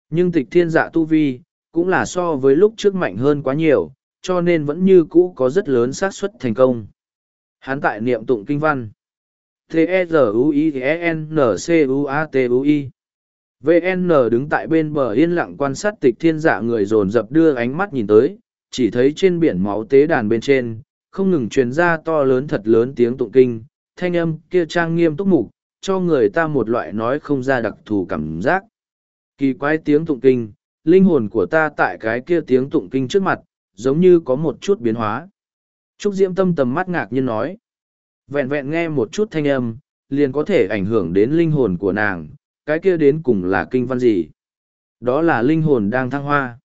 Nhưng tịch thiên dạ tu vi, cũng là so với lúc trước mạnh hơn quá nhiều, cho nên vẫn như cũ có rất lớn xác suất thành công. Hắn tại niệm tụng kinh văn. T-E-Z-U-I-N-C-U-A-T-U-I VN đứng tại bên bờ yên lặng quan sát tịch thiên dạ người dồn dập đưa ánh mắt nhìn tới, chỉ thấy trên biển máu tế đàn bên trên, không ngừng truyền ra to lớn thật lớn tiếng tụng kinh, thanh âm kia trang nghiêm túc mục, cho người ta một loại nói không ra đặc thù cảm giác. Kỳ quái tiếng tụng kinh, linh hồn của ta tại cái kia tiếng tụng kinh trước mặt, giống như có một chút biến hóa. Trúc Diễm Tâm tầm mắt ngạc nhiên nói. Vẹn vẹn nghe một chút thanh âm, liền có thể ảnh hưởng đến linh hồn của nàng, cái kia đến cùng là kinh văn gì? Đó là linh hồn đang thăng hoa.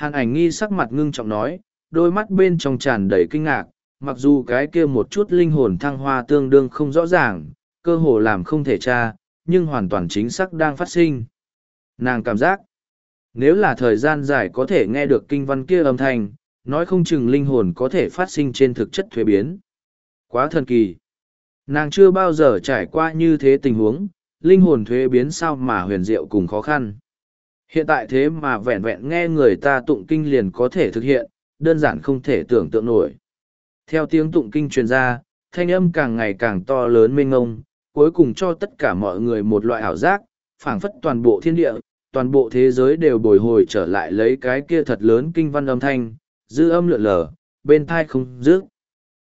Hàn ảnh nghi sắc mặt ngưng trọng nói, đôi mắt bên trong tràn đầy kinh ngạc, mặc dù cái kia một chút linh hồn thăng hoa tương đương không rõ ràng, cơ hồ làm không thể tra, nhưng hoàn toàn chính xác đang phát sinh. Nàng cảm giác, nếu là thời gian dài có thể nghe được kinh văn kia âm thanh, nói không chừng linh hồn có thể phát sinh trên thực chất thuế biến. Quá thần kỳ. Nàng chưa bao giờ trải qua như thế tình huống, linh hồn thuế biến sao mà huyền diệu cùng khó khăn. Hiện tại thế mà vẹn vẹn nghe người ta tụng kinh liền có thể thực hiện, đơn giản không thể tưởng tượng nổi. Theo tiếng tụng kinh truyền ra, thanh âm càng ngày càng to lớn mênh ngông, cuối cùng cho tất cả mọi người một loại ảo giác, phảng phất toàn bộ thiên địa, toàn bộ thế giới đều bồi hồi trở lại lấy cái kia thật lớn kinh văn âm thanh, dư âm lượn lờ, bên thai không dứt.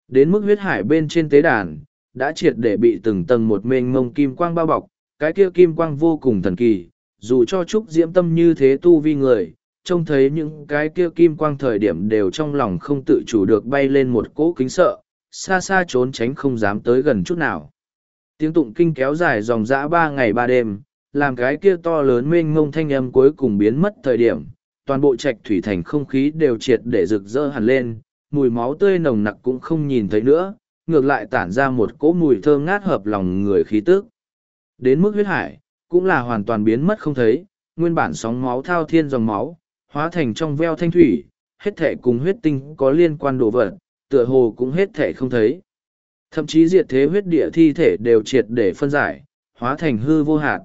Đến mức huyết hải bên trên tế đàn, đã triệt để bị từng tầng một mênh mông kim quang bao bọc, cái kia kim quang vô cùng thần kỳ, dù cho trúc diễm tâm như thế tu vi người, trông thấy những cái kia kim quang thời điểm đều trong lòng không tự chủ được bay lên một cỗ kính sợ, xa xa trốn tránh không dám tới gần chút nào. Tiếng tụng kinh kéo dài dòng dã ba ngày ba đêm, làm cái kia to lớn mênh mông thanh âm cuối cùng biến mất thời điểm, toàn bộ trạch thủy thành không khí đều triệt để rực rỡ hẳn lên, mùi máu tươi nồng nặc cũng không nhìn thấy nữa, ngược lại tản ra một cỗ mùi thơm ngát hợp lòng người khí tức. Đến mức huyết hải, cũng là hoàn toàn biến mất không thấy, nguyên bản sóng máu thao thiên dòng máu, hóa thành trong veo thanh thủy, hết thể cùng huyết tinh có liên quan đồ vật, tựa hồ cũng hết thể không thấy. Thậm chí diệt thế huyết địa thi thể đều triệt để phân giải, hóa thành hư vô hạt.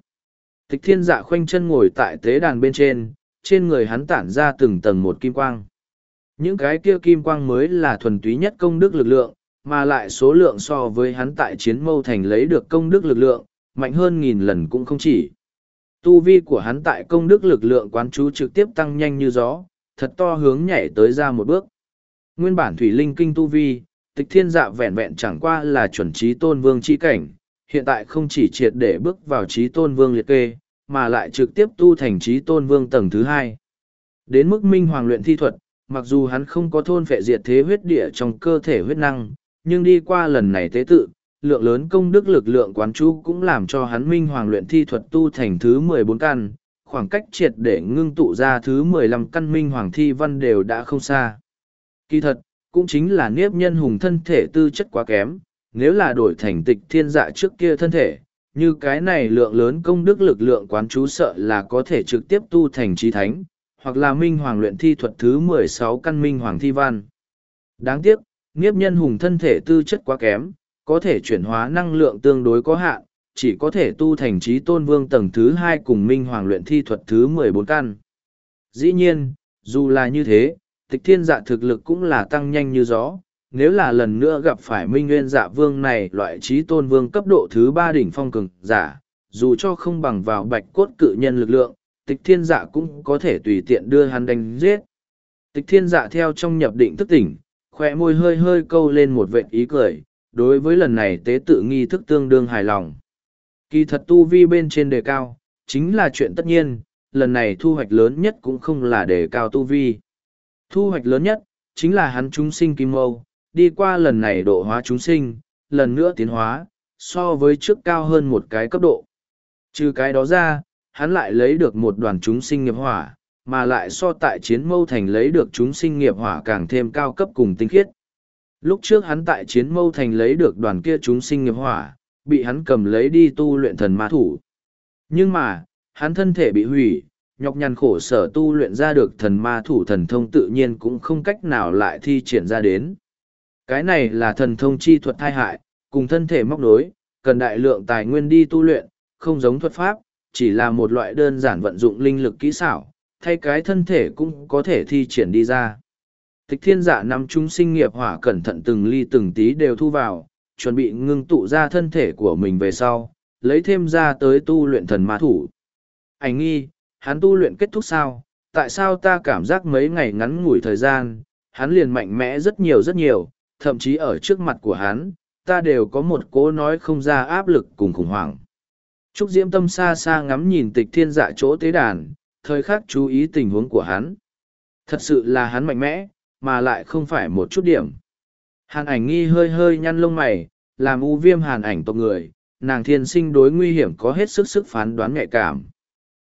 Tịch thiên dạ khoanh chân ngồi tại tế đàn bên trên, trên người hắn tản ra từng tầng một kim quang. Những cái kia kim quang mới là thuần túy nhất công đức lực lượng, mà lại số lượng so với hắn tại chiến mâu thành lấy được công đức lực lượng, mạnh hơn nghìn lần cũng không chỉ. Tu vi của hắn tại công đức lực lượng quán chú trực tiếp tăng nhanh như gió, thật to hướng nhảy tới ra một bước. Nguyên bản thủy linh kinh tu vi, tịch thiên dạ vẹn vẹn chẳng qua là chuẩn trí tôn vương chi cảnh, hiện tại không chỉ triệt để bước vào trí tôn vương liệt kê, mà lại trực tiếp tu thành trí tôn vương tầng thứ hai. Đến mức minh hoàng luyện thi thuật, mặc dù hắn không có thôn phệ diệt thế huyết địa trong cơ thể huyết năng, nhưng đi qua lần này tế tự, lượng lớn công đức lực lượng quán chú cũng làm cho hắn minh hoàng luyện thi thuật tu thành thứ mười bốn căn, khoảng cách triệt để ngưng tụ ra thứ mười lăm căn minh hoàng thi văn đều đã không xa. Kỳ thật, cũng chính là niếp nhân hùng thân thể tư chất quá kém, nếu là đổi thành tịch thiên dạ trước kia thân thể, như cái này lượng lớn công đức lực lượng quán chú sợ là có thể trực tiếp tu thành trí thánh, hoặc là minh hoàng luyện thi thuật thứ mười sáu căn minh hoàng thi văn. Đáng tiếc, niếp nhân hùng thân thể tư chất quá kém, có thể chuyển hóa năng lượng tương đối có hạn, chỉ có thể tu thành trí tôn vương tầng thứ hai cùng minh hoàng luyện thi thuật thứ mười bốn căn. Dĩ nhiên, dù là như thế, tịch thiên dạ thực lực cũng là tăng nhanh như gió. Nếu là lần nữa gặp phải minh nguyên dạ vương này loại trí tôn vương cấp độ thứ ba đỉnh phong cường giả, dù cho không bằng vào bạch cốt cự nhân lực lượng, tịch thiên dạ cũng có thể tùy tiện đưa hắn đánh giết. Tịch thiên dạ theo trong nhập định thức tỉnh, khỏe môi hơi hơi câu lên một vệt ý cười, đối với lần này tế tự nghi thức tương đương hài lòng. Kỳ thật tu vi bên trên đề cao, chính là chuyện tất nhiên, lần này thu hoạch lớn nhất cũng không là đề cao tu vi. Thu hoạch lớn nhất, chính là hắn chúng sinh kim mâu, đi qua lần này độ hóa chúng sinh, lần nữa tiến hóa, so với trước cao hơn một cái cấp độ. Trừ cái đó ra, hắn lại lấy được một đoàn chúng sinh nghiệp hỏa, mà lại so tại chiến mâu thành lấy được chúng sinh nghiệp hỏa càng thêm cao cấp cùng tinh khiết. Lúc trước hắn tại chiến mâu thành lấy được đoàn kia chúng sinh nghiệp hỏa, bị hắn cầm lấy đi tu luyện thần ma thủ. Nhưng mà, hắn thân thể bị hủy, nhọc nhằn khổ sở tu luyện ra được thần ma thủ thần thông tự nhiên cũng không cách nào lại thi triển ra đến. Cái này là thần thông chi thuật thai hại, cùng thân thể móc đối, cần đại lượng tài nguyên đi tu luyện, không giống thuật pháp, chỉ là một loại đơn giản vận dụng linh lực kỹ xảo, thay cái thân thể cũng có thể thi triển đi ra. Tịch thiên dạ nắm chúng sinh nghiệp hỏa cẩn thận từng ly từng tí đều thu vào, chuẩn bị ngưng tụ ra thân thể của mình về sau, lấy thêm ra tới tu luyện thần ma thủ. Ảnh nghi, hắn tu luyện kết thúc sao, tại sao ta cảm giác mấy ngày ngắn ngủi thời gian, hắn liền mạnh mẽ rất nhiều rất nhiều, thậm chí ở trước mặt của hắn, ta đều có một cố nói không ra áp lực cùng khủng hoảng. Trúc Diễm Tâm xa xa ngắm nhìn tịch thiên dạ chỗ tế đàn, thời khắc chú ý tình huống của hắn. Thật sự là hắn mạnh mẽ, mà lại không phải một chút điểm. Hàn ảnh nghi hơi hơi nhăn lông mày, làm u viêm hàn ảnh tộc người, nàng thiên sinh đối nguy hiểm có hết sức sức phán đoán nhạy cảm.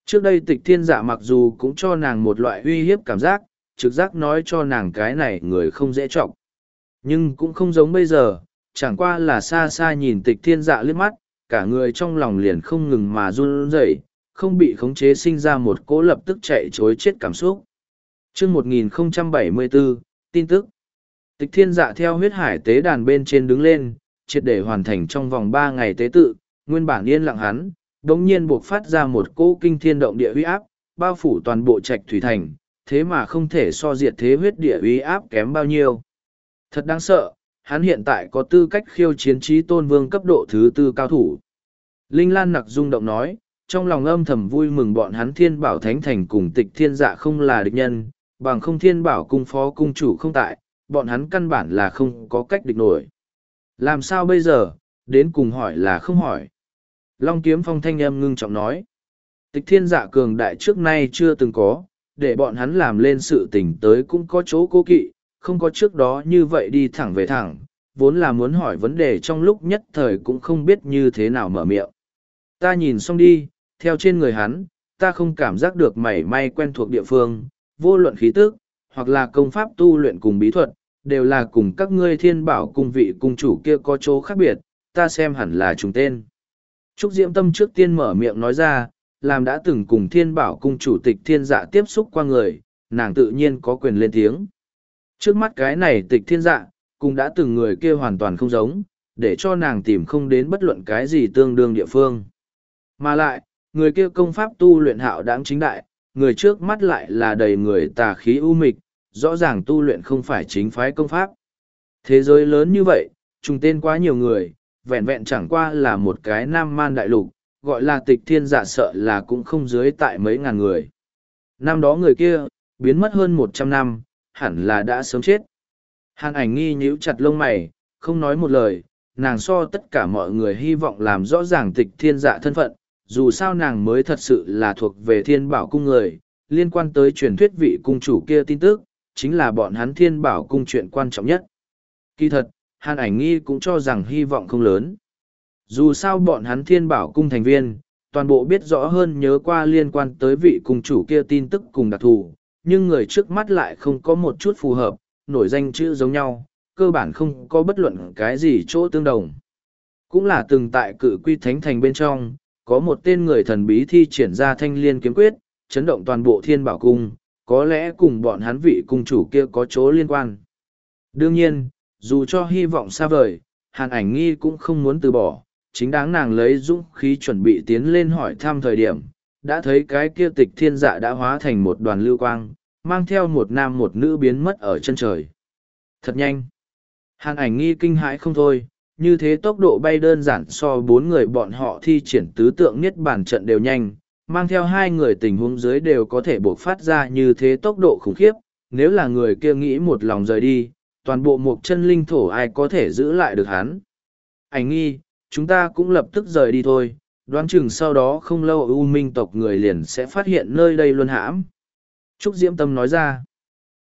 Trước đây tịch thiên dạ mặc dù cũng cho nàng một loại uy hiếp cảm giác, trực giác nói cho nàng cái này người không dễ trọng. Nhưng cũng không giống bây giờ, chẳng qua là xa xa nhìn tịch thiên dạ liếc mắt, cả người trong lòng liền không ngừng mà run rẩy, không bị khống chế sinh ra một cỗ lập tức chạy chối chết cảm xúc chương 1074, tin tức. Tịch thiên dạ theo huyết hải tế đàn bên trên đứng lên, triệt để hoàn thành trong vòng ba ngày tế tự, nguyên bản yên lặng hắn, đống nhiên buộc phát ra một cỗ kinh thiên động địa uy áp, bao phủ toàn bộ trạch thủy thành, thế mà không thể so diệt thế huyết địa uy áp kém bao nhiêu. Thật đáng sợ, hắn hiện tại có tư cách khiêu chiến trí tôn vương cấp độ thứ tư cao thủ. Linh Lan nặc rung động nói, trong lòng âm thầm vui mừng bọn hắn thiên bảo thánh thành cùng tịch thiên dạ không là địch nhân, bằng không thiên bảo cung phó cung chủ không tại, bọn hắn căn bản là không có cách địch nổi. Làm sao bây giờ, đến cùng hỏi là không hỏi. Long kiếm phong thanh âm ngưng trọng nói. Tịch thiên dạ cường đại trước nay chưa từng có, để bọn hắn làm lên sự tình tới cũng có chỗ cố kỵ, không có trước đó như vậy đi thẳng về thẳng, vốn là muốn hỏi vấn đề trong lúc nhất thời cũng không biết như thế nào mở miệng. Ta nhìn xong đi, theo trên người hắn, ta không cảm giác được mảy may quen thuộc địa phương, vô luận khí tức, hoặc là công pháp tu luyện cùng bí thuật, đều là cùng các ngươi thiên bảo cung vị cung chủ kia có chỗ khác biệt, ta xem hẳn là trùng tên. Trúc Diễm Tâm trước tiên mở miệng nói ra, làm đã từng cùng thiên bảo cung chủ tịch thiên dạ tiếp xúc qua người, nàng tự nhiên có quyền lên tiếng. Trước mắt cái này tịch thiên dạ, cũng đã từng người kia hoàn toàn không giống, để cho nàng tìm không đến bất luận cái gì tương đương địa phương. Mà lại, người kia công pháp tu luyện hạo đáng chính đại, người trước mắt lại là đầy người tà khí u mịch, rõ ràng tu luyện không phải chính phái công pháp. Thế giới lớn như vậy, trùng tên quá nhiều người, vẹn vẹn chẳng qua là một cái nam man đại lục, gọi là tịch thiên giả sợ là cũng không dưới tại mấy ngàn người. Năm đó người kia, biến mất hơn một trăm năm, hẳn là đã sớm chết. Hàn ảnh nghi nhíu chặt lông mày, không nói một lời, nàng so tất cả mọi người hy vọng làm rõ ràng tịch thiên dạ thân phận, dù sao nàng mới thật sự là thuộc về thiên bảo cung người, liên quan tới truyền thuyết vị cung chủ kia tin tức, chính là bọn hắn thiên bảo cung chuyện quan trọng nhất. Kỳ thật, hàn ảnh nghi cũng cho rằng hy vọng không lớn. Dù sao bọn hắn thiên bảo cung thành viên, toàn bộ biết rõ hơn nhớ qua liên quan tới vị cung chủ kia tin tức cùng đặc thù, nhưng người trước mắt lại không có một chút phù hợp, nổi danh chữ giống nhau, cơ bản không có bất luận cái gì chỗ tương đồng. Cũng là từng tại cự quy thánh thành bên trong, có một tên người thần bí thi triển ra thanh liên kiếm quyết, chấn động toàn bộ thiên bảo cung, có lẽ cùng bọn hắn vị cung chủ kia có chỗ liên quan. Đương nhiên, dù cho hy vọng xa vời, hàn ảnh nghi cũng không muốn từ bỏ, chính đáng nàng lấy dũng khí chuẩn bị tiến lên hỏi thăm thời điểm, đã thấy cái kia tịch thiên dạ đã hóa thành một đoàn lưu quang, mang theo một nam một nữ biến mất ở chân trời. Thật nhanh. Hàn ảnh nghi kinh hãi không thôi, như thế tốc độ bay đơn giản so bốn người bọn họ thi triển tứ tượng niết bản trận đều nhanh, mang theo hai người tình huống dưới đều có thể buộc phát ra như thế tốc độ khủng khiếp, nếu là người kia nghĩ một lòng rời đi, toàn bộ một chân linh thổ ai có thể giữ lại được hắn. Ảnh nghi, chúng ta cũng lập tức rời đi thôi, đoán chừng sau đó không lâu U Minh tộc người liền sẽ phát hiện nơi đây luôn hãm. Trúc Diễm Tâm nói ra,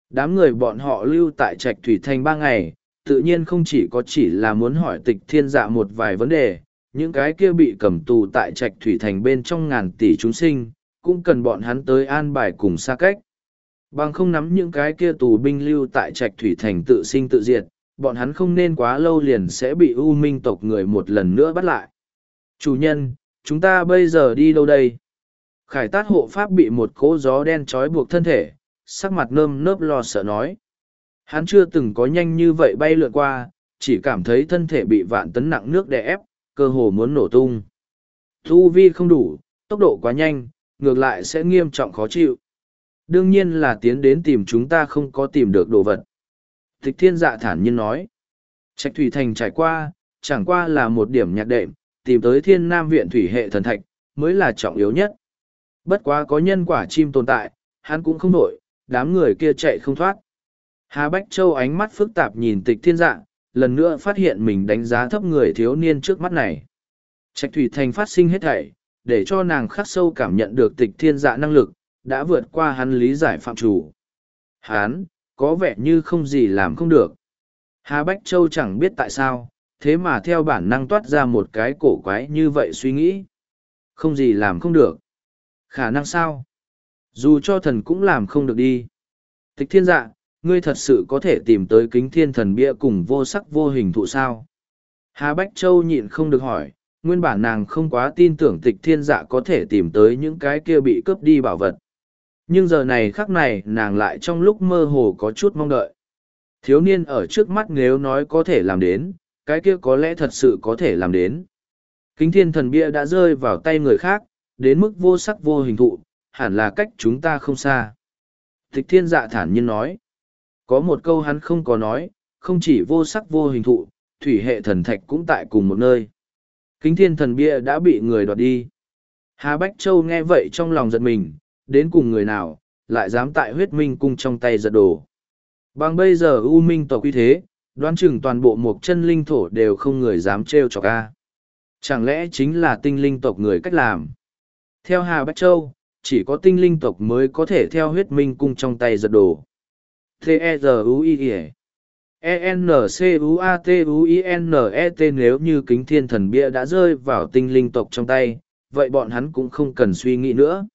đám người bọn họ lưu tại Trạch Thủy Thành ba ngày, tự nhiên không chỉ có chỉ là muốn hỏi tịch thiên dạ một vài vấn đề, những cái kia bị cầm tù tại Trạch Thủy Thành bên trong ngàn tỷ chúng sinh, cũng cần bọn hắn tới an bài cùng xa cách. Bằng không nắm những cái kia tù binh lưu tại Trạch Thủy Thành tự sinh tự diệt, bọn hắn không nên quá lâu liền sẽ bị U Minh tộc người một lần nữa bắt lại. Chủ nhân, chúng ta bây giờ đi đâu đây? Khải tát hộ pháp bị một cỗ gió đen trói buộc thân thể, sắc mặt nơm nớp lo sợ nói. Hắn chưa từng có nhanh như vậy bay lượn qua, chỉ cảm thấy thân thể bị vạn tấn nặng nước đè ép, cơ hồ muốn nổ tung. Thu vi không đủ, tốc độ quá nhanh, ngược lại sẽ nghiêm trọng khó chịu. Đương nhiên là tiến đến tìm chúng ta không có tìm được đồ vật. Tịch thiên dạ thản nhiên nói. Trạch thủy thành trải qua, chẳng qua là một điểm nhạc đệm, tìm tới thiên nam viện thủy hệ thần thạch, mới là trọng yếu nhất. Bất quá có nhân quả chim tồn tại, hắn cũng không nổi, đám người kia chạy không thoát. Hà Bách Châu ánh mắt phức tạp nhìn tịch thiên dạ, lần nữa phát hiện mình đánh giá thấp người thiếu niên trước mắt này. Trạch thủy thành phát sinh hết thảy, để cho nàng khắc sâu cảm nhận được tịch thiên dạ năng lực, đã vượt qua hắn lý giải phạm chủ. Hán, có vẻ như không gì làm không được. Hà Bách Châu chẳng biết tại sao, thế mà theo bản năng toát ra một cái cổ quái như vậy suy nghĩ. Không gì làm không được. Khả năng sao? Dù cho thần cũng làm không được đi. Tịch thiên dạ, ngươi thật sự có thể tìm tới kính thiên thần bia cùng vô sắc vô hình thụ sao? Hà Bách Châu nhịn không được hỏi, nguyên bản nàng không quá tin tưởng tịch thiên dạ có thể tìm tới những cái kia bị cướp đi bảo vật. Nhưng giờ này khắc này nàng lại trong lúc mơ hồ có chút mong đợi. Thiếu niên ở trước mắt nếu nói có thể làm đến, cái kia có lẽ thật sự có thể làm đến. Kính thiên thần bia đã rơi vào tay người khác, đến mức vô sắc vô hình thụ, hẳn là cách chúng ta không xa. Tịch thiên dạ thản nhiên nói. Có một câu hắn không có nói, không chỉ vô sắc vô hình thụ, thủy hệ thần thạch cũng tại cùng một nơi. Kính thiên thần bia đã bị người đoạt đi. Hà Bách Châu nghe vậy trong lòng giật mình, đến cùng người nào, lại dám tại huyết minh cung trong tay giật đồ. Bằng bây giờ U Minh tộc uy thế, đoán chừng toàn bộ một chân linh thổ đều không người dám trêu cho ca. Chẳng lẽ chính là tinh linh tộc người cách làm? Theo Hà Bách Châu, chỉ có tinh linh tộc mới có thể theo huyết minh cung trong tay giật đồ. T-E-Z-U-I-E E-N-C-U-A-T-U-I-N-E-T nếu như kính thiên thần bia đã rơi vào tinh linh tộc trong tay, vậy bọn hắn cũng không cần suy nghĩ nữa.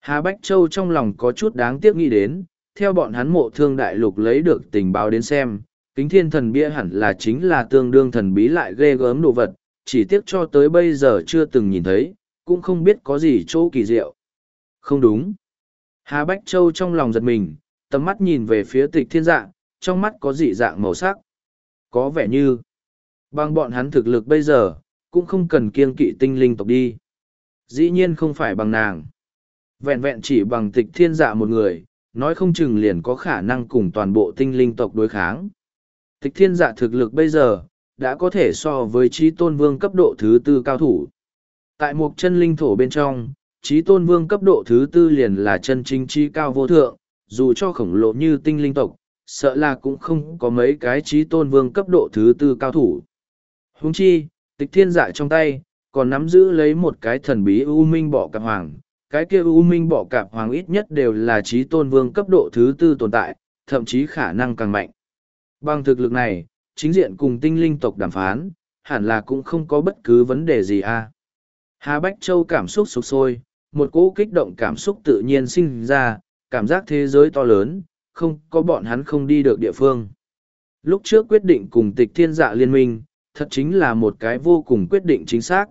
Hà Bách Châu trong lòng có chút đáng tiếc nghĩ đến, theo bọn hắn mộ thương đại lục lấy được tình báo đến xem, kính thiên thần bia hẳn là chính là tương đương thần bí lại ghê gớm đồ vật, chỉ tiếc cho tới bây giờ chưa từng nhìn thấy, cũng không biết có gì chỗ kỳ diệu. Không đúng. Hà Bách Châu trong lòng giật mình, tầm mắt nhìn về phía tịch thiên dạng, trong mắt có dị dạng màu sắc. Có vẻ như, bằng bọn hắn thực lực bây giờ, cũng không cần kiên kỵ tinh linh tộc đi. Dĩ nhiên không phải bằng nàng. Vẹn vẹn chỉ bằng tịch thiên dạ một người, nói không chừng liền có khả năng cùng toàn bộ tinh linh tộc đối kháng. Tịch thiên dạ thực lực bây giờ, đã có thể so với trí tôn vương cấp độ thứ tư cao thủ. Tại một chân linh thổ bên trong, trí tôn vương cấp độ thứ tư liền là chân chính trí cao vô thượng, dù cho khổng lồ như tinh linh tộc, sợ là cũng không có mấy cái trí tôn vương cấp độ thứ tư cao thủ. Húng chi, tịch thiên dạ trong tay, còn nắm giữ lấy một cái thần bí u minh bỏ cạp hoàng. Cái kia u minh bỏ cạp hoàng ít nhất đều là trí tôn vương cấp độ thứ tư tồn tại, thậm chí khả năng càng mạnh. Bằng thực lực này, chính diện cùng tinh linh tộc đàm phán, hẳn là cũng không có bất cứ vấn đề gì a. À. Hà Bách Châu cảm xúc sục sôi, một cỗ kích động cảm xúc tự nhiên sinh ra, cảm giác thế giới to lớn, không có bọn hắn không đi được địa phương. Lúc trước quyết định cùng tịch thiên dạ liên minh, thật chính là một cái vô cùng quyết định chính xác.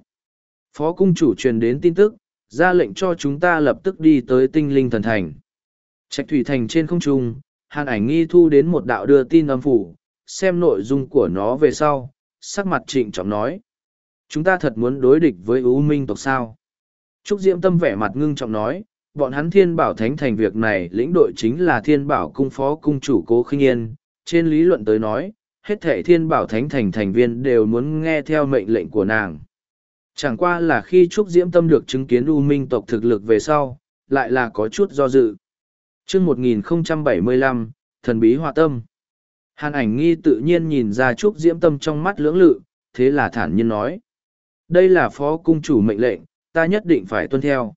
Phó cung chủ truyền đến tin tức, ra lệnh cho chúng ta lập tức đi tới tinh linh thần thành. Trạch thủy thành trên không trung, hàn ảnh nghi thu đến một đạo đưa tin âm phủ, xem nội dung của nó về sau, sắc mặt trịnh trọng nói. Chúng ta thật muốn đối địch với U Minh tộc sao? Trúc Diễm Tâm vẻ mặt ngưng trọng nói, bọn hắn thiên bảo thánh thành việc này lĩnh đội chính là thiên bảo cung phó cung chủ cố khinh yên. Trên lý luận tới nói, hết thệ thiên bảo thánh thành thành viên đều muốn nghe theo mệnh lệnh của nàng. Chẳng qua là khi trúc diễm tâm được chứng kiến u minh tộc thực lực về sau, lại là có chút do dự. Chương một nghìn bảy mươi lăm, thần bí hòa tâm. Hàn ảnh nghi tự nhiên nhìn ra trúc diễm tâm trong mắt lưỡng lự, thế là thản nhiên nói, đây là phó cung chủ mệnh lệnh, ta nhất định phải tuân theo.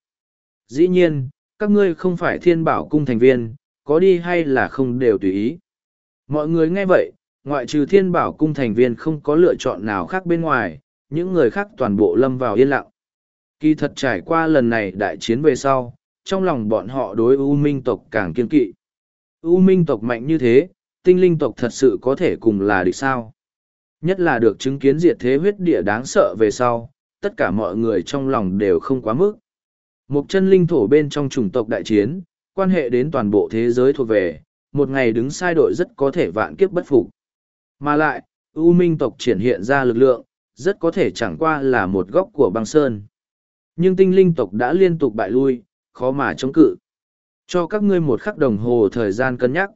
Dĩ nhiên, các ngươi không phải thiên bảo cung thành viên, có đi hay là không đều tùy ý. Mọi người nghe vậy, ngoại trừ thiên bảo cung thành viên không có lựa chọn nào khác bên ngoài, những người khác toàn bộ lâm vào yên lặng. Kỳ thật trải qua lần này đại chiến về sau, trong lòng bọn họ đối U Minh tộc càng kiên kỵ. U Minh tộc mạnh như thế, tinh linh tộc thật sự có thể cùng là địch sao. Nhất là được chứng kiến diệt thế huyết địa đáng sợ về sau, tất cả mọi người trong lòng đều không quá mức. Một chân linh thổ bên trong chủng tộc đại chiến, quan hệ đến toàn bộ thế giới thuộc về, một ngày đứng sai đội rất có thể vạn kiếp bất phục. Mà lại, U Minh tộc triển hiện ra lực lượng, rất có thể chẳng qua là một góc của băng sơn. Nhưng tinh linh tộc đã liên tục bại lui, khó mà chống cự. Cho các ngươi một khắc đồng hồ thời gian cân nhắc.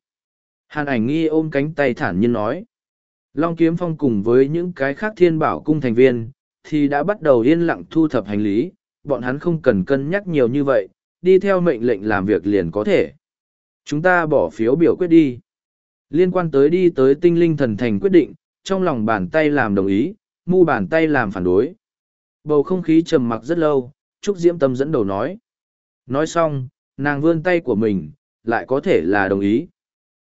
Hàn ảnh nghi ôm cánh tay thản nhiên nói. Long Kiếm Phong cùng với những cái khác thiên bảo cung thành viên, thì đã bắt đầu yên lặng thu thập hành lý, bọn hắn không cần cân nhắc nhiều như vậy, đi theo mệnh lệnh làm việc liền có thể. Chúng ta bỏ phiếu biểu quyết đi. Liên quan tới đi tới tinh linh thần thành quyết định, trong lòng bàn tay làm đồng ý, mu bàn tay làm phản đối. Bầu không khí trầm mặc rất lâu, Trúc Diễm Tâm dẫn đầu nói. Nói xong, nàng vươn tay của mình, lại có thể là đồng ý.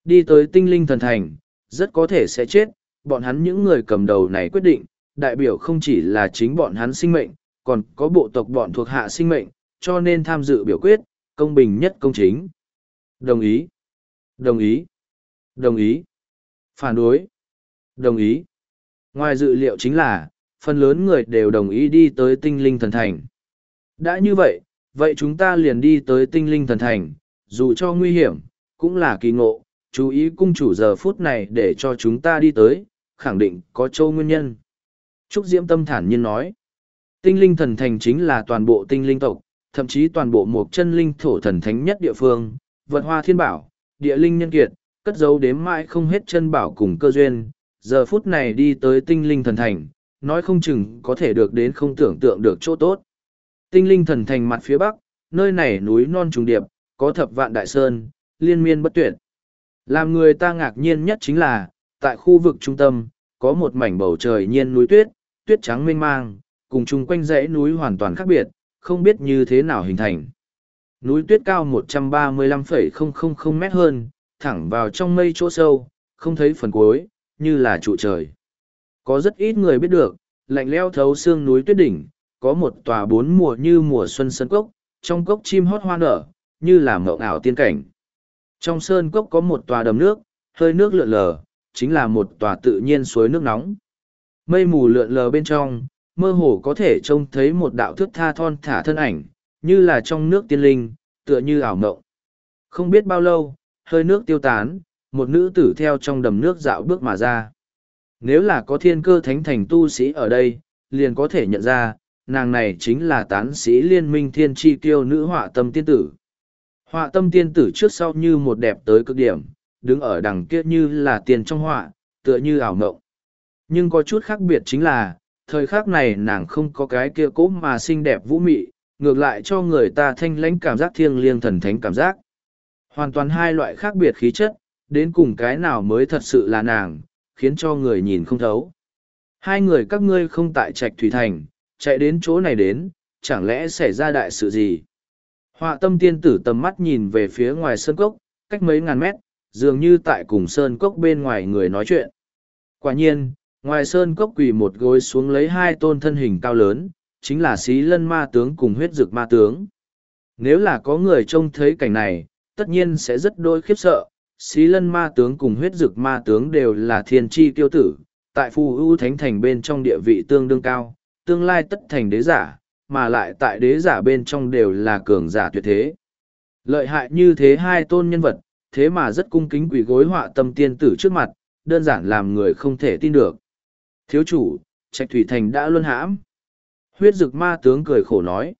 Đi tới tinh linh thần thành, rất có thể sẽ chết, bọn hắn những người cầm đầu này quyết định, đại biểu không chỉ là chính bọn hắn sinh mệnh, còn có bộ tộc bọn thuộc hạ sinh mệnh, cho nên tham dự biểu quyết, công bình nhất công chính. Đồng ý. Đồng ý. Đồng ý. Phản đối. Đồng ý. Ngoài dự liệu chính là, phần lớn người đều đồng ý đi tới tinh linh thần thành. Đã như vậy, vậy chúng ta liền đi tới tinh linh thần thành, dù cho nguy hiểm, cũng là kỳ ngộ, chú ý cung chủ giờ phút này để cho chúng ta đi tới, khẳng định có châu nguyên nhân. Trúc Diễm Tâm thản nhiên nói, tinh linh thần thành chính là toàn bộ tinh linh tộc, thậm chí toàn bộ một chân linh thổ thần thánh nhất địa phương, vật hoa thiên bảo, địa linh nhân kiệt, cất giấu đếm mãi không hết chân bảo cùng cơ duyên, giờ phút này đi tới tinh linh thần thành, nói không chừng có thể được đến không tưởng tượng được chỗ tốt. Tinh linh thần thành mặt phía bắc, nơi này núi non trùng điệp, có thập vạn đại sơn, liên miên bất tuyệt. Làm người ta ngạc nhiên nhất chính là, tại khu vực trung tâm, có một mảnh bầu trời nhiên núi tuyết, tuyết trắng mênh mang, cùng chung quanh dãy núi hoàn toàn khác biệt, không biết như thế nào hình thành. Núi tuyết cao 135,000 mét hơn, thẳng vào trong mây chỗ sâu, không thấy phần cuối, như là trụ trời. Có rất ít người biết được, lạnh leo thấu xương núi tuyết đỉnh, có một tòa bốn mùa như mùa xuân sân cốc, trong cốc chim hót hoa nở, như là mộng ảo tiên cảnh. Trong sơn cốc có một tòa đầm nước, hơi nước lượn lờ, chính là một tòa tự nhiên suối nước nóng. Mây mù lượn lờ bên trong, mơ hồ có thể trông thấy một đạo thước tha thon thả thân ảnh, như là trong nước tiên linh, tựa như ảo mộng. Không biết bao lâu, hơi nước tiêu tán, một nữ tử theo trong đầm nước dạo bước mà ra. Nếu là có thiên cơ thánh thành tu sĩ ở đây, liền có thể nhận ra, nàng này chính là tán sĩ liên minh thiên tri tiêu nữ họa tâm tiên tử. Họa tâm tiên tử trước sau như một đẹp tới cực điểm, đứng ở đằng kia như là tiền trong họa, tựa như ảo mộng. Nhưng có chút khác biệt chính là, thời khắc này nàng không có cái kia cố mà xinh đẹp vũ mị, ngược lại cho người ta thanh lãnh cảm giác thiêng liêng thần thánh cảm giác. Hoàn toàn hai loại khác biệt khí chất, đến cùng cái nào mới thật sự là nàng, khiến cho người nhìn không thấu. Hai người các ngươi không tại trạch thủy thành, chạy đến chỗ này đến, chẳng lẽ xảy ra đại sự gì? Họa tâm tiên tử tầm mắt nhìn về phía ngoài sơn cốc, cách mấy ngàn mét, dường như tại cùng sơn cốc bên ngoài người nói chuyện. Quả nhiên, ngoài sơn cốc quỳ một gối xuống lấy hai tôn thân hình cao lớn, chính là xí lân ma tướng cùng huyết dực ma tướng. Nếu là có người trông thấy cảnh này, tất nhiên sẽ rất đôi khiếp sợ. Xí lân ma tướng cùng huyết dực ma tướng đều là thiên tri tiêu tử, tại phù ưu thánh thành bên trong địa vị tương đương cao, tương lai tất thành đế giả, mà lại tại đế giả bên trong đều là cường giả tuyệt thế. Lợi hại như thế hai tôn nhân vật, thế mà rất cung kính quỷ gối họa tâm tiên tử trước mặt, đơn giản làm người không thể tin được. Thiếu chủ, trạch thủy thành đã luân hãm. Huyết dực ma tướng cười khổ nói.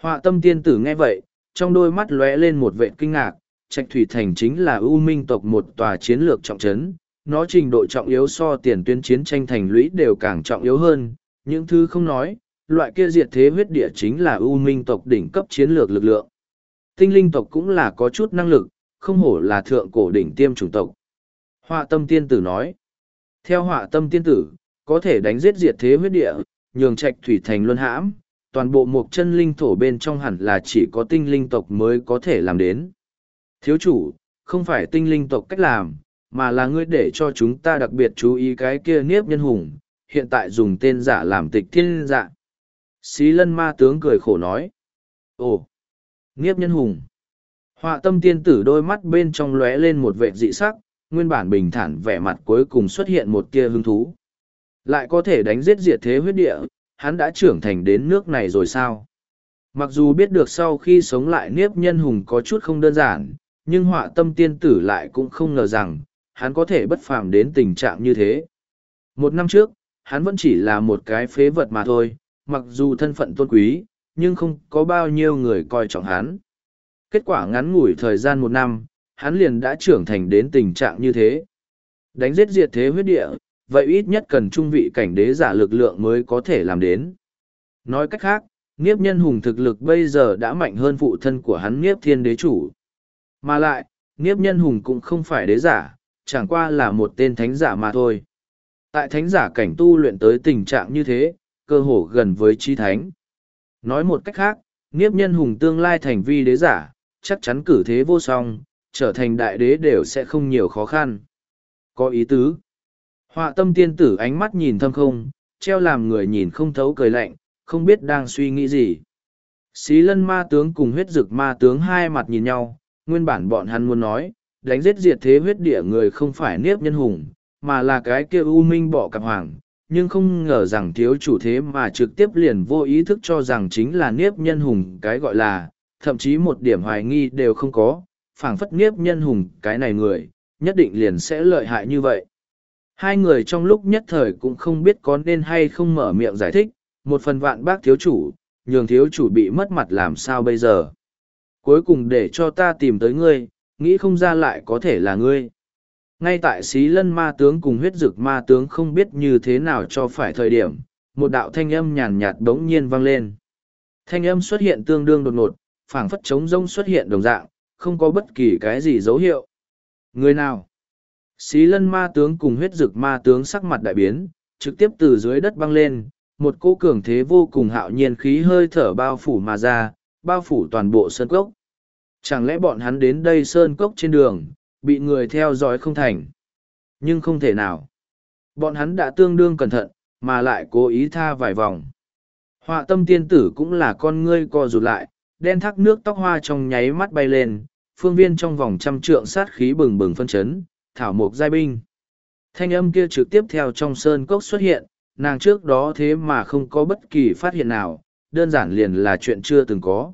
Họa tâm tiên tử nghe vậy, trong đôi mắt lóe lên một vệ kinh ngạc, trạch thủy thành chính là ưu minh tộc một tòa chiến lược trọng trấn, nó trình độ trọng yếu so tiền tuyến chiến tranh thành lũy đều càng trọng yếu hơn, những thứ không nói, loại kia diệt thế huyết địa chính là ưu minh tộc đỉnh cấp chiến lược lực lượng. Tinh linh tộc cũng là có chút năng lực, không hổ là thượng cổ đỉnh tiêm chủng tộc. Họa tâm tiên tử nói, theo họa tâm tiên tử, có thể đánh giết diệt thế huyết địa, nhường trạch thủy thành luân hãm, toàn bộ một chân linh thổ bên trong hẳn là chỉ có tinh linh tộc mới có thể làm đến. Thiếu chủ, không phải tinh linh tộc cách làm, mà là ngươi để cho chúng ta đặc biệt chú ý cái kia niếp nhân hùng, hiện tại dùng tên giả làm tịch thiên dạ. Xí lân ma tướng cười khổ nói. Ồ, niếp nhân hùng. Họa tâm tiên tử đôi mắt bên trong lóe lên một vệ dị sắc, nguyên bản bình thản vẻ mặt cuối cùng xuất hiện một tia hứng thú. Lại có thể đánh giết diệt thế huyết địa, hắn đã trưởng thành đến nước này rồi sao? Mặc dù biết được sau khi sống lại niếp nhân hùng có chút không đơn giản, nhưng họa tâm tiên tử lại cũng không ngờ rằng, hắn có thể bất phàm đến tình trạng như thế. Một năm trước, hắn vẫn chỉ là một cái phế vật mà thôi, mặc dù thân phận tôn quý, nhưng không có bao nhiêu người coi trọng hắn. Kết quả ngắn ngủi thời gian một năm, hắn liền đã trưởng thành đến tình trạng như thế. Đánh giết diệt thế huyết địa, vậy ít nhất cần trung vị cảnh đế giả lực lượng mới có thể làm đến. Nói cách khác, Niếp nhân hùng thực lực bây giờ đã mạnh hơn phụ thân của hắn Niếp thiên đế chủ. Mà lại, Niếp nhân hùng cũng không phải đế giả, chẳng qua là một tên thánh giả mà thôi. Tại thánh giả cảnh tu luyện tới tình trạng như thế, cơ hồ gần với chi thánh. Nói một cách khác, Niếp nhân hùng tương lai thành vi đế giả, chắc chắn cử thế vô song, trở thành đại đế đều sẽ không nhiều khó khăn. Có ý tứ. Họa tâm tiên tử ánh mắt nhìn thâm không, treo làm người nhìn không thấu cười lạnh, không biết đang suy nghĩ gì. Xí lân ma tướng cùng huyết dực ma tướng hai mặt nhìn nhau, nguyên bản bọn hắn muốn nói, đánh giết diệt thế huyết địa người không phải niếp nhân hùng, mà là cái kia u minh bỏ cặp hoàng, nhưng không ngờ rằng thiếu chủ thế mà trực tiếp liền vô ý thức cho rằng chính là niếp nhân hùng cái gọi là, thậm chí một điểm hoài nghi đều không có, phảng phất niếp nhân hùng cái này người, nhất định liền sẽ lợi hại như vậy. Hai người trong lúc nhất thời cũng không biết có nên hay không mở miệng giải thích, một phần vạn bác thiếu chủ, nhường thiếu chủ bị mất mặt làm sao bây giờ. Cuối cùng để cho ta tìm tới ngươi, nghĩ không ra lại có thể là ngươi. Ngay tại xí lân ma tướng cùng huyết dực ma tướng không biết như thế nào cho phải thời điểm, một đạo thanh âm nhàn nhạt bỗng nhiên vang lên. Thanh âm xuất hiện tương đương đột ngột, phảng phất trống rông xuất hiện đồng dạng, không có bất kỳ cái gì dấu hiệu. Người nào? Xí lân ma tướng cùng huyết dực ma tướng sắc mặt đại biến, trực tiếp từ dưới đất băng lên, một cỗ cường thế vô cùng hạo nhiên khí hơi thở bao phủ mà ra, bao phủ toàn bộ sơn cốc. Chẳng lẽ bọn hắn đến đây sơn cốc trên đường, bị người theo dõi không thành? Nhưng không thể nào. Bọn hắn đã tương đương cẩn thận, mà lại cố ý tha vài vòng. Họa tâm tiên tử cũng là con ngươi co rụt lại, đen thác nước tóc hoa trong nháy mắt bay lên, phương viên trong vòng trăm trượng sát khí bừng bừng phân chấn, thảo mộc giai binh. Thanh âm kia trực tiếp theo trong sơn cốc xuất hiện, nàng trước đó thế mà không có bất kỳ phát hiện nào, đơn giản liền là chuyện chưa từng có.